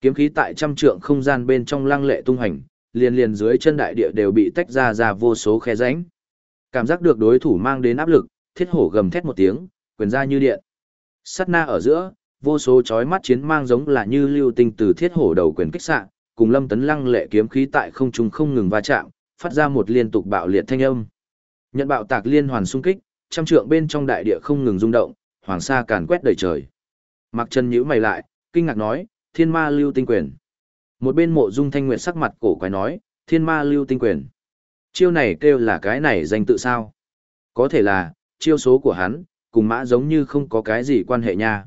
Kiếm khí tại trăm trượng không gian bên trong lăng lệ tung hành, liền liền dưới chân đại địa đều bị tách ra ra vô số khe rãnh. Cảm giác được đối thủ mang đến áp lực, thiết hổ gầm thét một tiếng, quyền ra như điện. Sát na ở giữa, vô số chói mắt chiến mang giống là như lưu tinh từ thiết hổ đầu quyền kích xạ, cùng lâm tấn lăng lệ kiếm khí tại không trung không ngừng va chạm, phát ra một liên tục bạo liệt thanh âm. Nhận bạo tạc liên hoàn xung kích, trăm trượng bên trong đại địa không ngừng rung động, hoàng sa càn quét đầy trời. Mặc chân nhíu mày lại, kinh ngạc nói, thiên ma lưu tinh quyền. Một bên mộ dung thanh nguyệt sắc mặt cổ quái nói, thiên ma lưu tinh quyền. Chiêu này kêu là cái này danh tự sao? Có thể là, chiêu số của hắn, cùng mã giống như không có cái gì quan hệ nha.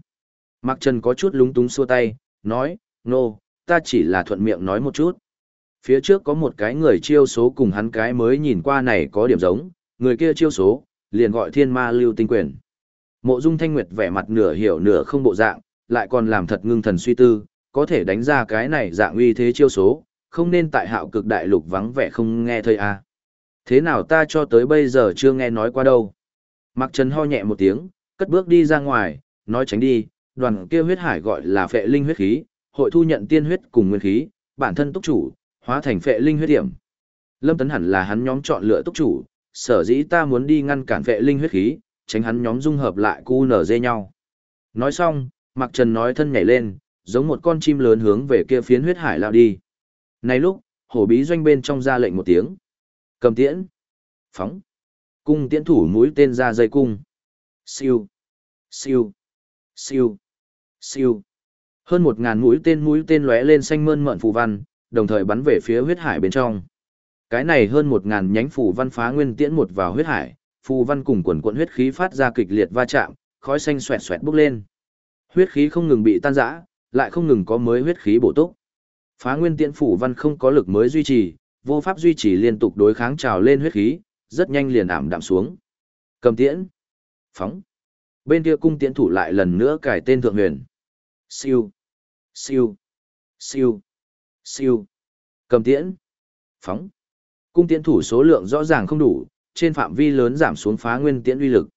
Mặc Trần có chút lúng túng xua tay, nói, nô, no, ta chỉ là thuận miệng nói một chút. Phía trước có một cái người chiêu số cùng hắn cái mới nhìn qua này có điểm giống, người kia chiêu số, liền gọi thiên ma lưu tinh quyền. Mộ dung thanh nguyệt vẻ mặt nửa hiểu nửa không bộ dạng, lại còn làm thật ngưng thần suy tư, có thể đánh ra cái này dạng uy thế chiêu số, không nên tại hạo cực đại lục vắng vẻ không nghe thơi à. Thế nào ta cho tới bây giờ chưa nghe nói qua đâu. Mặc Trần ho nhẹ một tiếng, cất bước đi ra ngoài, nói tránh đi, đoàn kia huyết hải gọi là phệ linh huyết khí, hội thu nhận tiên huyết cùng nguyên khí, bản thân túc chủ, hóa thành phệ linh huyết điểm. Lâm Tấn hẳn là hắn nhóm chọn lựa túc chủ, sở dĩ ta muốn đi ngăn cản phệ linh huyết khí, tránh hắn nhóm dung hợp lại cu nở dê nhau. Nói xong, Mạc Trần nói thân nhảy lên, giống một con chim lớn hướng về kia phiến huyết hải lao đi. Này lúc, hổ bí doanh bên trong ra lệnh một tiếng. Cầm tiễn. Phóng. Cung tiễn thủ mũi tên ra dây cung. Siêu. Siêu. Siêu. Siêu. Hơn một ngàn mũi tên mũi tên lóe lên xanh mơn mận phù văn, đồng thời bắn về phía huyết hải bên trong. Cái này hơn một ngàn nhánh phù văn phá nguyên tiễn một vào huyết hải, phù văn cùng quần quận huyết khí phát ra kịch liệt va chạm, khói xanh xoẹt xoẹt bốc lên. Huyết khí không ngừng bị tan rã, lại không ngừng có mới huyết khí bổ túc. Phá nguyên tiễn phủ văn không có lực mới duy trì, vô pháp duy trì liên tục đối kháng trào lên huyết khí, rất nhanh liền ảm đạm xuống. Cầm tiễn, phóng. Bên kia cung tiễn thủ lại lần nữa cải tên thượng huyền. Siêu, siêu, siêu, siêu. Cầm tiễn, phóng. Cung tiễn thủ số lượng rõ ràng không đủ, trên phạm vi lớn giảm xuống phá nguyên tiễn uy lực.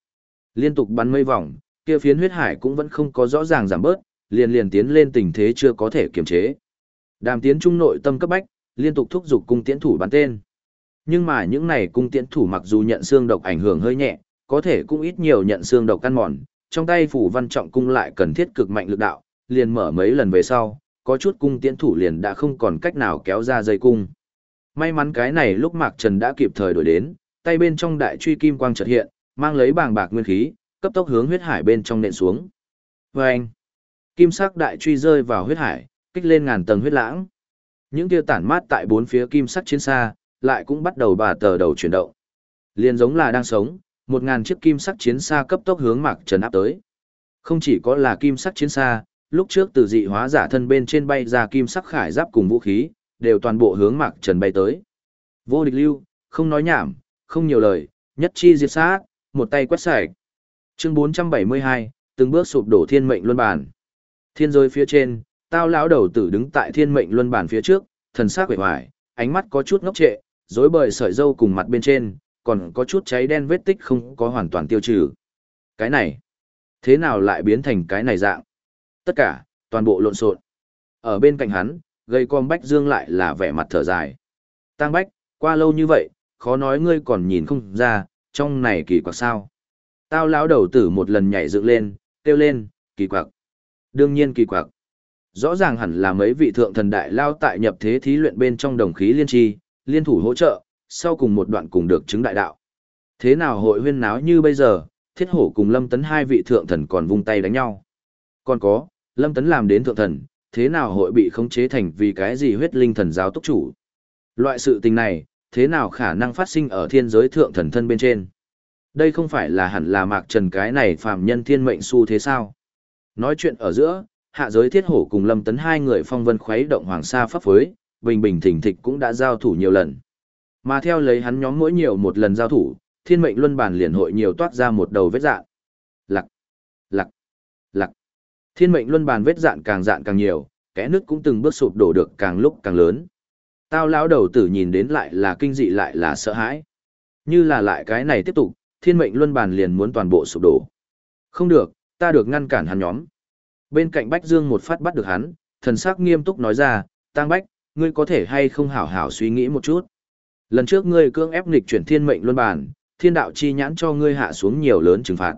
Liên tục bắn mây vòng, kia phiến huyết hải cũng vẫn không có rõ ràng giảm bớt, liền liền tiến lên tình thế chưa có thể kiềm chế. Đàm tiến trung nội tâm cấp bách, liên tục thúc giục cung tiễn thủ bắn tên. Nhưng mà những này cung tiễn thủ mặc dù nhận xương độc ảnh hưởng hơi nhẹ, có thể cũng ít nhiều nhận xương độc căn mòn, trong tay phủ văn trọng cung lại cần thiết cực mạnh lực đạo, liền mở mấy lần về sau, có chút cung tiễn thủ liền đã không còn cách nào kéo ra dây cung. May mắn cái này lúc Mạc Trần đã kịp thời đổi đến, tay bên trong đại truy kim quang chợt hiện, mang lấy bàng bạc nguyên khí, cấp tốc hướng huyết hải bên trong nện xuống. Vâng! Kim sắc đại truy rơi vào huyết hải, kích lên ngàn tầng huyết lãng. Những tia tản mát tại bốn phía kim sắc chiến xa, lại cũng bắt đầu bà tờ đầu chuyển động. Liên giống là đang sống, một ngàn chiếc kim sắc chiến xa cấp tốc hướng Mạc Trần áp tới. Không chỉ có là kim sắc chiến xa, lúc trước từ dị hóa giả thân bên trên bay ra kim sắc khải giáp cùng vũ khí, đều toàn bộ hướng Mạc Trần bay tới. Vô địch lưu, không nói nhảm, không nhiều lời, nhất chi diệt sát, một tay quét sạch. Chương 472, từng bước sụp đổ thiên mệnh luân bản. Thiên giới phía trên, tao lão đầu tử đứng tại thiên mệnh luân bản phía trước, thần sắc quệ hoài, ánh mắt có chút ngốc trệ, rối bời sợi dâu cùng mặt bên trên, còn có chút cháy đen vết tích không có hoàn toàn tiêu trừ. Cái này, thế nào lại biến thành cái này dạng? Tất cả, toàn bộ lộn xộn. Ở bên cạnh hắn, gây con Bách Dương lại là vẻ mặt thở dài. Tăng Bách, qua lâu như vậy, khó nói ngươi còn nhìn không ra, trong này kỳ quặc sao. Tao lão đầu tử một lần nhảy dựng lên, kêu lên, kỳ quặc. Đương nhiên kỳ quặc. Rõ ràng hẳn là mấy vị thượng thần đại lao tại nhập thế thí luyện bên trong đồng khí liên tri, liên thủ hỗ trợ, sau cùng một đoạn cùng được chứng đại đạo. Thế nào hội huyên náo như bây giờ, thiết hổ cùng lâm tấn hai vị thượng thần còn vung tay đánh nhau. Còn có, lâm tấn làm đến thượng thần, thế nào hội bị khống chế thành vì cái gì huyết linh thần giáo túc chủ. Loại sự tình này, thế nào khả năng phát sinh ở thiên giới thượng thần thân bên trên. Đây không phải là hẳn là mạc trần cái này phàm nhân thiên mệnh su thế sao. Nói chuyện ở giữa, hạ giới thiết hổ cùng lâm tấn hai người phong vân khuấy động hoàng sa pháp phối, bình bình thỉnh thịch cũng đã giao thủ nhiều lần. Mà theo lấy hắn nhóm mỗi nhiều một lần giao thủ, thiên mệnh luân bản liền hội nhiều toát ra một đầu vết dạn. Lặc, lặc, lặc. Thiên mệnh luân bàn vết dạn càng dạn càng nhiều, kẽ nước cũng từng bước sụp đổ được càng lúc càng lớn. Tao lão đầu tử nhìn đến lại là kinh dị lại là sợ hãi. Như là lại cái này tiếp tục, thiên mệnh luân bàn liền muốn toàn bộ sụp đổ. Không được, ta được ngăn cản hắn nhóm. Bên cạnh Bách Dương một phát bắt được hắn, thần sắc nghiêm túc nói ra, Tăng Bách, ngươi có thể hay không hảo hảo suy nghĩ một chút. Lần trước ngươi cưỡng ép nghịch chuyển thiên mệnh luân bản, thiên đạo chi nhãn cho ngươi hạ xuống nhiều lớn trừng phạt.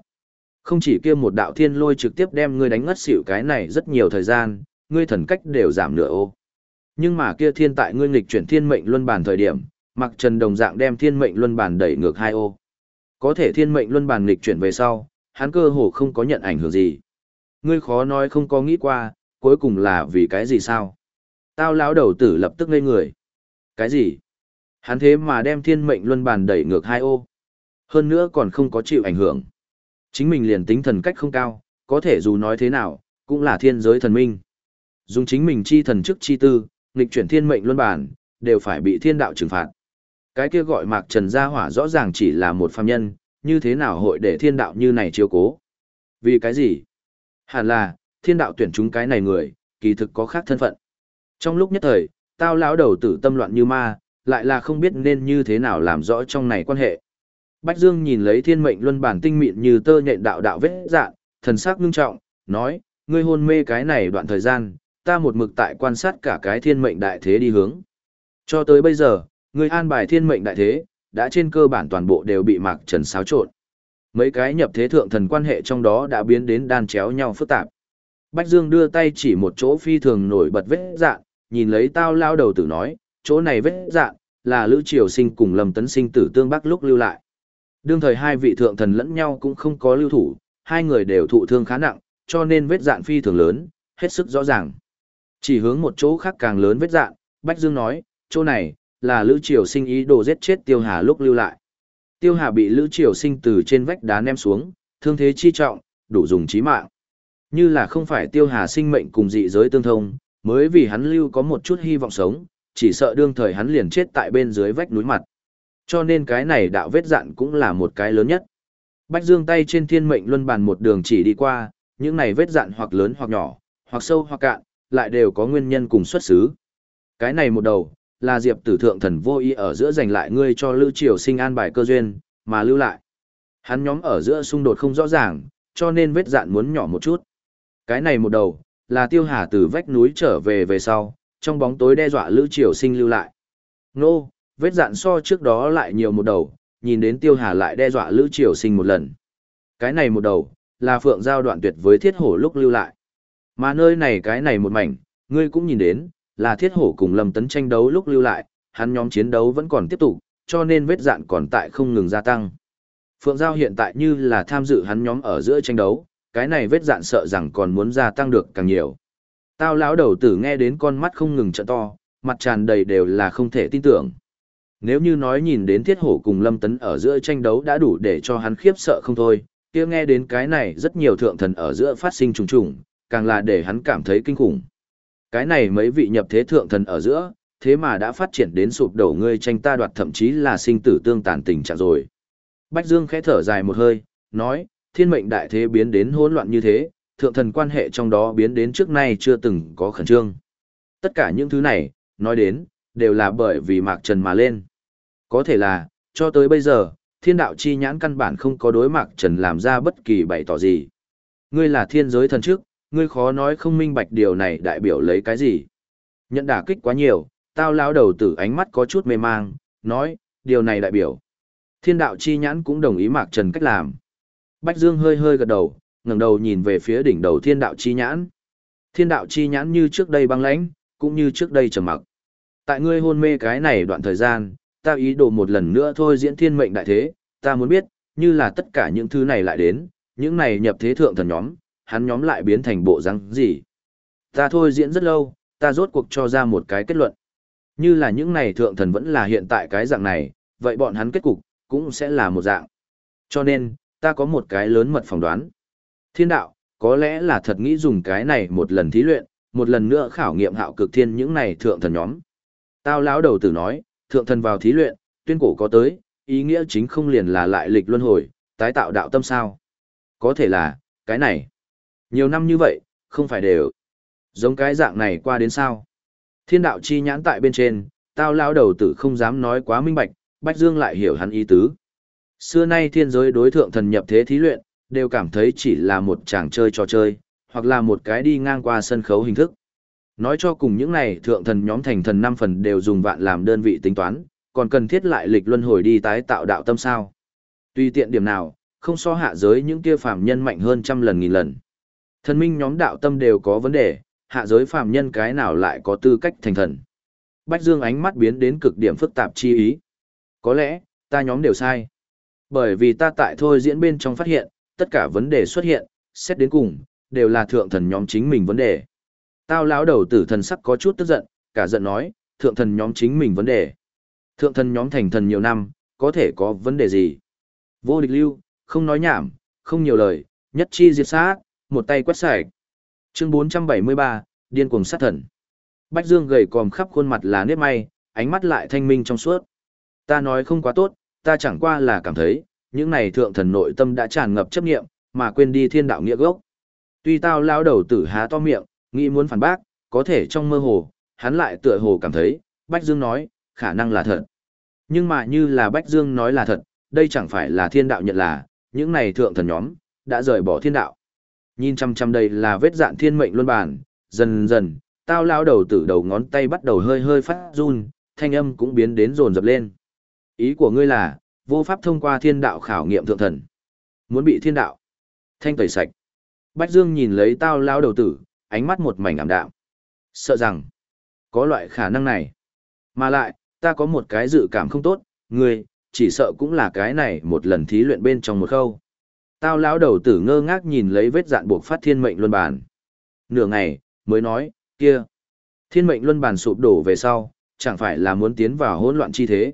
Không chỉ kia một đạo thiên lôi trực tiếp đem ngươi đánh ngất xỉu cái này rất nhiều thời gian, ngươi thần cách đều giảm nửa ô. Nhưng mà kia thiên tại ngươi nghịch chuyển thiên mệnh luân bản thời điểm, mặc trần đồng dạng đem thiên mệnh luân bản đẩy ngược hai ô. Có thể thiên mệnh luân bản nghịch chuyển về sau, hắn cơ hồ không có nhận ảnh hưởng gì. Ngươi khó nói không có nghĩ qua, cuối cùng là vì cái gì sao? Tao lão đầu tử lập tức ngây người. Cái gì? Hắn thế mà đem thiên mệnh luân bàn đẩy ngược hai ô. Hơn nữa còn không có chịu ảnh hưởng. Chính mình liền tính thần cách không cao, có thể dù nói thế nào, cũng là thiên giới thần minh. Dùng chính mình chi thần chức chi tư, nghịch chuyển thiên mệnh luân bản, đều phải bị thiên đạo trừng phạt. Cái kia gọi mạc trần gia hỏa rõ ràng chỉ là một phàm nhân, như thế nào hội để thiên đạo như này chiếu cố? Vì cái gì? Hẳn là, thiên đạo tuyển chúng cái này người, kỳ thực có khác thân phận. Trong lúc nhất thời, tao lão đầu tử tâm loạn như ma, lại là không biết nên như thế nào làm rõ trong này quan hệ. Bách Dương nhìn lấy thiên mệnh luân bản tinh mịn như tơ nhện đạo đạo vết dạng, thần sắc ngưng trọng, nói, ngươi hôn mê cái này đoạn thời gian, ta một mực tại quan sát cả cái thiên mệnh đại thế đi hướng. Cho tới bây giờ, ngươi an bài thiên mệnh đại thế, đã trên cơ bản toàn bộ đều bị mạc trần xáo trộn. Mấy cái nhập thế thượng thần quan hệ trong đó đã biến đến đan chéo nhau phức tạp. Bách Dương đưa tay chỉ một chỗ phi thường nổi bật vết dạn, nhìn lấy tao lao đầu tử nói, chỗ này vết dạn là Lữ Triều Sinh cùng Lâm Tấn Sinh tử tương bắc lúc lưu lại. Đương thời hai vị thượng thần lẫn nhau cũng không có lưu thủ, hai người đều thụ thương khá nặng, cho nên vết dạn phi thường lớn, hết sức rõ ràng. Chỉ hướng một chỗ khác càng lớn vết dạn, Bách Dương nói, chỗ này, là Lữ Triều Sinh ý đồ giết chết Tiêu Hà lúc lưu lại. Tiêu Hà bị Lữ Triều Sinh từ trên vách đá ném xuống, thương thế chi trọng, đủ dùng chí mạng. Như là không phải Tiêu Hà sinh mệnh cùng dị giới tương thông, mới vì hắn lưu có một chút hy vọng sống, chỉ sợ đương thời hắn liền chết tại bên dưới vách núi mặt. Cho nên cái này đạo vết dạn cũng là một cái lớn nhất. Bách Dương tay trên thiên mệnh luân bàn một đường chỉ đi qua, những này vết dạn hoặc lớn hoặc nhỏ, hoặc sâu hoặc cạn, lại đều có nguyên nhân cùng xuất xứ. Cái này một đầu, là Diệp Tử Thượng Thần vô ý ở giữa giành lại ngươi cho Lưu Triều Sinh an bài cơ duyên, mà lưu lại. Hắn nhóm ở giữa xung đột không rõ ràng, cho nên vết dạn muốn nhỏ một chút. Cái này một đầu, là Tiêu Hà từ vách núi trở về về sau, trong bóng tối đe dọa Lữ Triều Sinh lưu lại. Nô, vết dạn so trước đó lại nhiều một đầu, nhìn đến Tiêu Hà lại đe dọa Lữ Triều Sinh một lần. Cái này một đầu, là Phượng Giao đoạn tuyệt với Thiết Hổ lúc lưu lại. Mà nơi này cái này một mảnh, ngươi cũng nhìn đến, là Thiết Hổ cùng Lâm Tấn tranh đấu lúc lưu lại, hắn nhóm chiến đấu vẫn còn tiếp tục, cho nên vết dạn còn tại không ngừng gia tăng. Phượng Giao hiện tại như là tham dự hắn nhóm ở giữa tranh đấu, cái này vết dạn sợ rằng còn muốn gia tăng được càng nhiều. Tao lão đầu tử nghe đến con mắt không ngừng trợ to, mặt tràn đầy đều là không thể tin tưởng. Nếu như nói nhìn đến thiết hổ cùng lâm tấn ở giữa tranh đấu đã đủ để cho hắn khiếp sợ không thôi, kia nghe đến cái này rất nhiều thượng thần ở giữa phát sinh trùng trùng, càng là để hắn cảm thấy kinh khủng. Cái này mấy vị nhập thế thượng thần ở giữa, thế mà đã phát triển đến sụp đổ ngươi tranh ta đoạt thậm chí là sinh tử tương tàn tình trạng rồi. Bách Dương khẽ thở dài một hơi, nói, thiên mệnh đại thế biến đến hỗn loạn như thế, thượng thần quan hệ trong đó biến đến trước nay chưa từng có khẩn trương. Tất cả những thứ này, nói đến, đều là bởi vì Mạc Trần mà lên. Có thể là, cho tới bây giờ, thiên đạo chi nhãn căn bản không có đối Mạc Trần làm ra bất kỳ bày tỏ gì. Ngươi là thiên giới thần trước, ngươi khó nói không minh bạch điều này đại biểu lấy cái gì. Nhận đả kích quá nhiều, tao lao đầu tử ánh mắt có chút mê mang, nói, điều này đại biểu. Thiên đạo chi nhãn cũng đồng ý Mạc Trần cách làm. Bách Dương hơi hơi gật đầu, ngẩng đầu nhìn về phía đỉnh đầu thiên đạo chi nhãn. Thiên đạo chi nhãn như trước đây băng lãnh, cũng như trước đây trầm mặc. Tại ngươi hôn mê cái này đoạn thời gian, ta ý đồ một lần nữa thôi diễn thiên mệnh đại thế, ta muốn biết, như là tất cả những thứ này lại đến, những này nhập thế thượng thần nhóm, hắn nhóm lại biến thành bộ răng gì. Ta thôi diễn rất lâu, ta rốt cuộc cho ra một cái kết luận. Như là những này thượng thần vẫn là hiện tại cái dạng này, vậy bọn hắn kết cục, cũng sẽ là một dạng. Cho nên, ta có một cái lớn mật phỏng đoán. Thiên đạo, có lẽ là thật nghĩ dùng cái này một lần thí luyện, một lần nữa khảo nghiệm hạo cực thiên những này thượng thần nhóm. Tao lão đầu tử nói, thượng thần vào thí luyện, tuyên cổ có tới, ý nghĩa chính không liền là lại lịch luân hồi, tái tạo đạo tâm sao. Có thể là, cái này. Nhiều năm như vậy, không phải đều. Giống cái dạng này qua đến sao. Thiên đạo chi nhãn tại bên trên, tao lão đầu tử không dám nói quá minh bạch, Bách Dương lại hiểu hắn ý tứ. Xưa nay thiên giới đối thượng thần nhập thế thí luyện, đều cảm thấy chỉ là một chàng chơi trò chơi, hoặc là một cái đi ngang qua sân khấu hình thức. Nói cho cùng những này thượng thần nhóm thành thần năm phần đều dùng vạn làm đơn vị tính toán, còn cần thiết lại lịch luân hồi đi tái tạo đạo tâm sao. Tuy tiện điểm nào, không so hạ giới những kia phàm nhân mạnh hơn trăm lần nghìn lần. Thần minh nhóm đạo tâm đều có vấn đề, hạ giới phàm nhân cái nào lại có tư cách thành thần. Bách Dương ánh mắt biến đến cực điểm phức tạp chi ý. Có lẽ, ta nhóm đều sai. Bởi vì ta tại thôi diễn bên trong phát hiện, tất cả vấn đề xuất hiện, xét đến cùng, đều là thượng thần nhóm chính mình vấn đề. Tao lão đầu tử thần sắc có chút tức giận, cả giận nói, thượng thần nhóm chính mình vấn đề. Thượng thần nhóm thành thần nhiều năm, có thể có vấn đề gì? Vô địch lưu, không nói nhảm, không nhiều lời, nhất chi diệt sát, một tay quét sạch. Chương 473, điên cuồng sát thần. Bách Dương gầy còm khắp khuôn mặt là nếp may, ánh mắt lại thanh minh trong suốt. Ta nói không quá tốt, ta chẳng qua là cảm thấy, những này thượng thần nội tâm đã tràn ngập chấp nghiệm, mà quên đi thiên đạo nghĩa gốc. Tuy tao lao đầu tử há to miệng, nghĩ muốn phản bác, có thể trong mơ hồ, hắn lại tựa hồ cảm thấy, Bách Dương nói, khả năng là thật. Nhưng mà như là Bách Dương nói là thật, đây chẳng phải là thiên đạo nhận là, những này thượng thần nhóm, đã rời bỏ thiên đạo. Nhìn chăm chăm đây là vết dạn thiên mệnh luân bản, dần dần, tao lao đầu tử đầu ngón tay bắt đầu hơi hơi phát run, thanh âm cũng biến đến rồn rập lên. Ý của ngươi là, vô pháp thông qua thiên đạo khảo nghiệm thượng thần. Muốn bị thiên đạo thanh tẩy sạch. Bách Dương nhìn lấy tao lao đầu tử, ánh mắt một mảnh ảm đạm. Sợ rằng, có loại khả năng này. Mà lại, ta có một cái dự cảm không tốt, ngươi, chỉ sợ cũng là cái này một lần thí luyện bên trong một khâu. Tao lão đầu tử ngơ ngác nhìn lấy vết dạn buộc phát thiên mệnh luân bàn. Nửa ngày, mới nói, kia. Thiên mệnh luân bàn sụp đổ về sau, chẳng phải là muốn tiến vào hỗn loạn chi thế.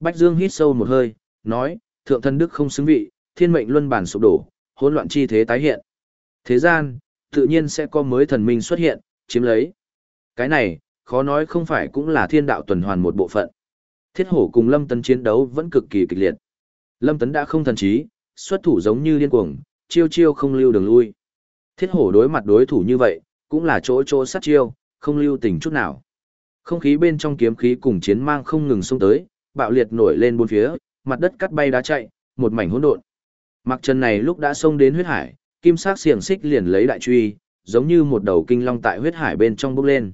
Bách Dương hít sâu một hơi, nói, thượng thân đức không xứng vị, thiên mệnh luân bàn sụp đổ, hỗn loạn chi thế tái hiện. Thế gian, tự nhiên sẽ có mới thần minh xuất hiện, chiếm lấy. Cái này, khó nói không phải cũng là thiên đạo tuần hoàn một bộ phận. Thiết hổ cùng Lâm Tấn chiến đấu vẫn cực kỳ kịch liệt. Lâm Tấn đã không thần trí, xuất thủ giống như điên cuồng, chiêu chiêu không lưu đường lui. Thiết hổ đối mặt đối thủ như vậy, cũng là chỗ chỗ sát chiêu, không lưu tình chút nào. Không khí bên trong kiếm khí cùng chiến mang không ngừng xông tới, bạo liệt nổi lên bốn phía, mặt đất cắt bay đá chạy, một mảnh hỗn độn. Mặc chân này lúc đã xông đến huyết hải, kim sắc xiềng xích liền lấy đại truy, giống như một đầu kinh long tại huyết hải bên trong bốc lên.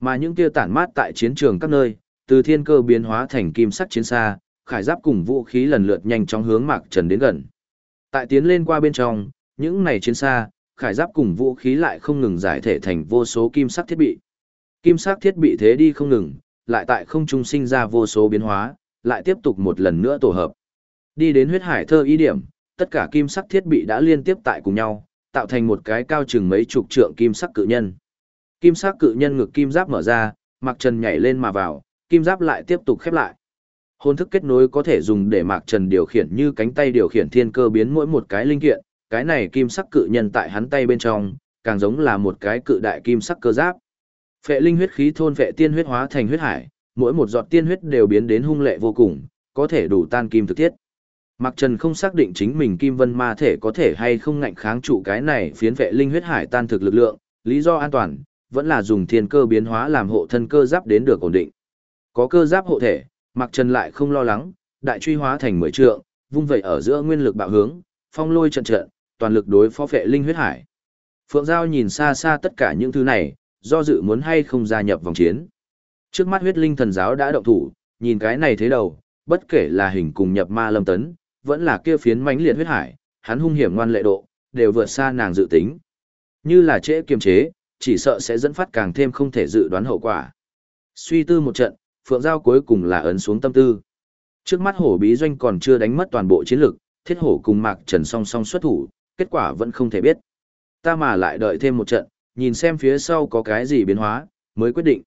Mà những kia tản mát tại chiến trường các nơi, từ thiên cơ biến hóa thành kim sắc chiến xa, khải giáp cùng vũ khí lần lượt nhanh chóng hướng Mạc Trần đến gần. Tại tiến lên qua bên trong, những này chiến xa, khải giáp cùng vũ khí lại không ngừng giải thể thành vô số kim sắc thiết bị. Kim sắc thiết bị thế đi không ngừng, lại tại không trung sinh ra vô số biến hóa, lại tiếp tục một lần nữa tổ hợp. Đi đến huyết hải thơ ý điểm, tất cả kim sắc thiết bị đã liên tiếp tại cùng nhau, tạo thành một cái cao chừng mấy chục trượng kim sắc cự nhân. Kim sắc cự nhân ngực kim giáp mở ra, Mặc Trần nhảy lên mà vào, kim giáp lại tiếp tục khép lại. Hồn thức kết nối có thể dùng để Mạc Trần điều khiển như cánh tay điều khiển thiên cơ biến mỗi một cái linh kiện, cái này kim sắc cự nhân tại hắn tay bên trong, càng giống là một cái cự đại kim sắc cơ giáp. Phệ linh huyết khí thôn phệ tiên huyết hóa thành huyết hải, mỗi một giọt tiên huyết đều biến đến hung lệ vô cùng, có thể đủ tan kim thực thiết. Mạc Trần không xác định chính mình kim vân ma thể có thể hay không ngạnh kháng trụ cái này phiến vệ linh huyết hải tan thực lực lượng, lý do an toàn, vẫn là dùng thiên cơ biến hóa làm hộ thân cơ giáp đến được ổn định. Có cơ giáp hộ thể, Mạc Trần lại không lo lắng, đại truy hóa thành mười trượng, vung vậy ở giữa nguyên lực bạo hướng, phong lôi trận trận, toàn lực đối phó vệ linh huyết hải. Phượng Giao nhìn xa xa tất cả những thứ này, do dự muốn hay không gia nhập vòng chiến. Trước mắt huyết linh thần giáo đã động thủ, nhìn cái này thế đầu, bất kể là hình cùng nhập ma lâm tấn, vẫn là kia phiến mãnh liệt huyết hải, hắn hung hiểm ngoan lệ độ, đều vượt xa nàng dự tính. Như là trễ kiềm chế, chỉ sợ sẽ dẫn phát càng thêm không thể dự đoán hậu quả. Suy tư một trận, Phượng Giao cuối cùng là ấn xuống tâm tư. Trước mắt hổ bí doanh còn chưa đánh mất toàn bộ chiến lực, thiết hổ cùng Mạc Trần song song xuất thủ, kết quả vẫn không thể biết. Ta mà lại đợi thêm một trận, nhìn xem phía sau có cái gì biến hóa, mới quyết định.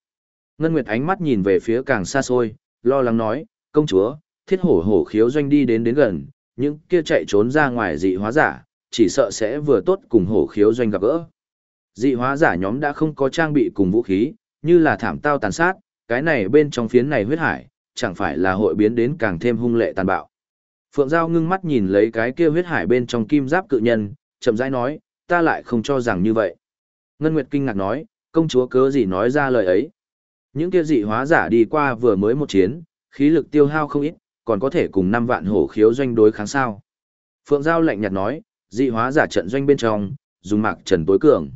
Ngân Nguyệt ánh mắt nhìn về phía càng xa xôi, lo lắng nói, công chúa, thiết hổ hổ khiếu doanh đi đến đến gần, những kia chạy trốn ra ngoài dị hóa giả, chỉ sợ sẽ vừa tốt cùng hổ khiếu doanh gặp gỡ. Dị hóa giả nhóm đã không có trang bị cùng vũ khí, như là thảm tao tàn sát, cái này bên trong phiến này huyết hải, chẳng phải là hội biến đến càng thêm hung lệ tàn bạo. Phượng Giao ngưng mắt nhìn lấy cái kia huyết hải bên trong kim giáp cự nhân, chậm rãi nói, ta lại không cho rằng như vậy. Ngân Nguyệt kinh ngạc nói, công chúa cớ gì nói ra lời ấy. Những kia dị hóa giả đi qua vừa mới một chiến, khí lực tiêu hao không ít, còn có thể cùng năm vạn hổ khiếu doanh đối kháng sao. Phượng Giao lạnh nhạt nói, dị hóa giả trận doanh bên trong, dùng mạc trần tối cường.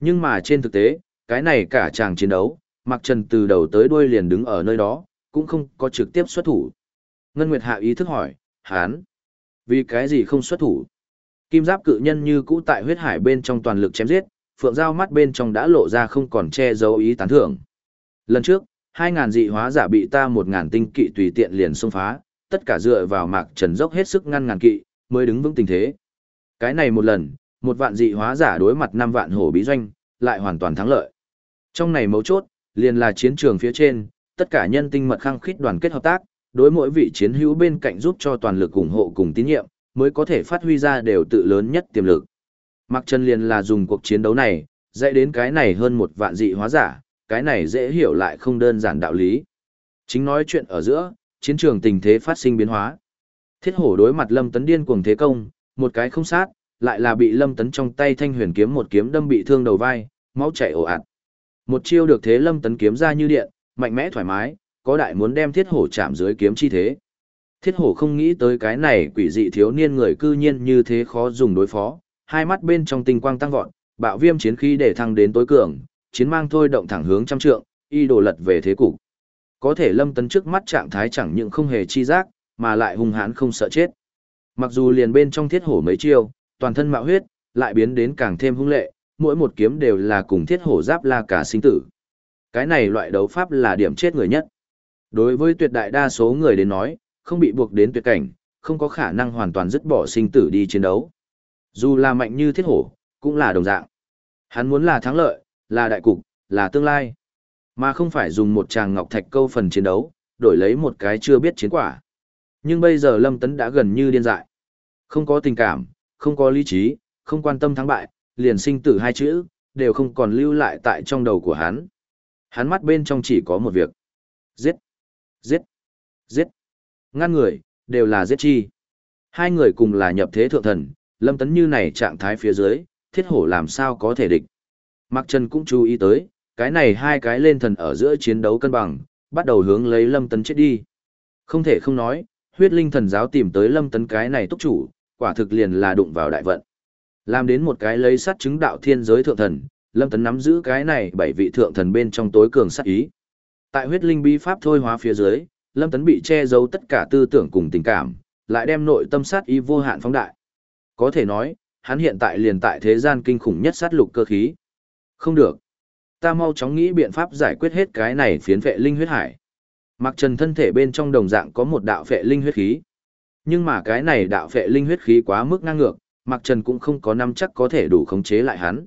Nhưng mà trên thực tế, Cái này cả chàng chiến đấu, Mạc Trần từ đầu tới đuôi liền đứng ở nơi đó, cũng không có trực tiếp xuất thủ. Ngân Nguyệt Hạ ý thức hỏi, hán, vì cái gì không xuất thủ? Kim giáp cự nhân như cũ tại huyết hải bên trong toàn lực chém giết, phượng giao mắt bên trong đã lộ ra không còn che giấu ý tán thưởng. Lần trước, hai ngàn dị hóa giả bị ta một ngàn tinh kỵ tùy tiện liền xông phá, tất cả dựa vào mạc trần dốc hết sức ngăn ngàn kỵ, mới đứng vững tình thế. Cái này một lần, một vạn dị hóa giả đối mặt năm vạn hổ bí doanh, lại hoàn toàn thắng lợi. Trong này mấu chốt, liền là chiến trường phía trên, tất cả nhân tinh mật khăng khít đoàn kết hợp tác, đối mỗi vị chiến hữu bên cạnh giúp cho toàn lực ủng hộ cùng tín nhiệm, mới có thể phát huy ra đều tự lớn nhất tiềm lực. Mạc Trần liền là dùng cuộc chiến đấu này, dạy đến cái này hơn một vạn dị hóa giả, cái này dễ hiểu lại không đơn giản đạo lý. Chính nói chuyện ở giữa, chiến trường tình thế phát sinh biến hóa. Thiết hổ đối mặt Lâm Tấn điên cuồng thế công, một cái không sát, lại là bị Lâm Tấn trong tay thanh huyền kiếm một kiếm đâm bị thương đầu vai, máu chảy ồ ạt. Một chiêu được thế Lâm Tấn kiếm ra như điện, mạnh mẽ thoải mái, có đại muốn đem thiết hổ chạm dưới kiếm chi thế. Thiết hổ không nghĩ tới cái này quỷ dị thiếu niên người cư nhiên như thế khó dùng đối phó, hai mắt bên trong tinh quang tăng vọt, bạo viêm chiến khí để thăng đến tối cường, chiến mang thôi động thẳng hướng trăm trượng, y đồ lật về thế cục. Có thể Lâm Tấn trước mắt trạng thái chẳng những không hề chi giác, mà lại hung hãn không sợ chết. Mặc dù liền bên trong thiết hổ mấy chiêu, toàn thân mạo huyết, lại biến đến càng thêm hung lệ, mỗi một kiếm đều là cùng thiết hổ giáp la cả sinh tử. Cái này loại đấu pháp là điểm chết người nhất. Đối với tuyệt đại đa số người đến nói, không bị buộc đến tuyệt cảnh, không có khả năng hoàn toàn dứt bỏ sinh tử đi chiến đấu. Dù là mạnh như thiết hổ, cũng là đồng dạng. Hắn muốn là thắng lợi, là đại cục, là tương lai. Mà không phải dùng một tràng ngọc thạch câu phần chiến đấu, đổi lấy một cái chưa biết chiến quả. Nhưng bây giờ Lâm Tấn đã gần như điên dại. Không có tình cảm, không có lý trí, không quan tâm thắng bại, liền sinh tử hai chữ, đều không còn lưu lại tại trong đầu của hắn. Hắn mắt bên trong chỉ có một việc. Giết! Giết! Giết! Ngăn người, đều là giết chi. Hai người cùng là nhập thế thượng thần, lâm tấn như này trạng thái phía dưới, thiết hổ làm sao có thể địch. Mạc Trần cũng chú ý tới, cái này hai cái lên thần ở giữa chiến đấu cân bằng, bắt đầu hướng lấy lâm tấn chết đi. Không thể không nói, huyết linh thần giáo tìm tới lâm tấn cái này túc chủ, quả thực liền là đụng vào đại vận. Làm đến một cái lấy sát chứng đạo thiên giới thượng thần, lâm tấn nắm giữ cái này bảy vị thượng thần bên trong tối cường sát ý. Tại huyết linh bí pháp thôi hóa phía dưới, lâm tấn bị che giấu tất cả tư tưởng cùng tình cảm, lại đem nội tâm sát ý vô hạn phóng đại. Có thể nói, hắn hiện tại liền tại thế gian kinh khủng nhất sát lục cơ khí. Không được. Ta mau chóng nghĩ biện pháp giải quyết hết cái này phiến vệ linh huyết hải. Mặc trần thân thể bên trong đồng dạng có một đạo vệ linh huyết khí. Nhưng mà cái này đạo vệ linh huyết khí quá mức ngang ngược, Mặc trần cũng không có năm chắc có thể đủ khống chế lại hắn.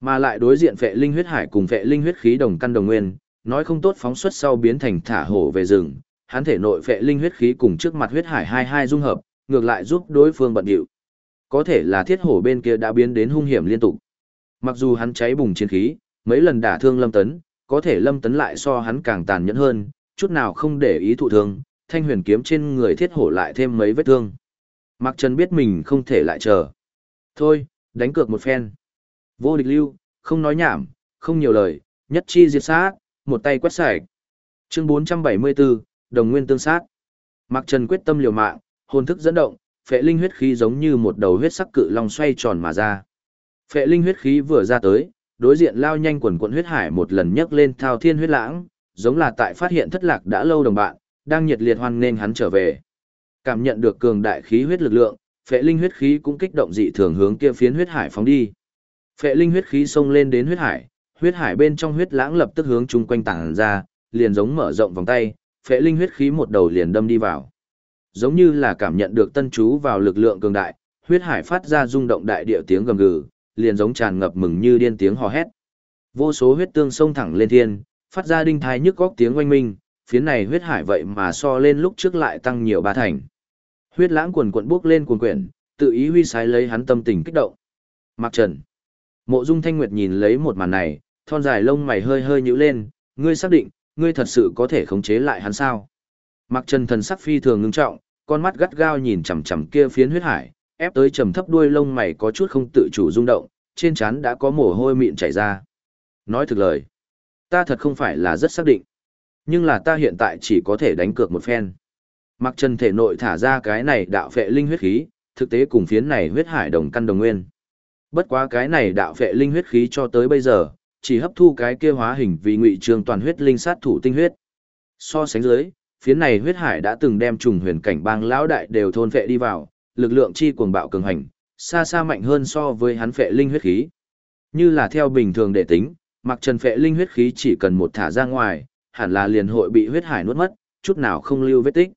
Mà lại đối diện vệ linh huyết hải cùng vệ linh huyết khí đồng căn đồng nguyên, nói không tốt phóng xuất sau biến thành thả hổ về rừng, hắn thể nội vệ linh huyết khí cùng trước mặt huyết hải hai hai dung hợp, ngược lại giúp đối phương bận điệu. Có thể là thiết hổ bên kia đã biến đến hung hiểm liên tục. Mặc dù hắn cháy bùng chiến khí, mấy lần đả thương Lâm Tấn, có thể Lâm Tấn lại so hắn càng tàn nhẫn hơn, chút nào không để ý thụ thương, thanh huyền kiếm trên người thiết hổ lại thêm mấy vết thương. Mạc Trần biết mình không thể lại chờ. Thôi, đánh cược một phen. Vô địch lưu, không nói nhảm, không nhiều lời, nhất chi diệt sát, một tay quét sạch. Chương 474, đồng nguyên tương sát. Mạc Trần quyết tâm liều mạng, hồn thức dẫn động, phệ linh huyết khí giống như một đầu huyết sắc cự long xoay tròn mà ra. Phệ linh huyết khí vừa ra tới, đối diện lao nhanh quần quận huyết hải một lần nhấc lên thao thiên huyết lãng, giống là tại phát hiện thất lạc đã lâu đồng bạn, đang nhiệt liệt hoan nên hắn trở về. Cảm nhận được cường đại khí huyết lực lượng, phệ linh huyết khí cũng kích động dị thường hướng kia phiến huyết hải phóng đi. Phệ linh huyết khí xông lên đến huyết hải, huyết hải bên trong huyết lãng lập tức hướng chung quanh tản ra, liền giống mở rộng vòng tay, phệ linh huyết khí một đầu liền đâm đi vào. Giống như là cảm nhận được tân chú vào lực lượng cường đại, huyết hải phát ra rung động đại địa tiếng gầm gừ, liền giống tràn ngập mừng như điên tiếng hò hét. Vô số huyết tương xông thẳng lên thiên, phát ra đinh thai nhức góc tiếng oanh minh, phiến này huyết hải vậy mà so lên lúc trước lại tăng nhiều ba thành. Huyết lãng quần quận bước lên cuồn quyển, tự ý huy sái lấy hắn tâm tình kích động. Mặc Trần. Mộ Dung Thanh Nguyệt nhìn lấy một màn này, thon dài lông mày hơi hơi nhíu lên, ngươi xác định, ngươi thật sự có thể khống chế lại hắn sao? Mặc Trần thần sắc phi thường ngưng trọng, con mắt gắt gao nhìn chằm chằm kia phiến huyết hải, ép tới trầm thấp đuôi lông mày có chút không tự chủ rung động, trên trán đã có mồ hôi mịn chảy ra. Nói thực lời, ta thật không phải là rất xác định, nhưng là ta hiện tại chỉ có thể đánh cược một phen. Mặc Trần thể nội thả ra cái này đạo phệ linh huyết khí, thực tế cùng phiến này huyết hải đồng căn đồng nguyên. Bất quá cái này đạo phệ linh huyết khí cho tới bây giờ, chỉ hấp thu cái kia hóa hình vì ngụy trường toàn huyết linh sát thủ tinh huyết. So sánh dưới, phiến này huyết hải đã từng đem trùng huyền cảnh bang lão đại đều thôn phệ đi vào, lực lượng chi cuồng bạo cường hành, xa xa mạnh hơn so với hắn phệ linh huyết khí. Như là theo bình thường để tính, mặc trần phệ linh huyết khí chỉ cần một thả ra ngoài, hẳn là liền hội bị huyết hải nuốt mất, chút nào không lưu vết tích.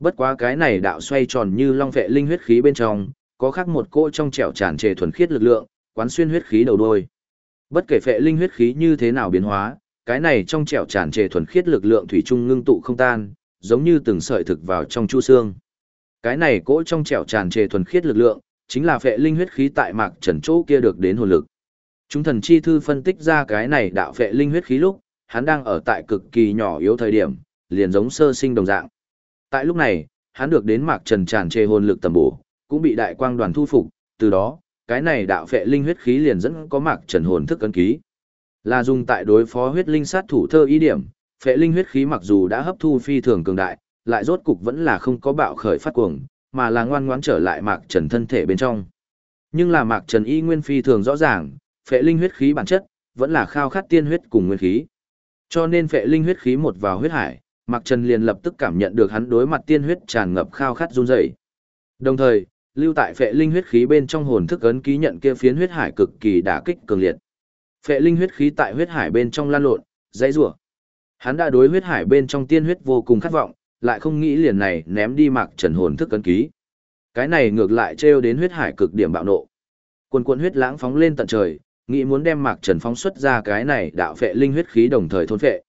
Bất quá cái này đạo xoay tròn như long vệ linh huyết khí bên trong, có khác một cỗ trong trẻo tràn trề thuần khiết lực lượng, quán xuyên huyết khí đầu đôi. Bất kể phệ linh huyết khí như thế nào biến hóa, cái này trong trẻo tràn trề thuần khiết lực lượng thủy chung ngưng tụ không tan, giống như từng sợi thực vào trong chu xương. Cái này cỗ trong trẻo tràn trề thuần khiết lực lượng, chính là phệ linh huyết khí tại mạc trần chỗ kia được đến hồn lực. Chúng thần chi thư phân tích ra cái này đạo phệ linh huyết khí lúc, hắn đang ở tại cực kỳ nhỏ yếu thời điểm, liền giống sơ sinh đồng dạng. Tại lúc này, hắn được đến mạc trần tràn trề hồn lực tầm bổ, cũng bị đại quang đoàn thu phục, từ đó, cái này đạo phệ linh huyết khí liền dẫn có mạc trần hồn thức ấn ký. Là dùng tại đối phó huyết linh sát thủ thơ ý điểm, phệ linh huyết khí mặc dù đã hấp thu phi thường cường đại, lại rốt cục vẫn là không có bạo khởi phát cuồng, mà là ngoan ngoãn trở lại mạc trần thân thể bên trong. Nhưng là mạc trần y nguyên phi thường rõ ràng, phệ linh huyết khí bản chất, vẫn là khao khát tiên huyết cùng nguyên khí. Cho nên phệ linh huyết khí một vào huyết hải, mạc trần liền lập tức cảm nhận được hắn đối mặt tiên huyết tràn ngập khao khát run rẩy. Đồng thời, lưu tại phệ linh huyết khí bên trong hồn thức ấn ký nhận kia phiến huyết hải cực kỳ đả kích cường liệt. Phệ linh huyết khí tại huyết hải bên trong lan lộn, dãy rủa. Hắn đã đối huyết hải bên trong tiên huyết vô cùng khát vọng, lại không nghĩ liền này ném đi mạc trần hồn thức ấn ký. Cái này ngược lại trêu đến huyết hải cực điểm bạo nộ. Quần quần huyết lãng phóng lên tận trời, nghĩ muốn đem mạc trần phóng xuất ra cái này đạo phệ linh huyết khí đồng thời thôn phệ.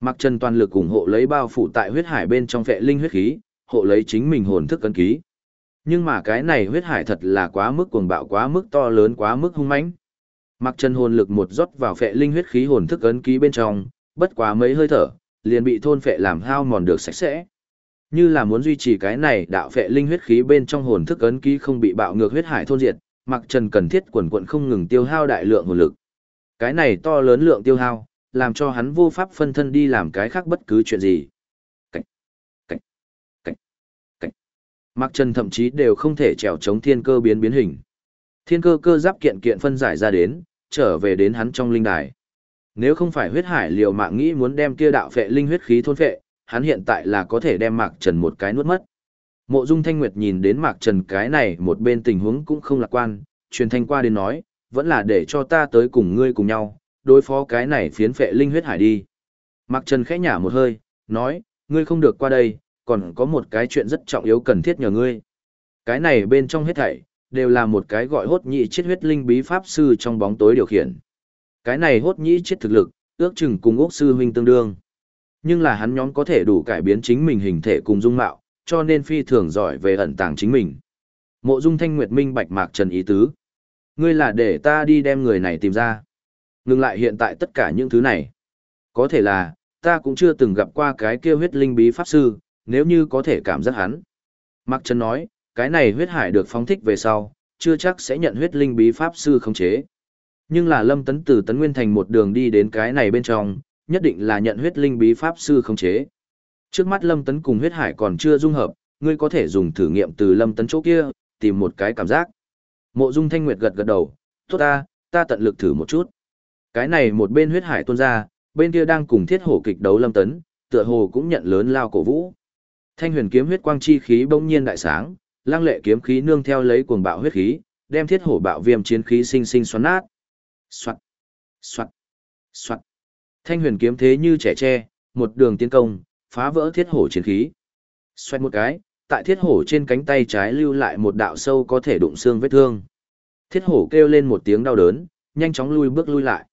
Mạc trần toàn lực ủng hộ lấy bao phủ tại huyết hải bên trong vệ linh huyết khí, hộ lấy chính mình hồn thức cân ký. Nhưng mà cái này huyết hải thật là quá mức cuồng bạo quá mức to lớn quá mức hung mãnh. Mặc chân hồn lực một rót vào vệ linh huyết khí hồn thức ấn ký bên trong, bất quá mấy hơi thở, liền bị thôn phệ làm hao mòn được sạch sẽ. Như là muốn duy trì cái này đạo phệ linh huyết khí bên trong hồn thức ấn ký không bị bạo ngược huyết hải thôn diệt, Mặc Trần cần thiết quần quận không ngừng tiêu hao đại lượng hồn lực. Cái này to lớn lượng tiêu hao, làm cho hắn vô pháp phân thân đi làm cái khác bất cứ chuyện gì. Cảnh, cảnh, cảnh, cảnh. Mặc Trần thậm chí đều không thể trèo chống thiên cơ biến biến hình. Thiên cơ cơ giáp kiện kiện phân giải ra đến, trở về đến hắn trong linh đài. Nếu không phải huyết hải liều mạng nghĩ muốn đem kia đạo phệ linh huyết khí thôn phệ, hắn hiện tại là có thể đem Mạc Trần một cái nuốt mất. Mộ Dung Thanh Nguyệt nhìn đến Mạc Trần cái này một bên tình huống cũng không lạc quan, truyền thanh qua đến nói, vẫn là để cho ta tới cùng ngươi cùng nhau, đối phó cái này phiến phệ linh huyết hải đi. Mạc Trần khẽ nhả một hơi, nói, ngươi không được qua đây, còn có một cái chuyện rất trọng yếu cần thiết nhờ ngươi. Cái này bên trong hết thảy, đều là một cái gọi hốt nhị chết huyết linh bí pháp sư trong bóng tối điều khiển. Cái này hốt nhị chết thực lực, ước chừng cùng ốc sư huynh tương đương. Nhưng là hắn nhóm có thể đủ cải biến chính mình hình thể cùng dung mạo, cho nên phi thường giỏi về ẩn tàng chính mình. Mộ dung thanh nguyệt minh bạch mạc trần ý tứ. Ngươi là để ta đi đem người này tìm ra. Ngừng lại hiện tại tất cả những thứ này. Có thể là, ta cũng chưa từng gặp qua cái kia huyết linh bí pháp sư, nếu như có thể cảm giác hắn. Mạc Trần nói, cái này huyết hải được phóng thích về sau, chưa chắc sẽ nhận huyết linh bí pháp sư khống chế. Nhưng là Lâm Tấn từ Tấn Nguyên Thành một đường đi đến cái này bên trong, nhất định là nhận huyết linh bí pháp sư khống chế. Trước mắt Lâm Tấn cùng huyết hải còn chưa dung hợp, ngươi có thể dùng thử nghiệm từ Lâm Tấn chỗ kia, tìm một cái cảm giác. Mộ Dung Thanh Nguyệt gật gật đầu, tốt ta, ta tận lực thử một chút. Cái này một bên huyết hải tuôn ra, bên kia đang cùng thiết hổ kịch đấu Lâm Tấn, tựa hồ cũng nhận lớn lao cổ vũ. Thanh huyền kiếm huyết quang chi khí bỗng nhiên đại sáng, lang lệ kiếm khí nương theo lấy cuồng bạo huyết khí, đem thiết hổ bạo viêm chiến khí sinh sinh xoắn nát. Soạt, soạt, soạt. Thanh huyền kiếm thế như trẻ tre, một đường tiến công, phá vỡ thiết hổ chiến khí. Xoẹt một cái, tại thiết hổ trên cánh tay trái lưu lại một đạo sâu có thể đụng xương vết thương. Thiết hổ kêu lên một tiếng đau đớn, nhanh chóng lui bước lui lại.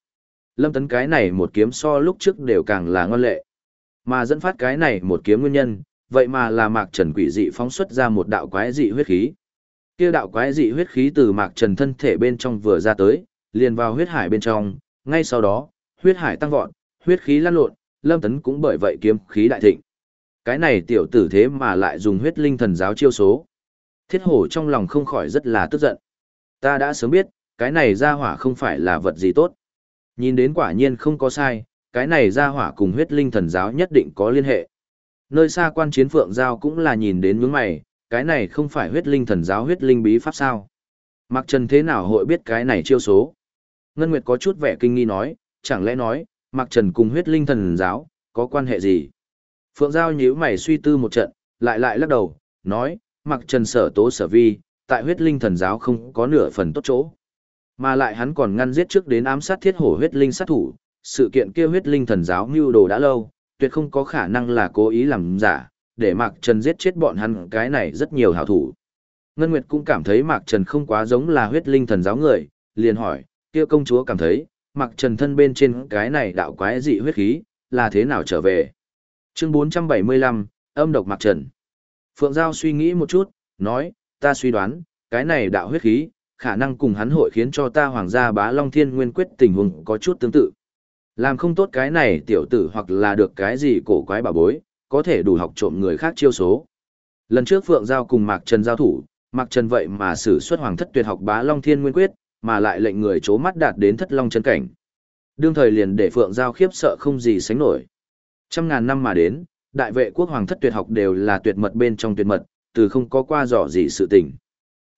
Lâm tấn cái này một kiếm so lúc trước đều càng là ngon lệ. Mà dẫn phát cái này một kiếm nguyên nhân, vậy mà là mạc trần quỷ dị phóng xuất ra một đạo quái dị huyết khí. Kia đạo quái dị huyết khí từ mạc trần thân thể bên trong vừa ra tới, liền vào huyết hải bên trong, ngay sau đó, huyết hải tăng vọt, huyết khí lan lộn, lâm tấn cũng bởi vậy kiếm khí đại thịnh. Cái này tiểu tử thế mà lại dùng huyết linh thần giáo chiêu số. Thiết hổ trong lòng không khỏi rất là tức giận. Ta đã sớm biết, cái này ra hỏa không phải là vật gì tốt. Nhìn đến quả nhiên không có sai, cái này ra hỏa cùng huyết linh thần giáo nhất định có liên hệ. Nơi xa quan chiến phượng giao cũng là nhìn đến ngưỡng mày, cái này không phải huyết linh thần giáo huyết linh bí pháp sao. Mặc trần thế nào hội biết cái này chiêu số. Ngân Nguyệt có chút vẻ kinh nghi nói, chẳng lẽ nói, mặc Trần cùng huyết linh thần giáo, có quan hệ gì? Phượng Giao nhíu mày suy tư một trận, lại lại lắc đầu, nói, mặc Trần sở tố sở vi, tại huyết linh thần giáo không có nửa phần tốt chỗ. Mà lại hắn còn ngăn giết trước đến ám sát thiết hổ huyết linh sát thủ, sự kiện kia huyết linh thần giáo mưu đồ đã lâu, tuyệt không có khả năng là cố ý làm giả, để Mạc Trần giết chết bọn hắn cái này rất nhiều hảo thủ. Ngân Nguyệt cũng cảm thấy Mạc Trần không quá giống là huyết linh thần giáo người, liền hỏi, kia công chúa cảm thấy, Mạc Trần thân bên trên cái này đạo quái dị huyết khí, là thế nào trở về? Chương 475, âm độc Mạc Trần. Phượng Giao suy nghĩ một chút, nói, ta suy đoán, cái này đạo huyết khí, khả năng cùng hắn hội khiến cho ta hoàng gia bá Long Thiên Nguyên quyết tình huống có chút tương tự. Làm không tốt cái này tiểu tử hoặc là được cái gì cổ quái bà bối, có thể đủ học trộm người khác chiêu số. Lần trước Phượng Giao cùng Mạc Trần giao thủ, Mạc Trần vậy mà sử xuất hoàng thất tuyệt học bá Long Thiên Nguyên Quyết, mà lại lệnh người chố mắt đạt đến thất long chân cảnh. Đương thời liền để Phượng Giao khiếp sợ không gì sánh nổi. Trăm ngàn năm mà đến, đại vệ quốc hoàng thất tuyệt học đều là tuyệt mật bên trong tuyệt mật, từ không có qua dò gì sự tình.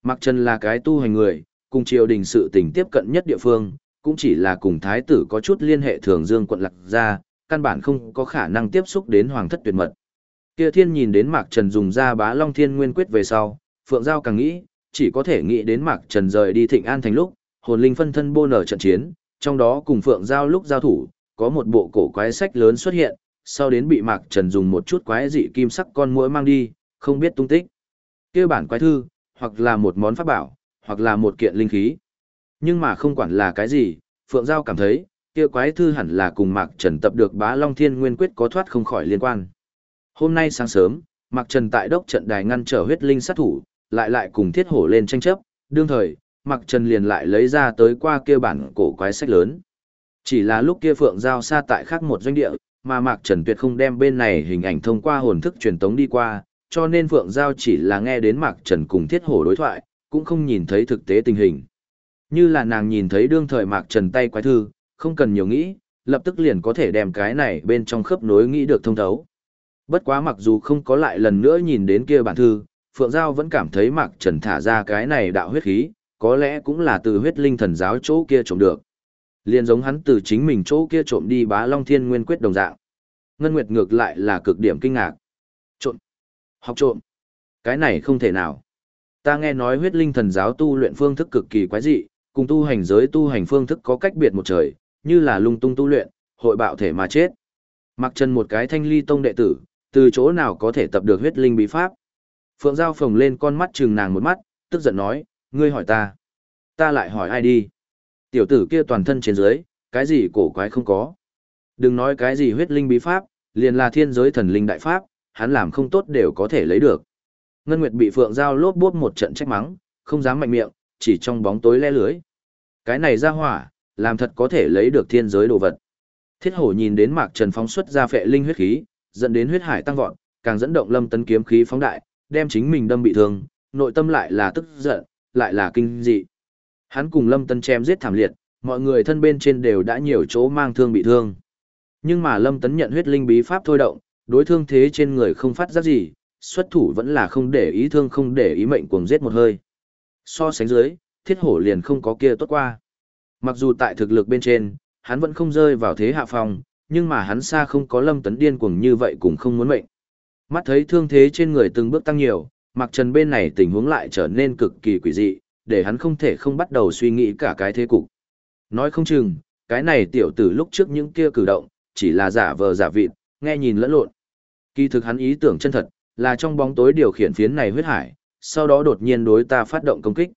Mạc Trần là cái tu hành người, cùng triều đình sự tình tiếp cận nhất địa phương, cũng chỉ là cùng thái tử có chút liên hệ thường dương quận lạc ra, căn bản không có khả năng tiếp xúc đến hoàng thất tuyệt mật. Kia thiên nhìn đến Mạc Trần dùng ra bá long thiên nguyên quyết về sau, Phượng Giao càng nghĩ, chỉ có thể nghĩ đến Mạc Trần rời đi thịnh an thành lúc, hồn linh phân thân bô nở trận chiến, trong đó cùng Phượng Giao lúc giao thủ, có một bộ cổ quái sách lớn xuất hiện, sau đến bị Mạc Trần dùng một chút quái dị kim sắc con muỗi mang đi, không biết tung tích. kia bản quái thư, hoặc là một món pháp bảo, hoặc là một kiện linh khí. Nhưng mà không quản là cái gì, Phượng Giao cảm thấy, kia quái thư hẳn là cùng Mạc Trần tập được bá Long Thiên Nguyên Quyết có thoát không khỏi liên quan. Hôm nay sáng sớm, Mạc Trần tại đốc trận đài ngăn trở huyết linh sát thủ, lại lại cùng thiết hổ lên tranh chấp, đương thời, Mạc Trần liền lại lấy ra tới qua kia bản cổ quái sách lớn. Chỉ là lúc kia Phượng Giao xa tại khác một doanh địa, mà Mạc Trần tuyệt không đem bên này hình ảnh thông qua hồn thức truyền tống đi qua, cho nên Phượng Giao chỉ là nghe đến Mạc Trần cùng thiết hổ đối thoại, cũng không nhìn thấy thực tế tình hình. Như là nàng nhìn thấy đương thời Mạc Trần tay quái thư, không cần nhiều nghĩ, lập tức liền có thể đem cái này bên trong khớp nối nghĩ được thông thấu. Bất quá mặc dù không có lại lần nữa nhìn đến kia bản thư, Phượng Giao vẫn cảm thấy Mạc Trần thả ra cái này đạo huyết khí, có lẽ cũng là từ huyết linh thần giáo chỗ kia trộm được. Liên giống hắn từ chính mình chỗ kia trộm đi bá Long Thiên Nguyên Quyết đồng dạng. Ngân Nguyệt ngược lại là cực điểm kinh ngạc. Học trộm. Cái này không thể nào. Ta nghe nói huyết linh thần giáo tu luyện phương thức cực kỳ quái dị, cùng tu hành giới tu hành phương thức có cách biệt một trời, như là lung tung tu luyện, hội bạo thể mà chết. Mặc chân một cái thanh ly tông đệ tử, từ chỗ nào có thể tập được huyết linh bí pháp. Phượng Giao phồng lên con mắt chừng nàng một mắt, tức giận nói, ngươi hỏi ta. Ta lại hỏi ai đi. Tiểu tử kia toàn thân trên dưới, cái gì cổ quái không có. Đừng nói cái gì huyết linh bí pháp, liền là thiên giới thần linh đại pháp, hắn làm không tốt đều có thể lấy được. Ngân Nguyệt bị Phượng Giao lốp bốp một trận trách mắng, không dám mạnh miệng, chỉ trong bóng tối le lưới. Cái này ra hỏa, làm thật có thể lấy được thiên giới đồ vật. Thiết hổ nhìn đến Mạc Trần phóng xuất ra phệ linh huyết khí, dẫn đến huyết hải tăng vọt, càng dẫn động lâm tấn kiếm khí phóng đại, đem chính mình đâm bị thương, nội tâm lại là tức giận, lại là kinh dị. Hắn cùng lâm tấn chém giết thảm liệt, mọi người thân bên trên đều đã nhiều chỗ mang thương bị thương. Nhưng mà lâm tấn nhận huyết linh bí pháp thôi động, đối thương thế trên người không phát giác gì, xuất thủ vẫn là không để ý thương không để ý mệnh cuồng giết một hơi. So sánh dưới, thiết hổ liền không có kia tốt qua. Mặc dù tại thực lực bên trên, hắn vẫn không rơi vào thế hạ phòng, nhưng mà hắn xa không có lâm tấn điên cuồng như vậy cũng không muốn mệnh. Mắt thấy thương thế trên người từng bước tăng nhiều, mặc trần bên này tình huống lại trở nên cực kỳ quỷ dị, để hắn không thể không bắt đầu suy nghĩ cả cái thế cục. Nói không chừng, cái này tiểu tử lúc trước những kia cử động, chỉ là giả vờ giả vịt, nghe nhìn lẫn lộn. Kỳ thực hắn ý tưởng chân thật, là trong bóng tối điều khiển phiến này huyết hải, sau đó đột nhiên đối ta phát động công kích.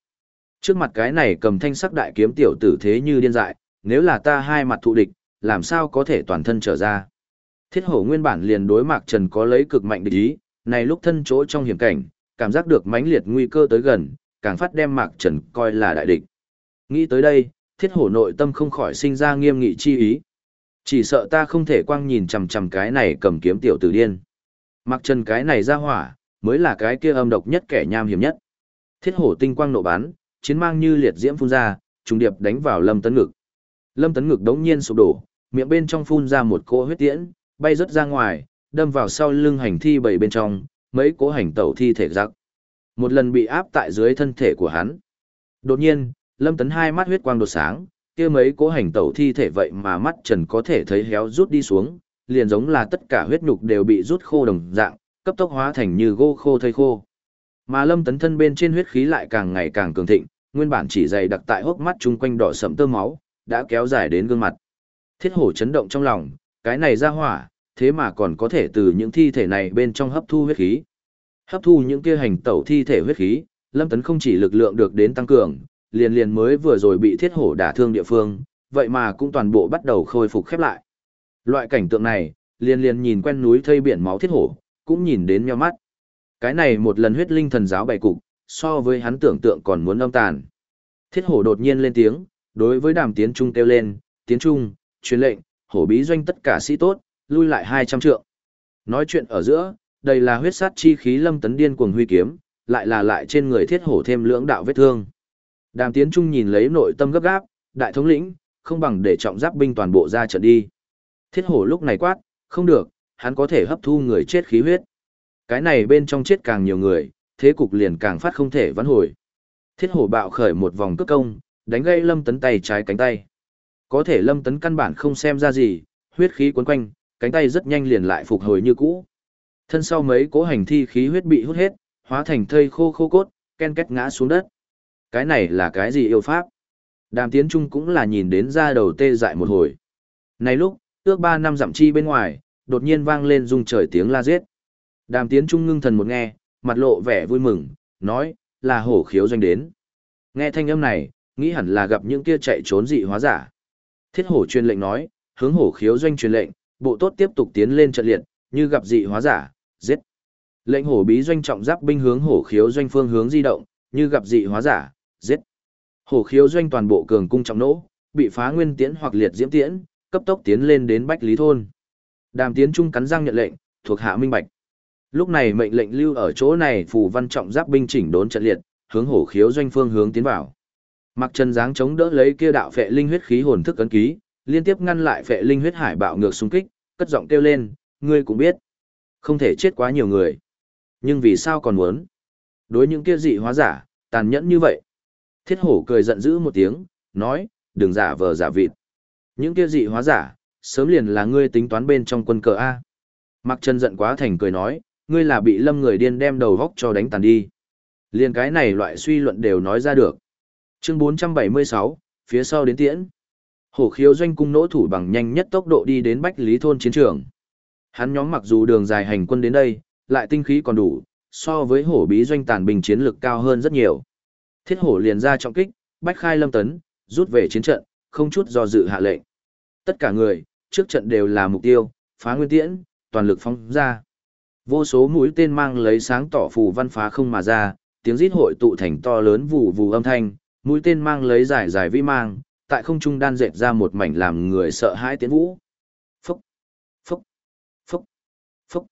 Trước mặt cái này cầm thanh sắc đại kiếm tiểu tử thế như điên dại, nếu là ta hai mặt thụ địch, làm sao có thể toàn thân trở ra. Thiết hổ nguyên bản liền đối mạc trần có lấy cực mạnh địch ý, này lúc thân chỗ trong hiểm cảnh, cảm giác được mãnh liệt nguy cơ tới gần, càng phát đem mạc trần coi là đại địch. Nghĩ tới đây, thiết hổ nội tâm không khỏi sinh ra nghiêm nghị chi ý. Chỉ sợ ta không thể quang nhìn chằm chằm cái này cầm kiếm tiểu tử điên mặc trần cái này ra hỏa, mới là cái kia âm độc nhất kẻ nham hiểm nhất. Thiết hổ tinh quang nộ bắn, chiến mang như liệt diễm phun ra, trùng điệp đánh vào lâm tấn ngực. Lâm tấn ngực đống nhiên sụp đổ, miệng bên trong phun ra một cỗ huyết tiễn, bay rớt ra ngoài, đâm vào sau lưng hành thi bảy bên trong, mấy cỗ hành tẩu thi thể rắc. Một lần bị áp tại dưới thân thể của hắn. Đột nhiên, lâm tấn hai mắt huyết quang đột sáng, kia mấy cỗ hành tẩu thi thể vậy mà mắt trần có thể thấy héo rút đi xuống, liền giống là tất cả huyết nhục đều bị rút khô đồng dạng, cấp tốc hóa thành như gô khô thây khô. Mà Lâm Tấn thân bên trên huyết khí lại càng ngày càng cường thịnh, nguyên bản chỉ dày đặc tại hốc mắt chung quanh đỏ sẫm tơ máu, đã kéo dài đến gương mặt. Thiết hổ chấn động trong lòng, cái này ra hỏa, thế mà còn có thể từ những thi thể này bên trong hấp thu huyết khí. Hấp thu những kia hành tẩu thi thể huyết khí, Lâm Tấn không chỉ lực lượng được đến tăng cường, liền liền mới vừa rồi bị thiết hổ đả thương địa phương, vậy mà cũng toàn bộ bắt đầu khôi phục khép lại. Loại cảnh tượng này, liền liền nhìn quen núi thây biển máu thiết hổ, cũng nhìn đến nheo mắt. Cái này một lần huyết linh thần giáo bày cục, so với hắn tưởng tượng còn muốn âm tàn. Thiết hổ đột nhiên lên tiếng, đối với đàm tiến trung kêu lên, tiến trung, truyền lệnh, hổ bí doanh tất cả sĩ tốt, lui lại 200 trượng. Nói chuyện ở giữa, đây là huyết sát chi khí lâm tấn điên cuồng huy kiếm, lại là lại trên người thiết hổ thêm lưỡng đạo vết thương. Đàm tiến trung nhìn lấy nội tâm gấp gáp, đại thống lĩnh, không bằng để trọng giáp binh toàn bộ ra trận đi. Thiết hổ lúc này quát, không được, hắn có thể hấp thu người chết khí huyết. Cái này bên trong chết càng nhiều người, thế cục liền càng phát không thể vãn hồi. Thiết hổ bạo khởi một vòng cước công, đánh gây lâm tấn tay trái cánh tay. Có thể lâm tấn căn bản không xem ra gì, huyết khí cuốn quanh, cánh tay rất nhanh liền lại phục hồi như cũ. Thân sau mấy cố hành thi khí huyết bị hút hết, hóa thành thây khô khô cốt, ken két ngã xuống đất. Cái này là cái gì yêu pháp? Đàm tiến trung cũng là nhìn đến ra đầu tê dại một hồi. Này lúc, ước ba năm dặm chi bên ngoài, đột nhiên vang lên rung trời tiếng la giết. Đàm tiến trung ngưng thần một nghe, mặt lộ vẻ vui mừng, nói, là hổ khiếu doanh đến. Nghe thanh âm này, nghĩ hẳn là gặp những kia chạy trốn dị hóa giả. Thiết hổ truyền lệnh nói, hướng hổ khiếu doanh truyền lệnh, bộ tốt tiếp tục tiến lên trận liệt, như gặp dị hóa giả, giết. Lệnh hổ bí doanh trọng giáp binh hướng hổ khiếu doanh phương hướng di động, như gặp dị hóa giả, giết. Hổ khiếu doanh toàn bộ cường cung trọng nỗ, bị phá nguyên tiễn hoặc liệt diễm tiễn, cấp tốc tiến lên đến Bách Lý thôn. Đàm Tiến Trung cắn răng nhận lệnh, thuộc hạ minh bạch. Lúc này mệnh lệnh lưu ở chỗ này phù văn trọng giáp binh chỉnh đốn trận liệt, hướng hổ khiếu doanh phương hướng tiến vào. Mặc Trần dáng chống đỡ lấy kia đạo phệ linh huyết khí hồn thức ấn ký, liên tiếp ngăn lại phệ linh huyết hải bạo ngược xung kích, cất giọng kêu lên, ngươi cũng biết, không thể chết quá nhiều người. Nhưng vì sao còn muốn? Đối những kia dị hóa giả, tàn nhẫn như vậy. Thiết hổ cười giận dữ một tiếng, nói, đừng giả vờ giả vịt. Những kia dị hóa giả, sớm liền là ngươi tính toán bên trong quân cờ A. Mặc Trần giận quá thành cười nói, ngươi là bị lâm người điên đem đầu góc cho đánh tàn đi. Liên cái này loại suy luận đều nói ra được. Chương 476, phía sau đến tiễn. Hổ khiếu doanh cung nỗ thủ bằng nhanh nhất tốc độ đi đến Bách Lý Thôn chiến trường. Hắn nhóm mặc dù đường dài hành quân đến đây, lại tinh khí còn đủ, so với hổ bí doanh tàn bình chiến lực cao hơn rất nhiều. Thiết hổ liền ra trọng kích, bách khai lâm tấn, rút về chiến trận, không chút do dự hạ lệnh. Tất cả người, trước trận đều là mục tiêu, phá nguyên tiễn, toàn lực phóng ra. Vô số mũi tên mang lấy sáng tỏ phù văn phá không mà ra, tiếng rít hội tụ thành to lớn vù vù âm thanh, mũi tên mang lấy dài dài vi mang, tại không trung đan dệt ra một mảnh làm người sợ hãi tiến vũ. Phúc, phúc, phúc, phúc.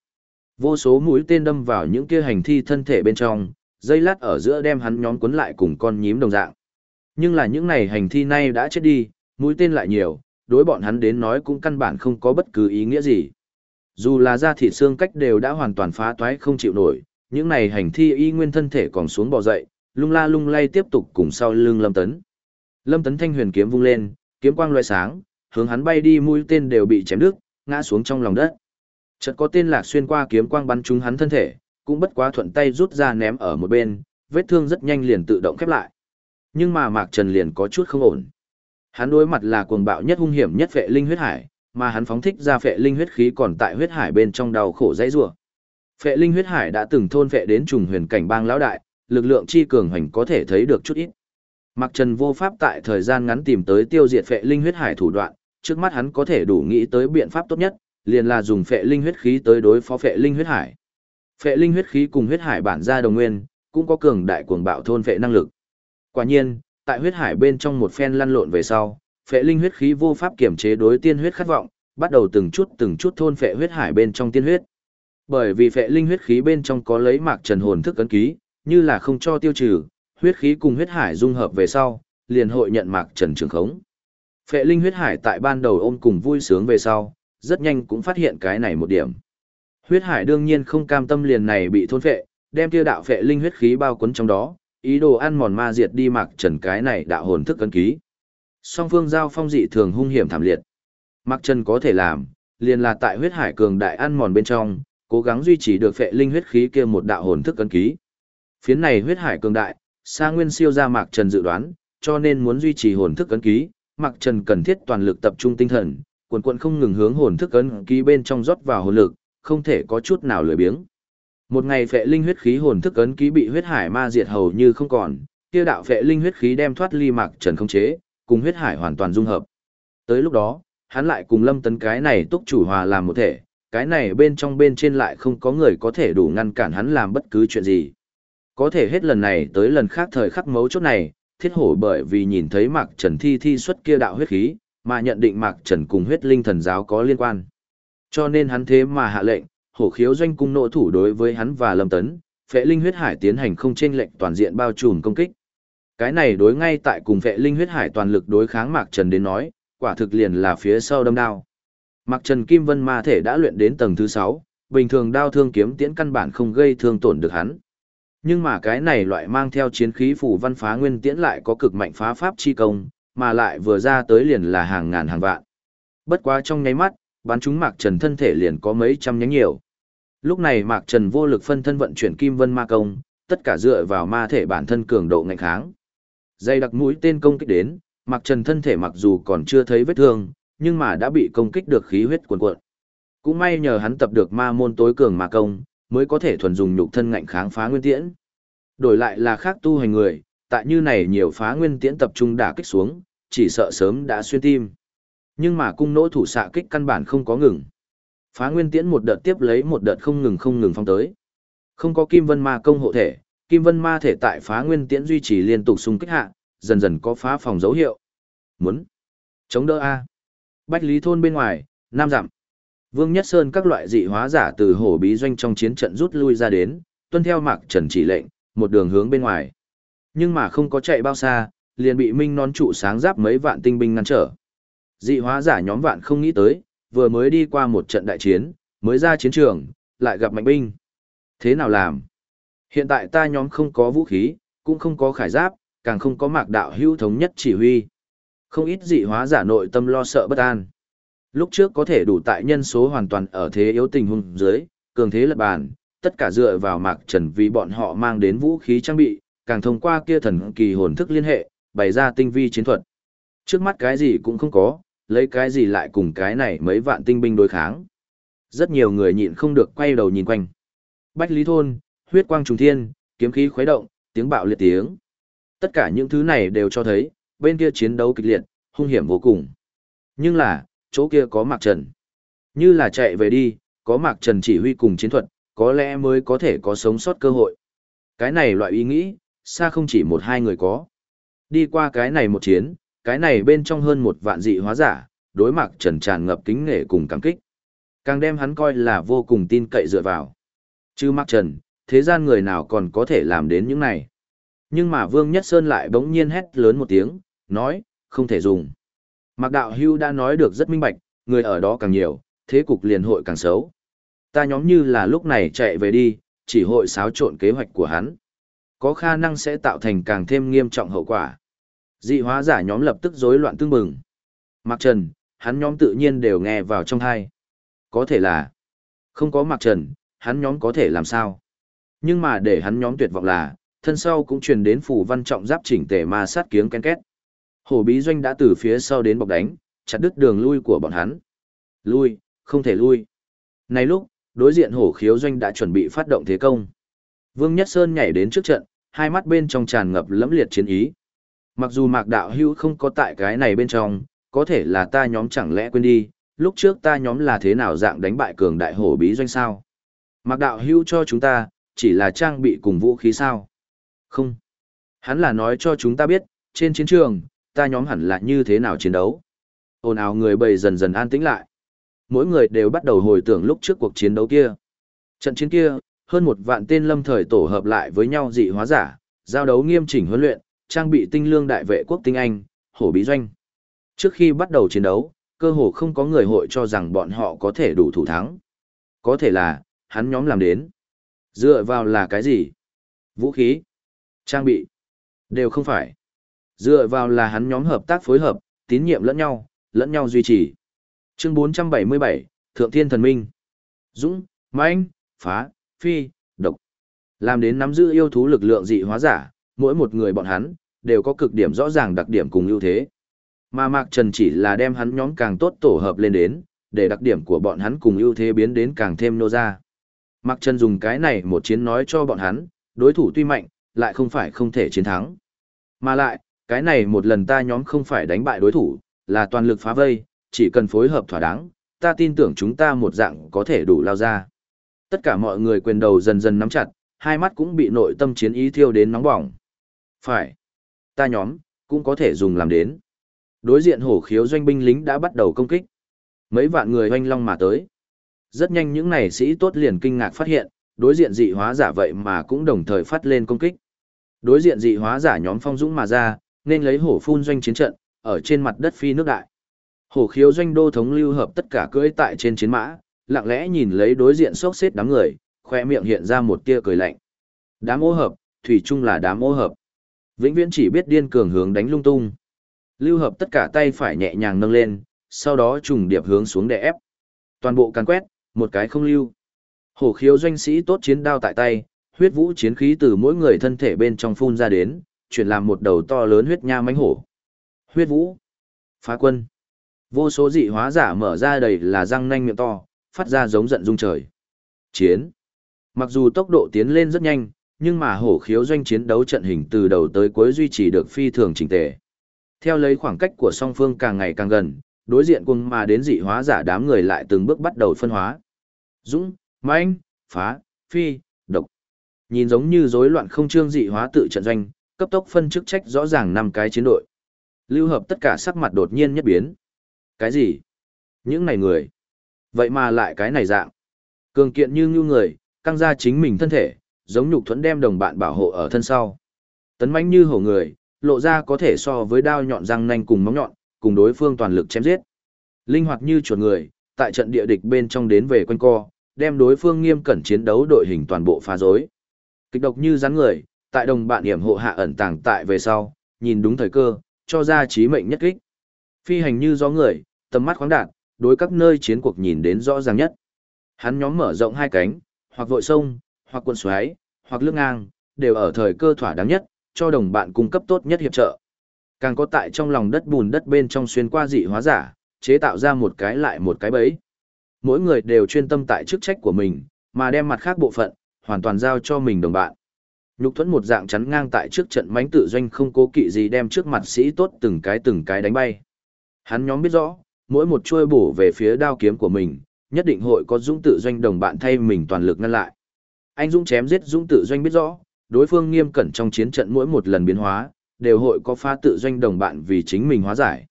Vô số mũi tên đâm vào những kia hành thi thân thể bên trong, dây lát ở giữa đem hắn nhóm cuốn lại cùng con nhím đồng dạng. Nhưng là những này hành thi nay đã chết đi, mũi tên lại nhiều, đối bọn hắn đến nói cũng căn bản không có bất cứ ý nghĩa gì. Dù là da thịt xương cách đều đã hoàn toàn phá toái không chịu nổi, những này hành thi y nguyên thân thể còn xuống bò dậy, lung la lung lay tiếp tục cùng sau lưng Lâm Tấn. Lâm Tấn thanh huyền kiếm vung lên, kiếm quang loại sáng, hướng hắn bay đi mũi tên đều bị chém đứt, ngã xuống trong lòng đất. Chợt có tên lạc xuyên qua kiếm quang bắn trúng hắn thân thể, cũng bất quá thuận tay rút ra ném ở một bên, vết thương rất nhanh liền tự động khép lại. Nhưng mà Mạc Trần liền có chút không ổn. Hắn đối mặt là cuồng bạo nhất hung hiểm nhất vệ linh huyết hải, mà hắn phóng thích ra phệ linh huyết khí còn tại huyết hải bên trong đau khổ dãy rủa. Phệ linh huyết hải đã từng thôn phệ đến trùng huyền cảnh bang lão đại, lực lượng chi cường hành có thể thấy được chút ít. Mặc Trần vô pháp tại thời gian ngắn tìm tới tiêu diệt phệ linh huyết hải thủ đoạn, trước mắt hắn có thể đủ nghĩ tới biện pháp tốt nhất, liền là dùng phệ linh huyết khí tới đối phó phệ linh huyết hải. Phệ linh huyết khí cùng huyết hải bản ra đồng nguyên, cũng có cường đại cuồng bạo thôn phệ năng lực. Quả nhiên, tại huyết hải bên trong một phen lăn lộn về sau, phệ linh huyết khí vô pháp kiểm chế đối tiên huyết khát vọng, bắt đầu từng chút từng chút thôn phệ huyết hải bên trong tiên huyết. Bởi vì phệ linh huyết khí bên trong có lấy mạc trần hồn thức ấn ký, như là không cho tiêu trừ, huyết khí cùng huyết hải dung hợp về sau, liền hội nhận mạc trần trường khống. Phệ linh huyết hải tại ban đầu ôm cùng vui sướng về sau, rất nhanh cũng phát hiện cái này một điểm. Huyết hải đương nhiên không cam tâm liền này bị thôn phệ, đem tiêu đạo phệ linh huyết khí bao cuốn trong đó, ý đồ ăn mòn ma diệt đi mạc trần cái này đạo hồn thức ấn ký. Song phương giao phong dị thường hung hiểm thảm liệt. Mạc Trần có thể làm, liền là tại huyết hải cường đại ăn mòn bên trong, cố gắng duy trì được phệ linh huyết khí kia một đạo hồn thức cân ký. Phiến này huyết hải cường đại, xa nguyên siêu ra Mạc Trần dự đoán, cho nên muốn duy trì hồn thức cân ký, Mạc Trần cần thiết toàn lực tập trung tinh thần, quần quần không ngừng hướng hồn thức cân ký bên trong rót vào hồn lực, không thể có chút nào lười biếng. Một ngày phệ linh huyết khí hồn thức ấn ký bị huyết hải ma diệt hầu như không còn, kia đạo phệ linh huyết khí đem thoát ly Mạc Trần không chế, cùng huyết hải hoàn toàn dung hợp. Tới lúc đó, hắn lại cùng Lâm Tấn cái này túc chủ hòa làm một thể, cái này bên trong bên trên lại không có người có thể đủ ngăn cản hắn làm bất cứ chuyện gì. Có thể hết lần này tới lần khác thời khắc mấu chốt này, thiết hổ bởi vì nhìn thấy Mạc Trần thi thi xuất kia đạo huyết khí, mà nhận định Mạc Trần cùng huyết linh thần giáo có liên quan. Cho nên hắn thế mà hạ lệnh, hổ khiếu doanh cung nộ thủ đối với hắn và Lâm Tấn, phệ linh huyết hải tiến hành không chênh lệnh toàn diện bao trùm công kích. Cái này đối ngay tại cùng phệ linh huyết hải toàn lực đối kháng Mạc Trần đến nói, quả thực liền là phía sau đâm đao. Mạc Trần Kim Vân ma thể đã luyện đến tầng thứ sáu bình thường đao thương kiếm tiễn căn bản không gây thương tổn được hắn. Nhưng mà cái này loại mang theo chiến khí phủ văn phá nguyên tiễn lại có cực mạnh phá pháp chi công, mà lại vừa ra tới liền là hàng ngàn hàng vạn. Bất quá trong nháy mắt, bắn chúng Mạc Trần thân thể liền có mấy trăm nhánh nhiều. Lúc này Mạc Trần vô lực phân thân vận chuyển Kim Vân Ma công, tất cả dựa vào ma thể bản thân cường độ ngạnh kháng. Dây đặc mũi tên công kích đến, Mạc Trần thân thể mặc dù còn chưa thấy vết thương, nhưng mà đã bị công kích được khí huyết cuồn cuộn. Cũng may nhờ hắn tập được ma môn tối cường ma công, mới có thể thuần dùng nhục thân ngạnh kháng phá nguyên tiễn. Đổi lại là khác tu hành người, tại như này nhiều phá nguyên tiễn tập trung đả kích xuống, chỉ sợ sớm đã xuyên tim. Nhưng mà cung nỗ thủ xạ kích căn bản không có ngừng. Phá nguyên tiễn một đợt tiếp lấy một đợt không ngừng không ngừng phong tới. Không có kim vân ma công hộ thể, kim vân ma thể tại phá nguyên tiễn duy trì liên tục xung kích hạ, dần dần có phá phòng dấu hiệu. Muốn chống đỡ a. Bách Lý thôn bên ngoài, nam dặm. Vương Nhất Sơn các loại dị hóa giả từ hổ bí doanh trong chiến trận rút lui ra đến, tuân theo Mạc Trần chỉ lệnh, một đường hướng bên ngoài. Nhưng mà không có chạy bao xa, liền bị Minh nón trụ sáng giáp mấy vạn tinh binh ngăn trở. Dị hóa giả nhóm vạn không nghĩ tới, vừa mới đi qua một trận đại chiến, mới ra chiến trường, lại gặp mạnh binh. Thế nào làm? Hiện tại ta nhóm không có vũ khí, cũng không có khải giáp, càng không có mạc đạo hữu thống nhất chỉ huy. Không ít dị hóa giả nội tâm lo sợ bất an. Lúc trước có thể đủ tại nhân số hoàn toàn ở thế yếu tình huống dưới, cường thế lật bàn, tất cả dựa vào mạc trần vì bọn họ mang đến vũ khí trang bị, càng thông qua kia thần kỳ hồn thức liên hệ, bày ra tinh vi chiến thuật. Trước mắt cái gì cũng không có, lấy cái gì lại cùng cái này mấy vạn tinh binh đối kháng. Rất nhiều người nhịn không được quay đầu nhìn quanh. Bách Lý Thôn, huyết quang trùng thiên, kiếm khí khuấy động, tiếng bạo liệt tiếng. Tất cả những thứ này đều cho thấy, bên kia chiến đấu kịch liệt, hung hiểm vô cùng. Nhưng là, chỗ kia có Mạc Trần. Như là chạy về đi, có Mạc Trần chỉ huy cùng chiến thuật, có lẽ mới có thể có sống sót cơ hội. Cái này loại ý nghĩ, xa không chỉ một hai người có. Đi qua cái này một chiến, cái này bên trong hơn một vạn dị hóa giả, đối mặt Trần tràn ngập kính nể cùng cảm kích. Càng đem hắn coi là vô cùng tin cậy dựa vào. Chứ mắc Trần, thế gian người nào còn có thể làm đến những này. Nhưng mà Vương Nhất Sơn lại bỗng nhiên hét lớn một tiếng, nói, không thể dùng. Mạc Đạo Hưu đã nói được rất minh bạch, người ở đó càng nhiều, thế cục liền hội càng xấu. Ta nhóm như là lúc này chạy về đi, chỉ hội xáo trộn kế hoạch của hắn. Có khả năng sẽ tạo thành càng thêm nghiêm trọng hậu quả. Dị hóa giả nhóm lập tức rối loạn tương bừng. Mạc Trần, hắn nhóm tự nhiên đều nghe vào trong thai. Có thể là, không có Mạc Trần, hắn nhóm có thể làm sao? Nhưng mà để hắn nhóm tuyệt vọng là, thân sau cũng truyền đến phủ văn trọng giáp chỉnh tề ma sát kiếng ken két. Hổ bí doanh đã từ phía sau đến bọc đánh, chặt đứt đường lui của bọn hắn. Lui, không thể lui. Này lúc, đối diện hổ khiếu doanh đã chuẩn bị phát động thế công. Vương Nhất Sơn nhảy đến trước trận, hai mắt bên trong tràn ngập lẫm liệt chiến ý. Mặc dù mạc đạo hữu không có tại cái này bên trong, có thể là ta nhóm chẳng lẽ quên đi, lúc trước ta nhóm là thế nào dạng đánh bại cường đại hổ bí doanh sao? Mạc đạo hữu cho chúng ta, chỉ là trang bị cùng vũ khí sao? Không. Hắn là nói cho chúng ta biết, trên chiến trường, ta nhóm hẳn là như thế nào chiến đấu. Ồn ào người bầy dần dần an tĩnh lại. Mỗi người đều bắt đầu hồi tưởng lúc trước cuộc chiến đấu kia. Trận chiến kia, hơn một vạn tên lâm thời tổ hợp lại với nhau dị hóa giả, giao đấu nghiêm chỉnh huấn luyện, trang bị tinh lương đại vệ quốc tinh anh, hổ bí doanh. Trước khi bắt đầu chiến đấu, cơ hồ không có người hội cho rằng bọn họ có thể đủ thủ thắng. Có thể là, hắn nhóm làm đến. Dựa vào là cái gì? Vũ khí, trang bị, đều không phải. Dựa vào là hắn nhóm hợp tác phối hợp, tín nhiệm lẫn nhau, lẫn nhau duy trì. Chương 477, Thượng Thiên Thần Minh. Dũng, Mạnh, Phá, Phi, Độc. Làm đến nắm giữ yêu thú lực lượng dị hóa giả, mỗi một người bọn hắn, đều có cực điểm rõ ràng đặc điểm cùng ưu thế. Mà Mạc Trần chỉ là đem hắn nhóm càng tốt tổ hợp lên đến, để đặc điểm của bọn hắn cùng ưu thế biến đến càng thêm nô ra. Mạc Trần dùng cái này một chiến nói cho bọn hắn, đối thủ tuy mạnh, lại không phải không thể chiến thắng. Mà lại, cái này một lần ta nhóm không phải đánh bại đối thủ, là toàn lực phá vây, chỉ cần phối hợp thỏa đáng, ta tin tưởng chúng ta một dạng có thể đủ lao ra. Tất cả mọi người quyền đầu dần dần nắm chặt, hai mắt cũng bị nội tâm chiến ý thiêu đến nóng bỏng. Phải. Ta nhóm, cũng có thể dùng làm đến. Đối diện hổ khiếu doanh binh lính đã bắt đầu công kích. Mấy vạn người oanh long mà tới. Rất nhanh những này sĩ tốt liền kinh ngạc phát hiện, đối diện dị hóa giả vậy mà cũng đồng thời phát lên công kích. Đối diện dị hóa giả nhóm phong dũng mà ra, nên lấy hổ phun doanh chiến trận, ở trên mặt đất phi nước đại. Hổ khiếu doanh đô thống lưu hợp tất cả cưỡi tại trên chiến mã, lặng lẽ nhìn lấy đối diện sốc xếp đám người, khoe miệng hiện ra một tia cười lạnh. Đám ô hợp, thủy chung là đám ô hợp. Vĩnh viễn chỉ biết điên cường hướng đánh lung tung. Lưu hợp tất cả tay phải nhẹ nhàng nâng lên, sau đó trùng điệp hướng xuống để ép. Toàn bộ càn quét, một cái không lưu. Hổ khiếu doanh sĩ tốt chiến đao tại tay, huyết vũ chiến khí từ mỗi người thân thể bên trong phun ra đến, chuyển làm một đầu to lớn huyết nha mánh hổ. Huyết vũ. Phá quân. Vô số dị hóa giả mở ra đầy là răng nanh miệng to, phát ra giống giận rung trời. Chiến. Mặc dù tốc độ tiến lên rất nhanh, nhưng mà hổ khiếu doanh chiến đấu trận hình từ đầu tới cuối duy trì được phi thường trình tề. Theo lấy khoảng cách của song phương càng ngày càng gần, đối diện cùng mà đến dị hóa giả đám người lại từng bước bắt đầu phân hóa. Dũng, mạnh phá, phi, độc. Nhìn giống như rối loạn không trương dị hóa tự trận doanh, cấp tốc phân chức trách rõ ràng năm cái chiến đội. Lưu hợp tất cả sắc mặt đột nhiên nhất biến. Cái gì? Những này người. Vậy mà lại cái này dạng. Cường kiện như như người, căng ra chính mình thân thể, giống nhục thuẫn đem đồng bạn bảo hộ ở thân sau. Tấn mãnh như hổ người, lộ ra có thể so với đao nhọn răng nanh cùng móng nhọn, cùng đối phương toàn lực chém giết. Linh hoạt như chuột người, tại trận địa địch bên trong đến về quanh co, đem đối phương nghiêm cẩn chiến đấu đội hình toàn bộ phá rối. Kịch độc như rắn người, tại đồng bạn hiểm hộ hạ ẩn tàng tại về sau, nhìn đúng thời cơ, cho ra chí mệnh nhất kích. Phi hành như gió người, tầm mắt khoáng đạt, đối các nơi chiến cuộc nhìn đến rõ ràng nhất. Hắn nhóm mở rộng hai cánh, hoặc vội sông, hoặc quân xoáy, hoặc lương ngang, đều ở thời cơ thỏa đáng nhất, cho đồng bạn cung cấp tốt nhất hiệp trợ. Càng có tại trong lòng đất bùn đất bên trong xuyên qua dị hóa giả, chế tạo ra một cái lại một cái bẫy. Mỗi người đều chuyên tâm tại chức trách của mình, mà đem mặt khác bộ phận, hoàn toàn giao cho mình đồng bạn. Nhục thuẫn một dạng chắn ngang tại trước trận mánh tự doanh không cố kỵ gì đem trước mặt sĩ tốt từng cái từng cái đánh bay. Hắn nhóm biết rõ, mỗi một chuôi bổ về phía đao kiếm của mình, nhất định hội có dũng tự doanh đồng bạn thay mình toàn lực ngăn lại. Anh Dũng chém giết Dũng tự doanh biết rõ, đối phương nghiêm cẩn trong chiến trận mỗi một lần biến hóa, đều hội có phá tự doanh đồng bạn vì chính mình hóa giải.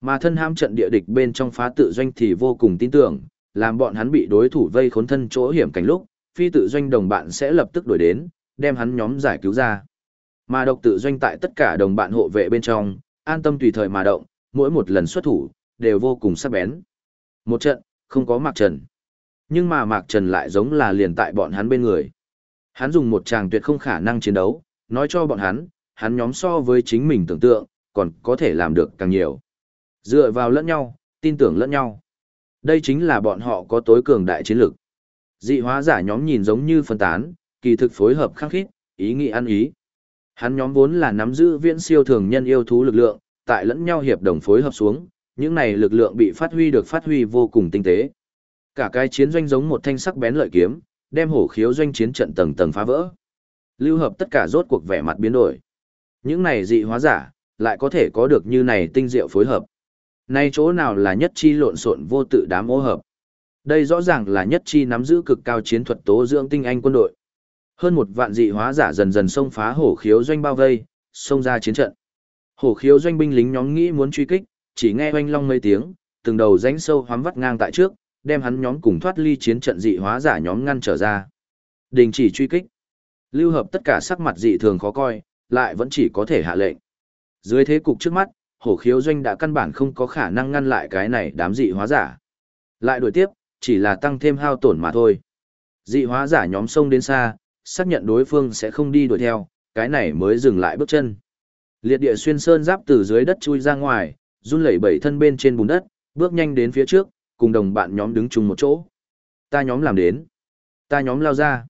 Mà thân ham trận địa địch bên trong phá tự doanh thì vô cùng tin tưởng, làm bọn hắn bị đối thủ vây khốn thân chỗ hiểm cảnh lúc, phi tự doanh đồng bạn sẽ lập tức đuổi đến, đem hắn nhóm giải cứu ra. Mà độc tự doanh tại tất cả đồng bạn hộ vệ bên trong, an tâm tùy thời mà động, mỗi một lần xuất thủ, đều vô cùng sắc bén. Một trận, không có mặc Trần. Nhưng mà Mạc Trần lại giống là liền tại bọn hắn bên người. Hắn dùng một tràng tuyệt không khả năng chiến đấu, nói cho bọn hắn, hắn nhóm so với chính mình tưởng tượng, còn có thể làm được càng nhiều. Dựa vào lẫn nhau, tin tưởng lẫn nhau. Đây chính là bọn họ có tối cường đại chiến lực. Dị hóa giả nhóm nhìn giống như phân tán, kỳ thực phối hợp khắc khít, ý nghĩ ăn ý. Hắn nhóm vốn là nắm giữ viễn siêu thường nhân yêu thú lực lượng, tại lẫn nhau hiệp đồng phối hợp xuống, những này lực lượng bị phát huy được phát huy vô cùng tinh tế. Cả cái chiến doanh giống một thanh sắc bén lợi kiếm, đem hổ khiếu doanh chiến trận tầng tầng phá vỡ. Lưu hợp tất cả rốt cuộc vẻ mặt biến đổi. Những này dị hóa giả, lại có thể có được như này tinh diệu phối hợp. Nay chỗ nào là nhất chi lộn xộn vô tự đám ô hợp. Đây rõ ràng là nhất chi nắm giữ cực cao chiến thuật tố dưỡng tinh anh quân đội. Hơn một vạn dị hóa giả dần dần xông phá hổ khiếu doanh bao vây, xông ra chiến trận. Hổ khiếu doanh binh lính nhóm nghĩ muốn truy kích, chỉ nghe oanh long mấy tiếng, từng đầu rãnh sâu hoắm vắt ngang tại trước, đem hắn nhóm cùng thoát ly chiến trận dị hóa giả nhóm ngăn trở ra. Đình chỉ truy kích. Lưu hợp tất cả sắc mặt dị thường khó coi, lại vẫn chỉ có thể hạ lệnh. Dưới thế cục trước mắt, hổ khiếu doanh đã căn bản không có khả năng ngăn lại cái này đám dị hóa giả. Lại đuổi tiếp, chỉ là tăng thêm hao tổn mà thôi. Dị hóa giả nhóm sông đến xa, xác nhận đối phương sẽ không đi đuổi theo, cái này mới dừng lại bước chân. Liệt địa xuyên sơn giáp từ dưới đất chui ra ngoài, run lẩy bẩy thân bên trên bùn đất, bước nhanh đến phía trước, cùng đồng bạn nhóm đứng chung một chỗ. Ta nhóm làm đến. Ta nhóm lao ra.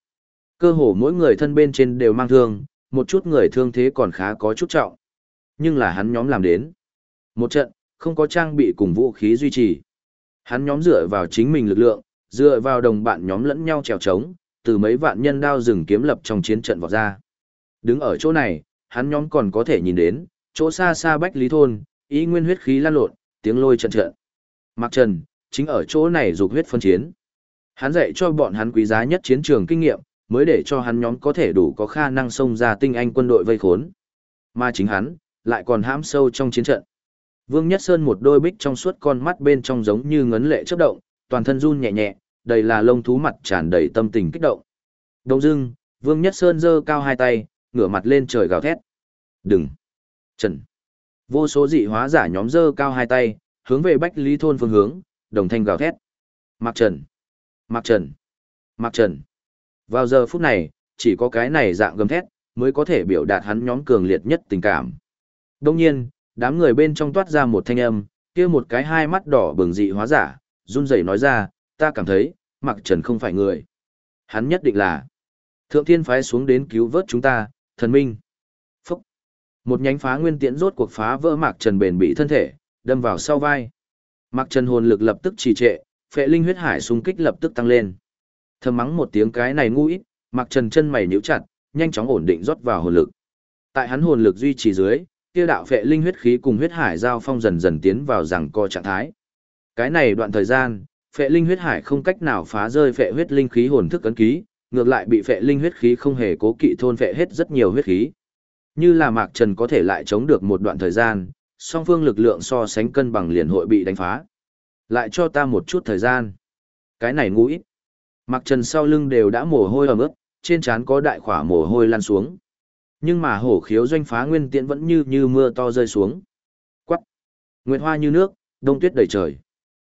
Cơ hồ mỗi người thân bên trên đều mang thương, một chút người thương thế còn khá có chút trọng. Nhưng là hắn nhóm làm đến. Một trận, không có trang bị cùng vũ khí duy trì. Hắn nhóm dựa vào chính mình lực lượng, dựa vào đồng bạn nhóm lẫn nhau trèo trống, từ mấy vạn nhân đao rừng kiếm lập trong chiến trận vọt ra. Đứng ở chỗ này, hắn nhóm còn có thể nhìn đến, chỗ xa xa Bách Lý Thôn, ý nguyên huyết khí lan lộn, tiếng lôi trận trận. Mạc Trần, chính ở chỗ này dục huyết phân chiến. Hắn dạy cho bọn hắn quý giá nhất chiến trường kinh nghiệm, mới để cho hắn nhóm có thể đủ có khả năng xông ra tinh anh quân đội vây khốn. Mà chính hắn, lại còn hãm sâu trong chiến trận. Vương Nhất Sơn một đôi bích trong suốt con mắt bên trong giống như ngấn lệ chớp động, toàn thân run nhẹ nhẹ, đầy là lông thú mặt tràn đầy tâm tình kích động. Đông dưng, Vương Nhất Sơn giơ cao hai tay, ngửa mặt lên trời gào thét. Đừng! Trần! Vô số dị hóa giả nhóm giơ cao hai tay, hướng về Bách Lý Thôn phương hướng, đồng thanh gào thét. Mạc Trần! Mạc Trần! Mạc Trần! Vào giờ phút này, chỉ có cái này dạng gầm thét, mới có thể biểu đạt hắn nhóm cường liệt nhất tình cảm. Đông nhiên, đám người bên trong toát ra một thanh âm, kia một cái hai mắt đỏ bừng dị hóa giả, run rẩy nói ra, ta cảm thấy, Mạc Trần không phải người. Hắn nhất định là Thượng Thiên phái xuống đến cứu vớt chúng ta, thần minh. Phúc. Một nhánh phá nguyên tiễn rốt cuộc phá vỡ Mạc Trần bền bị thân thể, đâm vào sau vai. Mạc Trần hồn lực lập tức trì trệ, phệ linh huyết hải xung kích lập tức tăng lên. Thầm mắng một tiếng cái này ngu ít, Mạc Trần chân mày nhíu chặt, nhanh chóng ổn định rót vào hồn lực. Tại hắn hồn lực duy trì dưới, kia đạo phệ linh huyết khí cùng huyết hải giao phong dần dần tiến vào rằng co trạng thái. Cái này đoạn thời gian, phệ linh huyết hải không cách nào phá rơi phệ huyết linh khí hồn thức ấn ký, ngược lại bị phệ linh huyết khí không hề cố kỵ thôn phệ hết rất nhiều huyết khí. Như là Mạc Trần có thể lại chống được một đoạn thời gian, song phương lực lượng so sánh cân bằng liền hội bị đánh phá. Lại cho ta một chút thời gian. Cái này ngu ít. Mặc Trần sau lưng đều đã mồ hôi ẩm ướt, trên trán có đại khỏa mồ hôi lan xuống. Nhưng mà hổ khiếu doanh phá nguyên tiễn vẫn như như mưa to rơi xuống. Quắc. Nguyệt hoa như nước, đông tuyết đầy trời.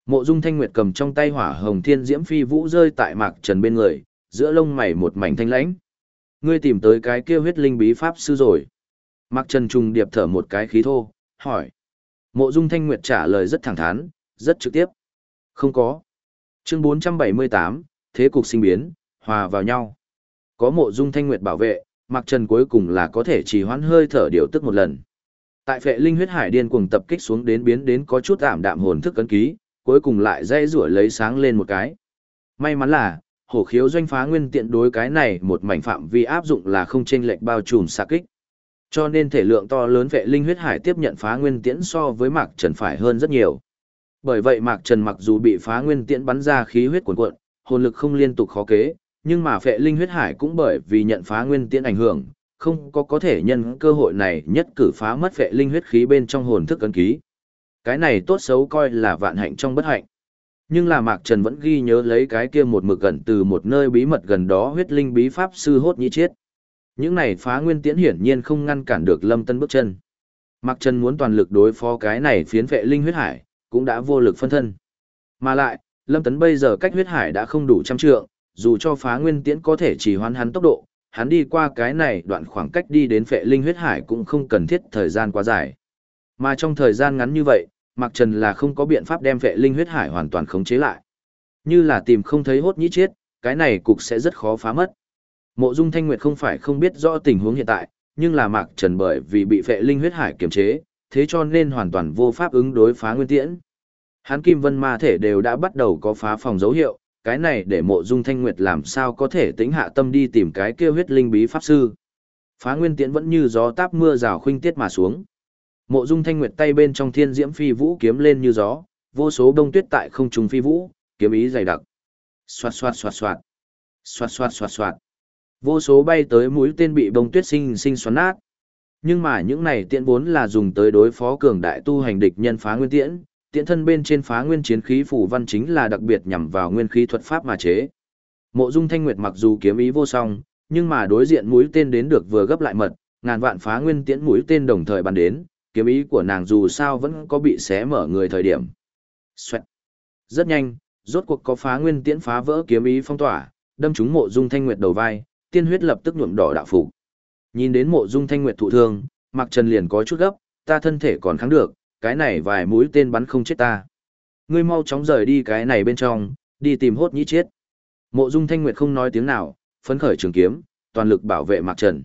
Mộ Dung Thanh Nguyệt cầm trong tay hỏa hồng thiên diễm phi vũ rơi tại Mạc Trần bên người, giữa lông mày một mảnh thanh lãnh. Ngươi tìm tới cái kia huyết linh bí pháp sư rồi. Mạc Trần trùng điệp thở một cái khí thô, hỏi. Mộ Dung Thanh Nguyệt trả lời rất thẳng thắn, rất trực tiếp. Không có. Chương 478, thế cục sinh biến, hòa vào nhau. Có Mộ Dung Thanh Nguyệt bảo vệ, Mạc Trần cuối cùng là có thể chỉ hoãn hơi thở điều tức một lần. Tại phệ linh huyết hải điên cuồng tập kích xuống đến biến đến có chút ảm đạm hồn thức cấn ký, cuối cùng lại dây rủa lấy sáng lên một cái. May mắn là, hổ khiếu doanh phá nguyên tiện đối cái này một mảnh phạm vi áp dụng là không chênh lệch bao trùm xạ kích. Cho nên thể lượng to lớn vệ linh huyết hải tiếp nhận phá nguyên tiễn so với Mạc Trần phải hơn rất nhiều. Bởi vậy Mạc Trần mặc dù bị phá nguyên tiễn bắn ra khí huyết cuồn cuộn, hồn lực không liên tục khó kế, nhưng mà vệ linh huyết hải cũng bởi vì nhận phá nguyên tiễn ảnh hưởng, không có có thể nhân cơ hội này nhất cử phá mất vệ linh huyết khí bên trong hồn thức ấn ký. Cái này tốt xấu coi là vạn hạnh trong bất hạnh. Nhưng là Mạc Trần vẫn ghi nhớ lấy cái kia một mực gần từ một nơi bí mật gần đó huyết linh bí pháp sư hốt nhĩ chết. Những này phá nguyên tiễn hiển nhiên không ngăn cản được Lâm Tân bước chân. Mạc Trần muốn toàn lực đối phó cái này phiến vệ linh huyết hải, cũng đã vô lực phân thân. Mà lại, Lâm Tấn bây giờ cách huyết hải đã không đủ trăm trượng, dù cho phá nguyên tiễn có thể chỉ hoán hắn tốc độ, hắn đi qua cái này đoạn khoảng cách đi đến vệ linh huyết hải cũng không cần thiết thời gian quá dài. Mà trong thời gian ngắn như vậy, Mạc Trần là không có biện pháp đem vệ linh huyết hải hoàn toàn khống chế lại. Như là tìm không thấy hốt nhĩ chết, cái này cục sẽ rất khó phá mất. Mộ Dung Thanh Nguyệt không phải không biết rõ tình huống hiện tại, nhưng là Mạc Trần bởi vì bị vệ linh huyết hải kiềm chế, thế cho nên hoàn toàn vô pháp ứng đối phá nguyên tiễn. Hán Kim Vân Ma thể đều đã bắt đầu có phá phòng dấu hiệu, cái này để Mộ Dung Thanh Nguyệt làm sao có thể tính hạ tâm đi tìm cái kia huyết linh bí pháp sư. Phá nguyên tiễn vẫn như gió táp mưa rào khuynh tiết mà xuống. Mộ Dung Thanh Nguyệt tay bên trong thiên diễm phi vũ kiếm lên như gió, vô số đông tuyết tại không trung phi vũ, kiếm ý dày đặc. Xoạt xoạt xoạt xoạt. Xoạt xoạt xoạt xoạt. Vô số bay tới mũi tên bị bông tuyết sinh sinh xoắn nát. Nhưng mà những này tiễn vốn là dùng tới đối phó cường đại tu hành địch nhân phá nguyên tiễn, tiễn thân bên trên phá nguyên chiến khí phủ văn chính là đặc biệt nhằm vào nguyên khí thuật pháp mà chế. Mộ Dung Thanh Nguyệt mặc dù kiếm ý vô song, nhưng mà đối diện mũi tên đến được vừa gấp lại mật, ngàn vạn phá nguyên tiễn mũi tên đồng thời bắn đến, kiếm ý của nàng dù sao vẫn có bị xé mở người thời điểm. Xoẹt. Rất nhanh, rốt cuộc có phá nguyên tiễn phá vỡ kiếm ý phong tỏa, đâm trúng mộ dung thanh nguyệt đầu vai, tiên huyết lập tức nhuộm đỏ đạo phục. Nhìn đến mộ dung thanh nguyệt thụ thương, Mạc Trần liền có chút gấp, ta thân thể còn kháng được, cái này vài mũi tên bắn không chết ta. Ngươi mau chóng rời đi cái này bên trong, đi tìm hốt nhĩ chết. Mộ Dung Thanh Nguyệt không nói tiếng nào, phấn khởi trường kiếm, toàn lực bảo vệ Mạc Trần.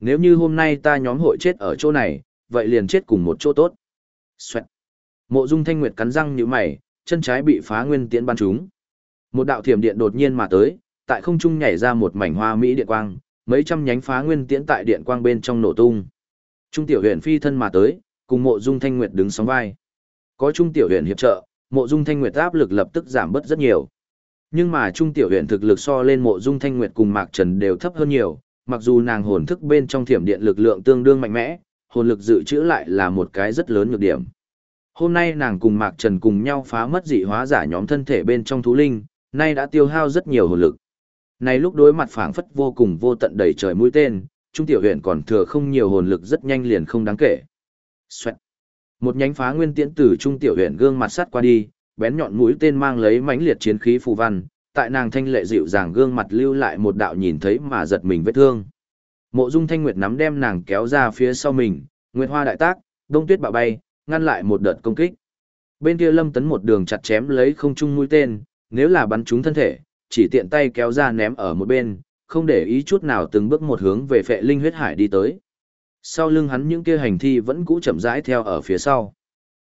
Nếu như hôm nay ta nhóm hội chết ở chỗ này, vậy liền chết cùng một chỗ tốt. Xoẹt. Mộ Dung Thanh Nguyệt cắn răng như mày, chân trái bị phá nguyên tiễn bắn trúng. Một đạo thiểm điện đột nhiên mà tới, tại không trung nhảy ra một mảnh hoa mỹ điện quang, mấy trăm nhánh phá nguyên tiễn tại điện quang bên trong nổ tung. Trung tiểu huyền phi thân mà tới, cùng Mộ Dung Thanh Nguyệt đứng sóng vai. Có Trung tiểu huyền hiệp trợ, Mộ Dung Thanh Nguyệt áp lực lập tức giảm bớt rất nhiều. Nhưng mà Trung tiểu huyền thực lực so lên Mộ Dung Thanh Nguyệt cùng Mạc Trần đều thấp hơn nhiều, mặc dù nàng hồn thức bên trong thiểm điện lực lượng tương đương mạnh mẽ, hồn lực dự trữ lại là một cái rất lớn nhược điểm. Hôm nay nàng cùng Mạc Trần cùng nhau phá mất dị hóa giả nhóm thân thể bên trong thú linh, nay đã tiêu hao rất nhiều hồn lực. Này lúc đối mặt phảng phất vô cùng vô tận đầy trời mũi tên, Trung tiểu huyện còn thừa không nhiều hồn lực rất nhanh liền không đáng kể. Xoẹt. Một nhánh phá nguyên tiễn từ Trung tiểu huyện gương mặt sắt qua đi, bén nhọn mũi tên mang lấy mãnh liệt chiến khí phù văn, tại nàng thanh lệ dịu dàng gương mặt lưu lại một đạo nhìn thấy mà giật mình vết thương. Mộ Dung Thanh Nguyệt nắm đem nàng kéo ra phía sau mình, Nguyệt Hoa đại tác, đông tuyết bạo bay, ngăn lại một đợt công kích. Bên kia Lâm Tấn một đường chặt chém lấy không trung mũi tên, nếu là bắn trúng thân thể, chỉ tiện tay kéo ra ném ở một bên, không để ý chút nào từng bước một hướng về phệ linh huyết hải đi tới. Sau lưng hắn những kia hành thi vẫn cũ chậm rãi theo ở phía sau.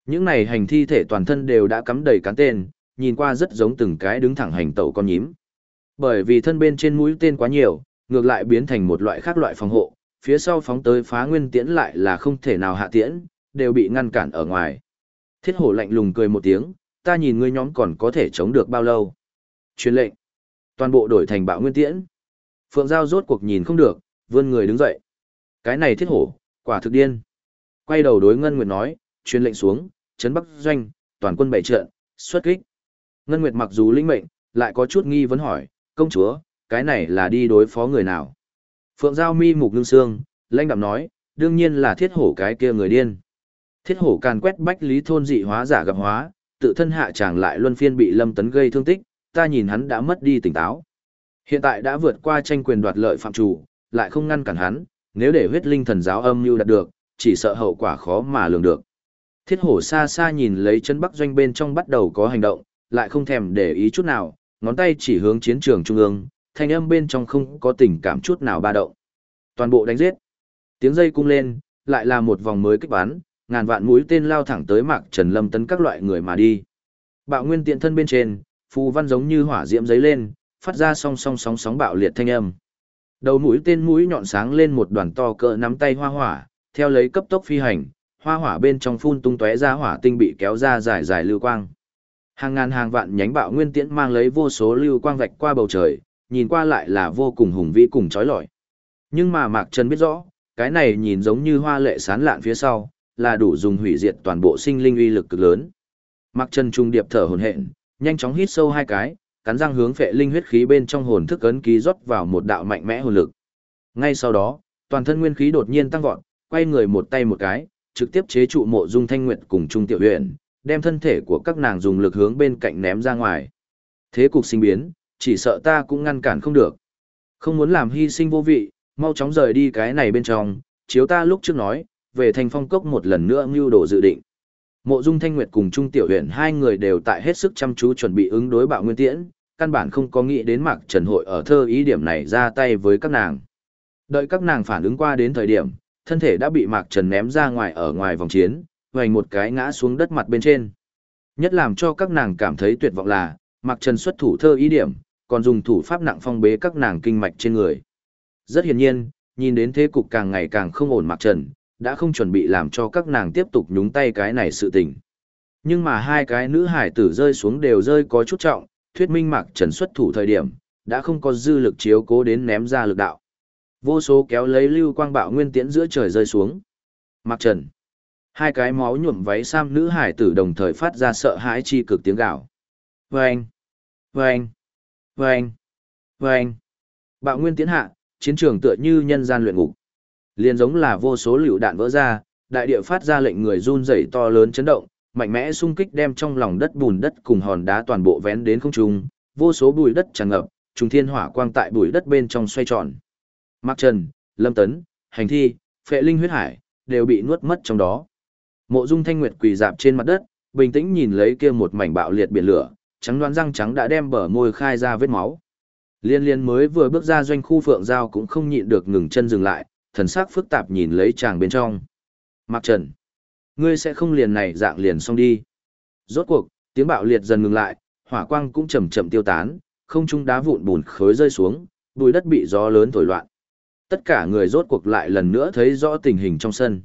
Những này hành thi thể toàn thân đều đã cắm đầy cán tên, nhìn qua rất giống từng cái đứng thẳng hành tẩu con nhím. Bởi vì thân bên trên mũi tên quá nhiều, ngược lại biến thành một loại khác loại phòng hộ, phía sau phóng tới phá nguyên tiễn lại là không thể nào hạ tiễn, đều bị ngăn cản ở ngoài. Thiết hổ lạnh lùng cười một tiếng, ta nhìn ngươi nhóm còn có thể chống được bao lâu. Truyền lệnh. Toàn bộ đổi thành bạo nguyên tiễn. Phượng Giao rốt cuộc nhìn không được, vươn người đứng dậy. Cái này thiết hổ, quả thực điên. Quay đầu đối Ngân Nguyệt nói, truyền lệnh xuống, chấn bắc doanh, toàn quân bảy trận, xuất kích. Ngân Nguyệt mặc dù linh mệnh, lại có chút nghi vấn hỏi, công chúa, cái này là đi đối phó người nào? Phượng Giao mi mục ngưng xương, lãnh đạm nói, đương nhiên là thiết hổ cái kia người điên. Thiết hổ càn quét bách lý thôn dị hóa giả gặp hóa, tự thân hạ chàng lại luân phiên bị lâm tấn gây thương tích, ta nhìn hắn đã mất đi tỉnh táo. Hiện tại đã vượt qua tranh quyền đoạt lợi phạm chủ, lại không ngăn cản hắn, nếu để huyết linh thần giáo âm mưu đạt được, chỉ sợ hậu quả khó mà lường được. Thiết hổ xa xa nhìn lấy chân bắc doanh bên trong bắt đầu có hành động, lại không thèm để ý chút nào, ngón tay chỉ hướng chiến trường trung ương, thanh âm bên trong không có tình cảm chút nào ba động. Toàn bộ đánh giết. Tiếng dây cung lên, lại là một vòng mới kích bắn, ngàn vạn mũi tên lao thẳng tới Mạc Trần Lâm tấn các loại người mà đi. Bạo nguyên tiện thân bên trên, phù văn giống như hỏa diễm giấy lên, phát ra song song sóng sóng bạo liệt thanh âm. Đầu mũi tên mũi nhọn sáng lên một đoàn to cỡ nắm tay hoa hỏa, theo lấy cấp tốc phi hành, hoa hỏa bên trong phun tung tóe ra hỏa tinh bị kéo ra dài dài lưu quang. Hàng ngàn hàng vạn nhánh bạo nguyên tiễn mang lấy vô số lưu quang vạch qua bầu trời, nhìn qua lại là vô cùng hùng vĩ cùng chói lọi. Nhưng mà Mạc Trần biết rõ, cái này nhìn giống như hoa lệ sán lạn phía sau, là đủ dùng hủy diệt toàn bộ sinh linh uy lực cực lớn. Mạc Trần trung điệp thở hổn hển, nhanh chóng hít sâu hai cái, cắn răng hướng phệ linh huyết khí bên trong hồn thức ấn ký rót vào một đạo mạnh mẽ hồn lực. Ngay sau đó, toàn thân nguyên khí đột nhiên tăng vọt, quay người một tay một cái, trực tiếp chế trụ mộ dung thanh nguyệt cùng trung tiểu huyền, đem thân thể của các nàng dùng lực hướng bên cạnh ném ra ngoài. Thế cục sinh biến, chỉ sợ ta cũng ngăn cản không được. Không muốn làm hy sinh vô vị, mau chóng rời đi cái này bên trong, chiếu ta lúc trước nói, về thành phong cốc một lần nữa mưu đồ dự định. Mộ Dung Thanh Nguyệt cùng Trung Tiểu Huyền hai người đều tại hết sức chăm chú chuẩn bị ứng đối bạo nguyên tiễn, căn bản không có nghĩ đến Mạc Trần Hội ở thơ ý điểm này ra tay với các nàng. Đợi các nàng phản ứng qua đến thời điểm, thân thể đã bị Mạc Trần ném ra ngoài ở ngoài vòng chiến, hoành một cái ngã xuống đất mặt bên trên. Nhất làm cho các nàng cảm thấy tuyệt vọng là, Mạc Trần xuất thủ thơ ý điểm, còn dùng thủ pháp nặng phong bế các nàng kinh mạch trên người. Rất hiển nhiên, nhìn đến thế cục càng ngày càng không ổn Mạc Trần, đã không chuẩn bị làm cho các nàng tiếp tục nhúng tay cái này sự tình. Nhưng mà hai cái nữ hải tử rơi xuống đều rơi có chút trọng, thuyết minh Mạc Trần xuất thủ thời điểm, đã không có dư lực chiếu cố đến ném ra lực đạo. Vô số kéo lấy lưu quang bạo nguyên tiễn giữa trời rơi xuống. Mạc Trần. Hai cái máu nhuộm váy sam nữ hải tử đồng thời phát ra sợ hãi chi cực tiếng gào. Vâng! Vâng! Vâng! Vâng! Bạo nguyên tiễn hạ, chiến trường tựa như nhân gian luyện ngục. Liền giống là vô số liều đạn vỡ ra, đại địa phát ra lệnh người run rẩy to lớn chấn động, mạnh mẽ xung kích đem trong lòng đất bùn đất cùng hòn đá toàn bộ vén đến không trung, vô số bụi đất tràn ngập, trùng thiên hỏa quang tại bụi đất bên trong xoay tròn. Mạc Trần, Lâm Tấn, Hành Thi, Phệ Linh huyết hải đều bị nuốt mất trong đó. Mộ Dung Thanh Nguyệt quỳ dạp trên mặt đất, bình tĩnh nhìn lấy kia một mảnh bạo liệt biển lửa, trắng đoán răng trắng đã đem bờ môi khai ra vết máu. Liên liên mới vừa bước ra doanh khu phượng giao cũng không nhịn được ngừng chân dừng lại, thần sắc phức tạp nhìn lấy chàng bên trong. Mạc Trần, ngươi sẽ không liền này dạng liền xong đi. Rốt cuộc, tiếng bạo liệt dần ngừng lại, hỏa quang cũng chậm chậm tiêu tán, không trung đá vụn bùn khối rơi xuống, bụi đất bị gió lớn thổi loạn. Tất cả người rốt cuộc lại lần nữa thấy rõ tình hình trong sân.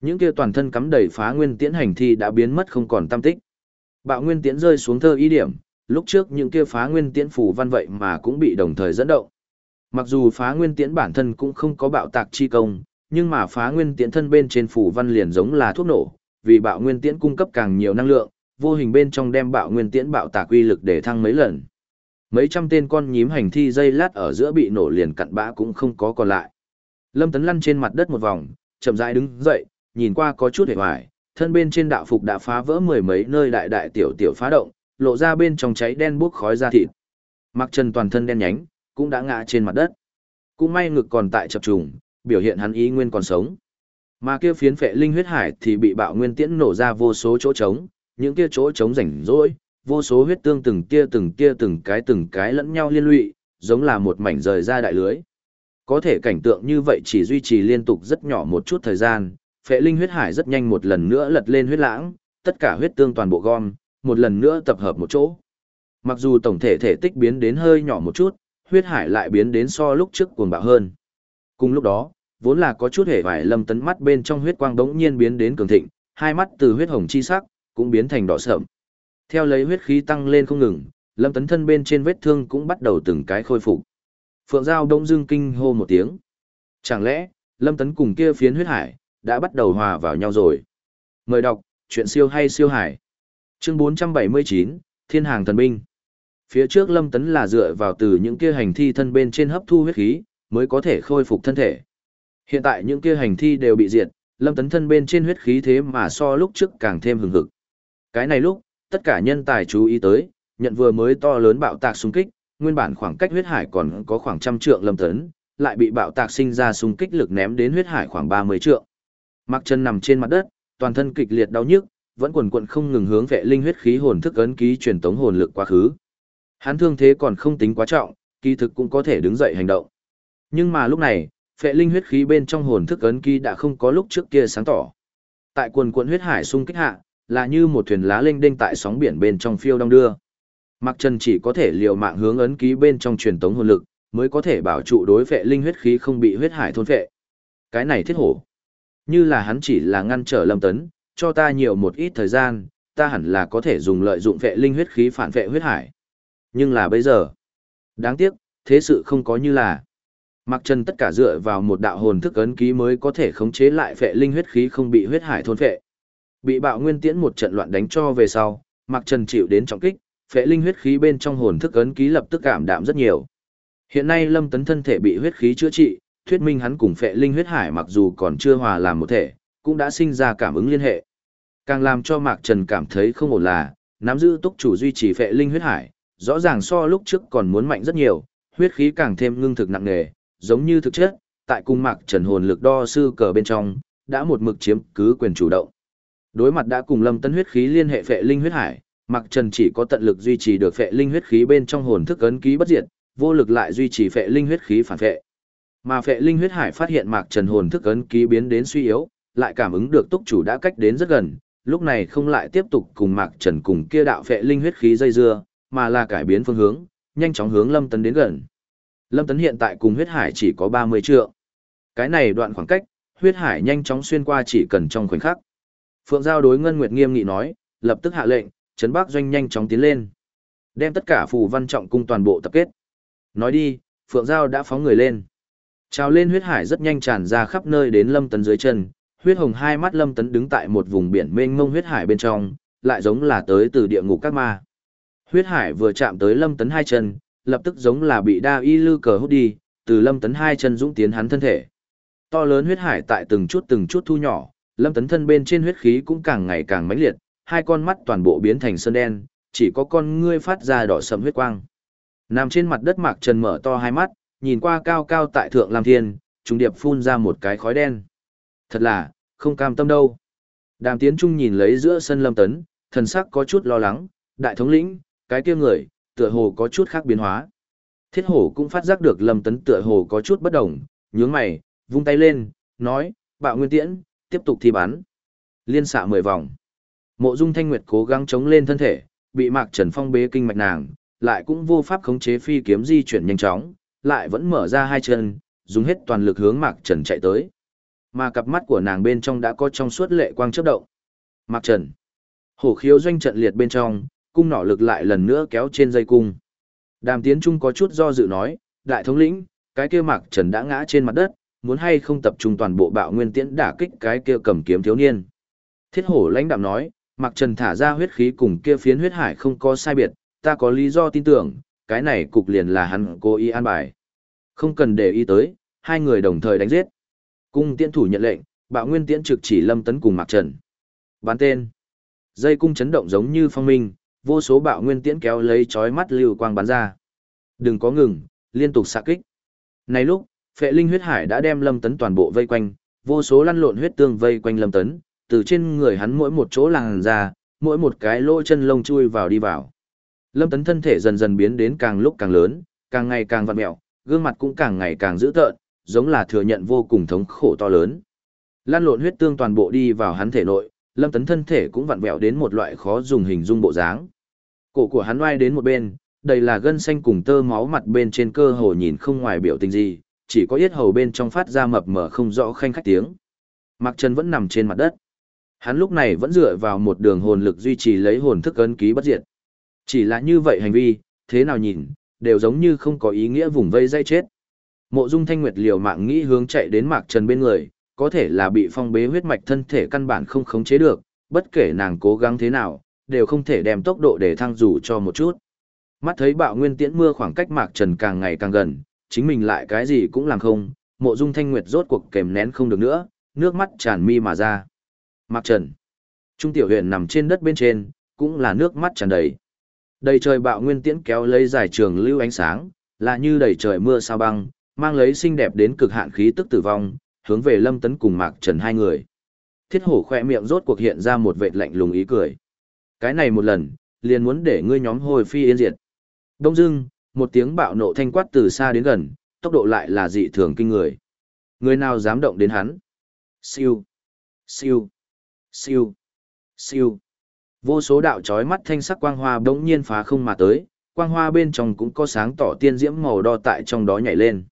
Những kia toàn thân cắm đầy phá nguyên tiễn hành thi đã biến mất không còn tâm tích. Bạo nguyên tiễn rơi xuống thơ ý điểm, lúc trước những kia phá nguyên tiễn phủ văn vậy mà cũng bị đồng thời dẫn động. Mặc dù phá nguyên tiễn bản thân cũng không có bạo tạc chi công, nhưng mà phá nguyên tiễn thân bên trên phủ văn liền giống là thuốc nổ, vì bạo nguyên tiễn cung cấp càng nhiều năng lượng, vô hình bên trong đem bạo nguyên tiễn bạo tạc uy lực để thăng mấy lần. Mấy trăm tên con nhím hành thi dây lát ở giữa bị nổ liền cặn bã cũng không có còn lại. Lâm Tấn lăn trên mặt đất một vòng, chậm rãi đứng dậy, nhìn qua có chút hề hoài, thân bên trên đạo phục đã phá vỡ mười mấy nơi đại đại tiểu tiểu phá động, lộ ra bên trong cháy đen bốc khói ra thịt. Mặc chân toàn thân đen nhánh, cũng đã ngã trên mặt đất. Cũng may ngực còn tại chập trùng, biểu hiện hắn ý nguyên còn sống. Mà kia phiến phệ linh huyết hải thì bị bạo nguyên tiễn nổ ra vô số chỗ trống, những kia chỗ trống rảnh rỗi, vô số huyết tương từng tia từng tia từng cái từng cái lẫn nhau liên lụy, giống là một mảnh rời ra đại lưới. Có thể cảnh tượng như vậy chỉ duy trì liên tục rất nhỏ một chút thời gian, phệ linh huyết hải rất nhanh một lần nữa lật lên huyết lãng, tất cả huyết tương toàn bộ gom, một lần nữa tập hợp một chỗ. Mặc dù tổng thể thể tích biến đến hơi nhỏ một chút, huyết hải lại biến đến so lúc trước cuồng bạo hơn. Cùng lúc đó, vốn là có chút hề vải lâm tấn mắt bên trong huyết quang đống nhiên biến đến cường thịnh, hai mắt từ huyết hồng chi sắc, cũng biến thành đỏ sợm. Theo lấy huyết khí tăng lên không ngừng, lâm tấn thân bên trên vết thương cũng bắt đầu từng cái khôi phục. Phượng Giao đông dương kinh hô một tiếng. Chẳng lẽ, lâm tấn cùng kia phiến huyết hải, đã bắt đầu hòa vào nhau rồi. Mời đọc, chuyện siêu hay siêu hải. Chương 479, Thiên hàng thần binh. Phía trước Lâm Tấn là dựa vào từ những kia hành thi thân bên trên hấp thu huyết khí, mới có thể khôi phục thân thể. Hiện tại những kia hành thi đều bị diệt, Lâm Tấn thân bên trên huyết khí thế mà so lúc trước càng thêm hừng hực. Cái này lúc, tất cả nhân tài chú ý tới, nhận vừa mới to lớn bạo tạc xung kích, nguyên bản khoảng cách huyết hải còn có khoảng trăm trượng Lâm Tấn, lại bị bạo tạc sinh ra xung kích lực ném đến huyết hải khoảng 30 trượng. Mặc chân nằm trên mặt đất, toàn thân kịch liệt đau nhức, vẫn quần quận không ngừng hướng vệ linh huyết khí hồn thức ấn ký truyền tống hồn lực quá khứ. Hắn thương thế còn không tính quá trọng, kỳ thực cũng có thể đứng dậy hành động. Nhưng mà lúc này, phệ linh huyết khí bên trong hồn thức ấn ký đã không có lúc trước kia sáng tỏ. Tại quần quần huyết hải xung kích hạ, là như một thuyền lá lênh đênh tại sóng biển bên trong phiêu đong đưa. Mặc Trần chỉ có thể liều mạng hướng ấn ký bên trong truyền tống hồn lực, mới có thể bảo trụ đối phệ linh huyết khí không bị huyết hải thôn phệ. Cái này thiết hổ. Như là hắn chỉ là ngăn trở Lâm Tấn, cho ta nhiều một ít thời gian, ta hẳn là có thể dùng lợi dụng Phệ linh huyết khí phản Phệ huyết hải. Nhưng là bây giờ, đáng tiếc, thế sự không có như là. Mặc Trần tất cả dựa vào một đạo hồn thức ấn ký mới có thể khống chế lại phệ linh huyết khí không bị huyết hải thôn phệ. Bị bạo nguyên tiễn một trận loạn đánh cho về sau, Mặc Trần chịu đến trọng kích, phệ linh huyết khí bên trong hồn thức ấn ký lập tức cảm đạm rất nhiều. Hiện nay Lâm Tấn thân thể bị huyết khí chữa trị, thuyết minh hắn cùng phệ linh huyết hải mặc dù còn chưa hòa làm một thể, cũng đã sinh ra cảm ứng liên hệ. Càng làm cho Mạc Trần cảm thấy không ổn là, nắm giữ túc chủ duy trì phệ linh huyết hải, rõ ràng so lúc trước còn muốn mạnh rất nhiều, huyết khí càng thêm ngưng thực nặng nề, giống như thực chất, tại cung Mạc Trần hồn lực đo sư cờ bên trong, đã một mực chiếm cứ quyền chủ động. Đối mặt đã cùng Lâm Tân huyết khí liên hệ phệ linh huyết hải, Mạc Trần chỉ có tận lực duy trì được phệ linh huyết khí bên trong hồn thức ấn ký bất diệt, vô lực lại duy trì phệ linh huyết khí phản phệ. Mà phệ linh huyết hải phát hiện Mạc Trần hồn thức ấn ký biến đến suy yếu, lại cảm ứng được túc chủ đã cách đến rất gần, lúc này không lại tiếp tục cùng Mạc Trần cùng kia đạo phệ linh huyết khí dây dưa, mà là cải biến phương hướng, nhanh chóng hướng Lâm Tấn đến gần. Lâm Tấn hiện tại cùng huyết hải chỉ có 30 trượng. Cái này đoạn khoảng cách, huyết hải nhanh chóng xuyên qua chỉ cần trong khoảnh khắc. Phượng Giao đối Ngân Nguyệt nghiêm nghị nói, lập tức hạ lệnh, trấn Bắc doanh nhanh chóng tiến lên. Đem tất cả phù văn trọng cung toàn bộ tập kết. Nói đi, Phượng Giao đã phóng người lên. Trào lên huyết hải rất nhanh tràn ra khắp nơi đến Lâm Tấn dưới chân, huyết hồng hai mắt lâm tấn đứng tại một vùng biển mênh mông huyết hải bên trong, lại giống là tới từ địa ngục các ma. Huyết hải vừa chạm tới lâm tấn hai chân, lập tức giống là bị đa y lư cờ hút đi, từ lâm tấn hai chân dũng tiến hắn thân thể. To lớn huyết hải tại từng chút từng chút thu nhỏ, lâm tấn thân bên trên huyết khí cũng càng ngày càng mãnh liệt, hai con mắt toàn bộ biến thành sơn đen, chỉ có con ngươi phát ra đỏ sầm huyết quang. Nằm trên mặt đất mạc trần mở to hai mắt, nhìn qua cao cao tại thượng lam thiên, trung điệp phun ra một cái khói đen. Thật là, không cam tâm đâu. Đàm Tiến Trung nhìn lấy giữa sân Lâm Tấn, thần sắc có chút lo lắng, đại thống lĩnh, cái kia người, tựa hồ có chút khác biến hóa. Thiết hổ cũng phát giác được Lâm Tấn tựa hồ có chút bất đồng, nhướng mày, vung tay lên, nói, bạo nguyên tiễn, tiếp tục thi bắn. Liên xạ 10 vòng. Mộ Dung Thanh Nguyệt cố gắng chống lên thân thể, bị Mạc Trần Phong bế kinh mạch nàng, lại cũng vô pháp khống chế phi kiếm di chuyển nhanh chóng, lại vẫn mở ra hai chân, dùng hết toàn lực hướng Mạc Trần chạy tới. Mà cặp mắt của nàng bên trong đã có trong suốt lệ quang chớp động. Mạc Trần. Hổ khiếu doanh trận liệt bên trong, cung nỏ lực lại lần nữa kéo trên dây cung. Đàm Tiến Trung có chút do dự nói, đại thống lĩnh, cái kia Mạc Trần đã ngã trên mặt đất, muốn hay không tập trung toàn bộ bạo nguyên tiễn đả kích cái kia cầm kiếm thiếu niên. Thiết hổ lãnh đạm nói, Mạc Trần thả ra huyết khí cùng kia phiến huyết hải không có sai biệt, ta có lý do tin tưởng, cái này cục liền là hắn cố ý an bài. Không cần để ý tới, hai người đồng thời đánh giết. Cung tiễn thủ nhận lệnh, bạo nguyên tiễn trực chỉ lâm tấn cùng Mạc Trần. Bán tên. Dây cung chấn động giống như phong minh, vô số bạo nguyên tiễn kéo lấy chói mắt lưu quang bắn ra. Đừng có ngừng, liên tục xạ kích. Này lúc, phệ linh huyết hải đã đem lâm tấn toàn bộ vây quanh, vô số lăn lộn huyết tương vây quanh lâm tấn, từ trên người hắn mỗi một chỗ làn ra, mỗi một cái lỗ chân lông chui vào đi vào. Lâm tấn thân thể dần dần biến đến càng lúc càng lớn, càng ngày càng vặn mẹo, gương mặt cũng càng ngày càng dữ tợn, giống là thừa nhận vô cùng thống khổ to lớn. Lan lộn huyết tương toàn bộ đi vào hắn thể nội, Lâm Tấn thân thể cũng vặn vẹo đến một loại khó dùng hình dung bộ dáng. Cổ của hắn oai đến một bên, đây là gân xanh cùng tơ máu mặt bên trên cơ hồ nhìn không ngoài biểu tình gì, chỉ có yết hầu bên trong phát ra mập mờ không rõ khanh khách tiếng. Mặc Trần vẫn nằm trên mặt đất. Hắn lúc này vẫn dựa vào một đường hồn lực duy trì lấy hồn thức ấn ký bất diệt. Chỉ là như vậy hành vi, thế nào nhìn, đều giống như không có ý nghĩa vùng vây dây chết. Mộ Dung Thanh Nguyệt liều mạng nghĩ hướng chạy đến Mạc Trần bên người, có thể là bị phong bế huyết mạch thân thể căn bản không khống chế được, bất kể nàng cố gắng thế nào, đều không thể đem tốc độ để thăng dù cho một chút. Mắt thấy bạo nguyên tiễn mưa khoảng cách Mạc Trần càng ngày càng gần, chính mình lại cái gì cũng làm không, Mộ Dung Thanh Nguyệt rốt cuộc kềm nén không được nữa, nước mắt tràn mi mà ra. Mạc Trần. Trung tiểu huyền nằm trên đất bên trên, cũng là nước mắt tràn đầy. Đầy trời bạo nguyên tiễn kéo lấy dài trường lưu ánh sáng, là như đầy trời mưa sao băng, mang lấy xinh đẹp đến cực hạn khí tức tử vong, hướng về Lâm Tấn cùng Mạc Trần hai người. Thiết hổ khoe miệng rốt cuộc hiện ra một vệt lạnh lùng ý cười. Cái này một lần, liền muốn để ngươi nhóm hồi phi yên diệt. Đông dưng, một tiếng bạo nộ thanh quát từ xa đến gần, tốc độ lại là dị thường kinh người. Người nào dám động đến hắn? Siêu, siêu, siêu, siêu. Vô số đạo chói mắt thanh sắc quang hoa bỗng nhiên phá không mà tới, quang hoa bên trong cũng có sáng tỏ tiên diễm màu đo tại trong đó nhảy lên.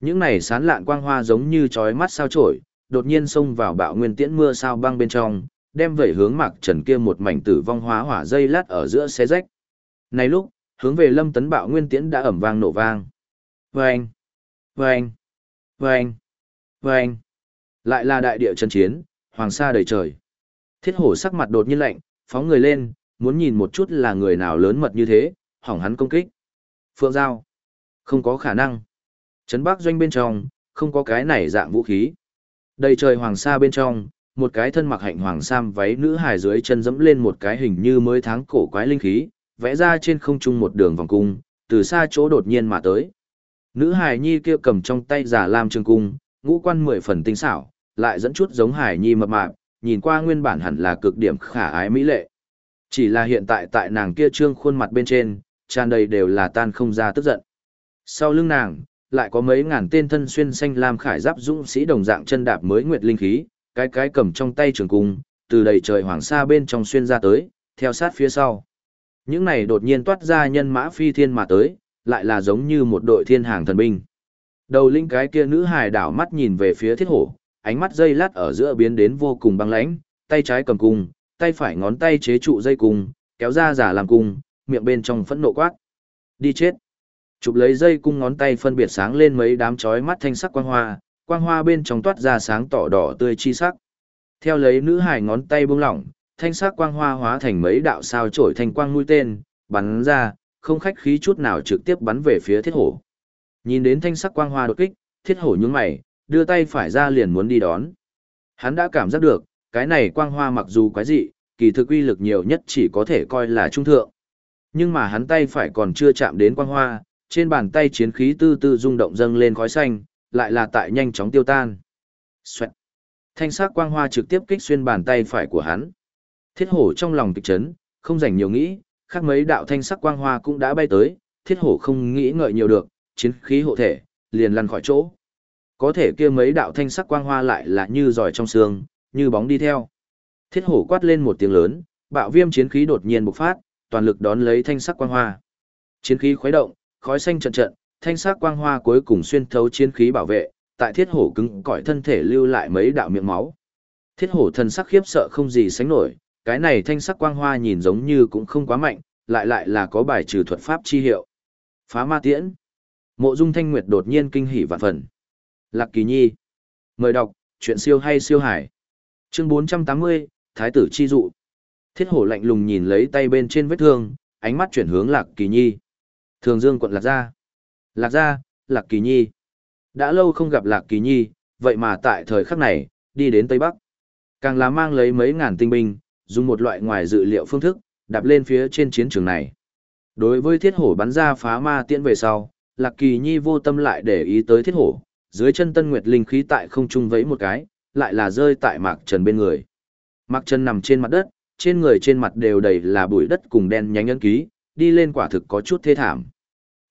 Những này sán lạn quang hoa giống như chói mắt sao chổi, đột nhiên xông vào bạo nguyên tiễn mưa sao băng bên trong, đem vẩy hướng Mạc Trần kia một mảnh tử vong hóa hỏa dây lát ở giữa xé rách. Này lúc, hướng về Lâm Tấn bạo nguyên tiễn đã ẩm vang nổ vang. Vâng! Vâng! Vâng! Vâng! Lại là đại địa chân chiến, hoàng sa đầy trời. Thiết hổ sắc mặt đột nhiên lạnh, phóng người lên, muốn nhìn một chút là người nào lớn mật như thế, hỏng hắn công kích. Phượng Giao. Không có khả năng. Trấn Bắc doanh bên trong, không có cái này dạng vũ khí. Đầy trời hoàng sa bên trong, một cái thân mặc hạnh hoàng sam váy nữ hài dưới chân dẫm lên một cái hình như mới tháng cổ quái linh khí, vẽ ra trên không trung một đường vòng cung, từ xa chỗ đột nhiên mà tới. Nữ hài nhi kia cầm trong tay giả lam trường cung, ngũ quan mười phần tinh xảo, lại dẫn chút giống hài nhi mập mạp, nhìn qua nguyên bản hẳn là cực điểm khả ái mỹ lệ. Chỉ là hiện tại tại nàng kia trương khuôn mặt bên trên, tràn đầy đều là tan không ra tức giận. Sau lưng nàng, lại có mấy ngàn tên thân xuyên xanh lam khải giáp dũng sĩ đồng dạng chân đạp mới nguyệt linh khí, cái cái cầm trong tay trường cung, từ đầy trời hoàng sa bên trong xuyên ra tới, theo sát phía sau. Những này đột nhiên toát ra nhân mã phi thiên mà tới, lại là giống như một đội thiên hàng thần binh. Đầu linh cái kia nữ hài đảo mắt nhìn về phía thiết hổ, ánh mắt dây lát ở giữa biến đến vô cùng băng lãnh, tay trái cầm cung, tay phải ngón tay chế trụ dây cung, kéo ra giả làm cung, miệng bên trong phẫn nộ quát. Đi chết. Chụp lấy dây cung ngón tay phân biệt sáng lên mấy đám chói mắt thanh sắc quang hoa, quang hoa bên trong toát ra sáng tỏ đỏ tươi chi sắc. Theo lấy nữ hải ngón tay buông lỏng, thanh sắc quang hoa hóa thành mấy đạo sao trổi thành quang mũi tên, bắn ra, không khách khí chút nào trực tiếp bắn về phía thiết hổ. Nhìn đến thanh sắc quang hoa đột kích, thiết hổ nhướng mày, đưa tay phải ra liền muốn đi đón. Hắn đã cảm giác được, cái này quang hoa mặc dù quái dị, kỳ thực uy lực nhiều nhất chỉ có thể coi là trung thượng. Nhưng mà hắn tay phải còn chưa chạm đến quang hoa, trên bàn tay chiến khí tư tư rung động dâng lên khói xanh, lại là tại nhanh chóng tiêu tan. Xoẹt. Thanh sắc quang hoa trực tiếp kích xuyên bàn tay phải của hắn. Thiết hổ trong lòng kịch chấn, không dành nhiều nghĩ, khác mấy đạo thanh sắc quang hoa cũng đã bay tới, thiết hổ không nghĩ ngợi nhiều được, chiến khí hộ thể, liền lăn khỏi chỗ. Có thể kia mấy đạo thanh sắc quang hoa lại là như giỏi trong xương, như bóng đi theo. Thiết hổ quát lên một tiếng lớn, bạo viêm chiến khí đột nhiên bộc phát, toàn lực đón lấy thanh sắc quang hoa. Chiến khí khuấy động, khói xanh trận trận, thanh sắc quang hoa cuối cùng xuyên thấu chiến khí bảo vệ, tại thiết hổ cứng cỏi thân thể lưu lại mấy đạo miệng máu. Thiết hổ thần sắc khiếp sợ không gì sánh nổi, cái này thanh sắc quang hoa nhìn giống như cũng không quá mạnh, lại lại là có bài trừ thuật pháp chi hiệu. Phá ma tiễn. Mộ Dung Thanh Nguyệt đột nhiên kinh hỉ vạn phần. Lạc Kỳ Nhi. Mời đọc, chuyện siêu hay siêu hải. Chương 480, Thái tử chi dụ. Thiết hổ lạnh lùng nhìn lấy tay bên trên vết thương, ánh mắt chuyển hướng Lạc Kỳ Nhi. Thường Dương quận Lạc Gia. Lạc Gia, Lạc Kỳ Nhi. Đã lâu không gặp Lạc Kỳ Nhi, vậy mà tại thời khắc này, đi đến Tây Bắc. Càng là mang lấy mấy ngàn tinh binh, dùng một loại ngoài dự liệu phương thức, đạp lên phía trên chiến trường này. Đối với thiết hổ bắn ra phá ma tiễn về sau, Lạc Kỳ Nhi vô tâm lại để ý tới thiết hổ, dưới chân tân nguyệt linh khí tại không trung vẫy một cái, lại là rơi tại Mạc Trần bên người. Mạc Trần nằm trên mặt đất, trên người trên mặt đều đầy là bụi đất cùng đen nhánh ấn ký, đi lên quả thực có chút thê thảm.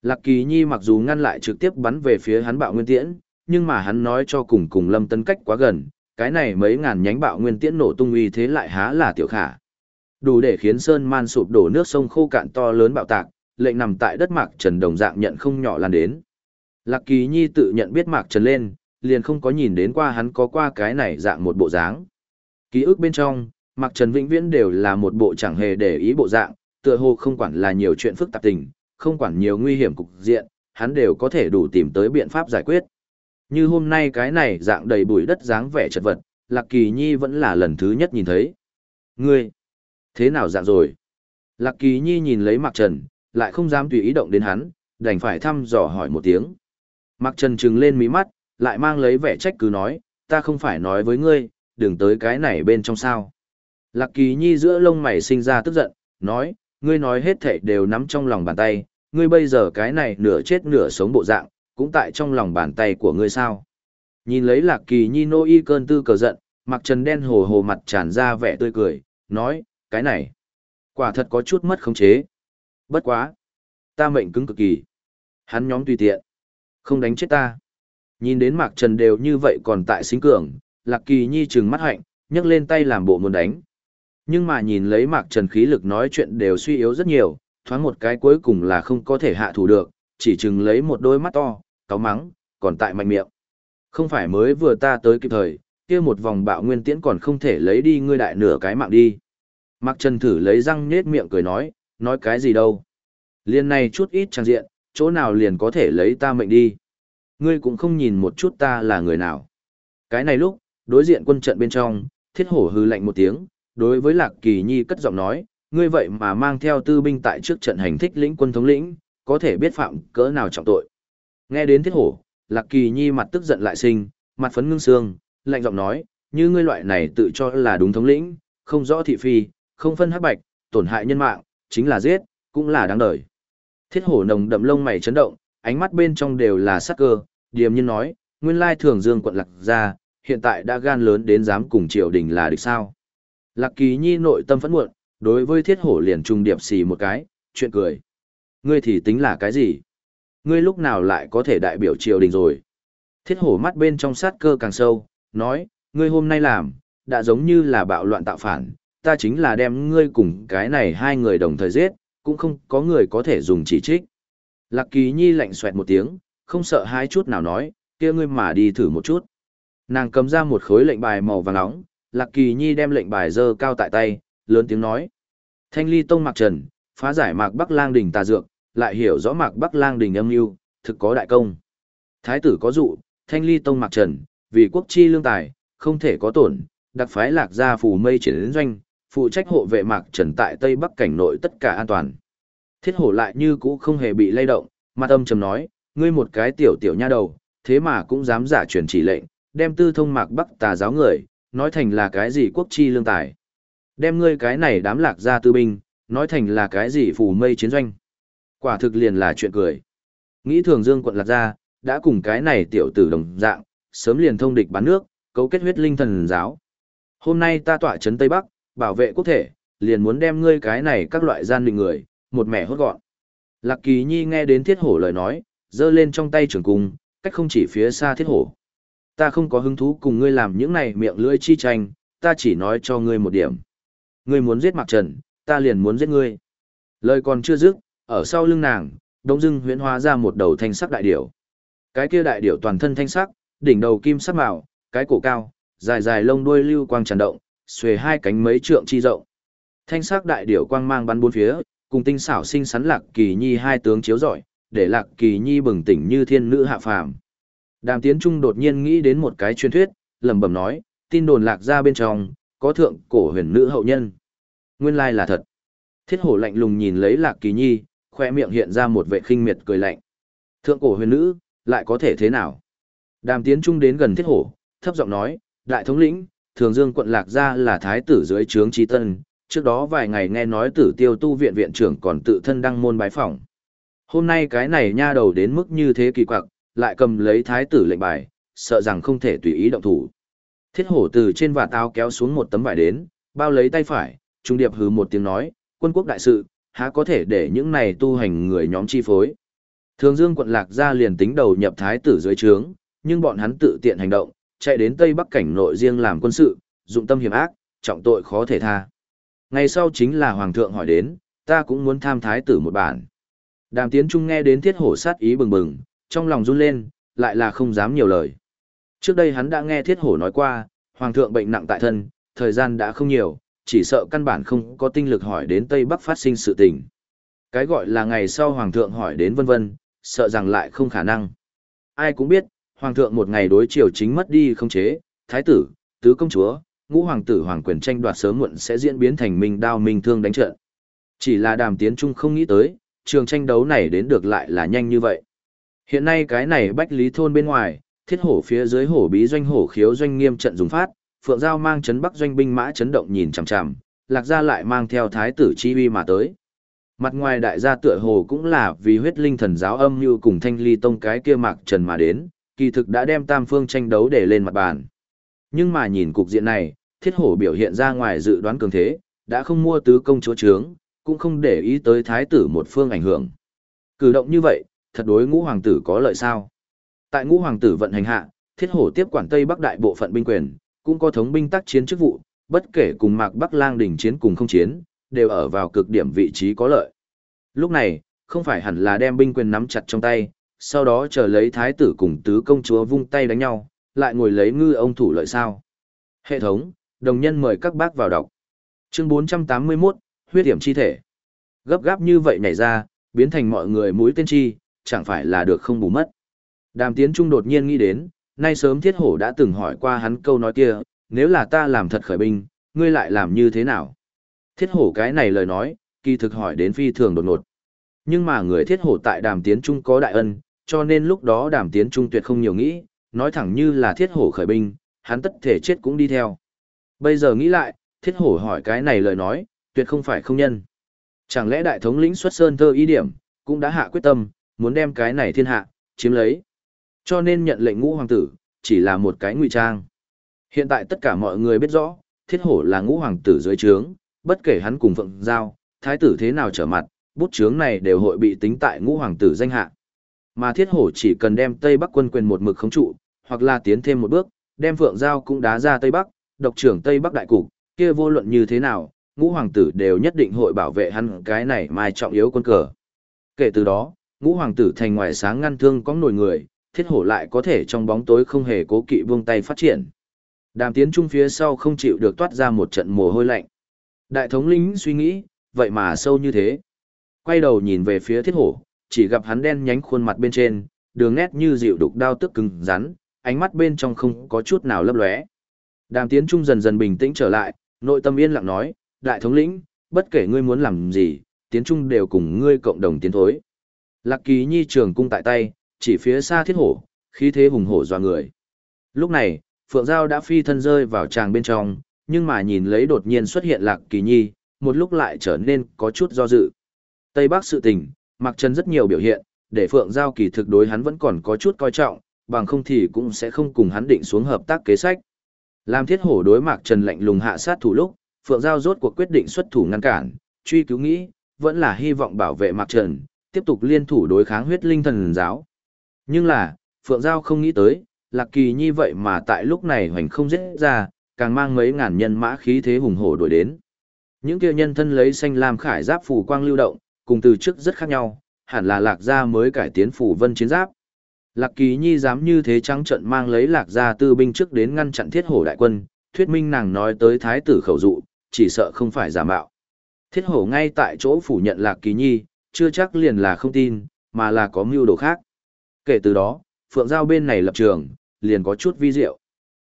Lạc Kỳ Nhi mặc dù ngăn lại trực tiếp bắn về phía hắn bạo nguyên tiễn, nhưng mà hắn nói cho cùng cùng Lâm Tấn cách quá gần, cái này mấy ngàn nhánh bạo nguyên tiễn nổ tung uy thế lại há là tiểu khả. Đủ để khiến sơn man sụp đổ nước sông khô cạn to lớn bạo tạc, lệnh nằm tại đất mạc trần đồng dạng nhận không nhỏ lan đến. Lạc Kỳ Nhi tự nhận biết mạc trần lên, liền không có nhìn đến qua hắn có qua cái này dạng một bộ dáng. Ký ức bên trong, mạc trần vĩnh viễn đều là một bộ chẳng hề để ý bộ dạng, tựa hồ không quản là nhiều chuyện phức tạp tình, không quản nhiều nguy hiểm cục diện, hắn đều có thể đủ tìm tới biện pháp giải quyết. Như hôm nay cái này dạng đầy bụi đất dáng vẻ chật vật, Lạc Kỳ Nhi vẫn là lần thứ nhất nhìn thấy. Ngươi, thế nào dạng rồi? Lạc Kỳ Nhi nhìn lấy Mạc Trần, lại không dám tùy ý động đến hắn, đành phải thăm dò hỏi một tiếng. Mạc Trần trừng lên mí mắt, lại mang lấy vẻ trách cứ nói, ta không phải nói với ngươi, đừng tới cái này bên trong sao. Lạc Kỳ Nhi giữa lông mày sinh ra tức giận, nói, ngươi nói hết thảy đều nắm trong lòng bàn tay, ngươi bây giờ cái này nửa chết nửa sống bộ dạng, cũng tại trong lòng bàn tay của ngươi sao. Nhìn lấy Lạc Kỳ Nhi nô y cơn tư cờ giận, mặc Trần đen hồ hồ mặt tràn ra vẻ tươi cười, nói, cái này, quả thật có chút mất khống chế. Bất quá. Ta mệnh cứng cực kỳ. Hắn nhóm tùy tiện. Không đánh chết ta. Nhìn đến Mạc Trần đều như vậy còn tại xính cường, Lạc Kỳ Nhi trừng mắt hạnh, nhấc lên tay làm bộ muốn đánh. Nhưng mà nhìn lấy Mạc Trần khí lực nói chuyện đều suy yếu rất nhiều, thoáng một cái cuối cùng là không có thể hạ thủ được, chỉ chừng lấy một đôi mắt to, cáo mắng, còn tại mạnh miệng. Không phải mới vừa ta tới kịp thời, kia một vòng bạo nguyên tiễn còn không thể lấy đi ngươi đại nửa cái mạng đi. Mạc Trần thử lấy răng nết miệng cười nói, nói cái gì đâu. Liên này chút ít trang diện, chỗ nào liền có thể lấy ta mệnh đi. Ngươi cũng không nhìn một chút ta là người nào. Cái này lúc, đối diện quân trận bên trong, thiết hổ hư lạnh một tiếng, đối với Lạc Kỳ Nhi cất giọng nói, ngươi vậy mà mang theo tư binh tại trước trận hành thích lĩnh quân thống lĩnh, có thể biết phạm cỡ nào trọng tội. Nghe đến thiết hổ, Lạc Kỳ Nhi mặt tức giận lại sinh, mặt phấn ngưng xương, lạnh giọng nói, như ngươi loại này tự cho là đúng thống lĩnh, không rõ thị phi, không phân hắc bạch, tổn hại nhân mạng, chính là giết, cũng là đáng đời. Thiết hổ nồng đậm lông mày chấn động, ánh mắt bên trong đều là sắc cơ, điềm nhiên nói, nguyên lai thường dương quận lạc ra, hiện tại đã gan lớn đến dám cùng triều đình là được sao. Lạc kỳ nhi nội tâm phẫn muộn, đối với thiết hổ liền trùng điệp xì một cái, chuyện cười. Ngươi thì tính là cái gì? Ngươi lúc nào lại có thể đại biểu triều đình rồi? Thiết hổ mắt bên trong sát cơ càng sâu, nói, ngươi hôm nay làm, đã giống như là bạo loạn tạo phản, ta chính là đem ngươi cùng cái này hai người đồng thời giết, cũng không có người có thể dùng chỉ trích. Lạc Kỳ Nhi lạnh xoẹt một tiếng, không sợ hai chút nào nói, kia ngươi mà đi thử một chút. Nàng cầm ra một khối lệnh bài màu vàng nóng, Lạc Kỳ Nhi đem lệnh bài dơ cao tại tay, lớn tiếng nói. Thanh ly tông mạc trần, phá giải mạc Bắc Lang đỉnh tà dược, lại hiểu rõ mạc Bắc Lang đỉnh âm mưu, thực có đại công. Thái tử có dụ, thanh ly tông mạc trần, vì quốc chi lương tài, không thể có tổn, đặc phái lạc gia phù mây triển doanh, phụ trách hộ vệ mạc trần tại tây bắc cảnh nội tất cả an toàn thiết hổ lại như cũ không hề bị lay động mặt âm trầm nói ngươi một cái tiểu tiểu nha đầu thế mà cũng dám giả truyền chỉ lệnh đem tư thông mạc bắc tà giáo người nói thành là cái gì quốc chi lương tài đem ngươi cái này đám lạc ra tư binh nói thành là cái gì phù mây chiến doanh quả thực liền là chuyện cười nghĩ thường dương quận lạc ra đã cùng cái này tiểu tử đồng dạng sớm liền thông địch bán nước cấu kết huyết linh thần giáo. Hôm nay ta tỏa trấn Tây Bắc, bảo vệ quốc thể, liền muốn đem ngươi cái này các loại gian định người, một mẻ hốt gọn. Lạc Kỳ Nhi nghe đến thiết hổ lời nói, giơ lên trong tay trường cung, cách không chỉ phía xa thiết hổ. Ta không có hứng thú cùng ngươi làm những này miệng lưỡi chi tranh, ta chỉ nói cho ngươi một điểm. Ngươi muốn giết Mạc Trần, ta liền muốn giết ngươi. Lời còn chưa dứt, ở sau lưng nàng, đông dưng huyễn hóa ra một đầu thanh sắc đại điểu. Cái kia đại điểu toàn thân thanh sắc, đỉnh đầu kim sắc mạo, cái cổ cao, dài dài lông đuôi lưu quang tràn động, xuề hai cánh mấy trượng chi rộng. Thanh sắc đại điểu quang mang bắn bốn phía, cùng tinh xảo sinh sắn lạc kỳ nhi hai tướng chiếu rọi, để lạc kỳ nhi bừng tỉnh như thiên nữ hạ phàm. Đàm tiến trung đột nhiên nghĩ đến một cái truyền thuyết, lẩm bẩm nói, tin đồn lạc ra bên trong, có thượng cổ huyền nữ hậu nhân. Nguyên lai là thật. Thiết hổ lạnh lùng nhìn lấy lạc kỳ nhi, khoe miệng hiện ra một vệ khinh miệt cười lạnh. Thượng cổ huyền nữ, lại có thể thế nào? Đàm tiến trung đến gần thiết hổ, thấp giọng nói, đại thống lĩnh, thường dương quận lạc gia là thái tử dưới trướng trí tân, trước đó vài ngày nghe nói tử tiêu tu viện viện trưởng còn tự thân đăng môn bái phỏng. Hôm nay cái này nha đầu đến mức như thế kỳ quặc, lại cầm lấy thái tử lệnh bài, sợ rằng không thể tùy ý động thủ. Thiết hổ từ trên vạt áo kéo xuống một tấm vải đến, bao lấy tay phải, trung điệp hứ một tiếng nói, quân quốc đại sự, há có thể để những này tu hành người nhóm chi phối. Thường dương quận lạc gia liền tính đầu nhập thái tử dưới trướng, nhưng bọn hắn tự tiện hành động, chạy đến Tây Bắc cảnh nội riêng làm quân sự, dụng tâm hiểm ác, trọng tội khó thể tha. Ngày sau chính là Hoàng thượng hỏi đến, ta cũng muốn tham thái tử một bản. Đàm Tiến Trung nghe đến thiết hổ sát ý bừng bừng, trong lòng run lên, lại là không dám nhiều lời. Trước đây hắn đã nghe thiết hổ nói qua, Hoàng thượng bệnh nặng tại thân, thời gian đã không nhiều, chỉ sợ căn bản không có tinh lực hỏi đến Tây Bắc phát sinh sự tình. Cái gọi là ngày sau Hoàng thượng hỏi đến vân vân, sợ rằng lại không khả năng. Ai cũng biết, Hoàng thượng một ngày đối chiều chính mất đi không chế, thái tử, tứ công chúa, ngũ hoàng tử hoàng quyền tranh đoạt sớm muộn sẽ diễn biến thành minh đao minh thương đánh trận. Chỉ là đàm tiến trung không nghĩ tới, trường tranh đấu này đến được lại là nhanh như vậy. Hiện nay cái này bách lý thôn bên ngoài, thiết hổ phía dưới hổ bí doanh hổ khiếu doanh nghiêm trận dùng phát, phượng giao mang chấn bắc doanh binh mã chấn động nhìn chằm chằm, lạc gia lại mang theo thái tử chi uy mà tới. Mặt ngoài đại gia tựa hồ cũng là vì huyết linh thần giáo âm như cùng thanh ly tông cái kia mạc trần mà đến, kỳ thực đã đem tam phương tranh đấu để lên mặt bàn. Nhưng mà nhìn cục diện này, thiết hổ biểu hiện ra ngoài dự đoán cường thế, đã không mua tứ công chúa trướng, cũng không để ý tới thái tử một phương ảnh hưởng. Cử động như vậy, thật đối ngũ hoàng tử có lợi sao? Tại ngũ hoàng tử vận hành hạ, thiết hổ tiếp quản Tây Bắc đại bộ phận binh quyền, cũng có thống binh tác chiến chức vụ, bất kể cùng mạc Bắc lang đỉnh chiến cùng không chiến, đều ở vào cực điểm vị trí có lợi. Lúc này, không phải hẳn là đem binh quyền nắm chặt trong tay, sau đó chờ lấy thái tử cùng tứ công chúa vung tay đánh nhau, lại ngồi lấy ngư ông thủ lợi sao. Hệ thống, đồng nhân mời các bác vào đọc. Chương 481, huyết điểm chi thể. Gấp gáp như vậy nhảy ra, biến thành mọi người mũi tên chi, chẳng phải là được không bù mất. Đàm tiến trung đột nhiên nghĩ đến, nay sớm thiết hổ đã từng hỏi qua hắn câu nói kia, nếu là ta làm thật khởi binh, ngươi lại làm như thế nào? Thiết hổ cái này lời nói, kỳ thực hỏi đến phi thường đột ngột. Nhưng mà người thiết hổ tại đàm tiến trung có đại ân, cho nên lúc đó đàm tiến trung tuyệt không nhiều nghĩ, nói thẳng như là thiết hổ khởi binh, hắn tất thể chết cũng đi theo. Bây giờ nghĩ lại, thiết hổ hỏi cái này lời nói, tuyệt không phải không nhân. Chẳng lẽ đại thống lĩnh xuất sơn thơ ý điểm, cũng đã hạ quyết tâm, muốn đem cái này thiên hạ, chiếm lấy. Cho nên nhận lệnh ngũ hoàng tử, chỉ là một cái ngụy trang. Hiện tại tất cả mọi người biết rõ, thiết hổ là ngũ hoàng tử dưới trướng, bất kể hắn cùng phượng giao, thái tử thế nào trở mặt, bút trướng này đều hội bị tính tại ngũ hoàng tử danh hạ. Mà thiết hổ chỉ cần đem Tây Bắc quân quyền một mực khống trụ, hoặc là tiến thêm một bước, đem Phượng Giao cũng đá ra Tây Bắc, độc trưởng Tây Bắc đại cục, kia vô luận như thế nào, ngũ hoàng tử đều nhất định hội bảo vệ hắn cái này mai trọng yếu quân cờ. Kể từ đó, ngũ hoàng tử thành ngoài sáng ngăn thương có nổi người, thiết hổ lại có thể trong bóng tối không hề cố kỵ buông tay phát triển. Đàm tiến trung phía sau không chịu được toát ra một trận mồ hôi lạnh. Đại thống lĩnh suy nghĩ, vậy mà sâu như thế. Quay đầu nhìn về phía thiết hổ, chỉ gặp hắn đen nhánh khuôn mặt bên trên, đường nét như dịu đục đao tức cứng rắn, ánh mắt bên trong không có chút nào lấp lóe. Đàm Tiến Trung dần dần bình tĩnh trở lại, nội tâm yên lặng nói, đại thống lĩnh, bất kể ngươi muốn làm gì, Tiến Trung đều cùng ngươi cộng đồng tiến thối. Lạc Kỳ Nhi trường cung tại tay, chỉ phía xa thiết hổ, khí thế hùng hổ dọa người. Lúc này, Phượng Giao đã phi thân rơi vào tràng bên trong, nhưng mà nhìn lấy đột nhiên xuất hiện Lạc Kỳ Nhi, một lúc lại trở nên có chút do dự. Tây Bắc sự tình, Mạc Trần rất nhiều biểu hiện, để Phượng Giao kỳ thực đối hắn vẫn còn có chút coi trọng, bằng không thì cũng sẽ không cùng hắn định xuống hợp tác kế sách. Làm thiết hổ đối mạc trần lạnh lùng hạ sát thủ lúc, Phượng Giao rốt cuộc quyết định xuất thủ ngăn cản, truy cứu nghĩ, vẫn là hy vọng bảo vệ mạc trần, tiếp tục liên thủ đối kháng huyết linh thần giáo. Nhưng là, Phượng Giao không nghĩ tới, Lạc Kỳ Nhi vậy mà tại lúc này hoành không dễ ra, càng mang mấy ngàn nhân mã khí thế hùng hổ đuổi đến. Những kia nhân thân lấy xanh lam khải giáp phủ quang lưu động, cùng từ trước rất khác nhau, hẳn là Lạc gia mới cải tiến phủ vân chiến giáp. Lạc Kỳ Nhi dám như thế trắng trận mang lấy Lạc gia tư binh trước đến ngăn chặn thiết hổ đại quân, thuyết minh nàng nói tới thái tử khẩu dụ, chỉ sợ không phải giả mạo. Thiết hổ ngay tại chỗ phủ nhận Lạc Kỳ Nhi, chưa chắc liền là không tin, mà là có mưu đồ khác. Kể từ đó, Phượng Giao bên này lập trường, liền có chút vi diệu.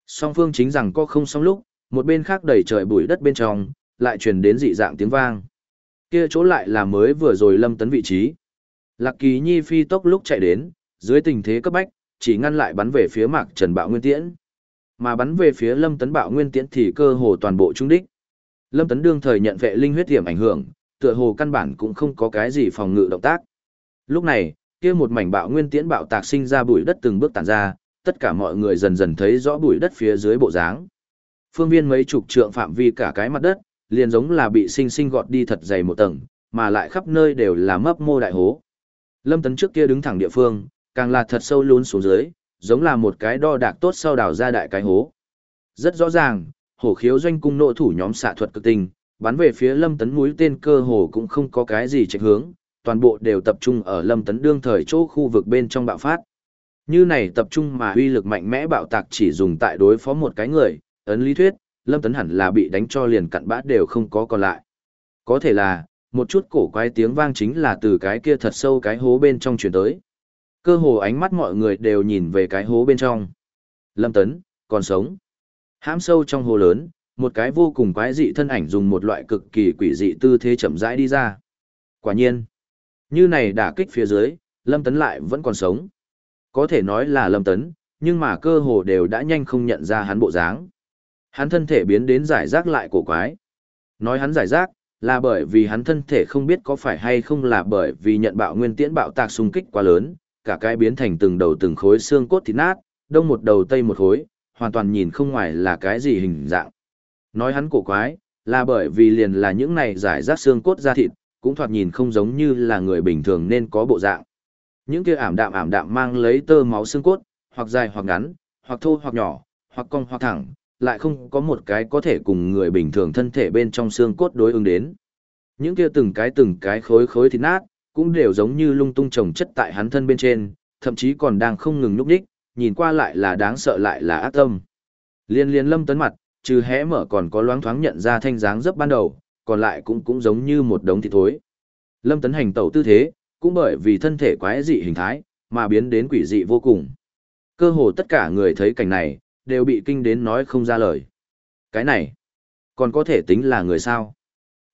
Song phương chính rằng có không xong lúc, một bên khác đầy trời bụi đất bên trong, lại truyền đến dị dạng tiếng vang. Kia chỗ lại là mới vừa rồi lâm tấn vị trí. Lạc Kỳ Nhi phi tốc lúc chạy đến, dưới tình thế cấp bách, chỉ ngăn lại bắn về phía Mạc Trần Bạo Nguyên Tiễn. Mà bắn về phía Lâm Tấn Bạo Nguyên Tiễn thì cơ hồ toàn bộ trung đích. Lâm Tấn đương thời nhận vệ linh huyết tiềm ảnh hưởng, tựa hồ căn bản cũng không có cái gì phòng ngự động tác. Lúc này, kia một mảnh bạo nguyên tiễn bạo tạc sinh ra bụi đất từng bước tản ra, tất cả mọi người dần dần thấy rõ bụi đất phía dưới bộ dáng. Phương viên mấy chục trượng phạm vi cả cái mặt đất, liền giống là bị sinh sinh gọt đi thật dày một tầng, mà lại khắp nơi đều là mấp mô đại hố. Lâm Tấn trước kia đứng thẳng địa phương, càng là thật sâu lún xuống dưới, giống là một cái đo đạc tốt sau đào ra đại cái hố. Rất rõ ràng, hổ khiếu doanh cung nộ thủ nhóm xạ thuật cực tình, bắn về phía Lâm Tấn mũi tên cơ hồ cũng không có cái gì trạch hướng, toàn bộ đều tập trung ở Lâm Tấn đương thời chỗ khu vực bên trong bạo phát. Như này tập trung mà uy lực mạnh mẽ bạo tạc chỉ dùng tại đối phó một cái người, ấn lý thuyết, Lâm Tấn hẳn là bị đánh cho liền cặn bã đều không có còn lại. Có thể là, một chút cổ quái tiếng vang chính là từ cái kia thật sâu cái hố bên trong chuyển tới. Cơ hồ ánh mắt mọi người đều nhìn về cái hố bên trong. Lâm Tấn, còn sống. Hãm sâu trong hồ lớn, một cái vô cùng quái dị thân ảnh dùng một loại cực kỳ quỷ dị tư thế chậm rãi đi ra. Quả nhiên, như này đả kích phía dưới, Lâm Tấn lại vẫn còn sống. Có thể nói là Lâm Tấn, nhưng mà cơ hồ đều đã nhanh không nhận ra hắn bộ dáng. Hắn thân thể biến đến giải rác lại cổ quái. Nói hắn giải rác, là bởi vì hắn thân thể không biết có phải hay không là bởi vì nhận bạo nguyên tiễn bạo tạc xung kích quá lớn, cả cái biến thành từng đầu từng khối xương cốt thịt nát, đông một đầu tây một khối, hoàn toàn nhìn không ngoài là cái gì hình dạng. Nói hắn cổ quái, là bởi vì liền là những này giải rác xương cốt da thịt, cũng thoạt nhìn không giống như là người bình thường nên có bộ dạng. Những kia ảm đạm ảm đạm mang lấy tơ máu xương cốt, hoặc dài hoặc ngắn, hoặc thô hoặc nhỏ, hoặc cong hoặc thẳng, lại không có một cái có thể cùng người bình thường thân thể bên trong xương cốt đối ứng đến. Những kia từng cái từng cái khối khối thịt nát, cũng đều giống như lung tung trồng chất tại hắn thân bên trên, thậm chí còn đang không ngừng nhúc nhích, nhìn qua lại là đáng sợ lại là ác tâm. Liên liên lâm tấn mặt, trừ hé mở còn có loáng thoáng nhận ra thanh dáng dấp ban đầu, còn lại cũng cũng giống như một đống thịt thối. Lâm tấn hành tẩu tư thế, cũng bởi vì thân thể quái dị hình thái, mà biến đến quỷ dị vô cùng. Cơ hồ tất cả người thấy cảnh này, đều bị kinh đến nói không ra lời. Cái này, còn có thể tính là người sao?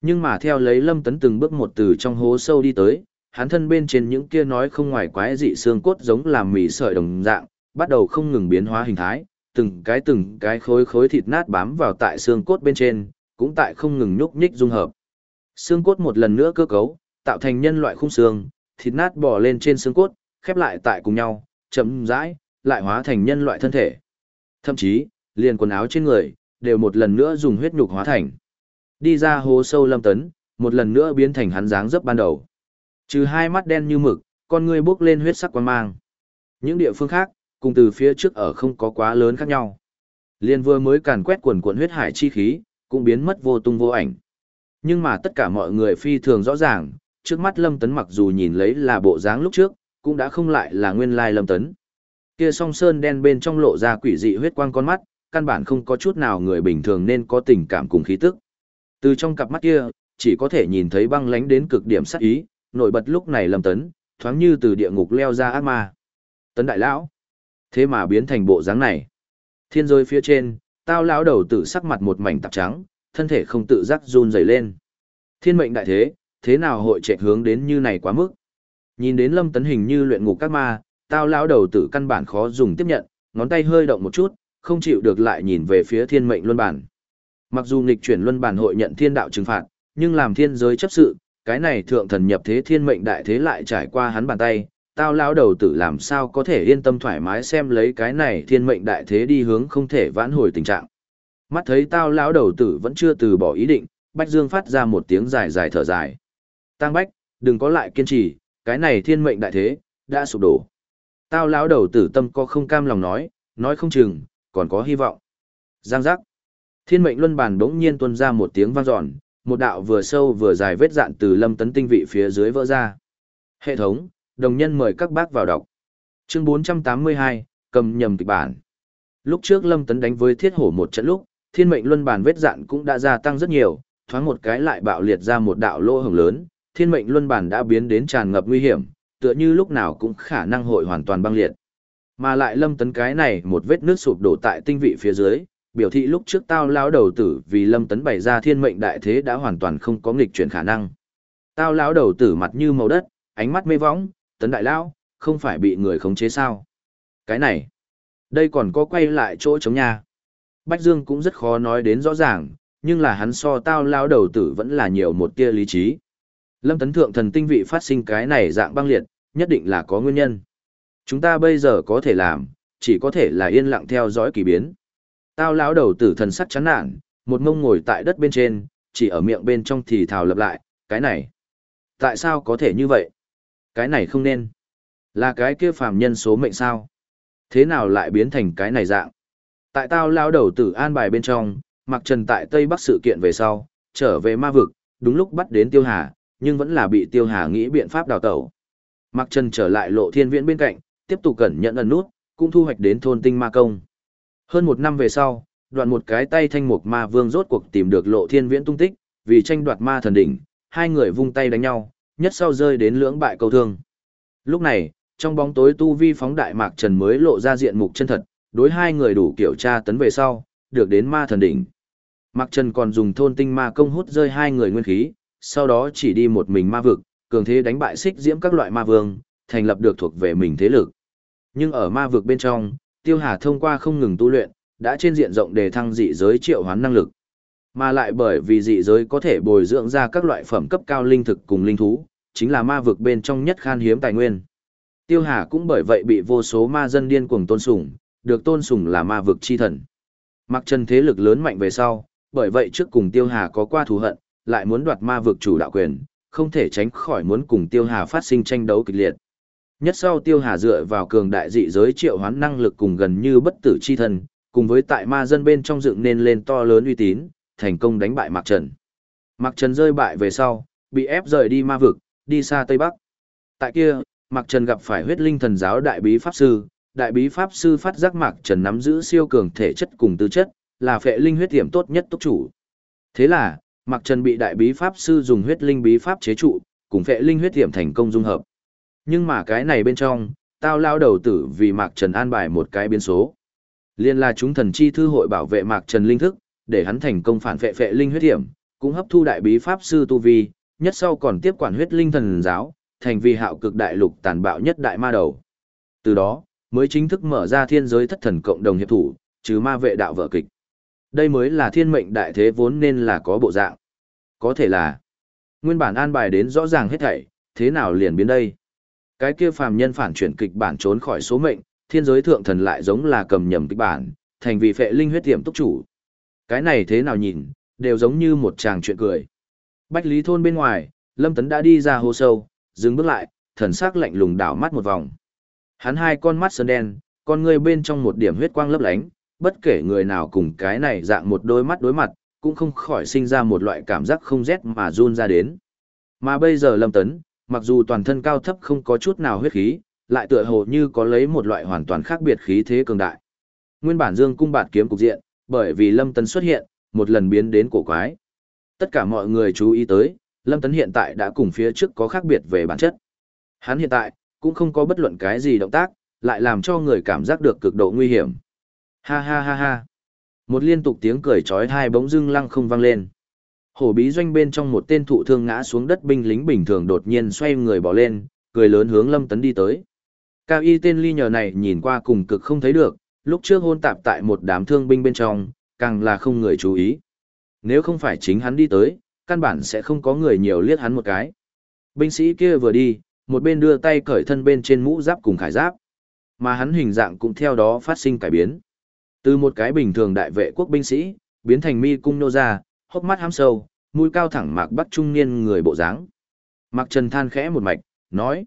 Nhưng mà theo lấy lâm tấn từng bước một từ trong hố sâu đi tới, hắn thân bên trên những kia nói không ngoài quái dị xương cốt giống làm mì sợi đồng dạng, bắt đầu không ngừng biến hóa hình thái, từng cái từng cái khối khối thịt nát bám vào tại xương cốt bên trên, cũng tại không ngừng nhúc nhích dung hợp. Xương cốt một lần nữa cơ cấu, tạo thành nhân loại khung xương, thịt nát bò lên trên xương cốt, khép lại tại cùng nhau, chậm rãi, lại hóa thành nhân loại thân thể. Thậm chí, liền quần áo trên người, đều một lần nữa dùng huyết nhục hóa thành. Đi ra hồ sâu lâm tấn, một lần nữa biến thành hắn dáng dấp ban đầu. Trừ hai mắt đen như mực, con người bước lên huyết sắc quan mang. Những địa phương khác, cùng từ phía trước ở không có quá lớn khác nhau. Liên vừa mới càn quét quần cuộn huyết hải chi khí, cũng biến mất vô tung vô ảnh. Nhưng mà tất cả mọi người phi thường rõ ràng, trước mắt Lâm Tấn mặc dù nhìn lấy là bộ dáng lúc trước, cũng đã không lại là nguyên lai Lâm Tấn. Kia song sơn đen bên trong lộ ra quỷ dị huyết quang con mắt, căn bản không có chút nào người bình thường nên có tình cảm cùng khí tức. Từ trong cặp mắt kia, chỉ có thể nhìn thấy băng lánh đến cực điểm sát ý, nổi bật lúc này Lâm Tấn, thoáng như từ địa ngục leo ra ác ma. Tấn đại lão, thế mà biến thành bộ dáng này. Thiên rơi phía trên, tao lão đầu tử sắc mặt một mảnh tạp trắng, thân thể không tự giác run rẩy lên. Thiên mệnh đại thế, thế nào hội trệ hướng đến như này quá mức. Nhìn đến lâm tấn hình như luyện ngục các ma, tao lão đầu tử căn bản khó dùng tiếp nhận, ngón tay hơi động một chút, không chịu được lại nhìn về phía thiên mệnh luân bản. Mặc dù nghịch chuyển luân bản hội nhận thiên đạo trừng phạt, nhưng làm thiên giới chấp sự, cái này thượng thần nhập thế thiên mệnh đại thế lại trải qua hắn bàn tay, tao lão đầu tử làm sao có thể yên tâm thoải mái xem lấy cái này thiên mệnh đại thế đi hướng không thể vãn hồi tình trạng. Mắt thấy tao lão đầu tử vẫn chưa từ bỏ ý định, Bách Dương phát ra một tiếng dài dài thở dài. Tăng Bách, đừng có lại kiên trì, cái này thiên mệnh đại thế, đã sụp đổ. Tao lão đầu tử tâm có không cam lòng nói, nói không chừng, còn có hy vọng. Giang giác. Thiên mệnh luân bàn đống nhiên tuôn ra một tiếng vang dọn, một đạo vừa sâu vừa dài vết dạn từ lâm tấn tinh vị phía dưới vỡ ra. Hệ thống, đồng nhân mời các bác vào đọc. Chương 482, cầm nhầm kịch bản. Lúc trước lâm tấn đánh với thiết hổ một trận lúc, thiên mệnh luân bàn vết dạn cũng đã gia tăng rất nhiều, thoáng một cái lại bạo liệt ra một đạo lỗ hồng lớn, thiên mệnh luân bàn đã biến đến tràn ngập nguy hiểm, tựa như lúc nào cũng khả năng hội hoàn toàn băng liệt. Mà lại lâm tấn cái này một vết nước sụp đổ tại tinh vị phía dưới, biểu thị lúc trước tao lão đầu tử vì lâm tấn bày ra thiên mệnh đại thế đã hoàn toàn không có nghịch chuyển khả năng. Tao lão đầu tử mặt như màu đất, ánh mắt mê võng, tấn đại lão, không phải bị người khống chế sao. Cái này, đây còn có quay lại chỗ chống nha. Bách Dương cũng rất khó nói đến rõ ràng, nhưng là hắn so tao lão đầu tử vẫn là nhiều một tia lý trí. Lâm tấn thượng thần tinh vị phát sinh cái này dạng băng liệt, nhất định là có nguyên nhân. Chúng ta bây giờ có thể làm, chỉ có thể là yên lặng theo dõi kỳ biến. Tao lão đầu tử thần sắc chán nản, một mông ngồi tại đất bên trên, chỉ ở miệng bên trong thì thào lập lại, cái này. Tại sao có thể như vậy? Cái này không nên. Là cái kia phàm nhân số mệnh sao? Thế nào lại biến thành cái này dạng? Tại tao lao đầu tử an bài bên trong, mặc trần tại Tây Bắc sự kiện về sau, trở về ma vực, đúng lúc bắt đến Tiêu Hà, nhưng vẫn là bị Tiêu Hà nghĩ biện pháp đào tẩu. Mặc trần trở lại lộ thiên viễn bên cạnh, tiếp tục cẩn nhận ẩn nút, cũng thu hoạch đến thôn tinh ma công. Hơn một năm về sau, đoạn một cái tay thanh mục ma vương rốt cuộc tìm được lộ thiên viễn tung tích, vì tranh đoạt ma thần đỉnh, hai người vung tay đánh nhau, nhất sau rơi đến lưỡng bại câu thương. Lúc này, trong bóng tối tu vi phóng đại mạc trần mới lộ ra diện mục chân thật, đối hai người đủ kiểu tra tấn về sau, được đến ma thần đỉnh. Mạc trần còn dùng thôn tinh ma công hút rơi hai người nguyên khí, sau đó chỉ đi một mình ma vực, cường thế đánh bại xích diễm các loại ma vương, thành lập được thuộc về mình thế lực. Nhưng ở ma vực bên trong, Tiêu Hà thông qua không ngừng tu luyện, đã trên diện rộng đề thăng dị giới triệu hoán năng lực. Mà lại bởi vì dị giới có thể bồi dưỡng ra các loại phẩm cấp cao linh thực cùng linh thú, chính là ma vực bên trong nhất khan hiếm tài nguyên. Tiêu Hà cũng bởi vậy bị vô số ma dân điên cuồng tôn sùng, được tôn sùng là ma vực chi thần. Mặc chân thế lực lớn mạnh về sau, bởi vậy trước cùng Tiêu Hà có qua thù hận, lại muốn đoạt ma vực chủ đạo quyền, không thể tránh khỏi muốn cùng Tiêu Hà phát sinh tranh đấu kịch liệt. Nhất sau Tiêu Hà dựa vào cường đại dị giới triệu hoán năng lực cùng gần như bất tử chi thần, cùng với tại ma dân bên trong dựng nên lên to lớn uy tín, thành công đánh bại Mạc Trần. Mạc Trần rơi bại về sau, bị ép rời đi ma vực, đi xa Tây Bắc. Tại kia, Mạc Trần gặp phải huyết linh thần giáo đại bí pháp sư, đại bí pháp sư phát giác Mạc Trần nắm giữ siêu cường thể chất cùng tư chất, là phệ linh huyết tiệm tốt nhất tốc chủ. Thế là, Mạc Trần bị đại bí pháp sư dùng huyết linh bí pháp chế trụ, cùng phệ linh huyết tiệm thành công dung hợp. Nhưng mà cái này bên trong, tao lao đầu tử vì Mạc Trần an bài một cái biến số. Liên là chúng thần chi thư hội bảo vệ Mạc Trần linh thức, để hắn thành công phản vệ phệ linh huyết tiệm cũng hấp thu đại bí pháp sư tu vi, nhất sau còn tiếp quản huyết linh thần giáo, thành vì hạo cực đại lục tàn bạo nhất đại ma đầu. Từ đó, mới chính thức mở ra thiên giới thất thần cộng đồng hiệp thủ, trừ ma vệ đạo vợ kịch. Đây mới là thiên mệnh đại thế vốn nên là có bộ dạng. Có thể là, nguyên bản an bài đến rõ ràng hết thảy, thế nào liền biến đây? Cái kia phàm nhân phản chuyển kịch bản trốn khỏi số mệnh, thiên giới thượng thần lại giống là cầm nhầm kịch bản, thành vì phệ linh huyết tiệm túc chủ. Cái này thế nào nhìn, đều giống như một chàng chuyện cười. Bách Lý thôn bên ngoài, Lâm Tấn đã đi ra hồ sâu, dừng bước lại, thần sắc lạnh lùng đảo mắt một vòng. Hắn hai con mắt sơn đen, con người bên trong một điểm huyết quang lấp lánh, bất kể người nào cùng cái này dạng một đôi mắt đối mặt, cũng không khỏi sinh ra một loại cảm giác không rét mà run ra đến. Mà bây giờ Lâm Tấn, mặc dù toàn thân cao thấp không có chút nào huyết khí, lại tựa hồ như có lấy một loại hoàn toàn khác biệt khí thế cường đại. Nguyên bản Dương cung bạt kiếm cục diện, bởi vì Lâm Tấn xuất hiện, một lần biến đến cổ quái. Tất cả mọi người chú ý tới, Lâm Tấn hiện tại đã cùng phía trước có khác biệt về bản chất. Hắn hiện tại, cũng không có bất luận cái gì động tác, lại làm cho người cảm giác được cực độ nguy hiểm. Ha ha ha ha. Một liên tục tiếng cười chói tai bỗng dưng lăng không vang lên. Hổ bí doanh bên trong một tên thụ thương ngã xuống đất binh lính bình thường đột nhiên xoay người bỏ lên, cười lớn hướng Lâm Tấn đi tới. Cao y tên ly nhờ này nhìn qua cùng cực không thấy được, lúc trước hôn tạp tại một đám thương binh bên trong, càng là không người chú ý. Nếu không phải chính hắn đi tới, căn bản sẽ không có người nhiều liếc hắn một cái. Binh sĩ kia vừa đi, một bên đưa tay cởi thân bên trên mũ giáp cùng khải giáp. Mà hắn hình dạng cũng theo đó phát sinh cải biến. Từ một cái bình thường đại vệ quốc binh sĩ, biến thành mi cung nô ra, hốc mắt hám sâu, mũi cao thẳng mạc bắt trung niên người bộ dáng. Mạc Trần than khẽ một mạch, nói.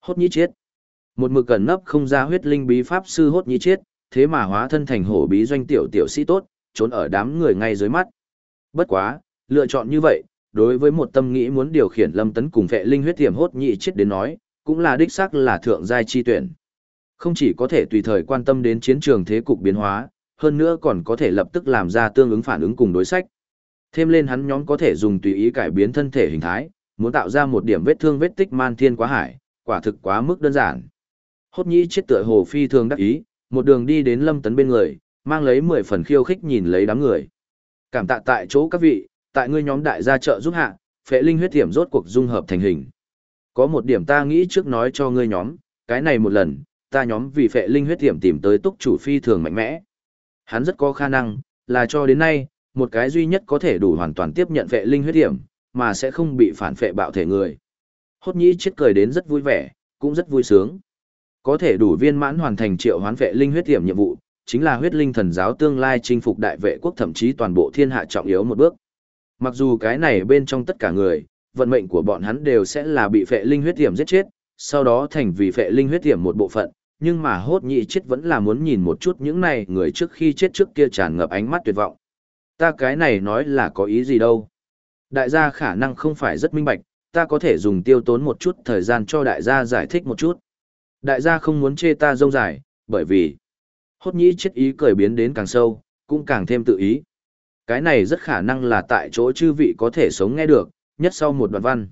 Hốt nhĩ chết. Một mực cẩn nấp không ra huyết linh bí pháp sư hốt nhĩ chết, thế mà hóa thân thành hổ bí doanh tiểu tiểu sĩ tốt, trốn ở đám người ngay dưới mắt. Bất quá, lựa chọn như vậy, đối với một tâm nghĩ muốn điều khiển lâm tấn cùng vệ linh huyết tiềm hốt nhị chết đến nói, cũng là đích xác là thượng giai chi tuyển. Không chỉ có thể tùy thời quan tâm đến chiến trường thế cục biến hóa, hơn nữa còn có thể lập tức làm ra tương ứng phản ứng cùng đối sách. Thêm lên hắn nhóm có thể dùng tùy ý cải biến thân thể hình thái, muốn tạo ra một điểm vết thương vết tích man thiên quá hải, quả thực quá mức đơn giản. Hốt nhĩ chết tựa hồ phi thường đắc ý, một đường đi đến lâm tấn bên người, mang lấy 10 phần khiêu khích nhìn lấy đám người. Cảm tạ tại chỗ các vị, tại ngươi nhóm đại gia trợ giúp hạ, phệ linh huyết tiềm rốt cuộc dung hợp thành hình. Có một điểm ta nghĩ trước nói cho ngươi nhóm, cái này một lần, ta nhóm vì phệ linh huyết tiềm tìm tới túc chủ phi thường mạnh mẽ. Hắn rất có khả năng, là cho đến nay, một cái duy nhất có thể đủ hoàn toàn tiếp nhận phệ linh huyết tiềm, mà sẽ không bị phản phệ bạo thể người. Hốt nhĩ chết cười đến rất vui vẻ, cũng rất vui sướng. Có thể đủ viên mãn hoàn thành triệu hoán phệ linh huyết tiềm nhiệm vụ, chính là huyết linh thần giáo tương lai chinh phục đại vệ quốc thậm chí toàn bộ thiên hạ trọng yếu một bước. Mặc dù cái này bên trong tất cả người, vận mệnh của bọn hắn đều sẽ là bị phệ linh huyết tiềm giết chết, sau đó thành vì phệ linh huyết tiềm một bộ phận, nhưng mà hốt nhị chết vẫn là muốn nhìn một chút những này người trước khi chết trước kia tràn ngập ánh mắt tuyệt vọng. Ta cái này nói là có ý gì đâu. Đại gia khả năng không phải rất minh bạch, ta có thể dùng tiêu tốn một chút thời gian cho đại gia giải thích một chút. Đại gia không muốn chê ta rông dài, bởi vì hốt nhĩ chết ý cười biến đến càng sâu, cũng càng thêm tự ý. Cái này rất khả năng là tại chỗ chư vị có thể sống nghe được, nhất sau một đoạn văn.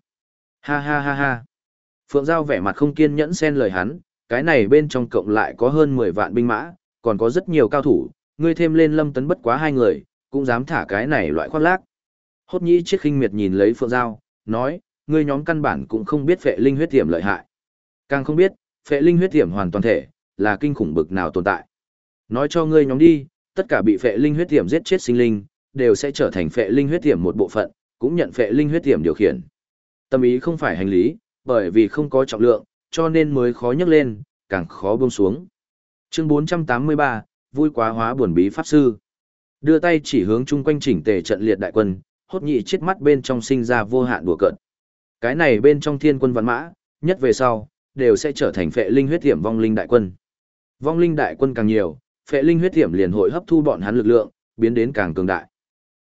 Ha ha ha ha. Phượng Giao vẻ mặt không kiên nhẫn xen lời hắn, cái này bên trong cộng lại có hơn 10 vạn binh mã, còn có rất nhiều cao thủ, ngươi thêm lên lâm tấn bất quá hai người, cũng dám thả cái này loại khoác lác. Hốt nhĩ chết khinh miệt nhìn lấy Phượng Giao, nói, ngươi nhóm căn bản cũng không biết phệ linh huyết tiềm lợi hại. Càng không biết, phệ linh huyết tiềm hoàn toàn thể, là kinh khủng bực nào tồn tại. Nói cho ngươi nhóm đi, tất cả bị phệ linh huyết tiềm giết chết sinh linh, đều sẽ trở thành phệ linh huyết tiềm một bộ phận, cũng nhận phệ linh huyết tiềm điều khiển. Tâm ý không phải hành lý, bởi vì không có trọng lượng, cho nên mới khó nhấc lên, càng khó buông xuống. Chương 483, vui quá hóa buồn bí pháp sư. Đưa tay chỉ hướng chung quanh chỉnh tề trận liệt đại quân, hốt nhị chết mắt bên trong sinh ra vô hạn đùa cợt. Cái này bên trong thiên quân văn mã, nhất về sau, đều sẽ trở thành phệ linh huyết tiệm vong linh đại quân. Vong linh đại quân càng nhiều, phệ linh huyết tiệm liền hội hấp thu bọn hắn lực lượng, biến đến càng cường đại.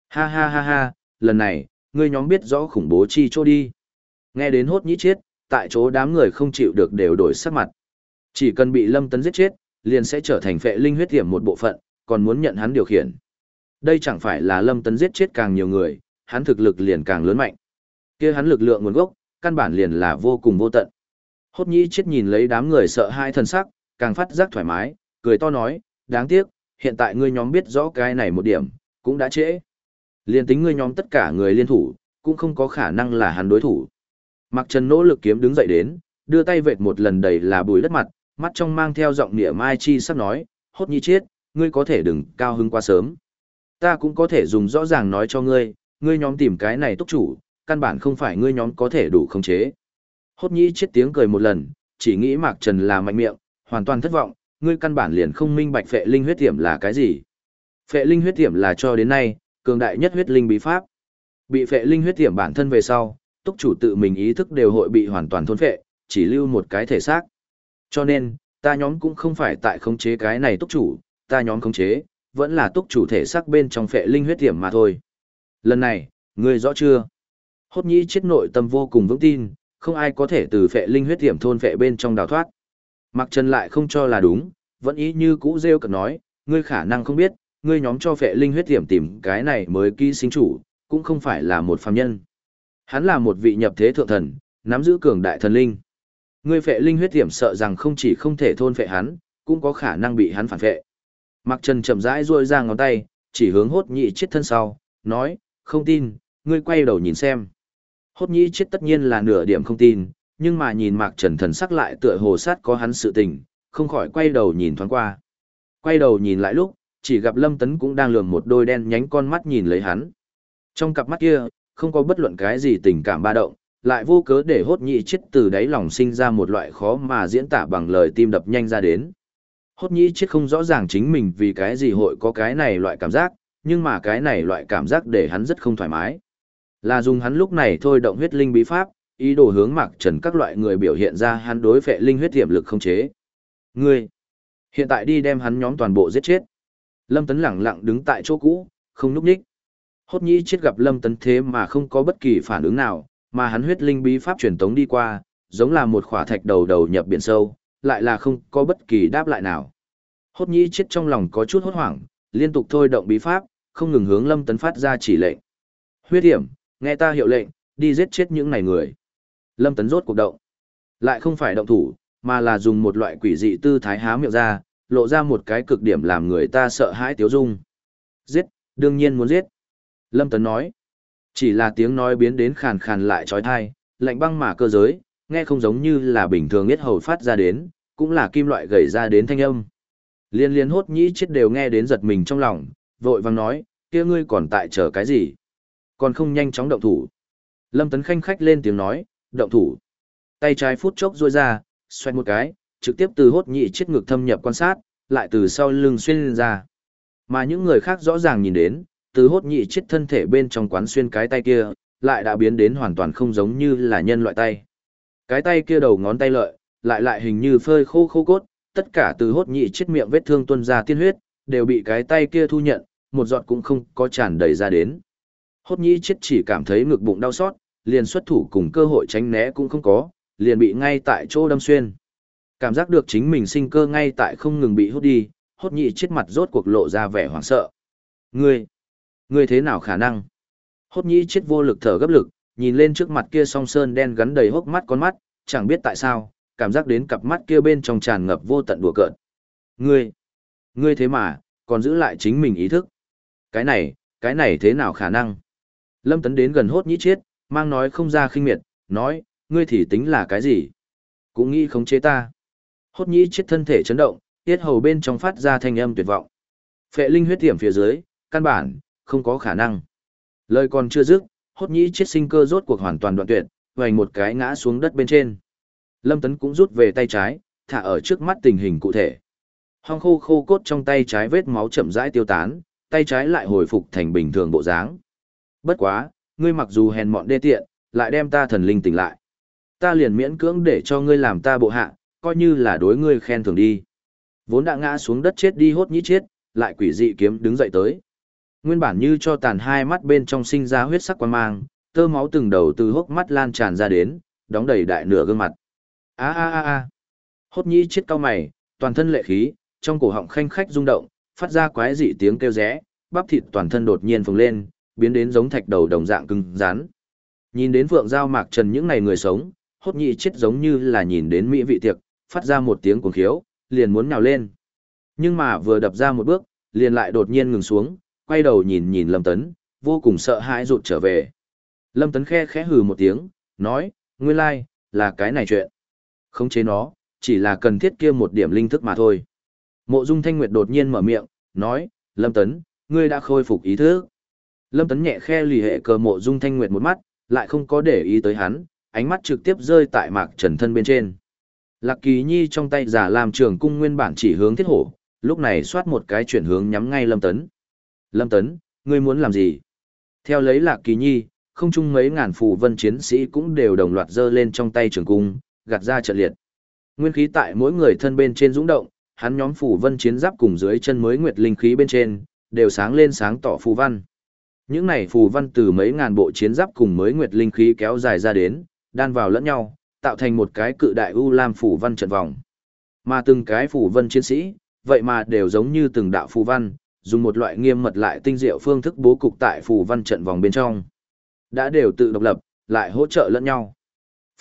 Ha ha ha ha, lần này, ngươi nhóm biết rõ khủng bố chi chỗ đi. Nghe đến hốt nhĩ chết, tại chỗ đám người không chịu được đều đổi sắc mặt. Chỉ cần bị lâm tấn giết chết, liền sẽ trở thành phệ linh huyết tiệm một bộ phận, còn muốn nhận hắn điều khiển. Đây chẳng phải là lâm tấn giết chết càng nhiều người, hắn thực lực liền càng lớn mạnh. kia hắn lực lượng nguồn gốc, căn bản liền là vô cùng vô tận. Hốt nhĩ chết nhìn lấy đám người sợ hai thần sắc, càng phát giác thoải mái, cười to nói, đáng tiếc, hiện tại ngươi nhóm biết rõ cái này một điểm, cũng đã trễ. Liên tính ngươi nhóm tất cả người liên thủ, cũng không có khả năng là hắn đối thủ. Mặc Trần nỗ lực kiếm đứng dậy đến, đưa tay vệt một lần đầy là bùi đất mặt, mắt trong mang theo giọng nịa mai chi sắp nói, hốt nhi chết, ngươi có thể đừng cao hứng quá sớm. Ta cũng có thể dùng rõ ràng nói cho ngươi, ngươi nhóm tìm cái này túc chủ, căn bản không phải ngươi nhóm có thể đủ khống chế. Hốt nhi chết tiếng cười một lần, chỉ nghĩ Mạc Trần là mạnh miệng, hoàn toàn thất vọng, ngươi căn bản liền không minh bạch phệ linh huyết tiệm là cái gì. Phệ linh huyết tiệm là cho đến nay, cường đại nhất huyết linh bí pháp. Bị phệ linh huyết tiệm bản thân về sau, túc chủ tự mình ý thức đều hội bị hoàn toàn thôn phệ, chỉ lưu một cái thể xác. Cho nên, ta nhóm cũng không phải tại khống chế cái này túc chủ, ta nhóm khống chế, vẫn là túc chủ thể xác bên trong phệ linh huyết tiệm mà thôi. Lần này, ngươi rõ chưa? Hốt nhĩ chết nội tâm vô cùng vững tin, không ai có thể từ phệ linh huyết tiệm thôn phệ bên trong đào thoát. Mặc Trần lại không cho là đúng, vẫn ý như cũ rêu cực nói, ngươi khả năng không biết, ngươi nhóm cho phệ linh huyết tiệm tìm cái này mới ký sinh chủ, cũng không phải là một phàm nhân. Hắn là một vị nhập thế thượng thần, nắm giữ cường đại thần linh. Ngươi phệ linh huyết tiệm sợ rằng không chỉ không thể thôn phệ hắn, cũng có khả năng bị hắn phản phệ. Mặc Trần chậm rãi duỗi ra ngón tay, chỉ hướng hốt nhị chết thân sau, nói, không tin, ngươi quay đầu nhìn xem. Hốt nhị chết tất nhiên là nửa điểm không tin, nhưng mà nhìn Mạc Trần thần sắc lại tựa hồ sát có hắn sự tình, không khỏi quay đầu nhìn thoáng qua. Quay đầu nhìn lại lúc, chỉ gặp Lâm Tấn cũng đang lườm một đôi đen nhánh con mắt nhìn lấy hắn. Trong cặp mắt kia, không có bất luận cái gì tình cảm ba động, lại vô cớ để hốt nhị chết từ đáy lòng sinh ra một loại khó mà diễn tả bằng lời tim đập nhanh ra đến. Hốt nhị chết không rõ ràng chính mình vì cái gì hội có cái này loại cảm giác, nhưng mà cái này loại cảm giác để hắn rất không thoải mái. Là dùng hắn lúc này thôi động huyết linh bí pháp, ý đồ hướng Mạc Trần các loại người biểu hiện ra hắn đối phệ linh huyết tiềm lực không chế. Ngươi, hiện tại đi đem hắn nhóm toàn bộ giết chết. Lâm Tấn lẳng lặng đứng tại chỗ cũ, không núp nhích. Hốt nhĩ chết gặp Lâm Tấn thế mà không có bất kỳ phản ứng nào, mà hắn huyết linh bí pháp truyền tống đi qua, giống là một khỏa thạch đầu đầu nhập biển sâu, lại là không có bất kỳ đáp lại nào. Hốt nhĩ chết trong lòng có chút hốt hoảng, liên tục thôi động bí pháp, không ngừng hướng Lâm Tấn phát ra chỉ lệnh. Huyết hiểm, nghe ta hiệu lệnh, đi giết chết những này người. Lâm Tấn rốt cuộc động. Lại không phải động thủ, mà là dùng một loại quỷ dị tư thái há miệng ra, lộ ra một cái cực điểm làm người ta sợ hãi tiếu dung. Giết, đương nhiên muốn giết. Lâm Tấn nói. Chỉ là tiếng nói biến đến khàn khàn lại trói thai, lạnh băng mà cơ giới, nghe không giống như là bình thường biết hầu phát ra đến, cũng là kim loại gầy ra đến thanh âm. Liên liên hốt nhĩ chết đều nghe đến giật mình trong lòng, vội vang nói, kia ngươi còn tại chờ cái gì? Còn không nhanh chóng động thủ. Lâm Tấn Khanh khách lên tiếng nói, động thủ. Tay trái phút chốc duỗi ra, xoay một cái, trực tiếp từ hốt nhị chết ngực thâm nhập quan sát, lại từ sau lưng xuyên lên ra. Mà những người khác rõ ràng nhìn đến, từ hốt nhị chết thân thể bên trong quán xuyên cái tay kia, lại đã biến đến hoàn toàn không giống như là nhân loại tay. Cái tay kia đầu ngón tay lợi, lại lại hình như phơi khô khô cốt, tất cả từ hốt nhị chết miệng vết thương tuôn ra tiên huyết, đều bị cái tay kia thu nhận, một giọt cũng không có tràn đầy ra đến. Hốt nhị chết chỉ cảm thấy ngực bụng đau xót, liền xuất thủ cùng cơ hội tránh né cũng không có, liền bị ngay tại chỗ đâm xuyên. Cảm giác được chính mình sinh cơ ngay tại không ngừng bị hút đi, hốt nhị chết mặt rốt cuộc lộ ra vẻ hoảng sợ. Ngươi, ngươi thế nào khả năng? Hốt nhị chết vô lực thở gấp lực, nhìn lên trước mặt kia song sơn đen gắn đầy hốc mắt con mắt, chẳng biết tại sao, cảm giác đến cặp mắt kia bên trong tràn ngập vô tận đùa cợt. Ngươi, ngươi thế mà, còn giữ lại chính mình ý thức. Cái này, cái này thế nào khả năng? Lâm Tấn đến gần hốt nhĩ chết, mang nói không ra khinh miệt, nói, ngươi thì tính là cái gì? Cũng nghĩ khống chế ta. Hốt nhĩ chết thân thể chấn động, tiết hầu bên trong phát ra thanh âm tuyệt vọng. Phệ linh huyết tiềm phía dưới, căn bản, không có khả năng. Lời còn chưa dứt, hốt nhĩ chết sinh cơ rốt cuộc hoàn toàn đoạn tuyệt, vành một cái ngã xuống đất bên trên. Lâm Tấn cũng rút về tay trái, thả ở trước mắt tình hình cụ thể. Hong khô khô cốt trong tay trái vết máu chậm rãi tiêu tán, tay trái lại hồi phục thành bình thường bộ dáng. Bất quá, ngươi mặc dù hèn mọn đê tiện, lại đem ta thần linh tỉnh lại. Ta liền miễn cưỡng để cho ngươi làm ta bộ hạ, coi như là đối ngươi khen thưởng đi. Vốn đã ngã xuống đất chết đi hốt nhĩ chết, lại quỷ dị kiếm đứng dậy tới. Nguyên bản như cho tàn hai mắt bên trong sinh ra huyết sắc quan mang, tơ máu từng đầu từ hốc mắt lan tràn ra đến, đóng đầy đại nửa gương mặt. A a a a. Hốt nhĩ chết cao mày, toàn thân lệ khí, trong cổ họng khanh khách rung động, phát ra quái dị tiếng kêu rẽ, bắp thịt toàn thân đột nhiên phồng lên, biến đến giống thạch đầu đồng dạng cứng rắn. Nhìn đến Phượng Giao Mạc Trần những này người sống, hốt nhị chết giống như là nhìn đến mỹ vị tiệc, phát ra một tiếng cuồng khiếu, liền muốn nhào lên. Nhưng mà vừa đập ra một bước, liền lại đột nhiên ngừng xuống, quay đầu nhìn nhìn Lâm Tấn, vô cùng sợ hãi rụt trở về. Lâm Tấn khe khẽ hừ một tiếng, nói, nguyên lai, like, là cái này chuyện. Không chế nó, chỉ là cần thiết kia một điểm linh thức mà thôi. Mộ Dung Thanh Nguyệt đột nhiên mở miệng, nói, Lâm Tấn, ngươi đã khôi phục ý thức. Lâm Tấn nhẹ khe lì hệ cờ mộ Dung Thanh Nguyệt một mắt, lại không có để ý tới hắn, ánh mắt trực tiếp rơi tại mạc trần thân bên trên. Lạc Kỳ Nhi trong tay giả làm trường cung nguyên bản chỉ hướng thiết hổ, lúc này xoát một cái chuyển hướng nhắm ngay Lâm Tấn. Lâm Tấn, ngươi muốn làm gì? Theo lấy Lạc Kỳ Nhi, không chung mấy ngàn phù vân chiến sĩ cũng đều đồng loạt giơ lên trong tay trường cung, gạt ra trận liệt. Nguyên khí tại mỗi người thân bên trên dũng động, hắn nhóm phù vân chiến giáp cùng dưới chân mới nguyệt linh khí bên trên, đều sáng lên sáng tỏ phù văn. Những này phù văn từ mấy ngàn bộ chiến giáp cùng mới nguyệt linh khí kéo dài ra đến, đan vào lẫn nhau, tạo thành một cái cự đại u lam phù văn trận vòng. Mà từng cái phù văn chiến sĩ, vậy mà đều giống như từng đạo phù văn, dùng một loại nghiêm mật lại tinh diệu phương thức bố cục tại phù văn trận vòng bên trong. Đã đều tự độc lập, lại hỗ trợ lẫn nhau.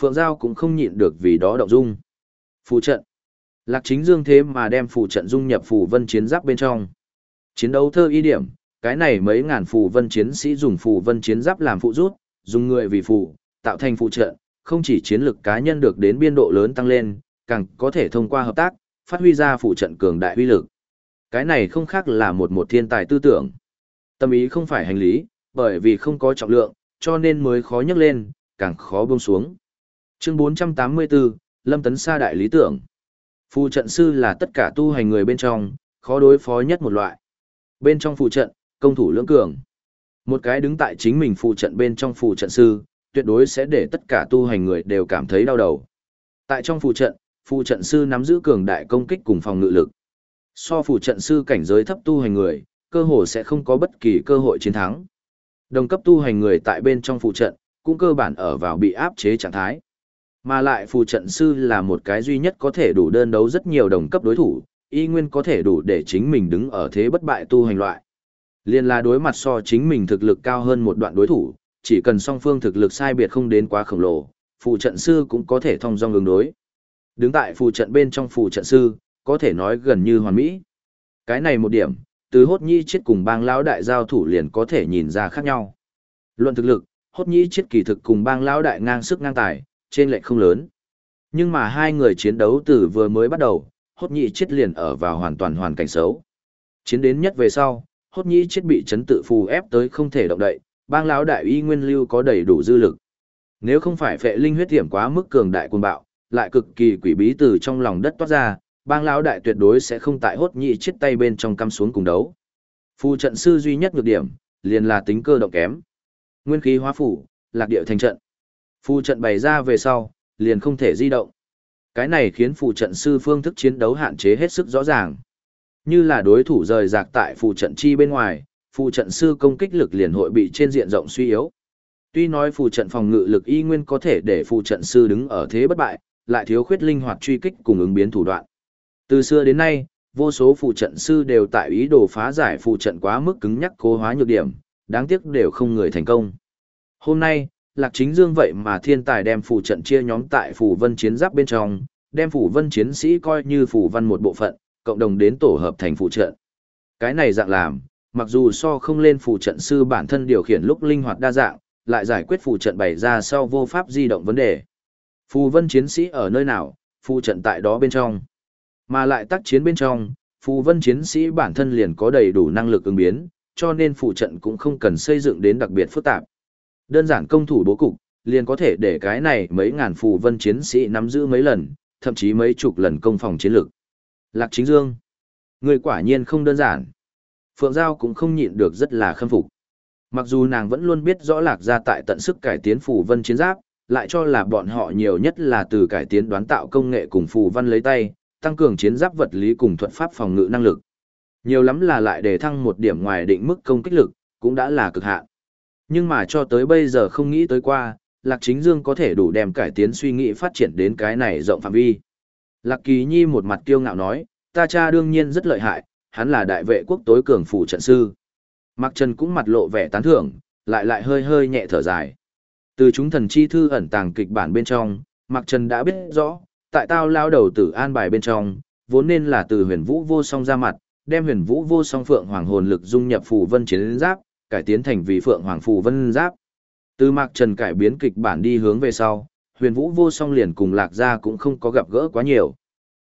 Phượng Giao cũng không nhịn được vì đó động dung. Phù trận. Lạc chính dương thế mà đem phù trận dung nhập phù vân chiến giáp bên trong. Chiến đấu thơ y điểm, cái này mấy ngàn phù vân chiến sĩ dùng phù vân chiến giáp làm phụ rút, dùng người vì phù, tạo thành phụ trợ, không chỉ chiến lực cá nhân được đến biên độ lớn tăng lên, càng có thể thông qua hợp tác, phát huy ra phụ trận cường đại uy lực. Cái này không khác là một một thiên tài tư tưởng. Tâm ý không phải hành lý, bởi vì không có trọng lượng, cho nên mới khó nhấc lên, càng khó buông xuống. Chương 484, Lâm Tấn Sa đại lý tưởng. Phù trận sư là tất cả tu hành người bên trong, khó đối phó nhất một loại. Bên trong phù trận, công thủ lưỡng cường. Một cái đứng tại chính mình phụ trận bên trong phụ trận sư, tuyệt đối sẽ để tất cả tu hành người đều cảm thấy đau đầu. Tại trong phụ trận, phụ trận sư nắm giữ cường đại công kích cùng phòng ngự lực. So phụ trận sư cảnh giới thấp tu hành người, cơ hồ sẽ không có bất kỳ cơ hội chiến thắng. Đồng cấp tu hành người tại bên trong phụ trận, cũng cơ bản ở vào bị áp chế trạng thái. Mà lại phù trận sư là một cái duy nhất có thể đủ đơn đấu rất nhiều đồng cấp đối thủ, y nguyên có thể đủ để chính mình đứng ở thế bất bại tu hành loại. Liên là đối mặt so chính mình thực lực cao hơn một đoạn đối thủ, chỉ cần song phương thực lực sai biệt không đến quá khổng lồ, phù trận sư cũng có thể thông dong ứng đối. Đứng tại phù trận bên trong phù trận sư, có thể nói gần như hoàn mỹ. Cái này một điểm, từ hốt nhi chết cùng bang lão đại giao thủ liền có thể nhìn ra khác nhau. Luận thực lực, hốt nhi chết kỳ thực cùng bang lão đại ngang sức ngang tài, trên lệch không lớn. Nhưng mà hai người chiến đấu từ vừa mới bắt đầu, hốt nhi chết liền ở vào hoàn toàn hoàn cảnh xấu. Chiến đến nhất về sau, hốt nhĩ chết bị chấn tự phù ép tới không thể động đậy, bang lão đại y nguyên lưu có đầy đủ dư lực. Nếu không phải phệ linh huyết tiệm quá mức cường đại cuồng bạo, lại cực kỳ quỷ bí từ trong lòng đất toát ra, bang lão đại tuyệt đối sẽ không tại hốt nhĩ chết tay bên trong cắm xuống cùng đấu. Phù trận sư duy nhất nhược điểm, liền là tính cơ động kém. Nguyên khí hóa phủ, lạc địa thành trận. Phù trận bày ra về sau, liền không thể di động. Cái này khiến phù trận sư phương thức chiến đấu hạn chế hết sức rõ ràng. Như là đối thủ rời rạc tại phù trận chi bên ngoài, phù trận sư công kích lực liền hội bị trên diện rộng suy yếu. Tuy nói phù trận phòng ngự lực y nguyên có thể để phù trận sư đứng ở thế bất bại, lại thiếu khuyết linh hoạt truy kích cùng ứng biến thủ đoạn. Từ xưa đến nay, vô số phù trận sư đều tại ý đồ phá giải phù trận quá mức cứng nhắc cố hóa nhược điểm, đáng tiếc đều không người thành công. Hôm nay, Lạc Chính Dương vậy mà thiên tài đem phù trận chia nhóm tại phù vân chiến giáp bên trong, đem phù vân chiến sĩ coi như phù văn một bộ phận, cộng đồng đến tổ hợp thành phụ trận. Cái này dạng làm, mặc dù so không lên phụ trận sư bản thân điều khiển lúc linh hoạt đa dạng, lại giải quyết phụ trận bày ra sau vô pháp di động vấn đề. Phù vân chiến sĩ ở nơi nào, phụ trận tại đó bên trong. Mà lại tác chiến bên trong, phù vân chiến sĩ bản thân liền có đầy đủ năng lực ứng biến, cho nên phụ trận cũng không cần xây dựng đến đặc biệt phức tạp. Đơn giản công thủ bố cục, liền có thể để cái này mấy ngàn phù vân chiến sĩ nắm giữ mấy lần, thậm chí mấy chục lần công phòng chiến lược. Lạc Chính Dương, người quả nhiên không đơn giản. Phượng Giao cũng không nhịn được rất là khâm phục. Mặc dù nàng vẫn luôn biết rõ Lạc gia tại tận sức cải tiến phù vân chiến giáp, lại cho là bọn họ nhiều nhất là từ cải tiến đoán tạo công nghệ cùng phù văn lấy tay, tăng cường chiến giáp vật lý cùng thuật pháp phòng ngự năng lực. Nhiều lắm là lại để thăng một điểm ngoài định mức công kích lực, cũng đã là cực hạn. Nhưng mà cho tới bây giờ không nghĩ tới qua, Lạc Chính Dương có thể đủ đem cải tiến suy nghĩ phát triển đến cái này rộng phạm vi. Lạc Kỳ Nhi một mặt kiêu ngạo nói, ta cha đương nhiên rất lợi hại, hắn là đại vệ quốc tối cường phủ trận sư. Mạc Trần cũng mặt lộ vẻ tán thưởng, lại lại hơi hơi nhẹ thở dài. Từ chúng thần chi thư ẩn tàng kịch bản bên trong, Mạc Trần đã biết rõ, tại tao lao đầu tử an bài bên trong, vốn nên là từ huyền vũ vô song ra mặt, đem huyền vũ vô song phượng hoàng hồn lực dung nhập phù vân chiến giáp, cải tiến thành vì Phượng Hoàng Phù Vân Giáp. Từ Mạc Trần cải biến kịch bản đi hướng về sau, huyền vũ vô song liền cùng Lạc Gia cũng không có gặp gỡ quá nhiều.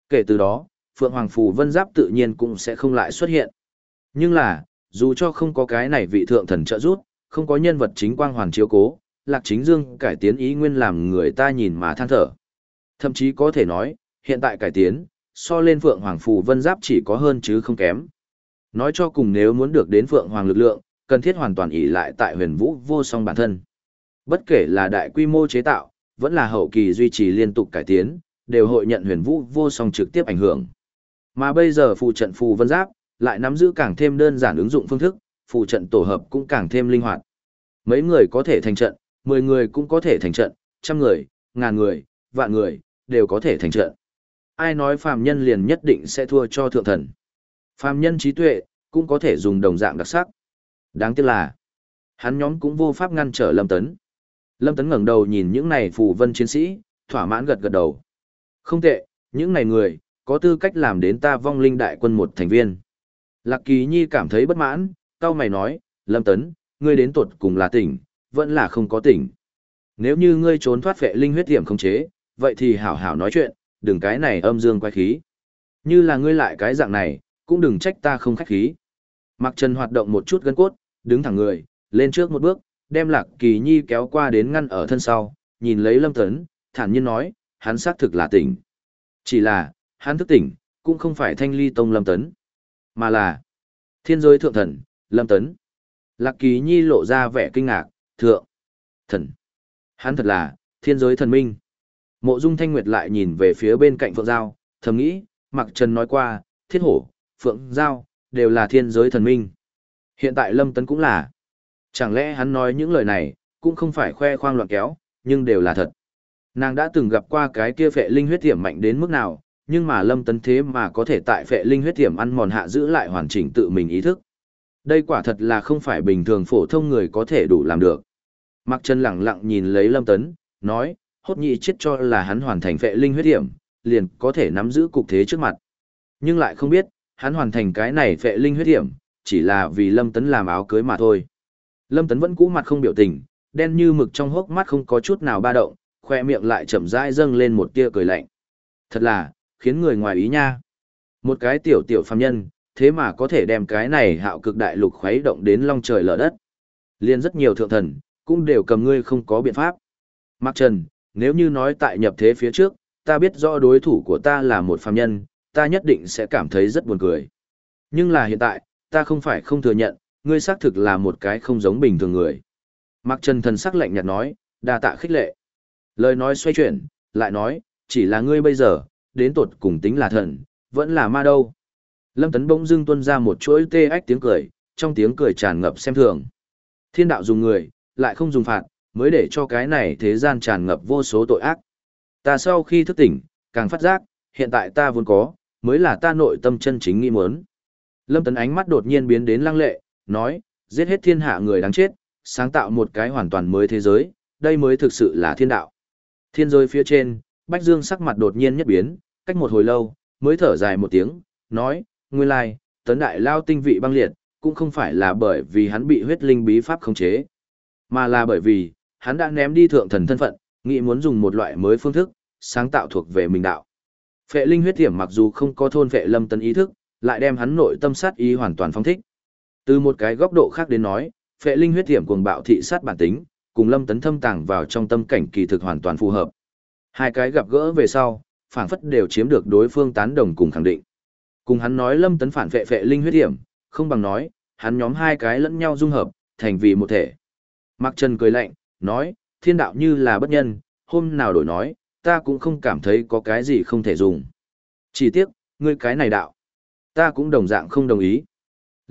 Kể từ đó, Phượng Hoàng Phù Vân Giáp tự nhiên cũng sẽ không lại xuất hiện. Nhưng là, dù cho không có cái này vị thượng thần trợ giúp, không có nhân vật chính quang hoàn chiếu cố, Lạc Chính Dương cải tiến ý nguyên làm người ta nhìn mà than thở. Thậm chí có thể nói, hiện tại cải tiến, so lên Phượng Hoàng Phù Vân Giáp chỉ có hơn chứ không kém. Nói cho cùng nếu muốn được đến Phượng Hoàng lực lượng, cần thiết hoàn toàn ỷ lại tại huyền vũ vô song bản thân. Bất kể là đại quy mô chế tạo, vẫn là hậu kỳ duy trì liên tục cải tiến, đều hội nhận huyền vũ vô song trực tiếp ảnh hưởng. Mà bây giờ phù trận phù vân giáp, lại nắm giữ càng thêm đơn giản ứng dụng phương thức, phù trận tổ hợp cũng càng thêm linh hoạt. Mấy người có thể thành trận, 10 người cũng có thể thành trận, trăm người, ngàn người, vạn người, đều có thể thành trận. Ai nói phàm nhân liền nhất định sẽ thua cho thượng thần. Phàm nhân trí tuệ, cũng có thể dùng đồng dạng đặc sắc. Đáng tiếc là, hắn nhóm cũng vô pháp ngăn trở Lâm Tấn. Lâm Tấn ngẩng đầu nhìn những này phù vân chiến sĩ, thỏa mãn gật gật đầu. Không tệ, những này người, có tư cách làm đến ta vong linh đại quân một thành viên. Lạc Kỳ Nhi cảm thấy bất mãn, cao mày nói, Lâm Tấn, ngươi đến tuột cùng là tỉnh, vẫn là không có tỉnh. Nếu như ngươi trốn thoát vệ linh huyết điểm không chế, vậy thì hảo hảo nói chuyện, đừng cái này âm dương quay khí. Như là ngươi lại cái dạng này, cũng đừng trách ta không khách khí. Mặc Trần hoạt động một chút gân cốt, đứng thẳng người, lên trước một bước, đem Lạc Kỳ Nhi kéo qua đến ngăn ở thân sau, nhìn lấy Lâm Tấn, thản nhiên nói, hắn xác thực là tỉnh. Chỉ là, hắn thức tỉnh, cũng không phải thanh ly tông Lâm Tấn, mà là thiên giới thượng thần, Lâm Tấn. Lạc Kỳ Nhi lộ ra vẻ kinh ngạc, thượng, thần. Hắn thật là, thiên giới thần minh. Mộ Dung Thanh Nguyệt lại nhìn về phía bên cạnh Phượng Giao, thầm nghĩ, Mặc Trần nói qua, thiết hổ, Phượng Giao, đều là thiên giới thần minh. Hiện tại Lâm Tấn cũng là. Chẳng lẽ hắn nói những lời này, cũng không phải khoe khoang loạn kéo, nhưng đều là thật. Nàng đã từng gặp qua cái kia phệ linh huyết tiềm mạnh đến mức nào, nhưng mà Lâm Tấn thế mà có thể tại phệ linh huyết tiềm ăn mòn hạ giữ lại hoàn chỉnh tự mình ý thức. Đây quả thật là không phải bình thường phổ thông người có thể đủ làm được. Mặc chân lặng lặng nhìn lấy Lâm Tấn, nói, hốt nhị chết cho là hắn hoàn thành phệ linh huyết tiềm, liền có thể nắm giữ cục thế trước mặt. Nhưng lại không biết, hắn hoàn thành cái này phệ linh huyết tiềm, chỉ là vì Lâm Tấn làm áo cưới mà thôi. Lâm Tấn vẫn cũ mặt không biểu tình, đen như mực trong hốc mắt không có chút nào ba động, khoe miệng lại chậm rãi dâng lên một tia cười lạnh. Thật là, khiến người ngoài ý nha. Một cái tiểu tiểu phàm nhân, thế mà có thể đem cái này hạo cực đại lục khuấy động đến long trời lở đất. Liên rất nhiều thượng thần, cũng đều cầm ngươi không có biện pháp. Mạc Trần, nếu như nói tại nhập thế phía trước, ta biết rõ đối thủ của ta là một phàm nhân, ta nhất định sẽ cảm thấy rất buồn cười. Nhưng là hiện tại, ta không phải không thừa nhận, ngươi xác thực là một cái không giống bình thường người. Mạc Trần thần sắc lạnh nhạt nói, đa tạ khích lệ. Lời nói xoay chuyển, lại nói, chỉ là ngươi bây giờ, đến tột cùng tính là thần, vẫn là ma đâu. Lâm Tấn bỗng dưng tuôn ra một chuỗi tê ách tiếng cười, trong tiếng cười tràn ngập xem thường. Thiên đạo dùng người, lại không dùng phạt, mới để cho cái này thế gian tràn ngập vô số tội ác. Ta sau khi thức tỉnh, càng phát giác, hiện tại ta vốn có, mới là ta nội tâm chân chính nghĩ muốn. Lâm Tấn ánh mắt đột nhiên biến đến lăng lệ, nói, giết hết thiên hạ người đáng chết, sáng tạo một cái hoàn toàn mới thế giới, đây mới thực sự là thiên đạo. Thiên giới phía trên, Bách Dương sắc mặt đột nhiên nhất biến, cách một hồi lâu, mới thở dài một tiếng, nói, nguyên lai, tấn đại lao tinh vị băng liệt, cũng không phải là bởi vì hắn bị huyết linh bí pháp khống chế, mà là bởi vì, hắn đã ném đi thượng thần thân phận, nghĩ muốn dùng một loại mới phương thức, sáng tạo thuộc về mình đạo. Phệ linh huyết thiểm mặc dù không có thôn phệ lâm tấn ý thức, lại đem hắn nội tâm sát ý hoàn toàn phong thích. Từ một cái góc độ khác đến nói, phệ linh huyết tiềm cuồng bạo thị sát bản tính, cùng lâm tấn thâm tàng vào trong tâm cảnh kỳ thực hoàn toàn phù hợp. Hai cái gặp gỡ về sau, phản phất đều chiếm được đối phương tán đồng cùng khẳng định. Cùng hắn nói lâm tấn phản phệ phệ linh huyết tiềm, không bằng nói, hắn nhóm hai cái lẫn nhau dung hợp, thành vì một thể. Mạc Trần cười lạnh, nói, thiên đạo như là bất nhân, hôm nào đổi nói, ta cũng không cảm thấy có cái gì không thể dùng. Chỉ tiếc, ngươi cái này đạo. Ta cũng đồng dạng không đồng ý.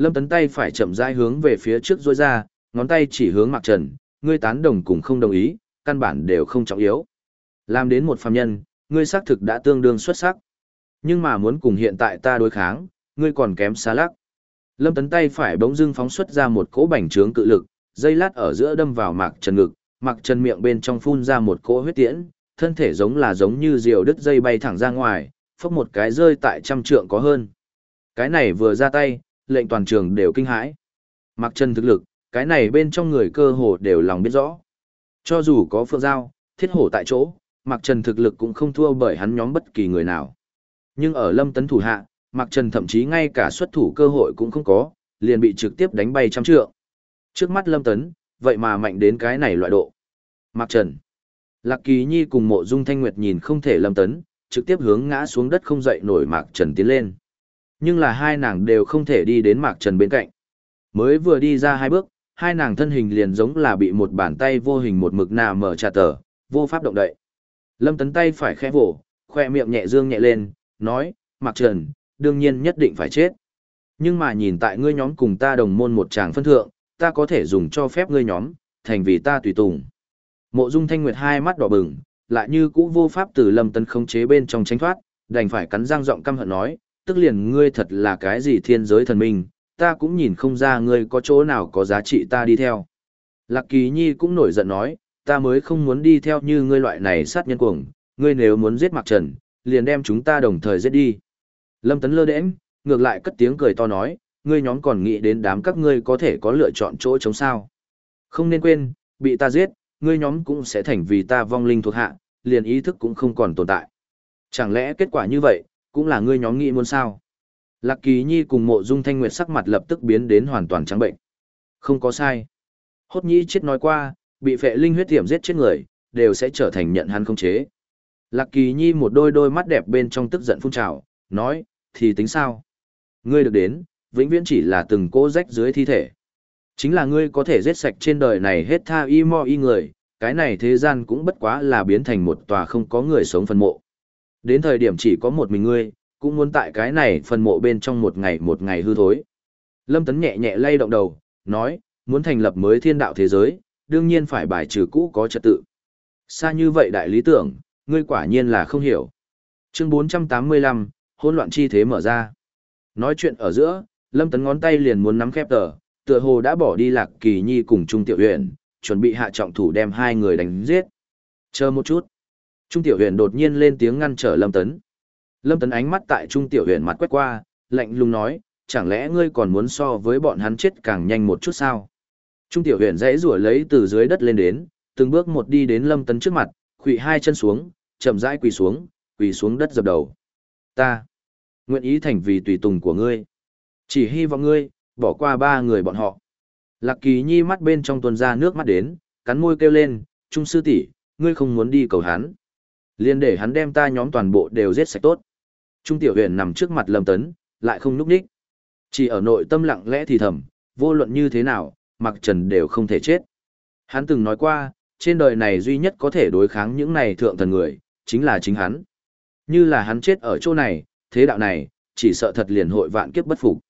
Lâm Tấn tay phải chậm rãi hướng về phía trước rôi ra, ngón tay chỉ hướng Mạc Trần, ngươi tán đồng cùng không đồng ý, căn bản đều không trọng yếu. Làm đến một phàm nhân, ngươi xác thực đã tương đương xuất sắc. Nhưng mà muốn cùng hiện tại ta đối kháng, ngươi còn kém xa lắc. Lâm Tấn tay phải bỗng dưng phóng xuất ra một cỗ bành trướng cự lực, dây lát ở giữa đâm vào Mạc Trần ngực, Mạc Trần miệng bên trong phun ra một cỗ huyết tiễn, thân thể giống là giống như diều đứt dây bay thẳng ra ngoài, phốc một cái rơi tại trăm trượng có hơn. Cái này vừa ra tay, lệnh toàn trường đều kinh hãi. Mặc chân thực lực, cái này bên trong người cơ hồ đều lòng biết rõ. Cho dù có phượng giao, thiết hổ tại chỗ, Mặc Trần thực lực cũng không thua bởi hắn nhóm bất kỳ người nào. Nhưng ở lâm tấn thủ hạ, Mặc Trần thậm chí ngay cả xuất thủ cơ hội cũng không có, liền bị trực tiếp đánh bay trăm trượng. Trước mắt lâm tấn, vậy mà mạnh đến cái này loại độ. Mặc Trần. Lạc Kỳ Nhi cùng mộ dung thanh nguyệt nhìn không thể lâm tấn, trực tiếp hướng ngã xuống đất không dậy nổi Mặc Trần tiến lên. Nhưng là hai nàng đều không thể đi đến Mạc Trần bên cạnh. Mới vừa đi ra hai bước, hai nàng thân hình liền giống là bị một bàn tay vô hình một mực nà mở trà tờ, vô pháp động đậy. Lâm tấn tay phải khẽ vỗ, khoe miệng nhẹ dương nhẹ lên, nói, Mạc Trần, đương nhiên nhất định phải chết. Nhưng mà nhìn tại ngươi nhóm cùng ta đồng môn một tràng phân thượng, ta có thể dùng cho phép ngươi nhóm, thành vì ta tùy tùng. Mộ Dung Thanh Nguyệt hai mắt đỏ bừng, lại như cũ vô pháp từ Lâm Tấn khống chế bên trong tránh thoát, đành phải cắn răng giọng căm hận nói, tức liền ngươi thật là cái gì thiên giới thần minh, ta cũng nhìn không ra ngươi có chỗ nào có giá trị ta đi theo. Lạc Kỳ Nhi cũng nổi giận nói, ta mới không muốn đi theo như ngươi loại này sát nhân cuồng, ngươi nếu muốn giết Mạc Trần, liền đem chúng ta đồng thời giết đi. Lâm Tấn lơ đễnh, ngược lại cất tiếng cười to nói, ngươi nhóm còn nghĩ đến đám các ngươi có thể có lựa chọn chỗ chống sao. Không nên quên, bị ta giết, ngươi nhóm cũng sẽ thành vì ta vong linh thuộc hạ, liền ý thức cũng không còn tồn tại. Chẳng lẽ kết quả như vậy, cũng là ngươi nhóm nghĩ muốn sao? Lạc Kỳ Nhi cùng mộ dung thanh nguyệt sắc mặt lập tức biến đến hoàn toàn trắng bệnh. Không có sai. Hốt nhĩ chết nói qua, bị phệ linh huyết tiệm giết chết người, đều sẽ trở thành nhận hắn không chế. Lạc Kỳ Nhi một đôi đôi mắt đẹp bên trong tức giận phun trào, nói, thì tính sao? Ngươi được đến, vĩnh viễn chỉ là từng cỗ rách dưới thi thể. Chính là ngươi có thể giết sạch trên đời này hết tha y mo y người, cái này thế gian cũng bất quá là biến thành một tòa không có người sống phân mộ. Đến thời điểm chỉ có một mình ngươi, cũng muốn tại cái này phần mộ bên trong một ngày một ngày hư thối. Lâm Tấn nhẹ nhẹ lay động đầu, nói, muốn thành lập mới thiên đạo thế giới, đương nhiên phải bài trừ cũ có trật tự. Xa như vậy đại lý tưởng, ngươi quả nhiên là không hiểu. Chương 485, hỗn loạn chi thế mở ra. Nói chuyện ở giữa, Lâm Tấn ngón tay liền muốn nắm khép tờ, tựa hồ đã bỏ đi Lạc Kỳ Nhi cùng Trung Tiểu Uyển chuẩn bị hạ trọng thủ đem hai người đánh giết. Chờ một chút. Trung Tiểu Huyền đột nhiên lên tiếng ngăn trở Lâm Tấn. Lâm Tấn ánh mắt tại Trung Tiểu Huyền mặt quét qua, lạnh lùng nói, chẳng lẽ ngươi còn muốn so với bọn hắn chết càng nhanh một chút sao? Trung Tiểu Huyền dãy rủa lấy từ dưới đất lên đến, từng bước một đi đến Lâm Tấn trước mặt, khuỵ hai chân xuống, chậm rãi quỳ xuống, quỳ xuống đất dập đầu. Ta nguyện ý thành vì tùy tùng của ngươi. Chỉ hy vọng ngươi, bỏ qua ba người bọn họ. Lạc Kỳ Nhi mắt bên trong tuần ra nước mắt đến, cắn môi kêu lên, Trung sư tỷ, ngươi không muốn đi cầu hắn. Liên để hắn đem ta nhóm toàn bộ đều giết sạch tốt. Trung tiểu huyền nằm trước mặt Lâm Tấn, lại không núp đích. Chỉ ở nội tâm lặng lẽ thì thầm, vô luận như thế nào, mặc trần đều không thể chết. Hắn từng nói qua, trên đời này duy nhất có thể đối kháng những này thượng thần người, chính là chính hắn. Như là hắn chết ở chỗ này, thế đạo này, chỉ sợ thật liền hội vạn kiếp bất phục.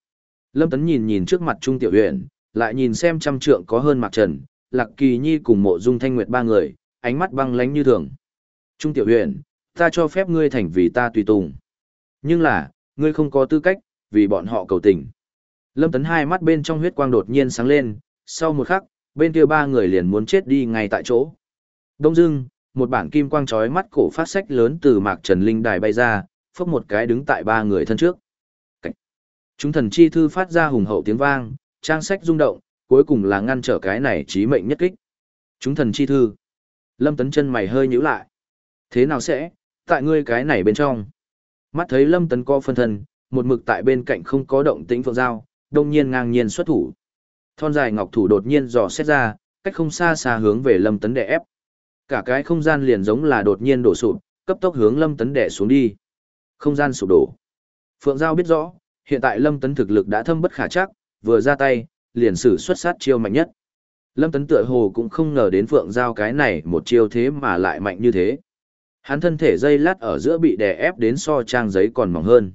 Lâm Tấn nhìn nhìn trước mặt Trung Tiểu Huyền, lại nhìn xem trăm trượng có hơn Mạc Trần, Lạc Kỳ Nhi cùng Mộ Dung Thanh Nguyệt ba người, ánh mắt băng lánh như thường. Trung Tiểu Huyền, ta cho phép ngươi thành vì ta tùy tùng. Nhưng là, ngươi không có tư cách, vì bọn họ cầu tình. Lâm Tấn hai mắt bên trong huyết quang đột nhiên sáng lên, sau một khắc, bên kia ba người liền muốn chết đi ngay tại chỗ. Đông dưng, một bản kim quang chói mắt cổ phát sách lớn từ Mạc Trần Linh đài bay ra, phốc một cái đứng tại ba người thân trước. Cảnh. Chúng thần chi thư phát ra hùng hậu tiếng vang, trang sách rung động, cuối cùng là ngăn trở cái này chí mệnh nhất kích. Chúng thần chi thư. Lâm Tấn chân mày hơi nhíu lại. Thế nào sẽ, tại ngươi cái này bên trong. Mắt thấy Lâm Tấn co phân thân, một mực tại bên cạnh không có động tĩnh phượng dao, đông nhiên ngang nhiên xuất thủ. Thon dài ngọc thủ đột nhiên dò xét ra, cách không xa xa hướng về Lâm Tấn đè ép. Cả cái không gian liền giống là đột nhiên đổ sụp, cấp tốc hướng Lâm Tấn đè xuống đi. Không gian sụp đổ. Phượng Giao biết rõ, hiện tại Lâm Tấn thực lực đã thâm bất khả chắc, vừa ra tay, liền sử xuất sát chiêu mạnh nhất. Lâm Tấn tựa hồ cũng không ngờ đến Phượng Giao cái này một chiêu thế mà lại mạnh như thế. Hắn thân thể dây lát ở giữa bị đè ép đến so trang giấy còn mỏng hơn.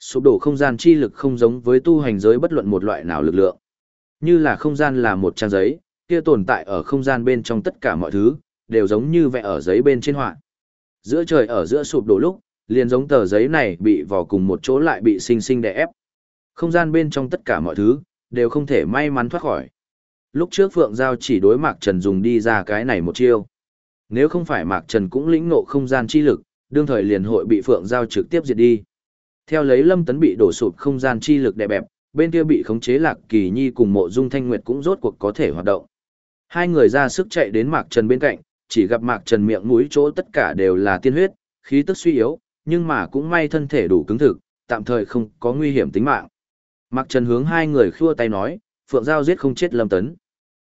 Sụp đổ không gian chi lực không giống với tu hành giới bất luận một loại nào lực lượng. Như là không gian là một trang giấy, kia tồn tại ở không gian bên trong tất cả mọi thứ, đều giống như vẽ ở giấy bên trên họa. Giữa trời ở giữa sụp đổ lúc, liền giống tờ giấy này bị vò cùng một chỗ lại bị sinh sinh đè ép. Không gian bên trong tất cả mọi thứ, đều không thể may mắn thoát khỏi. Lúc trước Phượng Giao chỉ đối Mạc Trần dùng đi ra cái này một chiêu. Nếu không phải Mạc Trần cũng lĩnh ngộ không gian chi lực, đương thời liền hội bị Phượng Giao trực tiếp diệt đi. Theo lấy Lâm Tấn bị đổ sụp không gian chi lực đè bẹp, bên kia bị khống chế Lạc Kỳ Nhi cùng Mộ Dung Thanh Nguyệt cũng rốt cuộc có thể hoạt động. Hai người ra sức chạy đến Mạc Trần bên cạnh, chỉ gặp Mạc Trần miệng mũi chỗ tất cả đều là tiên huyết, khí tức suy yếu, nhưng mà cũng may thân thể đủ cứng thực, tạm thời không có nguy hiểm tính mạng. Mạc Trần hướng hai người khua tay nói, Phượng Giao giết không chết Lâm Tấn.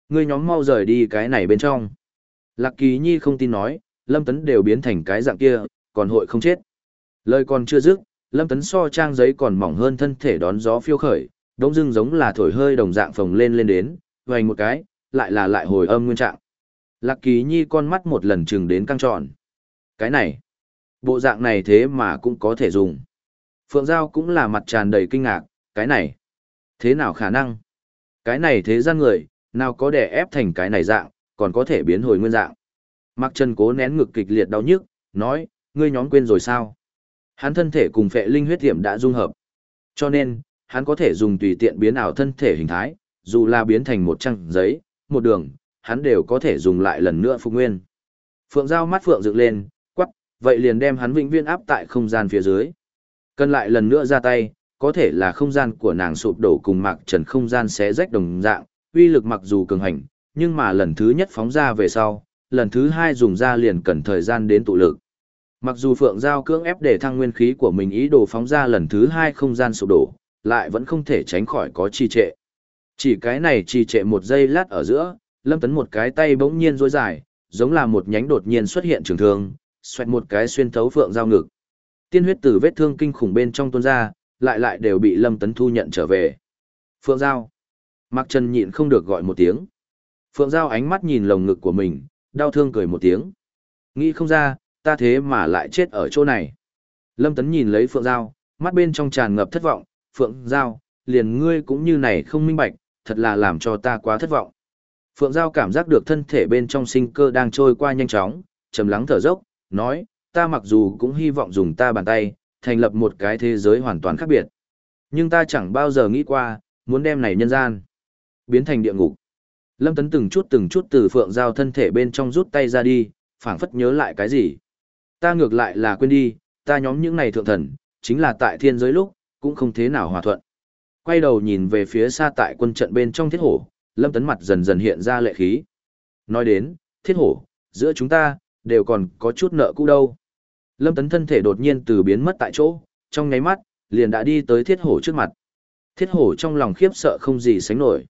Ngươi nhóm mau rời đi cái này bên trong. Lạc Kỳ Nhi không tin nói, Lâm Tấn đều biến thành cái dạng kia, còn hội không chết. Lời còn chưa dứt, Lâm Tấn so trang giấy còn mỏng hơn thân thể đón gió phiêu khởi, đống dưng giống là thổi hơi đồng dạng phồng lên lên đến, vành một cái, lại là lại hồi âm nguyên trạng. Lạc Kỳ Nhi con mắt một lần chừng đến căng tròn. Cái này, bộ dạng này thế mà cũng có thể dùng. Phượng Giao cũng là mặt tràn đầy kinh ngạc, cái này, thế nào khả năng? Cái này thế gian người, nào có để ép thành cái này dạng, còn có thể biến hồi nguyên dạng. Mạc Trần cố nén ngực kịch liệt đau nhức, nói, ngươi nhóm quên rồi sao? Hắn thân thể cùng phệ linh huyết tiệm đã dung hợp. Cho nên, hắn có thể dùng tùy tiện biến ảo thân thể hình thái, dù là biến thành một trang giấy, một đường, hắn đều có thể dùng lại lần nữa phục nguyên. Phượng Giao mắt Phượng dựng lên, quắc, vậy liền đem hắn vĩnh viên áp tại không gian phía dưới. Cần lại lần nữa ra tay, có thể là không gian của nàng sụp đổ cùng mạc trần không gian xé rách đồng dạng, uy lực mặc dù cường hành, nhưng mà lần thứ nhất phóng ra về sau, lần thứ hai dùng ra liền cần thời gian đến tụ lực. Mặc dù Phượng Giao cưỡng ép để thăng nguyên khí của mình ý đồ phóng ra lần thứ hai không gian sụp đổ, lại vẫn không thể tránh khỏi có trì trệ. Chỉ cái này trì trệ một giây lát ở giữa, Lâm Tấn một cái tay bỗng nhiên rối dài, giống là một nhánh đột nhiên xuất hiện trường thương, xoẹt một cái xuyên thấu Phượng Giao ngực. Tiên huyết từ vết thương kinh khủng bên trong tuôn ra, lại lại đều bị Lâm Tấn thu nhận trở về. Phượng Giao. Mạc Trần nhịn không được gọi một tiếng. Phượng Giao ánh mắt nhìn lồng ngực của mình, đau thương cười một tiếng. Nghĩ không ra, ta thế mà lại chết ở chỗ này. Lâm Tấn nhìn lấy Phượng Giao, mắt bên trong tràn ngập thất vọng. Phượng Giao, liền ngươi cũng như này không minh bạch, thật là làm cho ta quá thất vọng. Phượng Giao cảm giác được thân thể bên trong sinh cơ đang trôi qua nhanh chóng, trầm lắng thở dốc, nói, ta mặc dù cũng hy vọng dùng ta bàn tay, thành lập một cái thế giới hoàn toàn khác biệt. Nhưng ta chẳng bao giờ nghĩ qua, muốn đem này nhân gian, biến thành địa ngục. Lâm Tấn từng chút từng chút từ Phượng Giao thân thể bên trong rút tay ra đi, phảng phất nhớ lại cái gì. Ta ngược lại là quên đi, ta nhóm những này thượng thần, chính là tại thiên giới lúc, cũng không thế nào hòa thuận. Quay đầu nhìn về phía xa tại quân trận bên trong thiết hổ, Lâm Tấn mặt dần dần hiện ra lệ khí. Nói đến, thiết hổ, giữa chúng ta, đều còn có chút nợ cũ đâu. Lâm Tấn thân thể đột nhiên từ biến mất tại chỗ, trong nháy mắt, liền đã đi tới thiết hổ trước mặt. Thiết hổ trong lòng khiếp sợ không gì sánh nổi.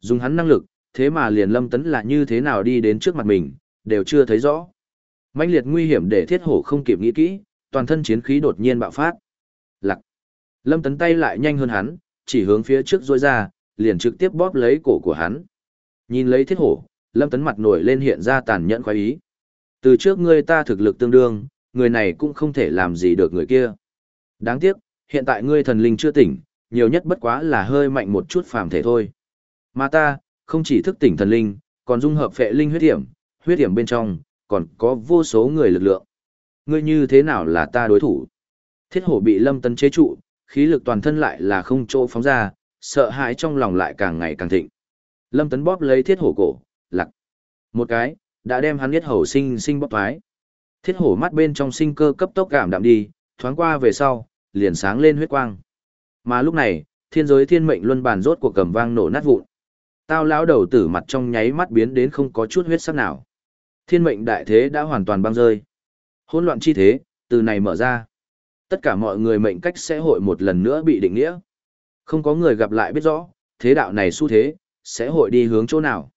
Dùng hắn năng lực, thế mà liền Lâm Tấn là như thế nào đi đến trước mặt mình, đều chưa thấy rõ. mãnh liệt nguy hiểm để thiết hổ không kịp nghĩ kỹ, toàn thân chiến khí đột nhiên bạo phát. Lặc. Lâm Tấn tay lại nhanh hơn hắn, chỉ hướng phía trước rôi ra, liền trực tiếp bóp lấy cổ của hắn. Nhìn lấy thiết hổ, Lâm Tấn mặt nổi lên hiện ra tàn nhẫn khoái ý. Từ trước ngươi ta thực lực tương đương, người này cũng không thể làm gì được người kia. Đáng tiếc, hiện tại ngươi thần linh chưa tỉnh, nhiều nhất bất quá là hơi mạnh một chút phàm thể thôi. Mà ta, không chỉ thức tỉnh thần linh, còn dung hợp phệ linh huyết hiểm, huyết hiểm bên trong, còn có vô số người lực lượng. Ngươi như thế nào là ta đối thủ? Thiết hổ bị lâm tấn chế trụ, khí lực toàn thân lại là không chỗ phóng ra, sợ hãi trong lòng lại càng ngày càng thịnh. Lâm tấn bóp lấy thiết hổ cổ, lặc. Một cái, đã đem hắn biết hổ sinh sinh bóp thoái. Thiết hổ mắt bên trong sinh cơ cấp tốc cảm đạm đi, thoáng qua về sau, liền sáng lên huyết quang. Mà lúc này, thiên giới thiên mệnh luân bàn rốt của cầm vang nổ nát vụn. Tao lão đầu tử mặt trong nháy mắt biến đến không có chút huyết sắc nào. Thiên mệnh đại thế đã hoàn toàn băng rơi. Hỗn loạn chi thế, từ này mở ra. Tất cả mọi người mệnh cách sẽ hội một lần nữa bị định nghĩa. Không có người gặp lại biết rõ, thế đạo này xu thế, sẽ hội đi hướng chỗ nào.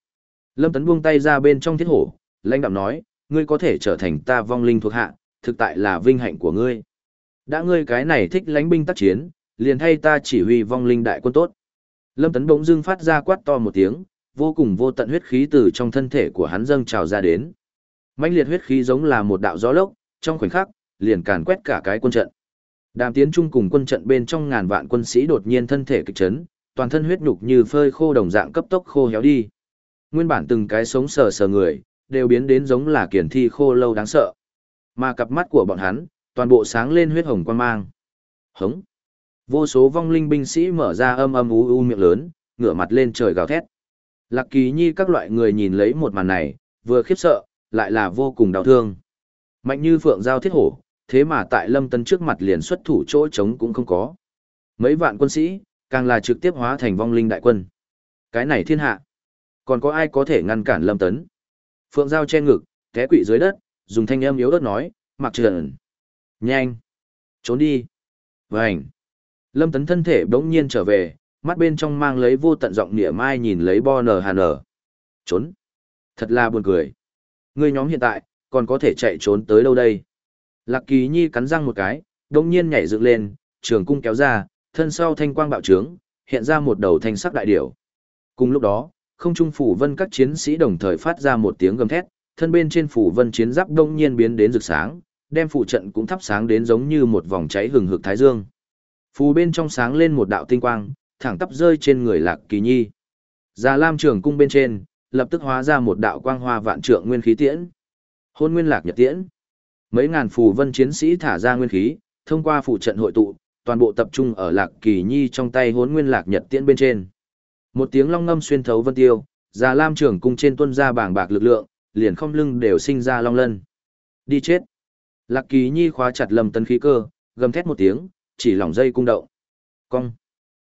Lâm Tấn buông tay ra bên trong thiết hổ, lãnh đạm nói, ngươi có thể trở thành ta vong linh thuộc hạ, thực tại là vinh hạnh của ngươi. Đã ngươi cái này thích lãnh binh tác chiến, liền thay ta chỉ huy vong linh đại quân tốt. Lâm Tấn bỗng dưng phát ra quát to một tiếng, vô cùng vô tận huyết khí từ trong thân thể của hắn dâng trào ra đến. mãnh liệt huyết khí giống là một đạo gió lốc, trong khoảnh khắc, liền càn quét cả cái quân trận. Đàm tiến trung cùng quân trận bên trong ngàn vạn quân sĩ đột nhiên thân thể kịch chấn, toàn thân huyết nhục như phơi khô đồng dạng cấp tốc khô héo đi. Nguyên bản từng cái sống sờ sờ người, đều biến đến giống là kiển thi khô lâu đáng sợ. Mà cặp mắt của bọn hắn, toàn bộ sáng lên huyết hồng quan mang. Hống. Vô số vong linh binh sĩ mở ra âm âm u u miệng lớn, ngửa mặt lên trời gào thét. Lạc kỳ nhi các loại người nhìn lấy một màn này, vừa khiếp sợ, lại là vô cùng đau thương. Mạnh như phượng giao thiết hổ, thế mà tại lâm tân trước mặt liền xuất thủ chỗ trống cũng không có. Mấy vạn quân sĩ, càng là trực tiếp hóa thành vong linh đại quân. Cái này thiên hạ. Còn có ai có thể ngăn cản lâm tấn? Phượng Giao che ngực, té quỵ dưới đất, dùng thanh âm yếu ớt nói, mặc trần. Nhanh! Trốn đi! Vânh! Lâm Tấn thân thể bỗng nhiên trở về, mắt bên trong mang lấy vô tận giọng nịa mai nhìn lấy bo nờ hà nở. Trốn! Thật là buồn cười. Người nhóm hiện tại, còn có thể chạy trốn tới đâu đây? Lạc Kỳ Nhi cắn răng một cái, bỗng nhiên nhảy dựng lên, trường cung kéo ra, thân sau thanh quang bạo trướng, hiện ra một đầu thanh sắc đại điểu. Cùng lúc đó, không trung phủ vân các chiến sĩ đồng thời phát ra một tiếng gầm thét, thân bên trên phủ vân chiến giáp đông nhiên biến đến rực sáng, đem phủ trận cũng thắp sáng đến giống như một vòng cháy hừng hực thái dương. Phù bên trong sáng lên một đạo tinh quang, thẳng tắp rơi trên người Lạc Kỳ Nhi. Già Lam trường cung bên trên, lập tức hóa ra một đạo quang hoa vạn trượng nguyên khí tiễn. Hôn nguyên lạc nhật tiễn. Mấy ngàn phù vân chiến sĩ thả ra nguyên khí, thông qua phụ trận hội tụ, toàn bộ tập trung ở Lạc Kỳ Nhi trong tay hôn nguyên lạc nhật tiễn bên trên. Một tiếng long ngâm xuyên thấu vân tiêu, già lam trưởng cung trên tuân ra bảng bạc lực lượng, liền không lưng đều sinh ra long lân. Đi chết. Lạc kỳ nhi khóa chặt lâm tấn khí cơ, gầm thét một tiếng, chỉ lỏng dây cung động. Cong.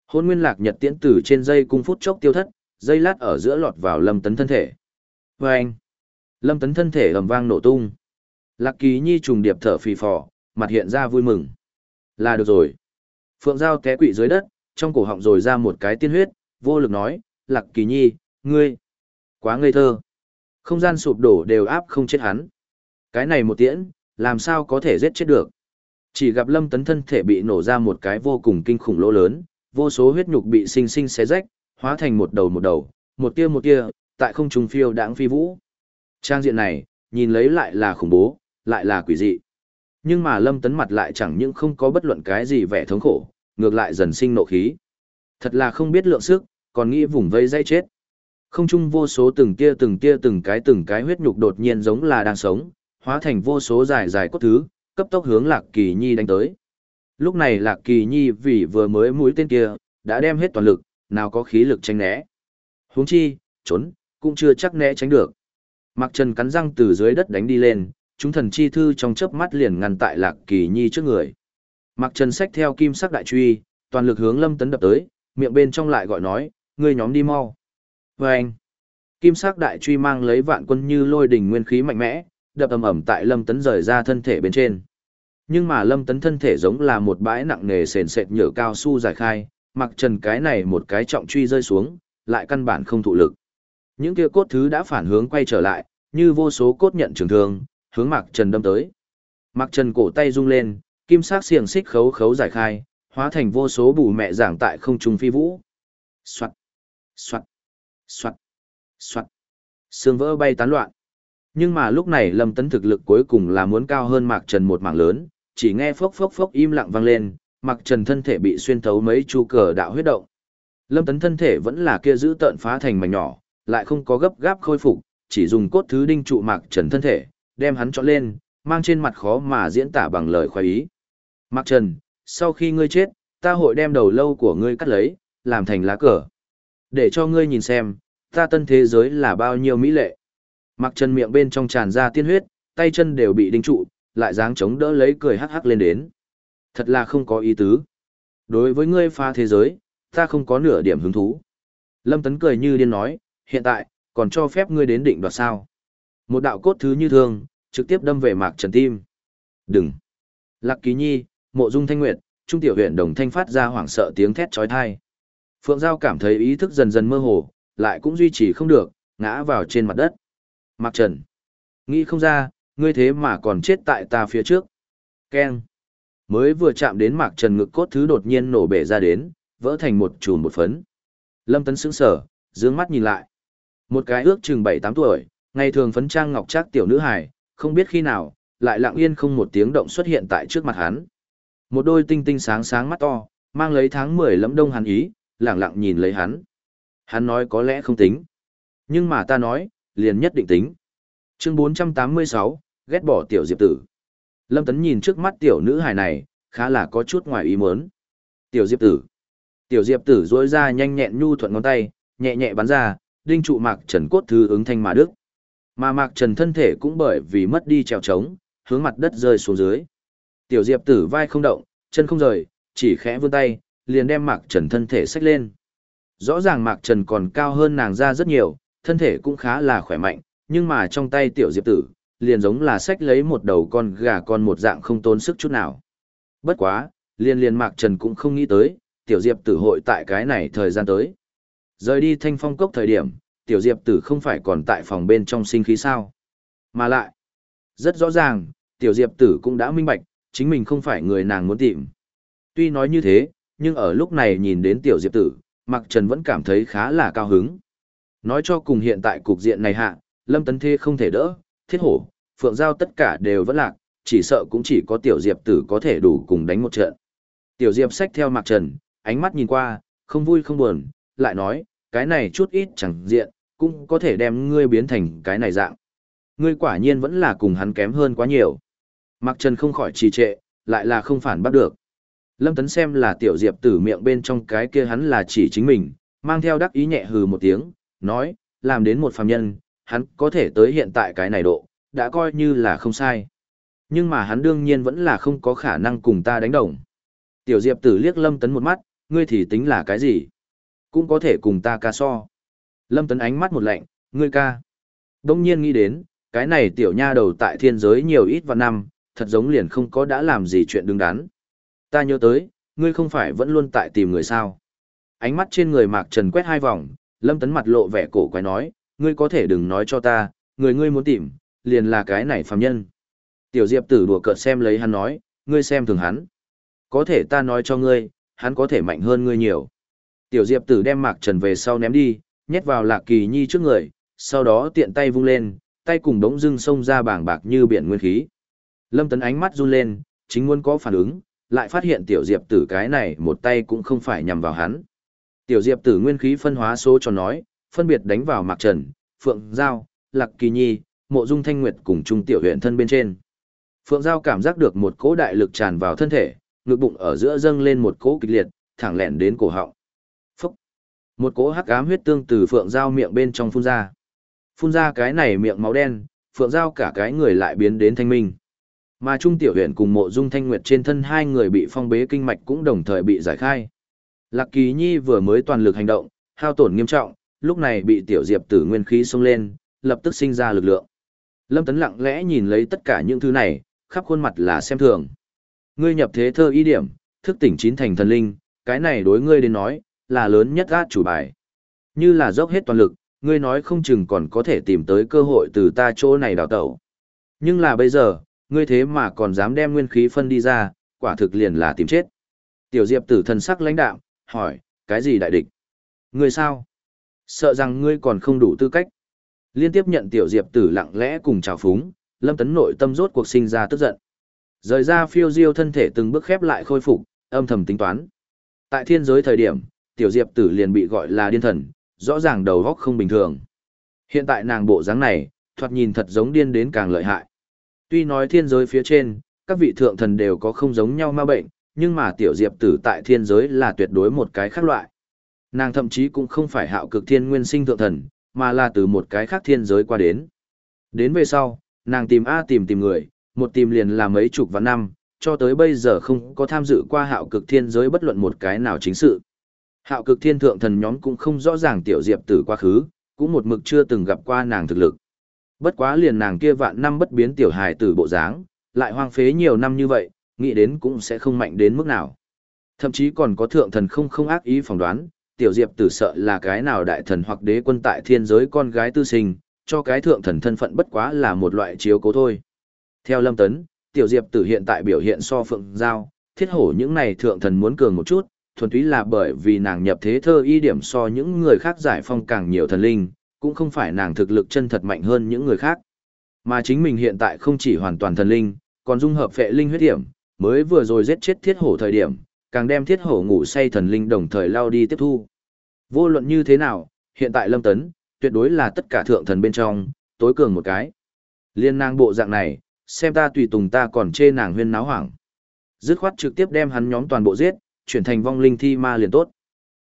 Hôn nguyên lạc nhật tiễn tử trên dây cung phút chốc tiêu thất, dây lát ở giữa lọt vào lâm tấn thân thể. Vâng. Lâm tấn thân thể ầm vang nổ tung. Lạc kỳ nhi trùng điệp thở phì phò, mặt hiện ra vui mừng. Là được rồi. Phượng Giao té quỵ dưới đất, trong cổ họng rồi ra một cái tiên huyết, vô lực nói, Lạc Kỳ Nhi, ngươi, quá ngây thơ. Không gian sụp đổ đều áp không chết hắn. Cái này một tiễn, làm sao có thể giết chết được. Chỉ gặp Lâm Tấn thân thể bị nổ ra một cái vô cùng kinh khủng lỗ lớn, vô số huyết nhục bị sinh sinh xé rách, hóa thành một đầu một đầu, một tia một tia, tại không trung phiêu đãng phi vũ. Trang diện này, nhìn lấy lại là khủng bố, lại là quỷ dị. Nhưng mà Lâm Tấn mặt lại chẳng những không có bất luận cái gì vẻ thống khổ, ngược lại dần sinh nộ khí. Thật là không biết lượng sức, còn nghĩ vùng vây dây chết. Không trung vô số từng tia từng tia từng cái từng cái huyết nhục đột nhiên giống là đang sống, hóa thành vô số dài dài cốt thứ, cấp tốc hướng Lạc Kỳ Nhi đánh tới. Lúc này Lạc Kỳ Nhi vì vừa mới mũi tên kia, đã đem hết toàn lực, nào có khí lực tránh né. Huống chi, trốn, cũng chưa chắc né tránh được. Mạc Trần cắn răng từ dưới đất đánh đi lên, chúng thần chi thư trong chớp mắt liền ngăn tại Lạc Kỳ Nhi trước người. Mạc Trần xách theo kim sắc đại truy, toàn lực hướng Lâm Tấn đập tới, miệng bên trong lại gọi nói, ngươi nhóm đi mau. Vâng! anh, kim sắc đại truy mang lấy vạn quân như lôi đỉnh nguyên khí mạnh mẽ, đập ầm ầm tại Lâm Tấn rời ra thân thể bên trên. Nhưng mà Lâm Tấn thân thể giống là một bãi nặng nề sền sệt nhựa cao su giải khai, mặc Trần cái này một cái trọng truy rơi xuống, lại căn bản không thụ lực. Những kia cốt thứ đã phản hướng quay trở lại, như vô số cốt nhận trường thương, hướng mặc Trần đâm tới. mặc Trần cổ tay rung lên, kim sắc xiềng xích khấu khấu giải khai, hóa thành vô số bù mẹ giảng tại không trung phi vũ. Soạt, soạt, soạt, soạt. xương vỡ bay tán loạn. Nhưng mà lúc này Lâm Tấn thực lực cuối cùng là muốn cao hơn Mạc Trần một mảng lớn, chỉ nghe phốc phốc phốc im lặng vang lên, Mạc Trần thân thể bị xuyên thấu mấy chu cờ đạo huyết động. Lâm Tấn thân thể vẫn là kia giữ tợn phá thành mảnh nhỏ, lại không có gấp gáp khôi phục, chỉ dùng cốt thứ đinh trụ Mạc Trần thân thể, đem hắn chọn lên, mang trên mặt khó mà diễn tả bằng lời khoái ý. Mạc Trần, sau khi ngươi chết, ta hội đem đầu lâu của ngươi cắt lấy, làm thành lá cờ. Để cho ngươi nhìn xem, ta tân thế giới là bao nhiêu mỹ lệ mặc Trần miệng bên trong tràn ra tiên huyết, tay chân đều bị đinh trụ, lại dáng chống đỡ lấy cười hắc hắc lên đến. Thật là không có ý tứ. Đối với ngươi pha thế giới, ta không có nửa điểm hứng thú. Lâm Tấn cười như điên nói, hiện tại, còn cho phép ngươi đến định đoạt sao. Một đạo cốt thứ như thường, trực tiếp đâm về mạc trần tim. Đừng! Lạc Ký Nhi, Mộ Dung Thanh Nguyệt, Trung Tiểu huyện Đồng Thanh phát ra hoảng sợ tiếng thét trói thai. Phượng Giao cảm thấy ý thức dần dần mơ hồ, lại cũng duy trì không được, ngã vào trên mặt đất. Mạc Trần! Nghĩ không ra, ngươi thế mà còn chết tại ta phía trước. Keng! Mới vừa chạm đến Mạc Trần ngực cốt thứ đột nhiên nổ bể ra đến, vỡ thành một chùm một phấn. Lâm Tấn sững sờ, dương mắt nhìn lại. Một cái ước chừng 7-8 tuổi, ngày thường phấn trang ngọc trác tiểu nữ hài, không biết khi nào, lại lặng yên không một tiếng động xuất hiện tại trước mặt hắn. Một đôi tinh tinh sáng sáng mắt to, mang lấy tháng 10 lẫm đông hắn ý, lặng lặng nhìn lấy hắn. Hắn nói có lẽ không tính. Nhưng mà ta nói, liền nhất định tính. Chương 486, ghét bỏ tiểu diệp tử. Lâm Tấn nhìn trước mắt tiểu nữ hài này, khá là có chút ngoài ý muốn. Tiểu diệp tử. Tiểu diệp tử duỗi ra nhanh nhẹn nhu thuận ngón tay, nhẹ nhẹ bắn ra, đinh trụ mạc trần cốt thư ứng thanh mà đức. Mà mạc trần thân thể cũng bởi vì mất đi trèo trống, hướng mặt đất rơi xuống dưới. Tiểu diệp tử vai không động, chân không rời, chỉ khẽ vươn tay, liền đem mạc trần thân thể xách lên. Rõ ràng mạc trần còn cao hơn nàng ra rất nhiều, thân thể cũng khá là khỏe mạnh, nhưng mà trong tay tiểu diệp tử, liền giống là sách lấy một đầu con gà con một dạng không tốn sức chút nào. Bất quá, liền liền mạc trần cũng không nghĩ tới, tiểu diệp tử hội tại cái này thời gian tới. Rời đi thanh phong cốc thời điểm, tiểu diệp tử không phải còn tại phòng bên trong sinh khí sao. Mà lại, rất rõ ràng, tiểu diệp tử cũng đã minh bạch, chính mình không phải người nàng muốn tìm. Tuy nói như thế, nhưng ở lúc này nhìn đến tiểu diệp tử, Mạc Trần vẫn cảm thấy khá là cao hứng. Nói cho cùng hiện tại cục diện này hạ, Lâm Tấn Thê không thể đỡ, thiết hổ, phượng giao tất cả đều vẫn lạc, chỉ sợ cũng chỉ có tiểu diệp tử có thể đủ cùng đánh một trận. Tiểu diệp xách theo Mạc Trần, ánh mắt nhìn qua, không vui không buồn, lại nói, cái này chút ít chẳng diện, cũng có thể đem ngươi biến thành cái này dạng. Ngươi quả nhiên vẫn là cùng hắn kém hơn quá nhiều. Mạc Trần không khỏi trì trệ, lại là không phản bắt được. Lâm Tấn xem là tiểu diệp tử miệng bên trong cái kia hắn là chỉ chính mình, mang theo đắc ý nhẹ hừ một tiếng, nói, làm đến một phàm nhân, hắn có thể tới hiện tại cái này độ, đã coi như là không sai. Nhưng mà hắn đương nhiên vẫn là không có khả năng cùng ta đánh đồng. Tiểu diệp tử liếc Lâm Tấn một mắt, ngươi thì tính là cái gì? Cũng có thể cùng ta ca so. Lâm Tấn ánh mắt một lạnh, ngươi ca. Đông nhiên nghĩ đến, cái này tiểu nha đầu tại thiên giới nhiều ít và năm, thật giống liền không có đã làm gì chuyện đứng đắn. Ta nhớ tới, ngươi không phải vẫn luôn tại tìm người sao. Ánh mắt trên người Mạc Trần quét hai vòng, Lâm Tấn mặt lộ vẻ cổ quái nói, ngươi có thể đừng nói cho ta, người ngươi muốn tìm, liền là cái này phàm nhân. Tiểu Diệp tử đùa cợt xem lấy hắn nói, ngươi xem thường hắn. Có thể ta nói cho ngươi, hắn có thể mạnh hơn ngươi nhiều. Tiểu Diệp Tử đem Mạc Trần về sau ném đi, nhét vào Lạc Kỳ Nhi trước người, sau đó tiện tay vung lên, tay cùng đống dưng xông ra bảng bạc như biển nguyên khí. Lâm Tấn ánh mắt run lên, chính muốn có phản ứng, lại phát hiện Tiểu Diệp Tử cái này một tay cũng không phải nhằm vào hắn. Tiểu Diệp Tử nguyên khí phân hóa số cho nói, phân biệt đánh vào Mạc Trần, Phượng Giao, Lạc Kỳ Nhi, Mộ Dung Thanh Nguyệt cùng Trung Tiểu huyện thân bên trên. Phượng Giao cảm giác được một cỗ đại lực tràn vào thân thể, ngực bụng ở giữa dâng lên một cỗ kịch liệt, thẳng lẹn đến cổ họng. Phúc! Một cỗ hắc ám huyết tương từ Phượng Giao miệng bên trong phun ra. Phun ra cái này miệng máu đen, Phượng Giao cả cái người lại biến đến thanh minh. Mà Trung Tiểu huyện cùng Mộ Dung Thanh Nguyệt trên thân hai người bị phong bế kinh mạch cũng đồng thời bị giải khai. Lạc Kỳ Nhi vừa mới toàn lực hành động, hao tổn nghiêm trọng, lúc này bị Tiểu Diệp Tử nguyên khí xông lên, lập tức sinh ra lực lượng. Lâm Tấn lặng lẽ nhìn lấy tất cả những thứ này, khắp khuôn mặt là xem thường. Ngươi nhập thế thơ ý điểm, thức tỉnh chín thành thần linh, cái này đối ngươi đến nói, là lớn nhất át chủ bài. Như là dốc hết toàn lực, ngươi nói không chừng còn có thể tìm tới cơ hội từ ta chỗ này đào tẩu. Nhưng là bây giờ, ngươi thế mà còn dám đem nguyên khí phân đi ra, quả thực liền là tìm chết. Tiểu Diệp tử thần sắc lãnh đạm, hỏi, cái gì đại địch? Ngươi sao? Sợ rằng ngươi còn không đủ tư cách. Liên tiếp nhận Tiểu Diệp tử lặng lẽ cùng chào phúng, Lâm Tấn nội tâm rốt cuộc sinh ra tức giận. Rời ra phiêu diêu thân thể từng bước khép lại khôi phục, âm thầm tính toán. Tại thiên giới thời điểm, Tiểu Diệp tử liền bị gọi là điên thần, rõ ràng đầu óc không bình thường. Hiện tại nàng bộ dáng này, thoạt nhìn thật giống điên đến càng lợi hại. Tuy nói thiên giới phía trên, các vị thượng thần đều có không giống nhau ma bệnh, nhưng mà tiểu diệp tử tại thiên giới là tuyệt đối một cái khác loại. Nàng thậm chí cũng không phải hạo cực thiên nguyên sinh thượng thần, mà là từ một cái khác thiên giới qua đến. Đến về sau, nàng tìm A tìm tìm người, một tìm liền là mấy chục vạn năm, cho tới bây giờ không có tham dự qua hạo cực thiên giới bất luận một cái nào chính sự. Hạo cực thiên thượng thần nhóm cũng không rõ ràng tiểu diệp tử quá khứ, cũng một mực chưa từng gặp qua nàng thực lực. Bất quá liền nàng kia vạn năm bất biến tiểu hài tử bộ dáng, lại hoang phế nhiều năm như vậy, nghĩ đến cũng sẽ không mạnh đến mức nào. Thậm chí còn có thượng thần không không ác ý phỏng đoán, tiểu diệp tử sợ là cái nào đại thần hoặc đế quân tại thiên giới con gái tư sinh, cho cái thượng thần thân phận bất quá là một loại chiếu cố thôi. Theo Lâm Tấn, tiểu diệp tử hiện tại biểu hiện so phượng giao, thiết hổ những này thượng thần muốn cường một chút, thuần túy là bởi vì nàng nhập thế thơ y điểm so những người khác giải phong càng nhiều thần linh, cũng không phải nàng thực lực chân thật mạnh hơn những người khác. Mà chính mình hiện tại không chỉ hoàn toàn thần linh, còn dung hợp phệ linh huyết điểm, mới vừa rồi giết chết thiết hổ thời điểm, càng đem thiết hổ ngủ say thần linh đồng thời lao đi tiếp thu. Vô luận như thế nào, hiện tại lâm tấn, tuyệt đối là tất cả thượng thần bên trong, tối cường một cái. Liên nàng bộ dạng này, xem ta tùy tùng ta còn chê nàng huyên náo hoảng. Dứt khoát trực tiếp đem hắn nhóm toàn bộ giết, chuyển thành vong linh thi ma liền tốt.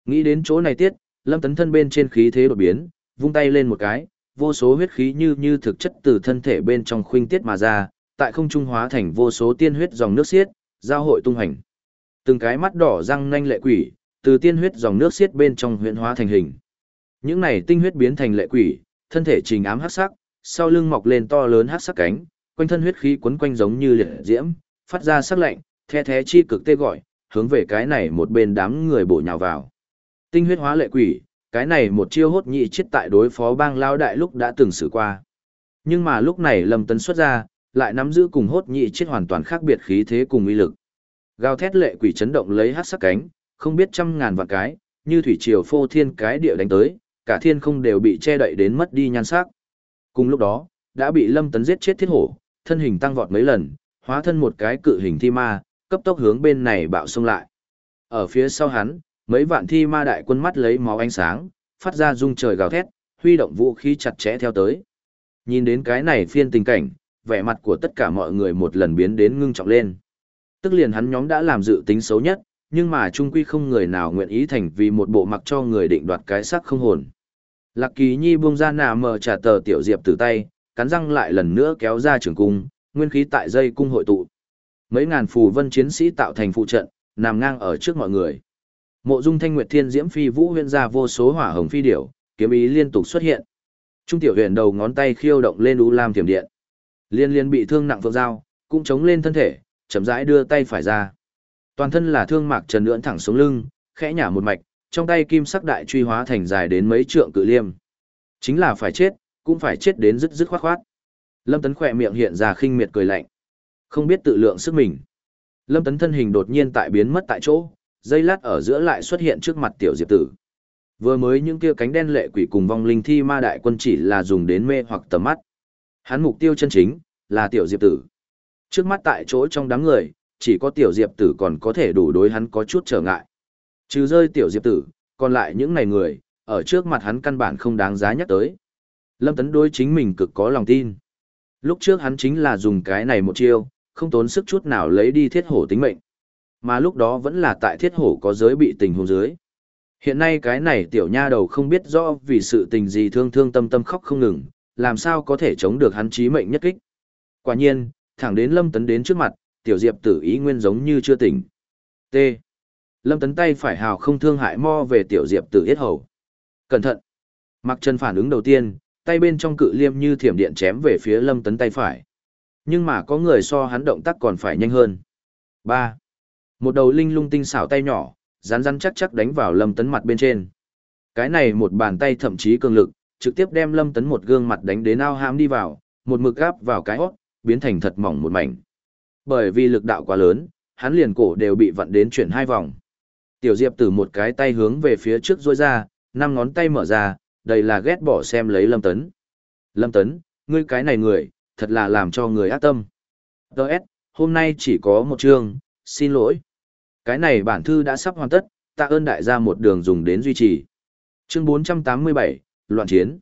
Nghĩ đến chỗ này tiết, lâm tấn thân bên trên khí thế đột biến, vung tay lên một cái, vô số huyết khí như như thực chất từ thân thể bên trong khuynh tiết mà ra, tại không trung hóa thành vô số tiên huyết dòng nước xiết, giao hội tung hành. Từng cái mắt đỏ răng nanh lệ quỷ, từ tiên huyết dòng nước xiết bên trong huyễn hóa thành hình. Những này tinh huyết biến thành lệ quỷ, thân thể trình ám hắc sắc, sau lưng mọc lên to lớn hắc sắc cánh, quanh thân huyết khí quấn quanh giống như liệt diễm, phát ra sắc lạnh, the thế chi cực tê gọi, hướng về cái này một bên đám người bổ nhào vào. Tinh huyết hóa lệ quỷ, cái này một chiêu hốt nhị chết tại đối phó bang lao đại lúc đã từng xử qua. Nhưng mà lúc này Lâm Tấn xuất ra, lại nắm giữ cùng hốt nhị chết hoàn toàn khác biệt khí thế cùng uy lực. Gào thét lệ quỷ chấn động lấy hát sắc cánh, không biết trăm ngàn vạn cái, như thủy triều phô thiên cái địa đánh tới, cả thiên không đều bị che đậy đến mất đi nhan sắc. Cùng lúc đó, đã bị Lâm Tấn giết chết thiết hổ, thân hình tăng vọt mấy lần, hóa thân một cái cự hình thi ma, cấp tốc hướng bên này bạo xông lại. Ở phía sau hắn, mấy vạn thi ma đại quân mắt lấy máu ánh sáng, phát ra rung trời gào thét, huy động vũ khí chặt chẽ theo tới. Nhìn đến cái này phiên tình cảnh, vẻ mặt của tất cả mọi người một lần biến đến ngưng trọng lên. Tức liền hắn nhóm đã làm dự tính xấu nhất, nhưng mà trung quy không người nào nguyện ý thành vì một bộ mặc cho người định đoạt cái sắc không hồn. Lạc Kỳ Nhi buông ra nà mờ trả tờ tiểu diệp từ tay, cắn răng lại lần nữa kéo ra trường cung, nguyên khí tại dây cung hội tụ. Mấy ngàn phù vân chiến sĩ tạo thành phụ trận, nằm ngang ở trước mọi người. Mộ Dung Thanh Nguyệt Thiên Diễm Phi Vũ huyễn ra vô số hỏa hồng phi điểu, kiếm ý liên tục xuất hiện. Trung tiểu huyền đầu ngón tay khiêu động lên u lam thiểm điện. Liên liên bị thương nặng phượng dao, cũng chống lên thân thể, chậm rãi đưa tay phải ra. Toàn thân là thương mạc trần lưỡn thẳng xuống lưng, khẽ nhả một mạch, trong tay kim sắc đại truy hóa thành dài đến mấy trượng cự liêm. Chính là phải chết, cũng phải chết đến dứt dứt khoát khoát. Lâm Tấn khỏe miệng hiện ra khinh miệt cười lạnh. Không biết tự lượng sức mình. Lâm Tấn thân hình đột nhiên tại biến mất tại chỗ, dây lát ở giữa lại xuất hiện trước mặt tiểu diệp tử. Vừa mới những kia cánh đen lệ quỷ cùng vong linh thi ma đại quân chỉ là dùng đến mê hoặc tầm mắt. Hắn mục tiêu chân chính là tiểu diệp tử. Trước mắt tại chỗ trong đám người, chỉ có tiểu diệp tử còn có thể đủ đối hắn có chút trở ngại. Trừ rơi tiểu diệp tử, còn lại những này người, ở trước mặt hắn căn bản không đáng giá nhắc tới. Lâm Tấn đối chính mình cực có lòng tin. Lúc trước hắn chính là dùng cái này một chiêu, không tốn sức chút nào lấy đi thiết hổ tính mệnh. Mà lúc đó vẫn là tại thiết hổ có giới bị tình huống dưới. Hiện nay cái này tiểu nha đầu không biết rõ vì sự tình gì thương thương tâm tâm khóc không ngừng, làm sao có thể chống được hắn chí mệnh nhất kích. Quả nhiên, thẳng đến Lâm Tấn đến trước mặt, tiểu diệp tử ý nguyên giống như chưa tỉnh. T. Lâm Tấn tay phải hào không thương hại mo về tiểu diệp tử yết hầu. Cẩn thận. Mặc chân phản ứng đầu tiên, tay bên trong cự liêm như thiểm điện chém về phía Lâm Tấn tay phải. Nhưng mà có người so hắn động tác còn phải nhanh hơn. 3. Một đầu linh lung tinh xảo tay nhỏ, rắn rắn chắc chắc đánh vào Lâm Tấn mặt bên trên. Cái này một bàn tay thậm chí cường lực, trực tiếp đem Lâm Tấn một gương mặt đánh đến ao hãm đi vào, một mực gáp vào cái hót, biến thành thật mỏng một mảnh. Bởi vì lực đạo quá lớn, hắn liền cổ đều bị vặn đến chuyển hai vòng. Tiểu Diệp từ một cái tay hướng về phía trước duỗi ra, năm ngón tay mở ra, đây là ghét bỏ xem lấy Lâm Tấn. Lâm Tấn, ngươi cái này người, thật là làm cho người ác tâm. Đợt, hôm nay chỉ có một chương, xin lỗi. Cái này bản thư đã sắp hoàn tất, tạ ơn đại gia một đường dùng đến duy trì. Chương 487, Loạn Chiến.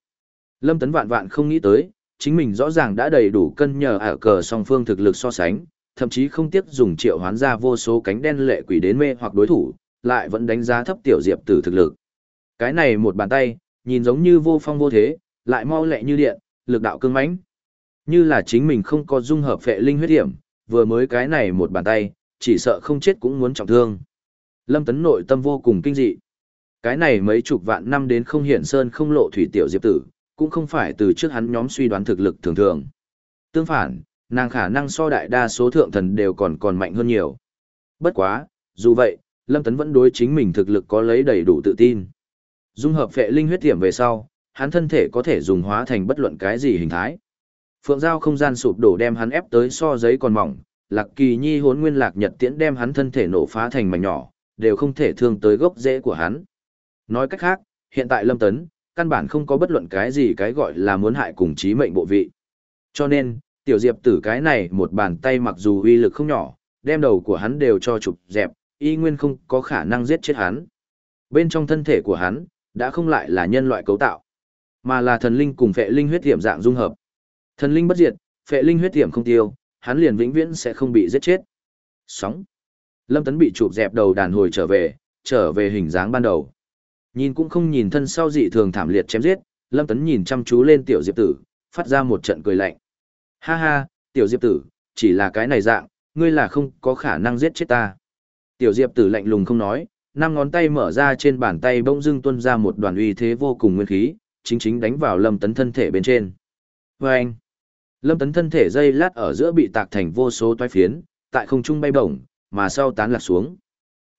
Lâm Tấn vạn vạn không nghĩ tới, chính mình rõ ràng đã đầy đủ cân nhờ ở cờ song phương thực lực so sánh, thậm chí không tiếc dùng triệu hoán ra vô số cánh đen lệ quỷ đến mê hoặc đối thủ, lại vẫn đánh giá thấp tiểu diệp tử thực lực. Cái này một bàn tay, nhìn giống như vô phong vô thế, lại mau lẹ như điện, lực đạo cương mãnh. Như là chính mình không có dung hợp phệ linh huyết hiểm, vừa mới cái này một bàn tay, chỉ sợ không chết cũng muốn trọng thương. Lâm Tấn nội tâm vô cùng kinh dị. Cái này mấy chục vạn năm đến không hiện sơn không lộ thủy tiểu diệp tử, cũng không phải từ trước hắn nhóm suy đoán thực lực thường thường. Tương phản, nàng khả năng so đại đa số thượng thần đều còn còn mạnh hơn nhiều. Bất quá, dù vậy, Lâm Tấn vẫn đối chính mình thực lực có lấy đầy đủ tự tin. Dung hợp phệ linh huyết tiệm về sau, hắn thân thể có thể dùng hóa thành bất luận cái gì hình thái. Phượng giao không gian sụp đổ đem hắn ép tới so giấy còn mỏng, Lạc Kỳ Nhi hốn nguyên lạc nhật tiễn đem hắn thân thể nổ phá thành mảnh nhỏ, đều không thể thương tới gốc rễ của hắn. Nói cách khác, hiện tại Lâm Tấn, căn bản không có bất luận cái gì cái gọi là muốn hại cùng chí mệnh bộ vị. Cho nên, tiểu diệp tử cái này một bàn tay mặc dù uy lực không nhỏ, đem đầu của hắn đều cho chụp dẹp, y nguyên không có khả năng giết chết hắn. Bên trong thân thể của hắn, đã không lại là nhân loại cấu tạo, mà là thần linh cùng phệ linh huyết tiệm dạng dung hợp. Thần linh bất diệt, phệ linh huyết tiệm không tiêu, hắn liền vĩnh viễn sẽ không bị giết chết. Sóng. Lâm Tấn bị chụp dẹp đầu đàn hồi trở về, trở về hình dáng ban đầu. Nhìn cũng không nhìn thân sau dị thường thảm liệt chém giết, Lâm Tấn nhìn chăm chú lên tiểu Diệp Tử, phát ra một trận cười lạnh. Ha ha, tiểu Diệp Tử, chỉ là cái này dạng, ngươi là không có khả năng giết chết ta. Tiểu Diệp Tử lạnh lùng không nói, năm ngón tay mở ra trên bàn tay bỗng dưng tuôn ra một đoàn uy thế vô cùng nguyên khí, chính chính đánh vào Lâm Tấn thân thể bên trên. Và anh, Lâm Tấn thân thể dây lát ở giữa bị tạc thành vô số toái phiến, tại không trung bay bổng, mà sau tán lạc xuống.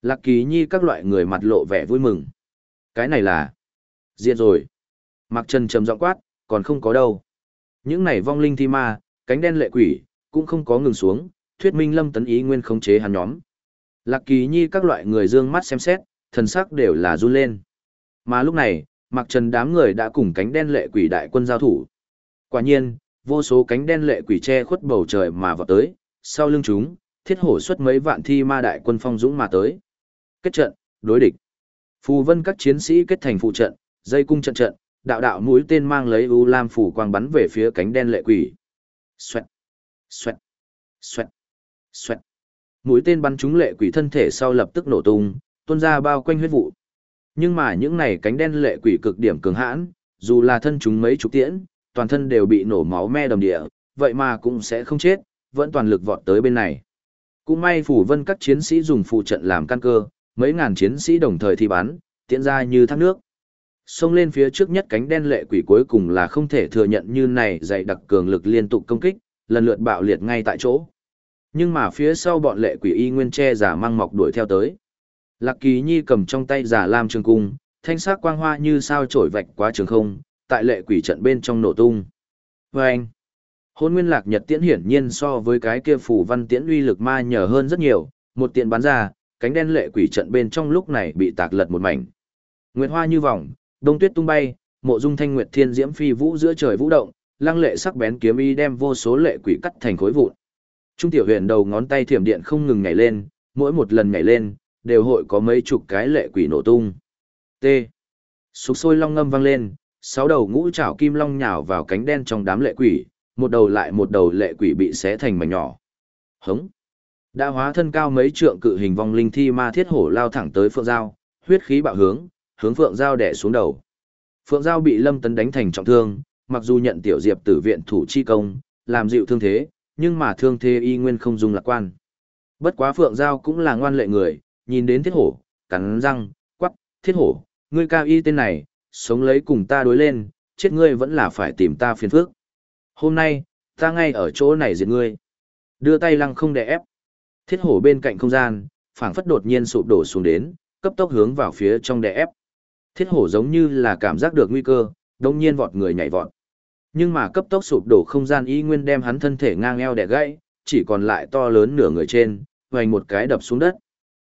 Lạc Kỳ Nhi các loại người mặt lộ vẻ vui mừng. Cái này là... Diệt rồi. Mặc Trần trầm giọng quát, còn không có đâu. Những này vong linh thi ma, cánh đen lệ quỷ, cũng không có ngừng xuống, thuyết minh Lâm Tấn ý nguyên khống chế hắn nhóm. Lạc Kỳ Nhi các loại người dương mắt xem xét, thần sắc đều là run lên. Mà lúc này, Mặc Trần đám người đã cùng cánh đen lệ quỷ đại quân giao thủ. Quả nhiên, vô số cánh đen lệ quỷ che khuất bầu trời mà vào tới, sau lưng chúng, thiết hổ xuất mấy vạn thi ma đại quân phong dũng mà tới. Kết trận, đối địch. Phù vân các chiến sĩ kết thành phụ trận, dây cung trận trận, đạo đạo mũi tên mang lấy u lam phủ quang bắn về phía cánh đen lệ quỷ. Xoẹt, xoẹt, xoẹt, xoẹt. Mũi tên bắn trúng lệ quỷ thân thể sau lập tức nổ tung, tuôn ra bao quanh huyết vụ. Nhưng mà những này cánh đen lệ quỷ cực điểm cường hãn, dù là thân chúng mấy chục tiễn, toàn thân đều bị nổ máu me đầm địa, vậy mà cũng sẽ không chết, vẫn toàn lực vọt tới bên này. Cũng may phủ vân các chiến sĩ dùng phụ trận làm căn cơ, mấy ngàn chiến sĩ đồng thời thi bắn, tiễn ra như thác nước. Xông lên phía trước nhất cánh đen lệ quỷ cuối cùng là không thể thừa nhận như này dày đặc cường lực liên tục công kích, lần lượt bạo liệt ngay tại chỗ. Nhưng mà phía sau bọn lệ quỷ y nguyên che giả mang mọc đuổi theo tới. Lạc Kỳ Nhi cầm trong tay giả lam trường cung, thanh sắc quang hoa như sao trổi vạch qua trường không, tại lệ quỷ trận bên trong nổ tung. Vâng! hôn nguyên lạc nhật tiễn hiển nhiên so với cái kia phủ văn tiễn uy lực ma nhờ hơn rất nhiều, một tiện bắn ra, cánh đen lệ quỷ trận bên trong lúc này bị tạc lật một mảnh. Nguyệt hoa như vòng, đông tuyết tung bay, mộ dung thanh nguyệt thiên diễm phi vũ giữa trời vũ động, lăng lệ sắc bén kiếm y đem vô số lệ quỷ cắt thành khối vụn. Trung tiểu huyền đầu ngón tay thiểm điện không ngừng nhảy lên, mỗi một lần nhảy lên, đều hội có mấy chục cái lệ quỷ nổ tung. T. Sục sôi long ngâm vang lên, sáu đầu ngũ trảo kim long nhào vào cánh đen trong đám lệ quỷ, một đầu lại một đầu lệ quỷ bị xé thành mảnh nhỏ. Hống. Đã hóa thân cao mấy trượng cự hình vong linh thi ma thiết hổ lao thẳng tới Phượng Giao, huyết khí bạo hướng, hướng Phượng Giao đè xuống đầu. Phượng Giao bị Lâm Tấn đánh thành trọng thương, mặc dù nhận tiểu diệp tử viện thủ chi công, làm dịu thương thế, nhưng mà thương thế y nguyên không dùng lạc quan. Bất quá Phượng Giao cũng là ngoan lệ người, nhìn đến thiết hổ, cắn răng, quắc, thiết hổ, ngươi cao y tên này, sống lấy cùng ta đối lên, chết ngươi vẫn là phải tìm ta phiền phức. Hôm nay, ta ngay ở chỗ này diệt ngươi. Đưa tay lăng không để ép. Thiết hổ bên cạnh không gian, phảng phất đột nhiên sụp đổ xuống đến, cấp tốc hướng vào phía trong đè ép. Thiết hổ giống như là cảm giác được nguy cơ, đông nhiên vọt người nhảy vọt. Nhưng mà cấp tốc sụp đổ không gian y nguyên đem hắn thân thể ngang eo đè gãy, chỉ còn lại to lớn nửa người trên, vành một cái đập xuống đất.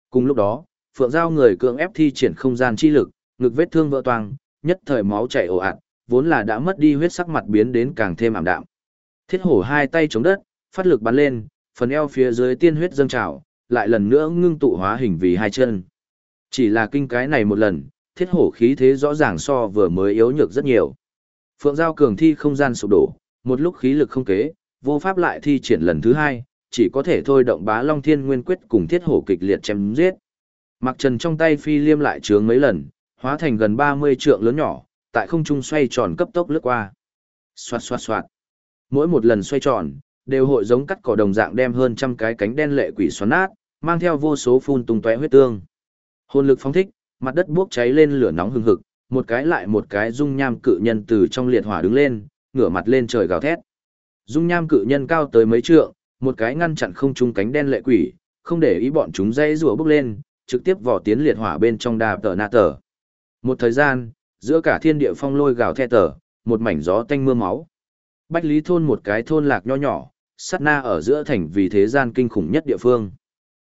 Cùng lúc đó, Phượng Giao người cưỡng ép thi triển không gian chi lực, ngực vết thương vỡ toang, nhất thời máu chảy ồ ạt, vốn là đã mất đi huyết sắc mặt biến đến càng thêm ảm đạm. Thiết hổ hai tay chống đất, phát lực bắn lên, phần eo phía dưới tiên huyết dâng trào, lại lần nữa ngưng tụ hóa hình vì hai chân. Chỉ là kinh cái này một lần, thiết hổ khí thế rõ ràng so vừa mới yếu nhược rất nhiều. Phượng Giao cường thi không gian sụp đổ, một lúc khí lực không kế, vô pháp lại thi triển lần thứ hai, chỉ có thể thôi động bá Long Thiên Nguyên Quyết cùng thiết hổ kịch liệt chém giết. Mặc trần trong tay phi liêm lại trướng mấy lần, hóa thành gần 30 trượng lớn nhỏ, tại không trung xoay tròn cấp tốc lướt qua. Xoạt xoạt xoạt. Mỗi một lần xoay tròn, đều hội giống cắt cỏ đồng dạng đem hơn trăm cái cánh đen lệ quỷ xoắn nát, mang theo vô số phun tung tóe huyết tương. Hồn lực phóng thích, mặt đất bốc cháy lên lửa nóng hừng hực, một cái lại một cái dung nham cự nhân từ trong liệt hỏa đứng lên, ngửa mặt lên trời gào thét. Dung nham cự nhân cao tới mấy trượng, một cái ngăn chặn không trung cánh đen lệ quỷ, không để ý bọn chúng dây rùa bốc lên, trực tiếp vỏ tiến liệt hỏa bên trong đạp tờ nạ tờ. Một thời gian, giữa cả thiên địa phong lôi gào thét tờ, một mảnh gió tanh mưa máu. Bách Lý thôn một cái thôn lạc nho nhỏ, sát na ở giữa thành vì thế gian kinh khủng nhất địa phương.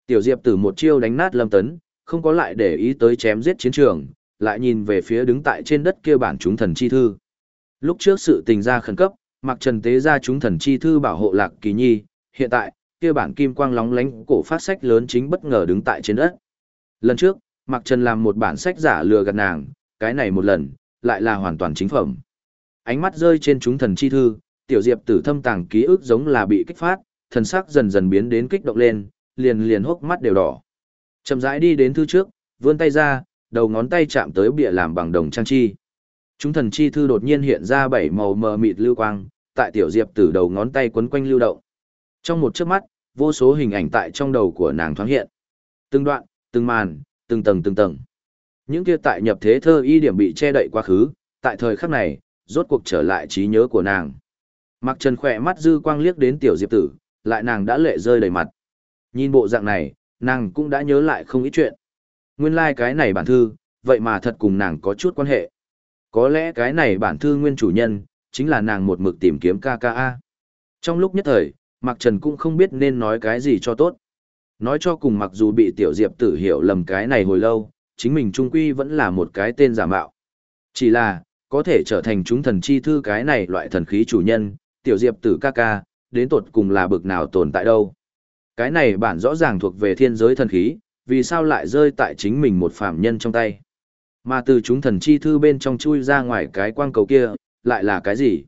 Tiểu Diệp từ một chiêu đánh nát Lâm Tấn, không có lại để ý tới chém giết chiến trường, lại nhìn về phía đứng tại trên đất kia bản chúng thần chi thư. Lúc trước sự tình ra khẩn cấp, Mặc Trần tế ra chúng thần chi thư bảo hộ Lạc Kỳ Nhi, hiện tại, kia bản kim quang lóng lánh cổ phát sách lớn chính bất ngờ đứng tại trên đất. Lần trước, Mặc Trần làm một bản sách giả lừa gạt nàng, cái này một lần, lại là hoàn toàn chính phẩm. Ánh mắt rơi trên chúng thần chi thư, tiểu diệp tử thâm tàng ký ức giống là bị kích phát, thần sắc dần dần biến đến kích động lên, liền liền hốc mắt đều đỏ. Chậm rãi đi đến thư trước, vươn tay ra, đầu ngón tay chạm tới bìa làm bằng đồng trang chi. Chúng thần chi thư đột nhiên hiện ra bảy màu mờ mịt lưu quang, tại tiểu diệp tử đầu ngón tay quấn quanh lưu động. Trong một chớp mắt, vô số hình ảnh tại trong đầu của nàng thoáng hiện. Từng đoạn, từng màn, từng tầng từng tầng. Những kia tại nhập thế thơ y điểm bị che đậy quá khứ, tại thời khắc này, rốt cuộc trở lại trí nhớ của nàng. Mặc Trần khỏe mắt dư quang liếc đến tiểu diệp tử, lại nàng đã lệ rơi đầy mặt. Nhìn bộ dạng này, nàng cũng đã nhớ lại không ít chuyện. Nguyên lai like cái này bản thư, vậy mà thật cùng nàng có chút quan hệ. Có lẽ cái này bản thư nguyên chủ nhân, chính là nàng một mực tìm kiếm KKA. Trong lúc nhất thời, Mạc Trần cũng không biết nên nói cái gì cho tốt. Nói cho cùng mặc dù bị tiểu diệp tử hiểu lầm cái này hồi lâu, chính mình trung quy vẫn là một cái tên giả mạo. Chỉ là, có thể trở thành chúng thần chi thư cái này loại thần khí chủ nhân, tiểu diệp tử ca ca, đến tột cùng là bực nào tồn tại đâu. Cái này bản rõ ràng thuộc về thiên giới thần khí, vì sao lại rơi tại chính mình một phạm nhân trong tay. Mà từ chúng thần chi thư bên trong chui ra ngoài cái quang cầu kia, lại là cái gì?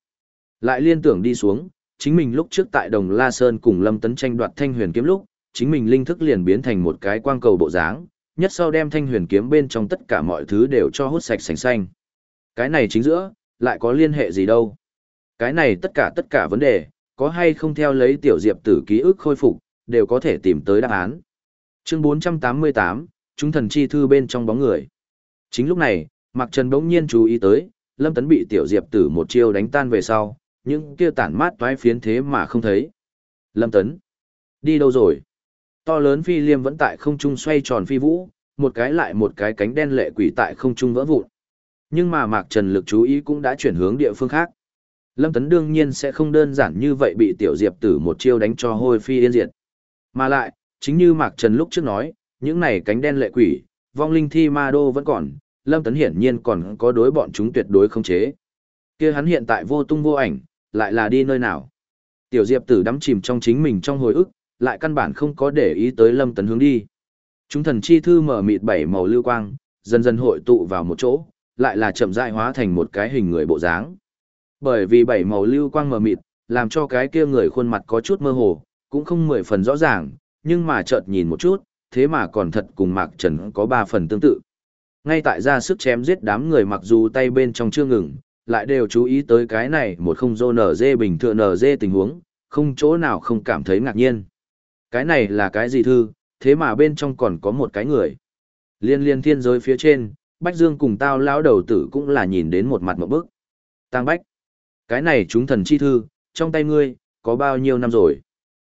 Lại liên tưởng đi xuống, chính mình lúc trước tại Đồng La Sơn cùng Lâm Tấn tranh đoạt thanh huyền kiếm lúc, chính mình linh thức liền biến thành một cái quang cầu bộ dáng, nhất sau đem thanh huyền kiếm bên trong tất cả mọi thứ đều cho hút sạch sành xanh. Cái này chính giữa, lại có liên hệ gì đâu. Cái này tất cả tất cả vấn đề, có hay không theo lấy tiểu diệp tử ký ức khôi phục, đều có thể tìm tới đáp án. Chương 488, chúng thần chi thư bên trong bóng người. Chính lúc này, Mạc Trần bỗng nhiên chú ý tới, Lâm Tấn bị tiểu diệp tử một chiêu đánh tan về sau, những kia tản mát toái phiến thế mà không thấy. Lâm Tấn, đi đâu rồi? To lớn phi liêm vẫn tại không trung xoay tròn phi vũ, một cái lại một cái cánh đen lệ quỷ tại không trung vỡ vụn. Nhưng mà Mạc Trần lực chú ý cũng đã chuyển hướng địa phương khác. Lâm Tấn đương nhiên sẽ không đơn giản như vậy bị tiểu diệp tử một chiêu đánh cho hôi phi yên diệt. Mà lại, chính như Mạc Trần lúc trước nói, những này cánh đen lệ quỷ, vong linh thi ma đô vẫn còn, Lâm Tấn hiển nhiên còn có đối bọn chúng tuyệt đối không chế. kia hắn hiện tại vô tung vô ảnh, lại là đi nơi nào? Tiểu Diệp tử đắm chìm trong chính mình trong hồi ức, lại căn bản không có để ý tới Lâm Tấn hướng đi. Chúng thần chi thư mở mịt bảy màu lưu quang, dần dần hội tụ vào một chỗ, lại là chậm rãi hóa thành một cái hình người bộ dáng. Bởi vì bảy màu lưu quang mờ mịt, làm cho cái kia người khuôn mặt có chút mơ hồ, cũng không mười phần rõ ràng, nhưng mà chợt nhìn một chút, thế mà còn thật cùng Mạc Trần có ba phần tương tự. Ngay tại ra sức chém giết đám người mặc dù tay bên trong chưa ngừng, lại đều chú ý tới cái này một không dô nở dê bình thường nở dê tình huống, không chỗ nào không cảm thấy ngạc nhiên. Cái này là cái gì thư, thế mà bên trong còn có một cái người. Liên liên thiên giới phía trên, Bách Dương cùng tao lão đầu tử cũng là nhìn đến một mặt một bức. Tăng Bách, cái này chúng thần chi thư, trong tay ngươi, có bao nhiêu năm rồi?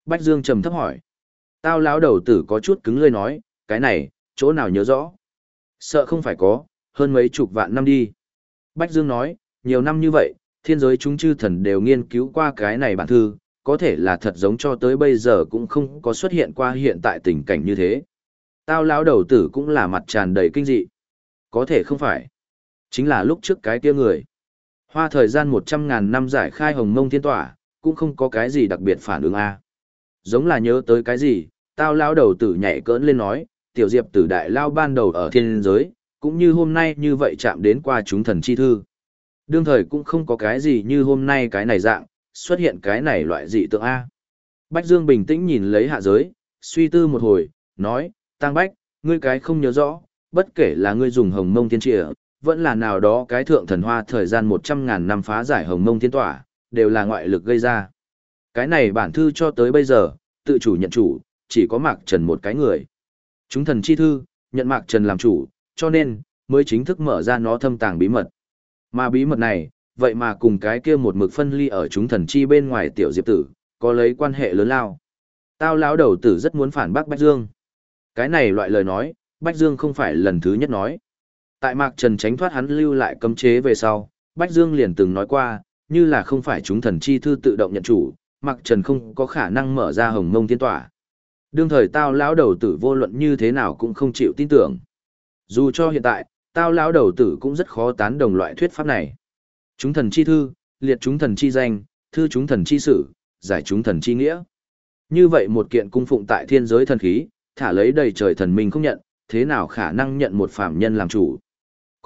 Bách Dương trầm thấp hỏi. Tao lão đầu tử có chút cứng lơi nói, cái này, chỗ nào nhớ rõ? Sợ không phải có, hơn mấy chục vạn năm đi. Bách Dương nói, nhiều năm như vậy, thiên giới chúng chư thần đều nghiên cứu qua cái này bản thư, có thể là thật giống cho tới bây giờ cũng không có xuất hiện qua hiện tại tình cảnh như thế. Tao lão đầu tử cũng là mặt tràn đầy kinh dị. Có thể không phải. Chính là lúc trước cái kia người. Hoa thời gian 100.000 năm giải khai hồng mông thiên tỏa, cũng không có cái gì đặc biệt phản ứng a. Giống là nhớ tới cái gì, tao lão đầu tử nhảy cỡn lên nói, tiểu diệp tử đại lao ban đầu ở thiên giới, cũng như hôm nay như vậy chạm đến qua chúng thần chi thư. Đương thời cũng không có cái gì như hôm nay cái này dạng, xuất hiện cái này loại dị tượng A. Bách Dương bình tĩnh nhìn lấy hạ giới, suy tư một hồi, nói, Tăng Bách, ngươi cái không nhớ rõ, bất kể là ngươi dùng hồng mông thiên trịa, vẫn là nào đó cái thượng thần hoa thời gian 100.000 năm phá giải hồng mông thiên tỏa, đều là ngoại lực gây ra. Cái này bản thư cho tới bây giờ, tự chủ nhận chủ, chỉ có Mạc Trần một cái người. Chúng thần chi thư, nhận Mạc Trần làm chủ, cho nên, mới chính thức mở ra nó thâm tàng bí mật. Mà bí mật này, vậy mà cùng cái kia một mực phân ly ở chúng thần chi bên ngoài tiểu diệp tử, có lấy quan hệ lớn lao. Tao lão đầu tử rất muốn phản bác Bách Dương. Cái này loại lời nói, Bách Dương không phải lần thứ nhất nói. Tại Mạc Trần tránh thoát hắn lưu lại cấm chế về sau, Bách Dương liền từng nói qua, như là không phải chúng thần chi thư tự động nhận chủ, Mạc Trần không có khả năng mở ra hồng mông thiên tỏa. Đương thời tao lão đầu tử vô luận như thế nào cũng không chịu tin tưởng. Dù cho hiện tại, tao lão đầu tử cũng rất khó tán đồng loại thuyết pháp này. Chúng thần chi thư, liệt chúng thần chi danh, thư chúng thần chi sử, giải chúng thần chi nghĩa. Như vậy một kiện cung phụng tại thiên giới thần khí, thả lấy đầy trời thần minh không nhận, thế nào khả năng nhận một phạm nhân làm chủ.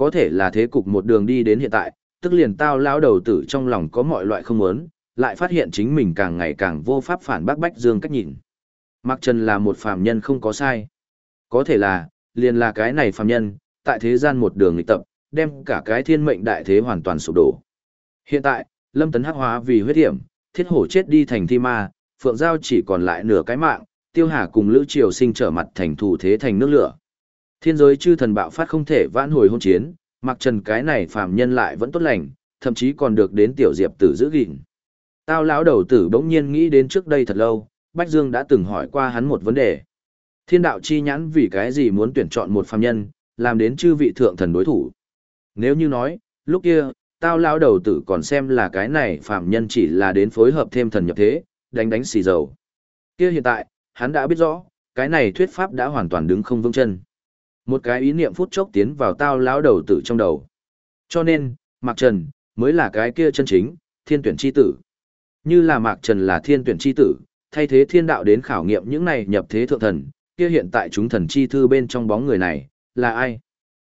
Có thể là thế cục một đường đi đến hiện tại, tức liền tao lão đầu tử trong lòng có mọi loại không muốn, lại phát hiện chính mình càng ngày càng vô pháp phản bác Bách Dương cách nhìn. Mạc Trần là một phàm nhân không có sai. Có thể là, liền là cái này phàm nhân, tại thế gian một đường nghịch tập, đem cả cái thiên mệnh đại thế hoàn toàn sụp đổ. Hiện tại, Lâm Tấn hắc hóa vì huyết hiểm, thiết hổ chết đi thành thi ma, Phượng Giao chỉ còn lại nửa cái mạng, Tiêu Hà cùng Lữ Triều sinh trở mặt thành thủ thế thành nước lửa. Thiên giới chư thần bạo phát không thể vãn hồi hôn chiến, mặc trần cái này phàm nhân lại vẫn tốt lành, thậm chí còn được đến tiểu diệp tử giữ gìn. Tao lão đầu tử bỗng nhiên nghĩ đến trước đây thật lâu, Bách Dương đã từng hỏi qua hắn một vấn đề. Thiên đạo chi nhãn vì cái gì muốn tuyển chọn một phàm nhân, làm đến chư vị thượng thần đối thủ. Nếu như nói, lúc kia, tao lão đầu tử còn xem là cái này phàm nhân chỉ là đến phối hợp thêm thần nhập thế, đánh đánh xì dầu. Kia hiện tại, hắn đã biết rõ, cái này thuyết pháp đã hoàn toàn đứng không vững chân. Một cái ý niệm phút chốc tiến vào tao lão đầu tử trong đầu. Cho nên, Mạc Trần, mới là cái kia chân chính, thiên tuyển chi tử. Như là Mạc Trần là thiên tuyển chi tử, thay thế thiên đạo đến khảo nghiệm những này nhập thế thượng thần, kia hiện tại chúng thần chi thư bên trong bóng người này, là ai?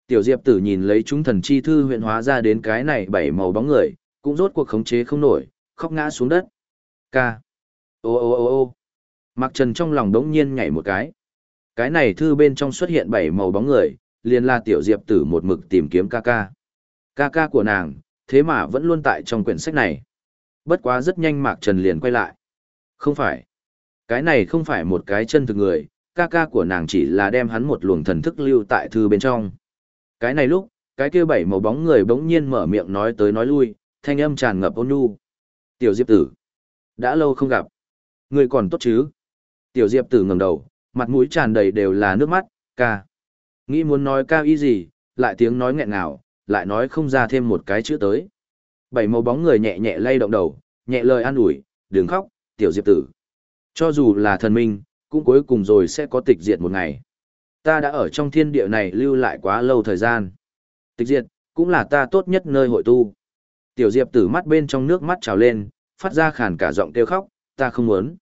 Tiểu Diệp tử nhìn lấy chúng thần chi thư huyện hóa ra đến cái này bảy màu bóng người, cũng rốt cuộc khống chế không nổi, khóc ngã xuống đất. Ca. Ô ô ô ô Mạc Trần trong lòng đống nhiên nhảy một cái. Cái này thư bên trong xuất hiện bảy màu bóng người, liền là tiểu diệp tử một mực tìm kiếm ca ca. Ca ca của nàng, thế mà vẫn luôn tại trong quyển sách này. Bất quá rất nhanh Mạc Trần liền quay lại. Không phải. Cái này không phải một cái chân thực người, ca ca của nàng chỉ là đem hắn một luồng thần thức lưu tại thư bên trong. Cái này lúc, cái kia bảy màu bóng người bỗng nhiên mở miệng nói tới nói lui, thanh âm tràn ngập ôn nhu. Tiểu Diệp tử, đã lâu không gặp. Người còn tốt chứ? Tiểu Diệp tử ngẩng đầu, mặt mũi tràn đầy đều là nước mắt, ca. Nghĩ muốn nói ca ý gì, lại tiếng nói nghẹn ngào, lại nói không ra thêm một cái chữ tới. Bảy màu bóng người nhẹ nhẹ lay động đầu, nhẹ lời an ủi, đừng khóc, tiểu diệp tử. Cho dù là thần minh, cũng cuối cùng rồi sẽ có tịch diệt một ngày. Ta đã ở trong thiên địa này lưu lại quá lâu thời gian. Tịch diệt, cũng là ta tốt nhất nơi hội tu. Tiểu Diệp tử mắt bên trong nước mắt trào lên, phát ra khàn cả giọng kêu khóc, ta không muốn.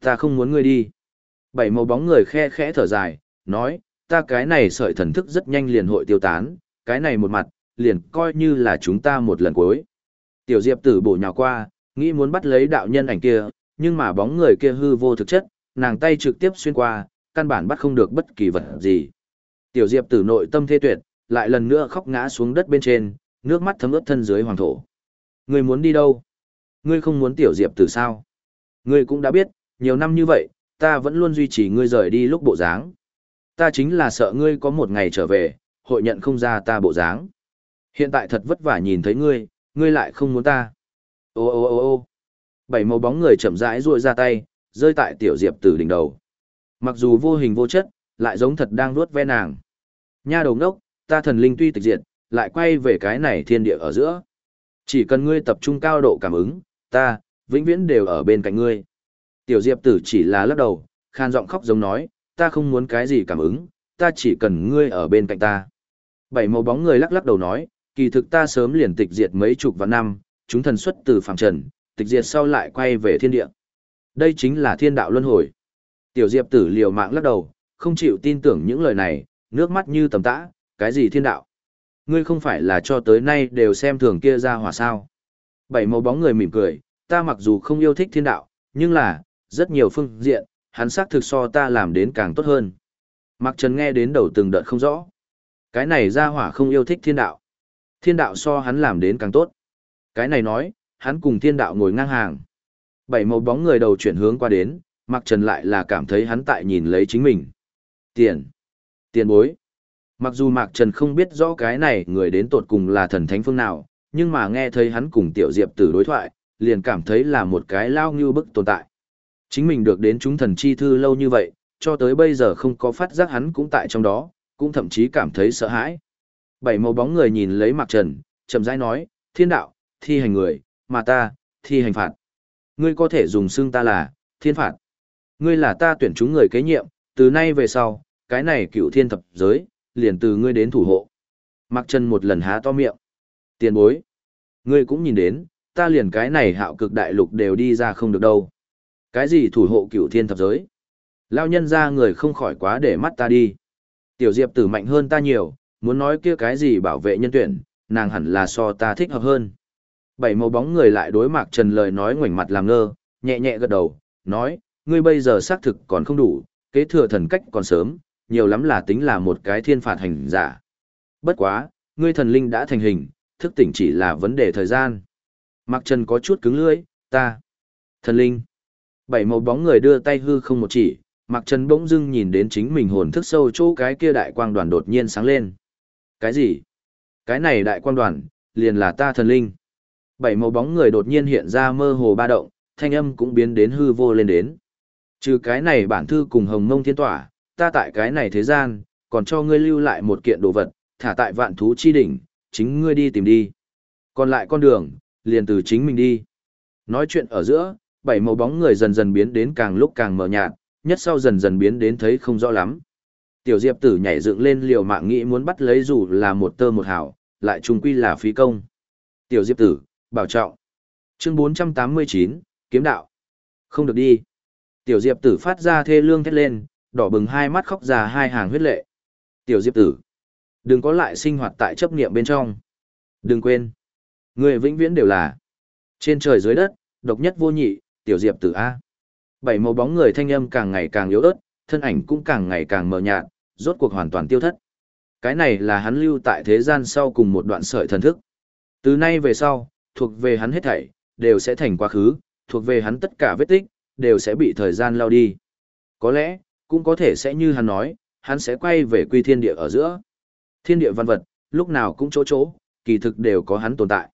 Ta không muốn ngươi đi. Bảy màu bóng người khe khẽ thở dài, nói, ta cái này sợi thần thức rất nhanh liền hội tiêu tán, cái này một mặt, liền coi như là chúng ta một lần cuối. Tiểu Diệp tử bổ nhào qua, nghĩ muốn bắt lấy đạo nhân ảnh kia, nhưng mà bóng người kia hư vô thực chất, nàng tay trực tiếp xuyên qua, căn bản bắt không được bất kỳ vật gì. Tiểu Diệp tử nội tâm thê tuyệt, lại lần nữa khóc ngã xuống đất bên trên, nước mắt thấm ướt thân dưới hoàng thổ. Ngươi muốn đi đâu? Ngươi không muốn tiểu Diệp tử sao? Ngươi cũng đã biết, nhiều năm như vậy, ta vẫn luôn duy trì ngươi rời đi lúc bộ dáng. Ta chính là sợ ngươi có một ngày trở về, hội nhận không ra ta bộ dáng. Hiện tại thật vất vả nhìn thấy ngươi, ngươi lại không muốn ta. Ô ô ô ô bảy màu bóng người chậm rãi ruồi ra tay, rơi tại tiểu diệp tử đỉnh đầu. Mặc dù vô hình vô chất, lại giống thật đang nuốt ve nàng. Nha đầu ngốc, ta thần linh tuy tịch diệt, lại quay về cái này thiên địa ở giữa. Chỉ cần ngươi tập trung cao độ cảm ứng, ta, vĩnh viễn đều ở bên cạnh ngươi. Tiểu diệp tử chỉ là lắc đầu, khan giọng khóc giống nói, ta không muốn cái gì cảm ứng, ta chỉ cần ngươi ở bên cạnh ta. Bảy màu bóng người lắc lắc đầu nói, kỳ thực ta sớm liền tịch diệt mấy chục vạn năm, chúng thần xuất từ phàm trần, tịch diệt sau lại quay về thiên địa. Đây chính là thiên đạo luân hồi. Tiểu Diệp tử liều mạng lắc đầu, không chịu tin tưởng những lời này, nước mắt như tầm tã, cái gì thiên đạo? Ngươi không phải là cho tới nay đều xem thường kia ra hỏa sao? Bảy màu bóng người mỉm cười, ta mặc dù không yêu thích thiên đạo, nhưng là, rất nhiều phương diện, hắn xác thực so ta làm đến càng tốt hơn. Mặc Trần nghe đến đầu từng đợt không rõ. Cái này ra hỏa không yêu thích thiên đạo. Thiên đạo so hắn làm đến càng tốt. Cái này nói, hắn cùng thiên đạo ngồi ngang hàng. Bảy màu bóng người đầu chuyển hướng qua đến, Mặc Trần lại là cảm thấy hắn tại nhìn lấy chính mình. Tiền. Tiền bối. Mặc dù Mạc Trần không biết rõ cái này người đến tột cùng là thần thánh phương nào, nhưng mà nghe thấy hắn cùng Tiểu Diệp tử đối thoại, liền cảm thấy là một cái lao như bức tồn tại. Chính mình được đến chúng thần chi thư lâu như vậy, cho tới bây giờ không có phát giác hắn cũng tại trong đó, cũng thậm chí cảm thấy sợ hãi. Bảy màu bóng người nhìn lấy Mạc Trần, chậm rãi nói, thiên đạo, thi hành người, mà ta, thi hành phạt. Ngươi có thể dùng xưng ta là, thiên phạt. Ngươi là ta tuyển chúng người kế nhiệm, từ nay về sau, cái này cựu thiên thập giới, liền từ ngươi đến thủ hộ. Mạc Trần một lần há to miệng. Tiền bối. Ngươi cũng nhìn đến, ta liền cái này hạo cực đại lục đều đi ra không được đâu. Cái gì thủ hộ cửu thiên thập giới? Lao nhân ra người không khỏi quá để mắt ta đi. Tiểu Diệp tử mạnh hơn ta nhiều, muốn nói kia cái gì bảo vệ nhân tuyển, nàng hẳn là so ta thích hợp hơn. Bảy màu bóng người lại đối Mạc Trần lời nói ngoảnh mặt làm ngơ, nhẹ nhẹ gật đầu, nói, ngươi bây giờ xác thực còn không đủ, kế thừa thần cách còn sớm, nhiều lắm là tính là một cái thiên phạt hành giả. Bất quá, ngươi thần linh đã thành hình, thức tỉnh chỉ là vấn đề thời gian. Mạc Trần có chút cứng lưỡi, ta. Thần linh. Bảy màu bóng người đưa tay hư không một chỉ, Mạc Trần bỗng dưng nhìn đến chính mình hồn thức sâu chỗ cái kia đại quang đoàn đột nhiên sáng lên. Cái gì? Cái này đại quang đoàn, liền là ta thần linh. Bảy màu bóng người đột nhiên hiện ra mơ hồ ba động, thanh âm cũng biến đến hư vô lên đến. Trừ cái này bản thư cùng hồng mông thiên tỏa, ta tại cái này thế gian, còn cho ngươi lưu lại một kiện đồ vật, thả tại vạn thú chi đỉnh, chính ngươi đi tìm đi. Còn lại con đường, liền từ chính mình đi. Nói chuyện ở giữa, bảy màu bóng người dần dần biến đến càng lúc càng mờ nhạt, nhất sau dần dần biến đến thấy không rõ lắm. Tiểu Diệp tử nhảy dựng lên liều mạng nghĩ muốn bắt lấy dù là một tơ một hào, lại trùng quy là phí công. Tiểu Diệp tử, bảo trọng. Chương 489, kiếm đạo. Không được đi. Tiểu Diệp tử phát ra thê lương thét lên, đỏ bừng hai mắt khóc ra hai hàng huyết lệ. Tiểu Diệp tử, đừng có lại sinh hoạt tại chấp niệm bên trong. Đừng quên, người vĩnh viễn đều là trên trời dưới đất, độc nhất vô nhị, Tiểu Diệp tử A. Bảy màu bóng người thanh âm càng ngày càng yếu ớt, thân ảnh cũng càng ngày càng mờ nhạt, rốt cuộc hoàn toàn tiêu thất. Cái này là hắn lưu tại thế gian sau cùng một đoạn sợi thần thức. Từ nay về sau, thuộc về hắn hết thảy, đều sẽ thành quá khứ, thuộc về hắn tất cả vết tích, đều sẽ bị thời gian lao đi. Có lẽ, cũng có thể sẽ như hắn nói, hắn sẽ quay về quy thiên địa ở giữa. Thiên địa văn vật, lúc nào cũng chỗ chỗ, kỳ thực đều có hắn tồn tại.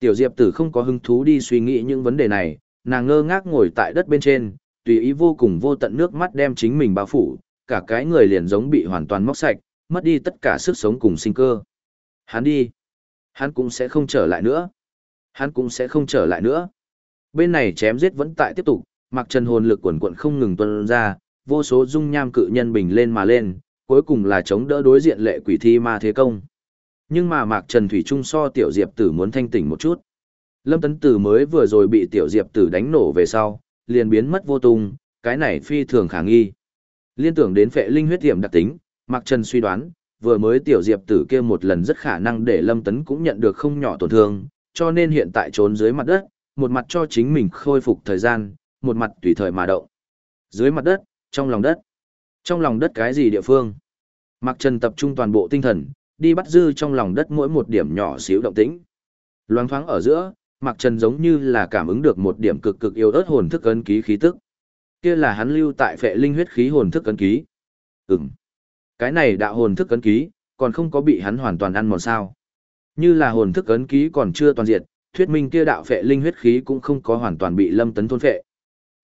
Tiểu Diệp Tử không có hứng thú đi suy nghĩ những vấn đề này, nàng ngơ ngác ngồi tại đất bên trên, tùy ý vô cùng vô tận nước mắt đem chính mình bao phủ, cả cái người liền giống bị hoàn toàn móc sạch, mất đi tất cả sức sống cùng sinh cơ. Hắn đi, hắn cũng sẽ không trở lại nữa. Hắn cũng sẽ không trở lại nữa. Bên này chém giết vẫn tại tiếp tục, mặc trần hồn lực quần quận không ngừng tuân ra, vô số dung nham cự nhân bình lên mà lên, cuối cùng là chống đỡ đối diện lệ quỷ thi ma thế công. Nhưng mà Mạc Trần Thủy Trung so tiểu diệp tử muốn thanh tỉnh một chút. Lâm Tấn Tử mới vừa rồi bị tiểu diệp tử đánh nổ về sau, liền biến mất vô tung, cái này phi thường khả nghi. Liên tưởng đến phệ linh huyết tiềm đặc tính, Mạc Trần suy đoán, vừa mới tiểu diệp tử kia một lần rất khả năng để Lâm Tấn cũng nhận được không nhỏ tổn thương, cho nên hiện tại trốn dưới mặt đất, một mặt cho chính mình khôi phục thời gian, một mặt tùy thời mà động. Dưới mặt đất, trong lòng đất. Trong lòng đất cái gì địa phương? Mạc Trần tập trung toàn bộ tinh thần, đi bắt dư trong lòng đất mỗi một điểm nhỏ xíu động tĩnh. Loáng thoáng ở giữa, Mạc Trần giống như là cảm ứng được một điểm cực cực yếu ớt hồn thức ấn ký khí tức. Kia là hắn lưu tại phệ linh huyết khí hồn thức ấn ký. Ừm. Cái này đạo hồn thức ấn ký, còn không có bị hắn hoàn toàn ăn mòn sao. Như là hồn thức ấn ký còn chưa toàn diện, thuyết minh kia đạo phệ linh huyết khí cũng không có hoàn toàn bị lâm tấn thôn phệ.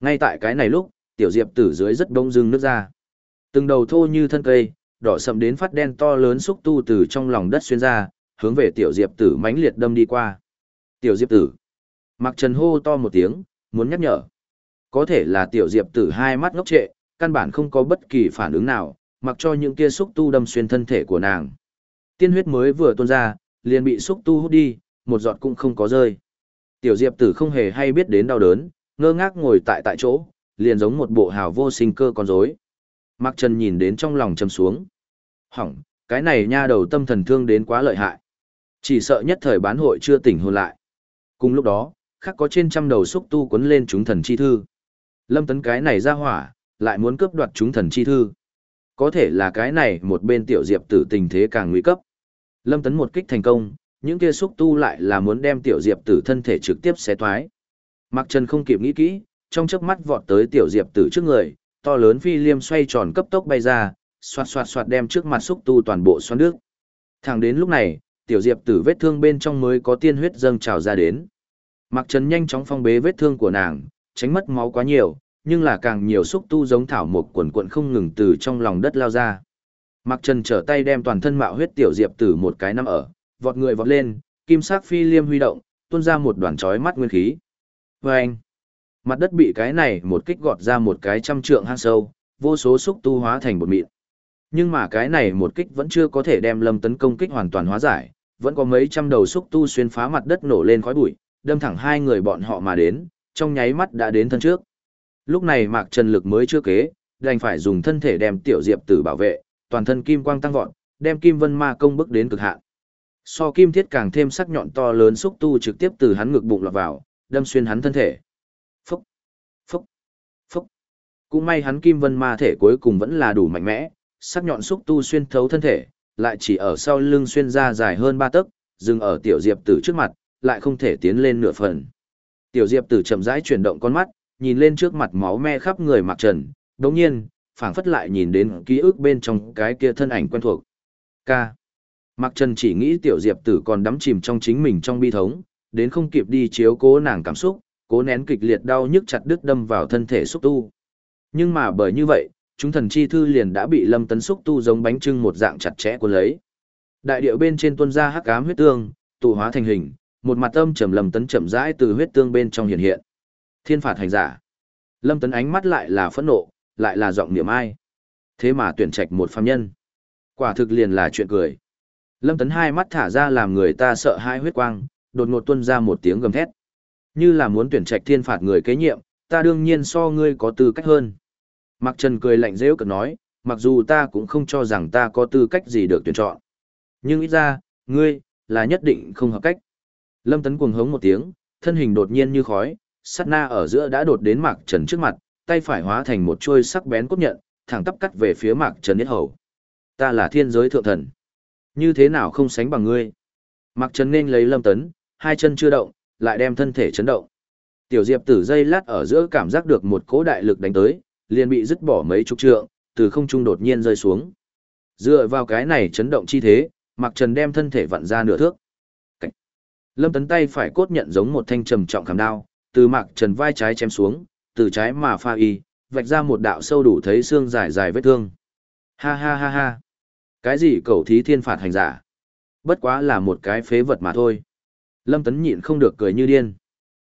Ngay tại cái này lúc, tiểu diệp tử dưới rất đông dưng nước ra. Từng đầu thô như thân cây, đỏ sậm đến phát đen to lớn xúc tu từ trong lòng đất xuyên ra, hướng về tiểu diệp tử mãnh liệt đâm đi qua. Tiểu diệp tử. Mặc trần hô to một tiếng, muốn nhắc nhở. Có thể là tiểu diệp tử hai mắt ngốc trệ, căn bản không có bất kỳ phản ứng nào, mặc cho những kia xúc tu đâm xuyên thân thể của nàng. Tiên huyết mới vừa tuôn ra, liền bị xúc tu hút đi, một giọt cũng không có rơi. Tiểu diệp tử không hề hay biết đến đau đớn, ngơ ngác ngồi tại tại chỗ, liền giống một bộ hào vô sinh cơ con rối. Mặc Trần nhìn đến trong lòng châm xuống. Hỏng, cái này nha đầu tâm thần thương đến quá lợi hại. Chỉ sợ nhất thời bán hội chưa tỉnh hồn lại. Cùng lúc đó, khắc có trên trăm đầu xúc tu quấn lên chúng thần chi thư. Lâm tấn cái này ra hỏa, lại muốn cướp đoạt chúng thần chi thư. Có thể là cái này một bên tiểu diệp tử tình thế càng nguy cấp. Lâm tấn một kích thành công, những kia xúc tu lại là muốn đem tiểu diệp tử thân thể trực tiếp xé toái. Mặc Trần không kịp nghĩ kỹ, trong chớp mắt vọt tới tiểu diệp tử trước người, to lớn phi liêm xoay tròn cấp tốc bay ra, xoạt xoạt xoạt đem trước mặt xúc tu toàn bộ xoắn nước. Thẳng đến lúc này, tiểu diệp tử vết thương bên trong mới có tiên huyết dâng trào ra đến. Mặc Trần nhanh chóng phong bế vết thương của nàng, tránh mất máu quá nhiều, nhưng là càng nhiều xúc tu giống thảo mộc quần quận không ngừng từ trong lòng đất lao ra. Mặc Trần trở tay đem toàn thân mạo huyết tiểu diệp tử một cái nắm ở, vọt người vọt lên, kim sắc phi liêm huy động, tuôn ra một đoàn chói mắt nguyên khí. Vâng! Mặt đất bị cái này một kích gọt ra một cái trăm trượng hang sâu, vô số xúc tu hóa thành bột mịn. Nhưng mà cái này một kích vẫn chưa có thể đem lâm tấn công kích hoàn toàn hóa giải, vẫn có mấy trăm đầu xúc tu xuyên phá mặt đất nổ lên khói bụi, đâm thẳng hai người bọn họ mà đến, trong nháy mắt đã đến thân trước. Lúc này Mạc Trần lực mới chưa kế, đành phải dùng thân thể đem tiểu diệp tử bảo vệ, toàn thân kim quang tăng vọt, đem kim vân ma công bức đến cực hạn. So kim thiết càng thêm sắc nhọn to lớn xúc tu trực tiếp từ hắn ngực bụng lọt vào, đâm xuyên hắn thân thể. Phúc, phúc, phúc. Cũng may hắn kim vân ma thể cuối cùng vẫn là đủ mạnh mẽ, sắc nhọn xúc tu xuyên thấu thân thể, lại chỉ ở sau lưng xuyên ra dài hơn ba tấc, dừng ở tiểu diệp tử trước mặt, lại không thể tiến lên nửa phần. Tiểu diệp tử chậm rãi chuyển động con mắt, nhìn lên trước mặt máu me khắp người mặc trần, đồng nhiên, phảng phất lại nhìn đến ký ức bên trong cái kia thân ảnh quen thuộc. Ca. Mặc trần chỉ nghĩ tiểu diệp tử còn đắm chìm trong chính mình trong bi thống, đến không kịp đi chiếu cố nàng cảm xúc, cố nén kịch liệt đau nhức chặt đứt đâm vào thân thể xúc tu. Nhưng mà bởi như vậy, chúng thần chi thư liền đã bị lâm tấn xúc tu giống bánh trưng một dạng chặt chẽ cuốn lấy. Đại điệu bên trên tuôn ra hắc ám huyết tương, tụ hóa thành hình, một mặt âm trầm lâm tấn chậm rãi từ huyết tương bên trong hiện hiện. Thiên phạt hành giả. Lâm tấn ánh mắt lại là phẫn nộ, lại là giọng niệm ai. Thế mà tuyển trạch một phàm nhân. Quả thực liền là chuyện cười. Lâm tấn hai mắt thả ra làm người ta sợ hai huyết quang, đột ngột tuôn ra một tiếng gầm thét. Như là muốn tuyển trạch thiên phạt người kế nhiệm, ta đương nhiên so ngươi có tư cách hơn. Mạc Trần cười lạnh rêu cực nói, mặc dù ta cũng không cho rằng ta có tư cách gì được tuyển chọn. Nhưng ít ra, ngươi, là nhất định không hợp cách. Lâm Tấn cuồng hống một tiếng, thân hình đột nhiên như khói, sát na ở giữa đã đột đến Mạc Trần trước mặt, tay phải hóa thành một chuôi sắc bén cốt nhận, thẳng tắp cắt về phía Mạc Trần Nhất Hầu. Ta là thiên giới thượng thần. Như thế nào không sánh bằng ngươi? Mạc Trần nên lấy Lâm Tấn, hai chân chưa động, lại đem thân thể chấn động. Tiểu Diệp tử dây lát ở giữa cảm giác được một cỗ đại lực đánh tới, liền bị dứt bỏ mấy chục trượng, từ không trung đột nhiên rơi xuống. Dựa vào cái này chấn động chi thế, Mạc Trần đem thân thể vặn ra nửa thước. Cảnh. Lâm Tấn tay phải cốt nhận giống một thanh trầm trọng khảm đao, từ Mạc Trần vai trái chém xuống, từ trái mà pha y, vạch ra một đạo sâu đủ thấy xương dài dài vết thương. Ha ha ha ha. Cái gì cầu thí thiên phạt hành giả? Bất quá là một cái phế vật mà thôi. Lâm Tấn nhịn không được cười như điên.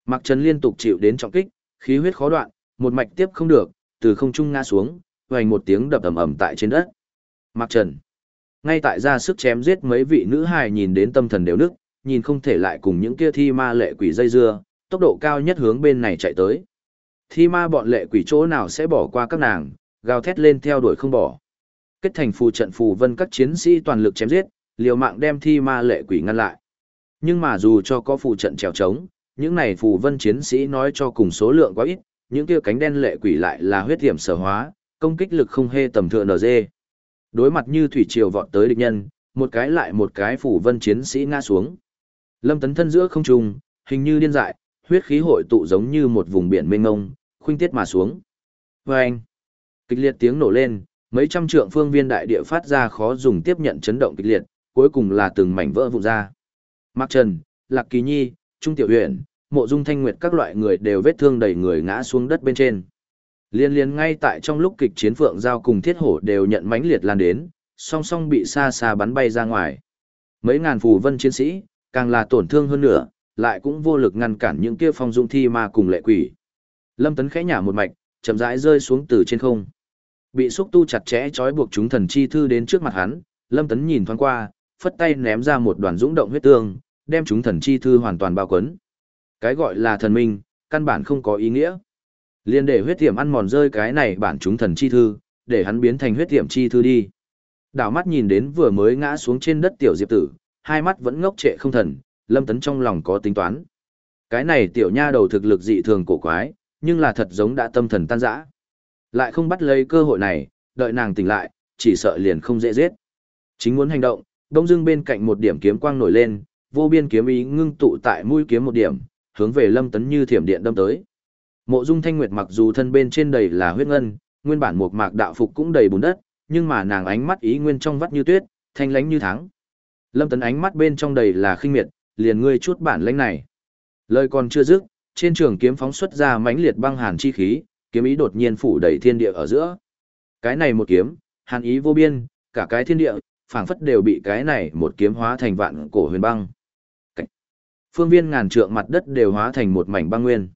Mạc Trần liên tục chịu đến trọng kích, khí huyết khó đoạn, một mạch tiếp không được, từ không trung ngã xuống, vang một tiếng đập ầm ầm tại trên đất. Mạc Trần. Ngay tại ra sức chém giết mấy vị nữ hài nhìn đến tâm thần đều nức, nhìn không thể lại cùng những kia thi ma lệ quỷ dây dưa, tốc độ cao nhất hướng bên này chạy tới. Thi ma bọn lệ quỷ chỗ nào sẽ bỏ qua các nàng, gào thét lên theo đuổi không bỏ. Kết thành phù trận phù vân các chiến sĩ toàn lực chém giết, liều mạng đem thi ma lệ quỷ ngăn lại. Nhưng mà dù cho có phù trận trèo trống, những này phù vân chiến sĩ nói cho cùng số lượng quá ít, những kia cánh đen lệ quỷ lại là huyết hiểm sở hóa, công kích lực không hề tầm thường NG. Đối mặt như thủy triều vọt tới địch nhân, một cái lại một cái phủ vân chiến sĩ ngã xuống. Lâm Tấn thân giữa không trung, hình như điên dại, huyết khí hội tụ giống như một vùng biển mênh mông, khuynh tiết mà xuống. Và anh, kịch liệt tiếng nổ lên, mấy trăm trượng phương viên đại địa phát ra khó dùng tiếp nhận chấn động kịch liệt, cuối cùng là từng mảnh vỡ vụn ra. Mạc Trần, Lạc Kỳ Nhi, Trung Tiểu Huyền, Mộ Dung Thanh Nguyệt các loại người đều vết thương đầy người ngã xuống đất bên trên. Liên liên ngay tại trong lúc kịch chiến phượng giao cùng thiết hổ đều nhận mãnh liệt lan đến, song song bị xa xa bắn bay ra ngoài. Mấy ngàn phù vân chiến sĩ, càng là tổn thương hơn nữa, lại cũng vô lực ngăn cản những kia phong dung thi ma cùng lệ quỷ. Lâm Tấn khẽ nhả một mạch, chậm rãi rơi xuống từ trên không. Bị xúc tu chặt chẽ trói buộc chúng thần chi thư đến trước mặt hắn, Lâm Tấn nhìn thoáng qua, phất tay ném ra một đoàn dũng động huyết tương, đem chúng thần chi thư hoàn toàn bao quấn. Cái gọi là thần minh, căn bản không có ý nghĩa. Liên để huyết tiệm ăn mòn rơi cái này bản chúng thần chi thư, để hắn biến thành huyết tiệm chi thư đi. Đảo mắt nhìn đến vừa mới ngã xuống trên đất tiểu diệp tử, hai mắt vẫn ngốc trệ không thần, lâm tấn trong lòng có tính toán. Cái này tiểu nha đầu thực lực dị thường cổ quái, nhưng là thật giống đã tâm thần tan rã. Lại không bắt lấy cơ hội này, đợi nàng tỉnh lại, chỉ sợ liền không dễ giết. Chính muốn hành động, đông dưng bên cạnh một điểm kiếm quang nổi lên, vô biên kiếm ý ngưng tụ tại mũi kiếm một điểm, hướng về lâm tấn như thiểm điện đâm tới. Mộ Dung Thanh Nguyệt mặc dù thân bên trên đầy là huyết ngân, nguyên bản một mạc đạo phục cũng đầy bùn đất, nhưng mà nàng ánh mắt ý nguyên trong vắt như tuyết, thanh lánh như thắng. Lâm Tấn ánh mắt bên trong đầy là khinh miệt, liền ngươi chút bản lãnh này. Lời còn chưa dứt, trên trường kiếm phóng xuất ra mãnh liệt băng hàn chi khí, kiếm ý đột nhiên phủ đầy thiên địa ở giữa. Cái này một kiếm, hàn ý vô biên, cả cái thiên địa, phảng phất đều bị cái này một kiếm hóa thành vạn cổ huyền băng. Phương viên ngàn trượng mặt đất đều hóa thành một mảnh băng nguyên.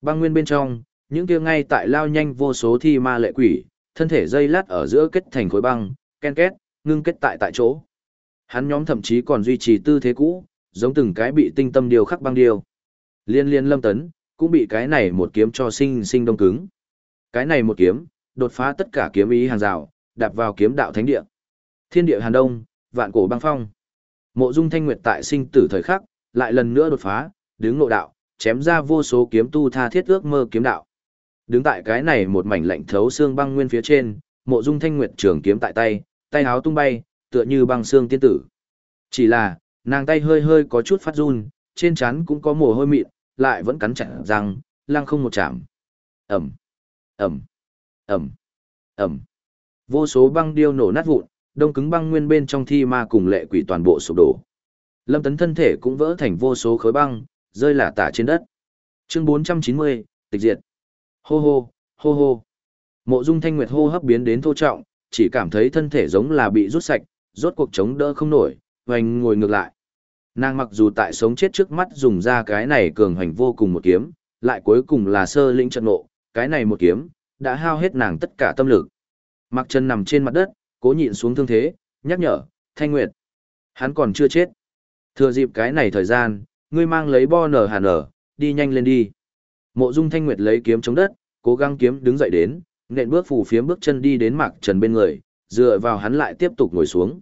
Băng nguyên bên trong, những kia ngay tại lao nhanh vô số thi ma lệ quỷ, thân thể dây lát ở giữa kết thành khối băng, ken két, ngưng kết tại tại chỗ. Hắn nhóm thậm chí còn duy trì tư thế cũ, giống từng cái bị tinh tâm điều khắc băng điều. Liên liên lâm tấn, cũng bị cái này một kiếm cho sinh sinh đông cứng. Cái này một kiếm, đột phá tất cả kiếm ý hàng rào, đạp vào kiếm đạo thánh địa. Thiên địa hàn đông, vạn cổ băng phong. Mộ Dung Thanh Nguyệt tại sinh tử thời khắc, lại lần nữa đột phá, đứng nội đạo, chém ra vô số kiếm tu tha thiết ước mơ kiếm đạo. Đứng tại cái này một mảnh lạnh thấu xương băng nguyên phía trên, Mộ Dung Thanh Nguyệt trường kiếm tại tay, tay áo tung bay, tựa như băng xương tiên tử. Chỉ là, nàng tay hơi hơi có chút phát run, trên trán cũng có mồ hôi mịn, lại vẫn cắn chặt răng, lăng không một chạm. ầm, ầm, ầm, ầm, Vô số băng điêu nổ nát vụn, đông cứng băng nguyên bên trong thi ma cùng lệ quỷ toàn bộ sụp đổ. Lâm Tấn thân thể cũng vỡ thành vô số khối băng, rơi lả tả trên đất. Chương 490, tịch diệt. Hô hô, hô hô. Mộ Dung Thanh Nguyệt hô hấp biến đến thô trọng, chỉ cảm thấy thân thể giống là bị rút sạch, rốt cuộc chống đỡ không nổi, hoành ngồi ngược lại. Nàng mặc dù tại sống chết trước mắt dùng ra cái này cường hoành vô cùng một kiếm, lại cuối cùng là sơ lĩnh trận nộ, cái này một kiếm, đã hao hết nàng tất cả tâm lực. Mặc chân nằm trên mặt đất, cố nhịn xuống thương thế, nhắc nhở, Thanh Nguyệt. Hắn còn chưa chết. Thừa dịp cái này thời gian, ngươi mang lấy bo nở hà nở, đi nhanh lên đi. Mộ Dung Thanh Nguyệt lấy kiếm chống đất, cố gắng kiếm đứng dậy đến, nện bước phủ phiếm bước chân đi đến Mạc Trần bên người, dựa vào hắn lại tiếp tục ngồi xuống.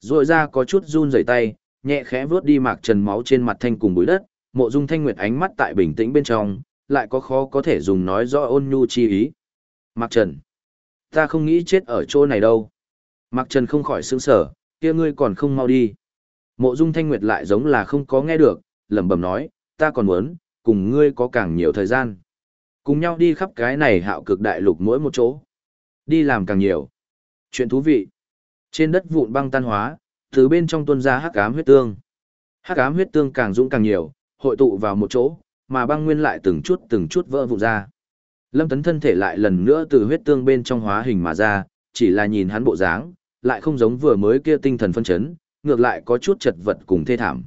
Rồi ra có chút run rẩy tay, nhẹ khẽ vướt đi Mạc Trần máu trên mặt thanh cùng bụi đất, Mộ Dung Thanh Nguyệt ánh mắt tại bình tĩnh bên trong, lại có khó có thể dùng nói rõ ôn nhu chi ý. Mạc Trần, ta không nghĩ chết ở chỗ này đâu. Mạc Trần không khỏi sững sở, kia ngươi còn không mau đi. Mộ Dung Thanh Nguyệt lại giống là không có nghe được, lẩm bẩm nói, ta còn muốn, cùng ngươi có càng nhiều thời gian. Cùng nhau đi khắp cái này hạo cực đại lục mỗi một chỗ. Đi làm càng nhiều. Chuyện thú vị. Trên đất vụn băng tan hóa, từ bên trong tuôn ra hắc ám huyết tương. Hắc ám huyết tương càng dũng càng nhiều, hội tụ vào một chỗ, mà băng nguyên lại từng chút từng chút vỡ vụn ra. Lâm Tấn thân thể lại lần nữa từ huyết tương bên trong hóa hình mà ra, chỉ là nhìn hắn bộ dáng, lại không giống vừa mới kia tinh thần phân chấn, ngược lại có chút chật vật cùng thê thảm.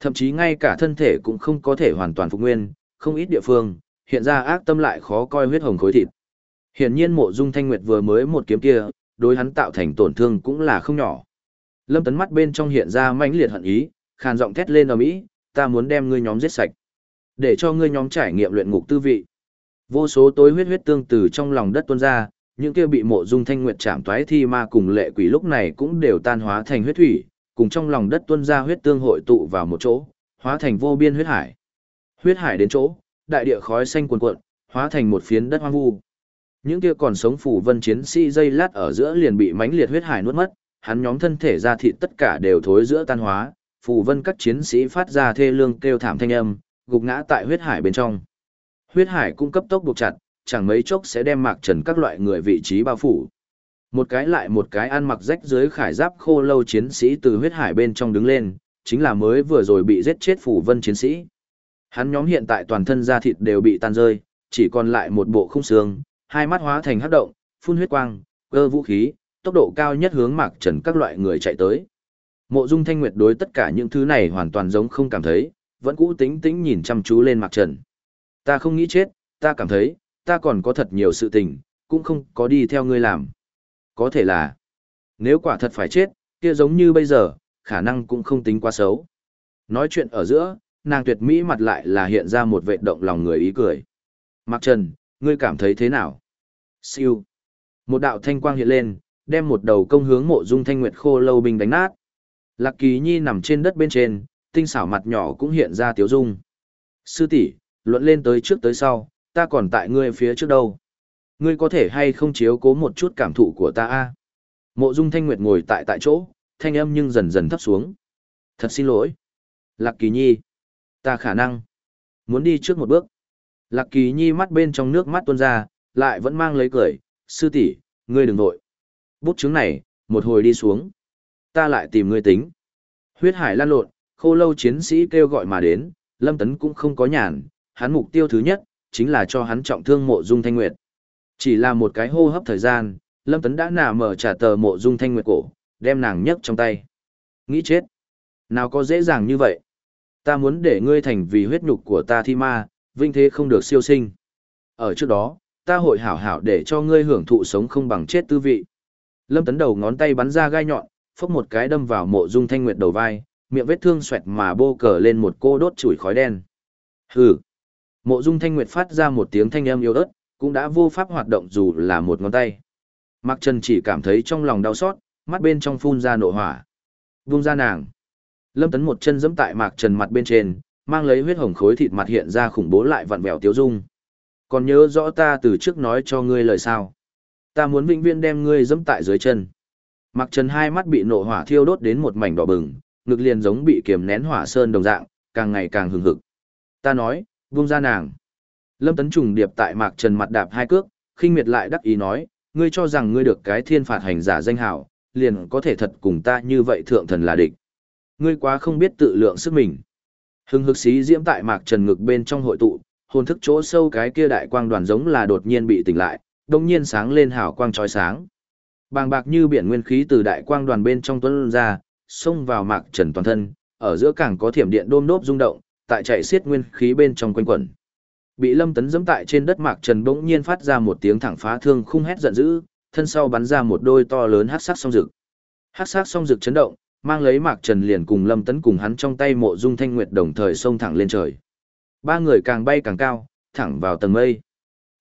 Thậm chí ngay cả thân thể cũng không có thể hoàn toàn phục nguyên, không ít địa phương, hiện ra ác tâm lại khó coi huyết hồng khối thịt. Hiển nhiên mộ dung thanh nguyệt vừa mới một kiếm kia, đối hắn tạo thành tổn thương cũng là không nhỏ. Lâm Tấn mắt bên trong hiện ra mãnh liệt hận ý, khàn giọng thét lên ở mỹ, ta muốn đem ngươi nhóm giết sạch, để cho ngươi nhóm trải nghiệm luyện ngục tư vị. Vô số tối huyết huyết tương từ trong lòng đất tuôn ra, những kia bị mộ dung thanh nguyệt chạm toái thi ma cùng lệ quỷ lúc này cũng đều tan hóa thành huyết thủy, cùng trong lòng đất tuôn ra huyết tương hội tụ vào một chỗ, hóa thành vô biên huyết hải. Huyết hải đến chỗ, đại địa khói xanh cuồn cuộn, hóa thành một phiến đất hoang vu. Những kia còn sống phủ vân chiến sĩ dây lát ở giữa liền bị mãnh liệt huyết hải nuốt mất, hắn nhóm thân thể ra thịt tất cả đều thối giữa tan hóa, phủ vân các chiến sĩ phát ra thê lương kêu thảm thanh âm, gục ngã tại huyết hải bên trong. Huyết hải cung cấp tốc buộc chặt, chẳng mấy chốc sẽ đem mạc trần các loại người vị trí bao phủ. Một cái lại một cái ăn mặc rách dưới khải giáp khô lâu chiến sĩ từ huyết hải bên trong đứng lên, chính là mới vừa rồi bị giết chết phủ vân chiến sĩ. Hắn nhóm hiện tại toàn thân da thịt đều bị tan rơi, chỉ còn lại một bộ khung xương, hai mắt hóa thành hắc động, phun huyết quang, cơ vũ khí, tốc độ cao nhất hướng mạc trần các loại người chạy tới. Mộ Dung Thanh Nguyệt đối tất cả những thứ này hoàn toàn giống không cảm thấy, vẫn cũ tính tính nhìn chăm chú lên mạc trần. Ta không nghĩ chết, ta cảm thấy, ta còn có thật nhiều sự tình, cũng không có đi theo ngươi làm. Có thể là, nếu quả thật phải chết, kia giống như bây giờ, khả năng cũng không tính quá xấu. Nói chuyện ở giữa, nàng tuyệt mỹ mặt lại là hiện ra một vệ động lòng người ý cười. mặc Trần, ngươi cảm thấy thế nào? Siêu. Một đạo thanh quang hiện lên, đem một đầu công hướng mộ dung thanh nguyệt khô lâu binh đánh nát. Lạc Kỳ Nhi nằm trên đất bên trên, tinh xảo mặt nhỏ cũng hiện ra tiếu dung. Sư tỷ, luận lên tới trước tới sau, ta còn tại ngươi phía trước đâu. Ngươi có thể hay không chiếu cố một chút cảm thụ của ta a? Mộ Dung Thanh Nguyệt ngồi tại tại chỗ, thanh âm nhưng dần dần thấp xuống. Thật xin lỗi. Lạc Kỳ Nhi. Ta khả năng. Muốn đi trước một bước. Lạc Kỳ Nhi mắt bên trong nước mắt tuôn ra, lại vẫn mang lấy cười. Sư tỷ, ngươi đừng nội. Bút chứng này, một hồi đi xuống. Ta lại tìm ngươi tính. Huyết hải lan lộn, khô lâu chiến sĩ kêu gọi mà đến, Lâm Tấn cũng không có nhàn, hắn mục tiêu thứ nhất, chính là cho hắn trọng thương mộ dung thanh nguyệt. Chỉ là một cái hô hấp thời gian, Lâm Tấn đã nà mở trả tờ mộ dung thanh nguyệt cổ, đem nàng nhấc trong tay. Nghĩ chết. Nào có dễ dàng như vậy. Ta muốn để ngươi thành vì huyết nhục của ta thi ma, vinh thế không được siêu sinh. Ở trước đó, ta hội hảo hảo để cho ngươi hưởng thụ sống không bằng chết tư vị. Lâm Tấn đầu ngón tay bắn ra gai nhọn, phốc một cái đâm vào mộ dung thanh nguyệt đầu vai, miệng vết thương xoẹt mà bô cờ lên một cô đốt chùi khói đen. Hừ. Mộ dung thanh nguyệt phát ra một tiếng thanh âm yếu ớt, cũng đã vô pháp hoạt động dù là một ngón tay. Mạc Trần chỉ cảm thấy trong lòng đau xót, mắt bên trong phun ra nộ hỏa. Vung ra nàng. Lâm Tấn một chân giẫm tại Mạc Trần mặt bên trên, mang lấy huyết hồng khối thịt mặt hiện ra khủng bố lại vặn vẹo tiêu dung. Còn nhớ rõ ta từ trước nói cho ngươi lời sao? Ta muốn vĩnh viễn đem ngươi giẫm tại dưới chân. Mạc Trần hai mắt bị nộ hỏa thiêu đốt đến một mảnh đỏ bừng, ngực liền giống bị kiềm nén hỏa sơn đồng dạng, càng ngày càng hừng hực. Ta nói, vung ra nàng. Lâm Tấn trùng điệp tại Mạc Trần mặt đạp hai cước, khinh miệt lại đắc ý nói, ngươi cho rằng ngươi được cái thiên phạt hành giả danh hào, liền có thể thật cùng ta như vậy thượng thần là địch. Ngươi quá không biết tự lượng sức mình. Hưng hực xí diễm tại Mạc Trần ngực bên trong hội tụ, hồn thức chỗ sâu cái kia đại quang đoàn giống là đột nhiên bị tỉnh lại, đột nhiên sáng lên hào quang chói sáng. Bàng bạc như biển nguyên khí từ đại quang đoàn bên trong tuấn ra, xông vào Mạc Trần toàn thân, ở giữa càng có thiểm điện đôm đốp rung động, tại chạy xiết nguyên khí bên trong quanh quẩn. Bị Lâm Tấn giẫm tại trên đất Mạc Trần bỗng nhiên phát ra một tiếng thẳng phá thương khung hét giận dữ, thân sau bắn ra một đôi to lớn hắc sắc song rực. Hắc sắc song rực chấn động, mang lấy Mạc Trần liền cùng Lâm Tấn cùng hắn trong tay mộ dung thanh nguyệt đồng thời xông thẳng lên trời. Ba người càng bay càng cao, thẳng vào tầng mây.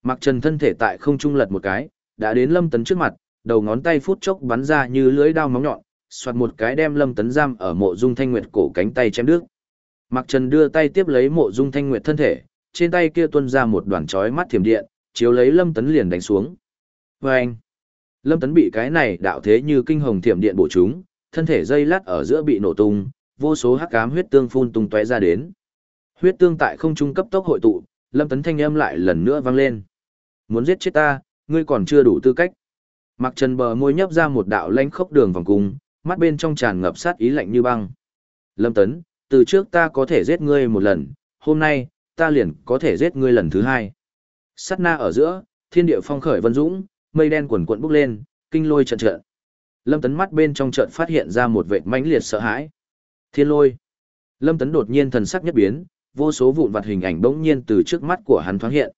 Mạc Trần thân thể tại không trung lật một cái, đã đến Lâm Tấn trước mặt, đầu ngón tay phút chốc bắn ra như lưỡi dao móng nhọn, xoạt một cái đem Lâm Tấn giam ở mộ dung thanh nguyệt cổ cánh tay chém đứt. Mạc Trần đưa tay tiếp lấy mộ dung thanh nguyệt thân thể, trên tay kia tuân ra một đoàn chói mắt thiểm điện, chiếu lấy Lâm Tấn liền đánh xuống. Và anh, Lâm Tấn bị cái này đạo thế như kinh hồng thiểm điện bổ chúng thân thể dây lát ở giữa bị nổ tung, vô số hắc ám huyết tương phun tung tóe ra đến. Huyết tương tại không trung cấp tốc hội tụ, Lâm Tấn thanh âm lại lần nữa vang lên. Muốn giết chết ta, ngươi còn chưa đủ tư cách. Mặc Trần bờ môi nhấp ra một đạo lanh khốc đường vòng cung, mắt bên trong tràn ngập sát ý lạnh như băng. Lâm Tấn, từ trước ta có thể giết ngươi một lần, hôm nay, ta liền có thể giết ngươi lần thứ hai. Sát na ở giữa, thiên địa phong khởi vân dũng, mây đen quần cuộn bốc lên, kinh lôi trận trận. Lâm Tấn mắt bên trong trận phát hiện ra một vệt mãnh liệt sợ hãi. Thiên lôi. Lâm Tấn đột nhiên thần sắc nhất biến, vô số vụn vặt hình ảnh bỗng nhiên từ trước mắt của hắn thoáng hiện.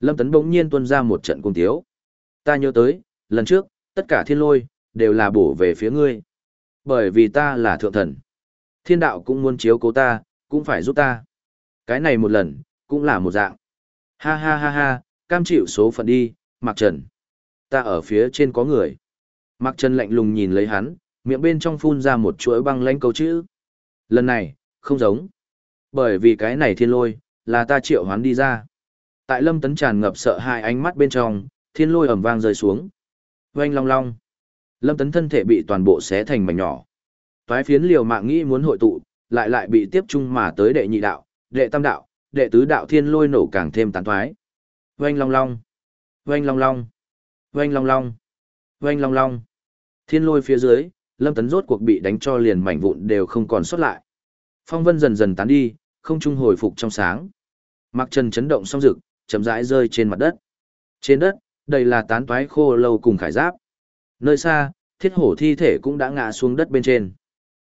Lâm Tấn bỗng nhiên tuôn ra một trận cung tiếu. Ta nhớ tới, lần trước, Tất cả thiên lôi, đều là bổ về phía ngươi. Bởi vì ta là thượng thần. Thiên đạo cũng muốn chiếu cố ta, cũng phải giúp ta. Cái này một lần, cũng là một dạng. Ha ha ha ha, cam chịu số phận đi, Mạc Trần. Ta ở phía trên có người. Mạc Trần lạnh lùng nhìn lấy hắn, miệng bên trong phun ra một chuỗi băng lãnh câu chữ. Lần này, không giống. Bởi vì cái này thiên lôi, là ta triệu hoán đi ra. Tại lâm tấn tràn ngập sợ hai ánh mắt bên trong, thiên lôi ẩm vang rơi xuống. Oanh long long. Lâm tấn thân thể bị toàn bộ xé thành mảnh nhỏ. Toái phiến liều mạng nghĩ muốn hội tụ, lại lại bị tiếp trung mà tới đệ nhị đạo, đệ tam đạo, đệ tứ đạo thiên lôi nổ càng thêm tán thoái. Oanh long long. Oanh long long. Oanh long long. Oanh long long. Thiên lôi phía dưới, lâm tấn rốt cuộc bị đánh cho liền mảnh vụn đều không còn xuất lại. Phong vân dần dần tán đi, không trung hồi phục trong sáng. Mặc trần chấn động song rực, chậm rãi rơi trên mặt đất. Trên đất, đây là tán toái khô lâu cùng khải giáp. Nơi xa, thiết hổ thi thể cũng đã ngã xuống đất bên trên.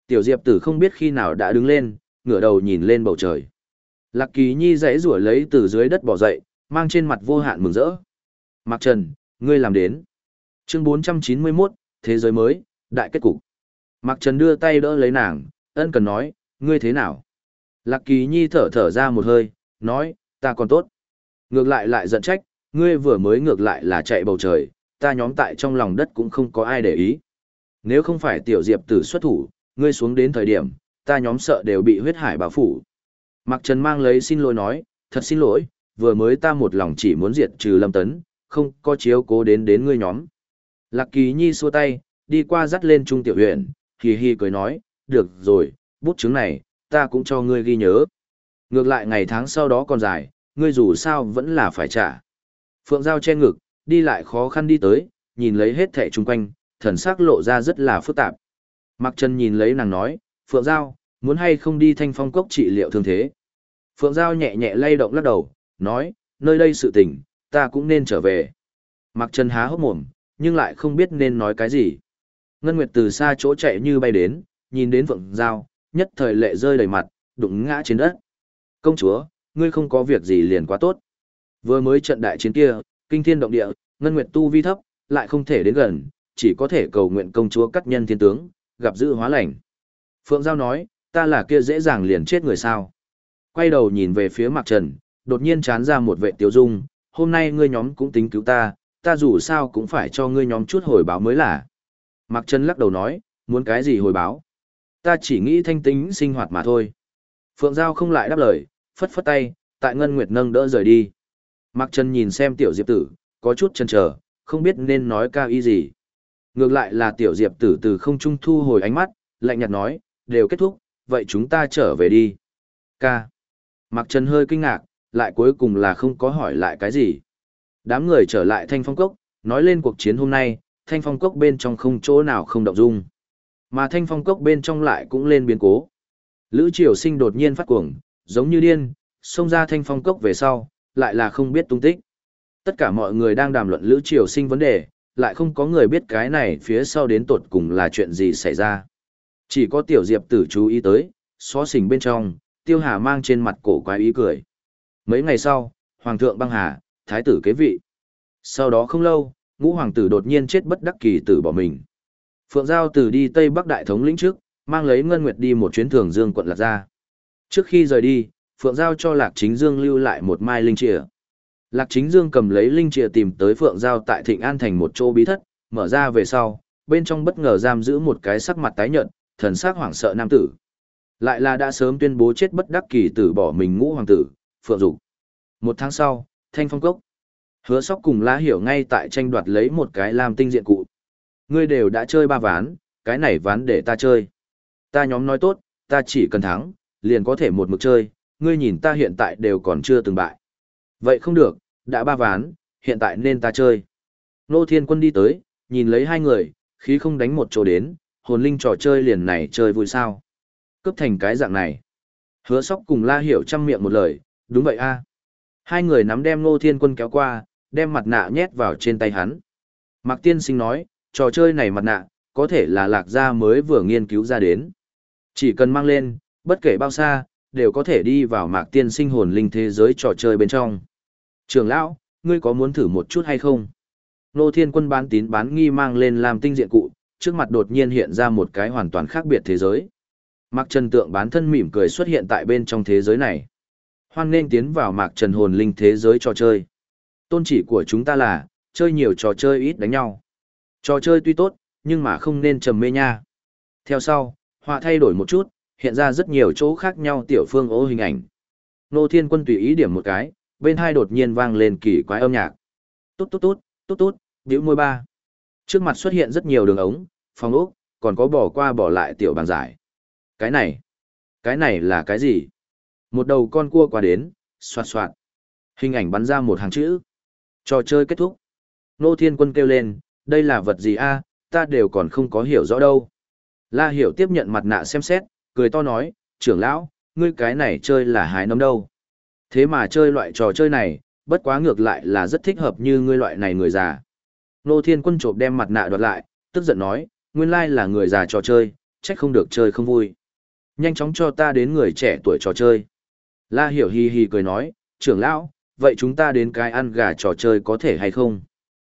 Tiểu Diệp tử không biết khi nào đã đứng lên, ngửa đầu nhìn lên bầu trời. Lạc Kỳ Nhi dãy rủa lấy từ dưới đất bỏ dậy, mang trên mặt vô hạn mừng rỡ. Mặc Trần, ngươi làm đến. Chương 491, Thế giới mới, đại kết cục. Mặc Trần đưa tay đỡ lấy nàng, ân cần nói, ngươi thế nào? Lạc Kỳ Nhi thở thở ra một hơi, nói, ta còn tốt. Ngược lại lại giận trách, ngươi vừa mới ngược lại là chạy bầu trời, ta nhóm tại trong lòng đất cũng không có ai để ý. Nếu không phải tiểu diệp tử xuất thủ, ngươi xuống đến thời điểm, ta nhóm sợ đều bị huyết hải bao phủ. Mạc Trần mang lấy xin lỗi nói, thật xin lỗi, vừa mới ta một lòng chỉ muốn diệt trừ lâm tấn, không có chiếu cố đến đến ngươi nhóm. Lạc Kỳ Nhi xua tay, đi qua dắt lên trung tiểu Huyền, hì hì cười nói, được rồi, bút chứng này, ta cũng cho ngươi ghi nhớ. Ngược lại ngày tháng sau đó còn dài, ngươi dù sao vẫn là phải trả. Phượng Giao che ngực, đi lại khó khăn đi tới, nhìn lấy hết thẻ chung quanh, thần sắc lộ ra rất là phức tạp. Mặc Trần nhìn lấy nàng nói, Phượng Giao, muốn hay không đi thanh phong cốc trị liệu thương thế. Phượng Giao nhẹ nhẹ lay động lắc đầu, nói, nơi đây sự tình, ta cũng nên trở về. Mặc Trần há hốc mồm, nhưng lại không biết nên nói cái gì. Ngân Nguyệt từ xa chỗ chạy như bay đến, nhìn đến Phượng Giao, nhất thời lệ rơi đầy mặt, đụng ngã trên đất. Công chúa, ngươi không có việc gì liền quá tốt. Vừa mới trận đại chiến kia, kinh thiên động địa, ngân nguyệt tu vi thấp, lại không thể đến gần, chỉ có thể cầu nguyện công chúa cắt nhân thiên tướng, gặp dự hóa lành. Phượng Giao nói, ta là kia dễ dàng liền chết người sao. Quay đầu nhìn về phía Mạc Trần, đột nhiên chán ra một vệ tiêu dung, hôm nay ngươi nhóm cũng tính cứu ta, ta dù sao cũng phải cho ngươi nhóm chút hồi báo mới là. Mạc Trần lắc đầu nói, muốn cái gì hồi báo? Ta chỉ nghĩ thanh tính sinh hoạt mà thôi. Phượng Giao không lại đáp lời, phất phất tay, tại Ngân Nguyệt nâng đỡ rời đi. Mạc Trần nhìn xem tiểu diệp tử, có chút chần chờ, không biết nên nói cao ý gì. Ngược lại là tiểu diệp tử từ không trung thu hồi ánh mắt, lạnh nhạt nói, đều kết thúc, vậy chúng ta trở về đi. Ca. Mạc Trần hơi kinh ngạc, lại cuối cùng là không có hỏi lại cái gì. Đám người trở lại thanh phong cốc, nói lên cuộc chiến hôm nay, thanh phong cốc bên trong không chỗ nào không động dung. Mà thanh phong cốc bên trong lại cũng lên biến cố. Lữ triều sinh đột nhiên phát cuồng, giống như điên, xông ra thanh phong cốc về sau, lại là không biết tung tích. Tất cả mọi người đang đàm luận Lữ Triều Sinh vấn đề, lại không có người biết cái này phía sau đến tột cùng là chuyện gì xảy ra. Chỉ có Tiểu Diệp tử chú ý tới, xó xỉnh bên trong, Tiêu Hà mang trên mặt cổ quái ý cười. Mấy ngày sau, Hoàng thượng băng hà, Thái tử kế vị. Sau đó không lâu, ngũ hoàng tử đột nhiên chết bất đắc kỳ tử bỏ mình. Phượng Giao tử đi Tây Bắc Đại Thống lĩnh trước, mang lấy Ngân Nguyệt đi một chuyến thường dương quận Lạc Gia. Trước khi rời đi, Phượng Giao cho Lạc Chính Dương lưu lại một mai linh trìa. Lạc Chính Dương cầm lấy linh trìa tìm tới Phượng Giao tại Thịnh An thành một chỗ bí thất, mở ra về sau, bên trong bất ngờ giam giữ một cái sắc mặt tái nhợt, thần sắc hoảng sợ nam tử. Lại là đã sớm tuyên bố chết bất đắc kỳ tử bỏ mình ngũ hoàng tử, Phượng Dục. Một tháng sau, Thanh Phong Cốc. Hứa sóc cùng lá hiểu ngay tại tranh đoạt lấy một cái làm tinh diện cụ. Ngươi đều đã chơi ba ván, cái này ván để ta chơi. Ta nhóm nói tốt, ta chỉ cần thắng, liền có thể một mực chơi, ngươi nhìn ta hiện tại đều còn chưa từng bại. Vậy không được, đã ba ván, hiện tại nên ta chơi. Nô Thiên Quân đi tới, nhìn lấy hai người, khí không đánh một chỗ đến, hồn linh trò chơi liền này chơi vui sao. Cướp thành cái dạng này. Hứa sóc cùng la hiểu chăm miệng một lời, đúng vậy a. Hai người nắm đem Ngô Thiên Quân kéo qua, đem mặt nạ nhét vào trên tay hắn. Mạc Tiên Sinh nói, trò chơi này mặt nạ, có thể là lạc gia mới vừa nghiên cứu ra đến. Chỉ cần mang lên, bất kể bao xa, đều có thể đi vào mạc tiên sinh hồn linh thế giới trò chơi bên trong. Trường lão, ngươi có muốn thử một chút hay không? Nô Thiên Quân bán tín bán nghi mang lên làm tinh diện cụ, trước mặt đột nhiên hiện ra một cái hoàn toàn khác biệt thế giới. Mạc Trần tượng bán thân mỉm cười xuất hiện tại bên trong thế giới này. Hoan nên tiến vào Mạc Trần hồn linh thế giới trò chơi. Tôn chỉ của chúng ta là, chơi nhiều trò chơi ít đánh nhau. Trò chơi tuy tốt, nhưng mà không nên trầm mê nha. Theo sau, họa thay đổi một chút, hiện ra rất nhiều chỗ khác nhau tiểu phương ô hình ảnh. Nô Thiên Quân tùy ý điểm một cái, bên hai đột nhiên vang lên kỳ quái âm nhạc. Tốt tốt tốt, tốt tốt, điệu môi ba. Trước mặt xuất hiện rất nhiều đường ống, phòng ốc, còn có bỏ qua bỏ lại tiểu bàn giải. Cái này, cái này là cái gì? Một đầu con cua qua đến, xoạt xoạt. Hình ảnh bắn ra một hàng chữ. Trò chơi kết thúc. Nô Thiên Quân kêu lên, đây là vật gì a? ta đều còn không có hiểu rõ đâu. La Hiểu tiếp nhận mặt nạ xem xét, cười to nói, trưởng lão, ngươi cái này chơi là hái nấm đâu. Thế mà chơi loại trò chơi này, bất quá ngược lại là rất thích hợp như ngươi loại này người già. Nô Thiên Quân chộp đem mặt nạ đoạt lại, tức giận nói, nguyên lai là người già trò chơi, trách không được chơi không vui. Nhanh chóng cho ta đến người trẻ tuổi trò chơi. La Hiểu hi hi cười nói, trưởng lão, vậy chúng ta đến cái ăn gà trò chơi có thể hay không?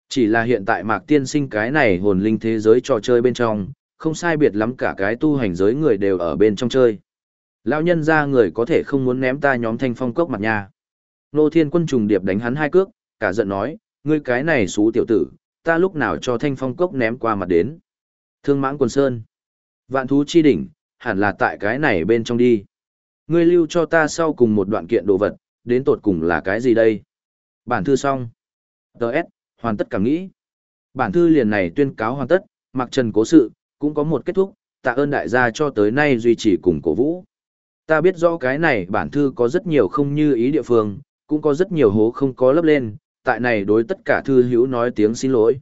Chỉ là hiện tại mạc tiên sinh cái này hồn linh thế giới trò chơi bên trong, không sai biệt lắm cả cái tu hành giới người đều ở bên trong chơi. Lão nhân ra người có thể không muốn ném ta nhóm thanh phong cốc mặt nhà. Nô thiên quân trùng điệp đánh hắn hai cước, cả giận nói, ngươi cái này xú tiểu tử, ta lúc nào cho thanh phong cốc ném qua mặt đến. Thương mãng quần sơn. Vạn thú chi đỉnh, hẳn là tại cái này bên trong đi. Ngươi lưu cho ta sau cùng một đoạn kiện đồ vật, đến tột cùng là cái gì đây? Bản thư xong. Đợt, hoàn tất cảm nghĩ. Bản thư liền này tuyên cáo hoàn tất, mặc trần cố sự, cũng có một kết thúc, tạ ơn đại gia cho tới nay duy trì cùng cổ vũ. Ta biết rõ cái này bản thư có rất nhiều không như ý địa phương, cũng có rất nhiều hố không có lấp lên, tại này đối tất cả thư hữu nói tiếng xin lỗi.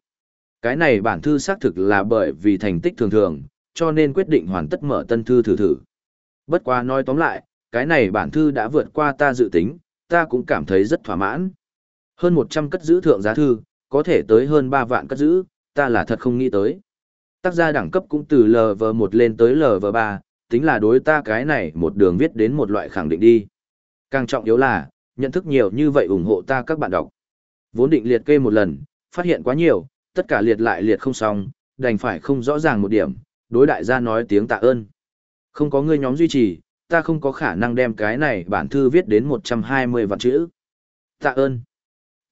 Cái này bản thư xác thực là bởi vì thành tích thường thường, cho nên quyết định hoàn tất mở tân thư thử thử. Bất quá nói tóm lại, cái này bản thư đã vượt qua ta dự tính, ta cũng cảm thấy rất thỏa mãn. Hơn 100 cất giữ thượng giá thư, có thể tới hơn 3 vạn cất giữ, ta là thật không nghĩ tới. Tác gia đẳng cấp cũng từ LV1 lên tới LV3, tính là đối ta cái này một đường viết đến một loại khẳng định đi. Càng trọng yếu là, nhận thức nhiều như vậy ủng hộ ta các bạn đọc. Vốn định liệt kê một lần, phát hiện quá nhiều, tất cả liệt lại liệt không xong, đành phải không rõ ràng một điểm, đối đại gia nói tiếng tạ ơn. Không có người nhóm duy trì, ta không có khả năng đem cái này bản thư viết đến 120 vạn chữ. Tạ ơn.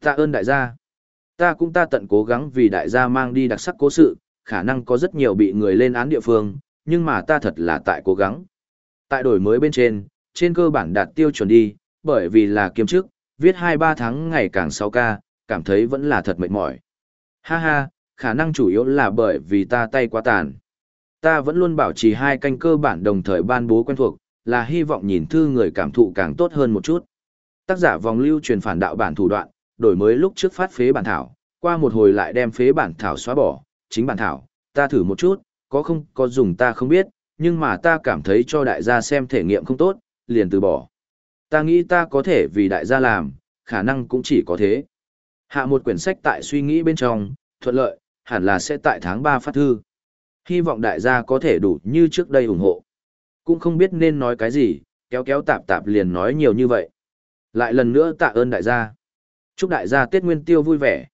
Tạ ơn đại gia. Ta cũng ta tận cố gắng vì đại gia mang đi đặc sắc cố sự, khả năng có rất nhiều bị người lên án địa phương, nhưng mà ta thật là tại cố gắng. Tại đổi mới bên trên, trên cơ bản đạt tiêu chuẩn đi, bởi vì là kiêm chức, viết 2-3 tháng ngày càng 6 ca, cảm thấy vẫn là thật mệt mỏi. Ha ha, khả năng chủ yếu là bởi vì ta tay quá tàn. Ta vẫn luôn bảo trì hai canh cơ bản đồng thời ban bố quen thuộc, là hy vọng nhìn thư người cảm thụ càng tốt hơn một chút. Tác giả vòng lưu truyền phản đạo bản thủ đoạn, đổi mới lúc trước phát phế bản thảo, qua một hồi lại đem phế bản thảo xóa bỏ, chính bản thảo, ta thử một chút, có không có dùng ta không biết, nhưng mà ta cảm thấy cho đại gia xem thể nghiệm không tốt, liền từ bỏ. Ta nghĩ ta có thể vì đại gia làm, khả năng cũng chỉ có thế. Hạ một quyển sách tại suy nghĩ bên trong, thuận lợi, hẳn là sẽ tại tháng 3 phát thư. Hy vọng đại gia có thể đủ như trước đây ủng hộ. Cũng không biết nên nói cái gì, kéo kéo tạp tạp liền nói nhiều như vậy. Lại lần nữa tạ ơn đại gia. Chúc đại gia Tết Nguyên Tiêu vui vẻ,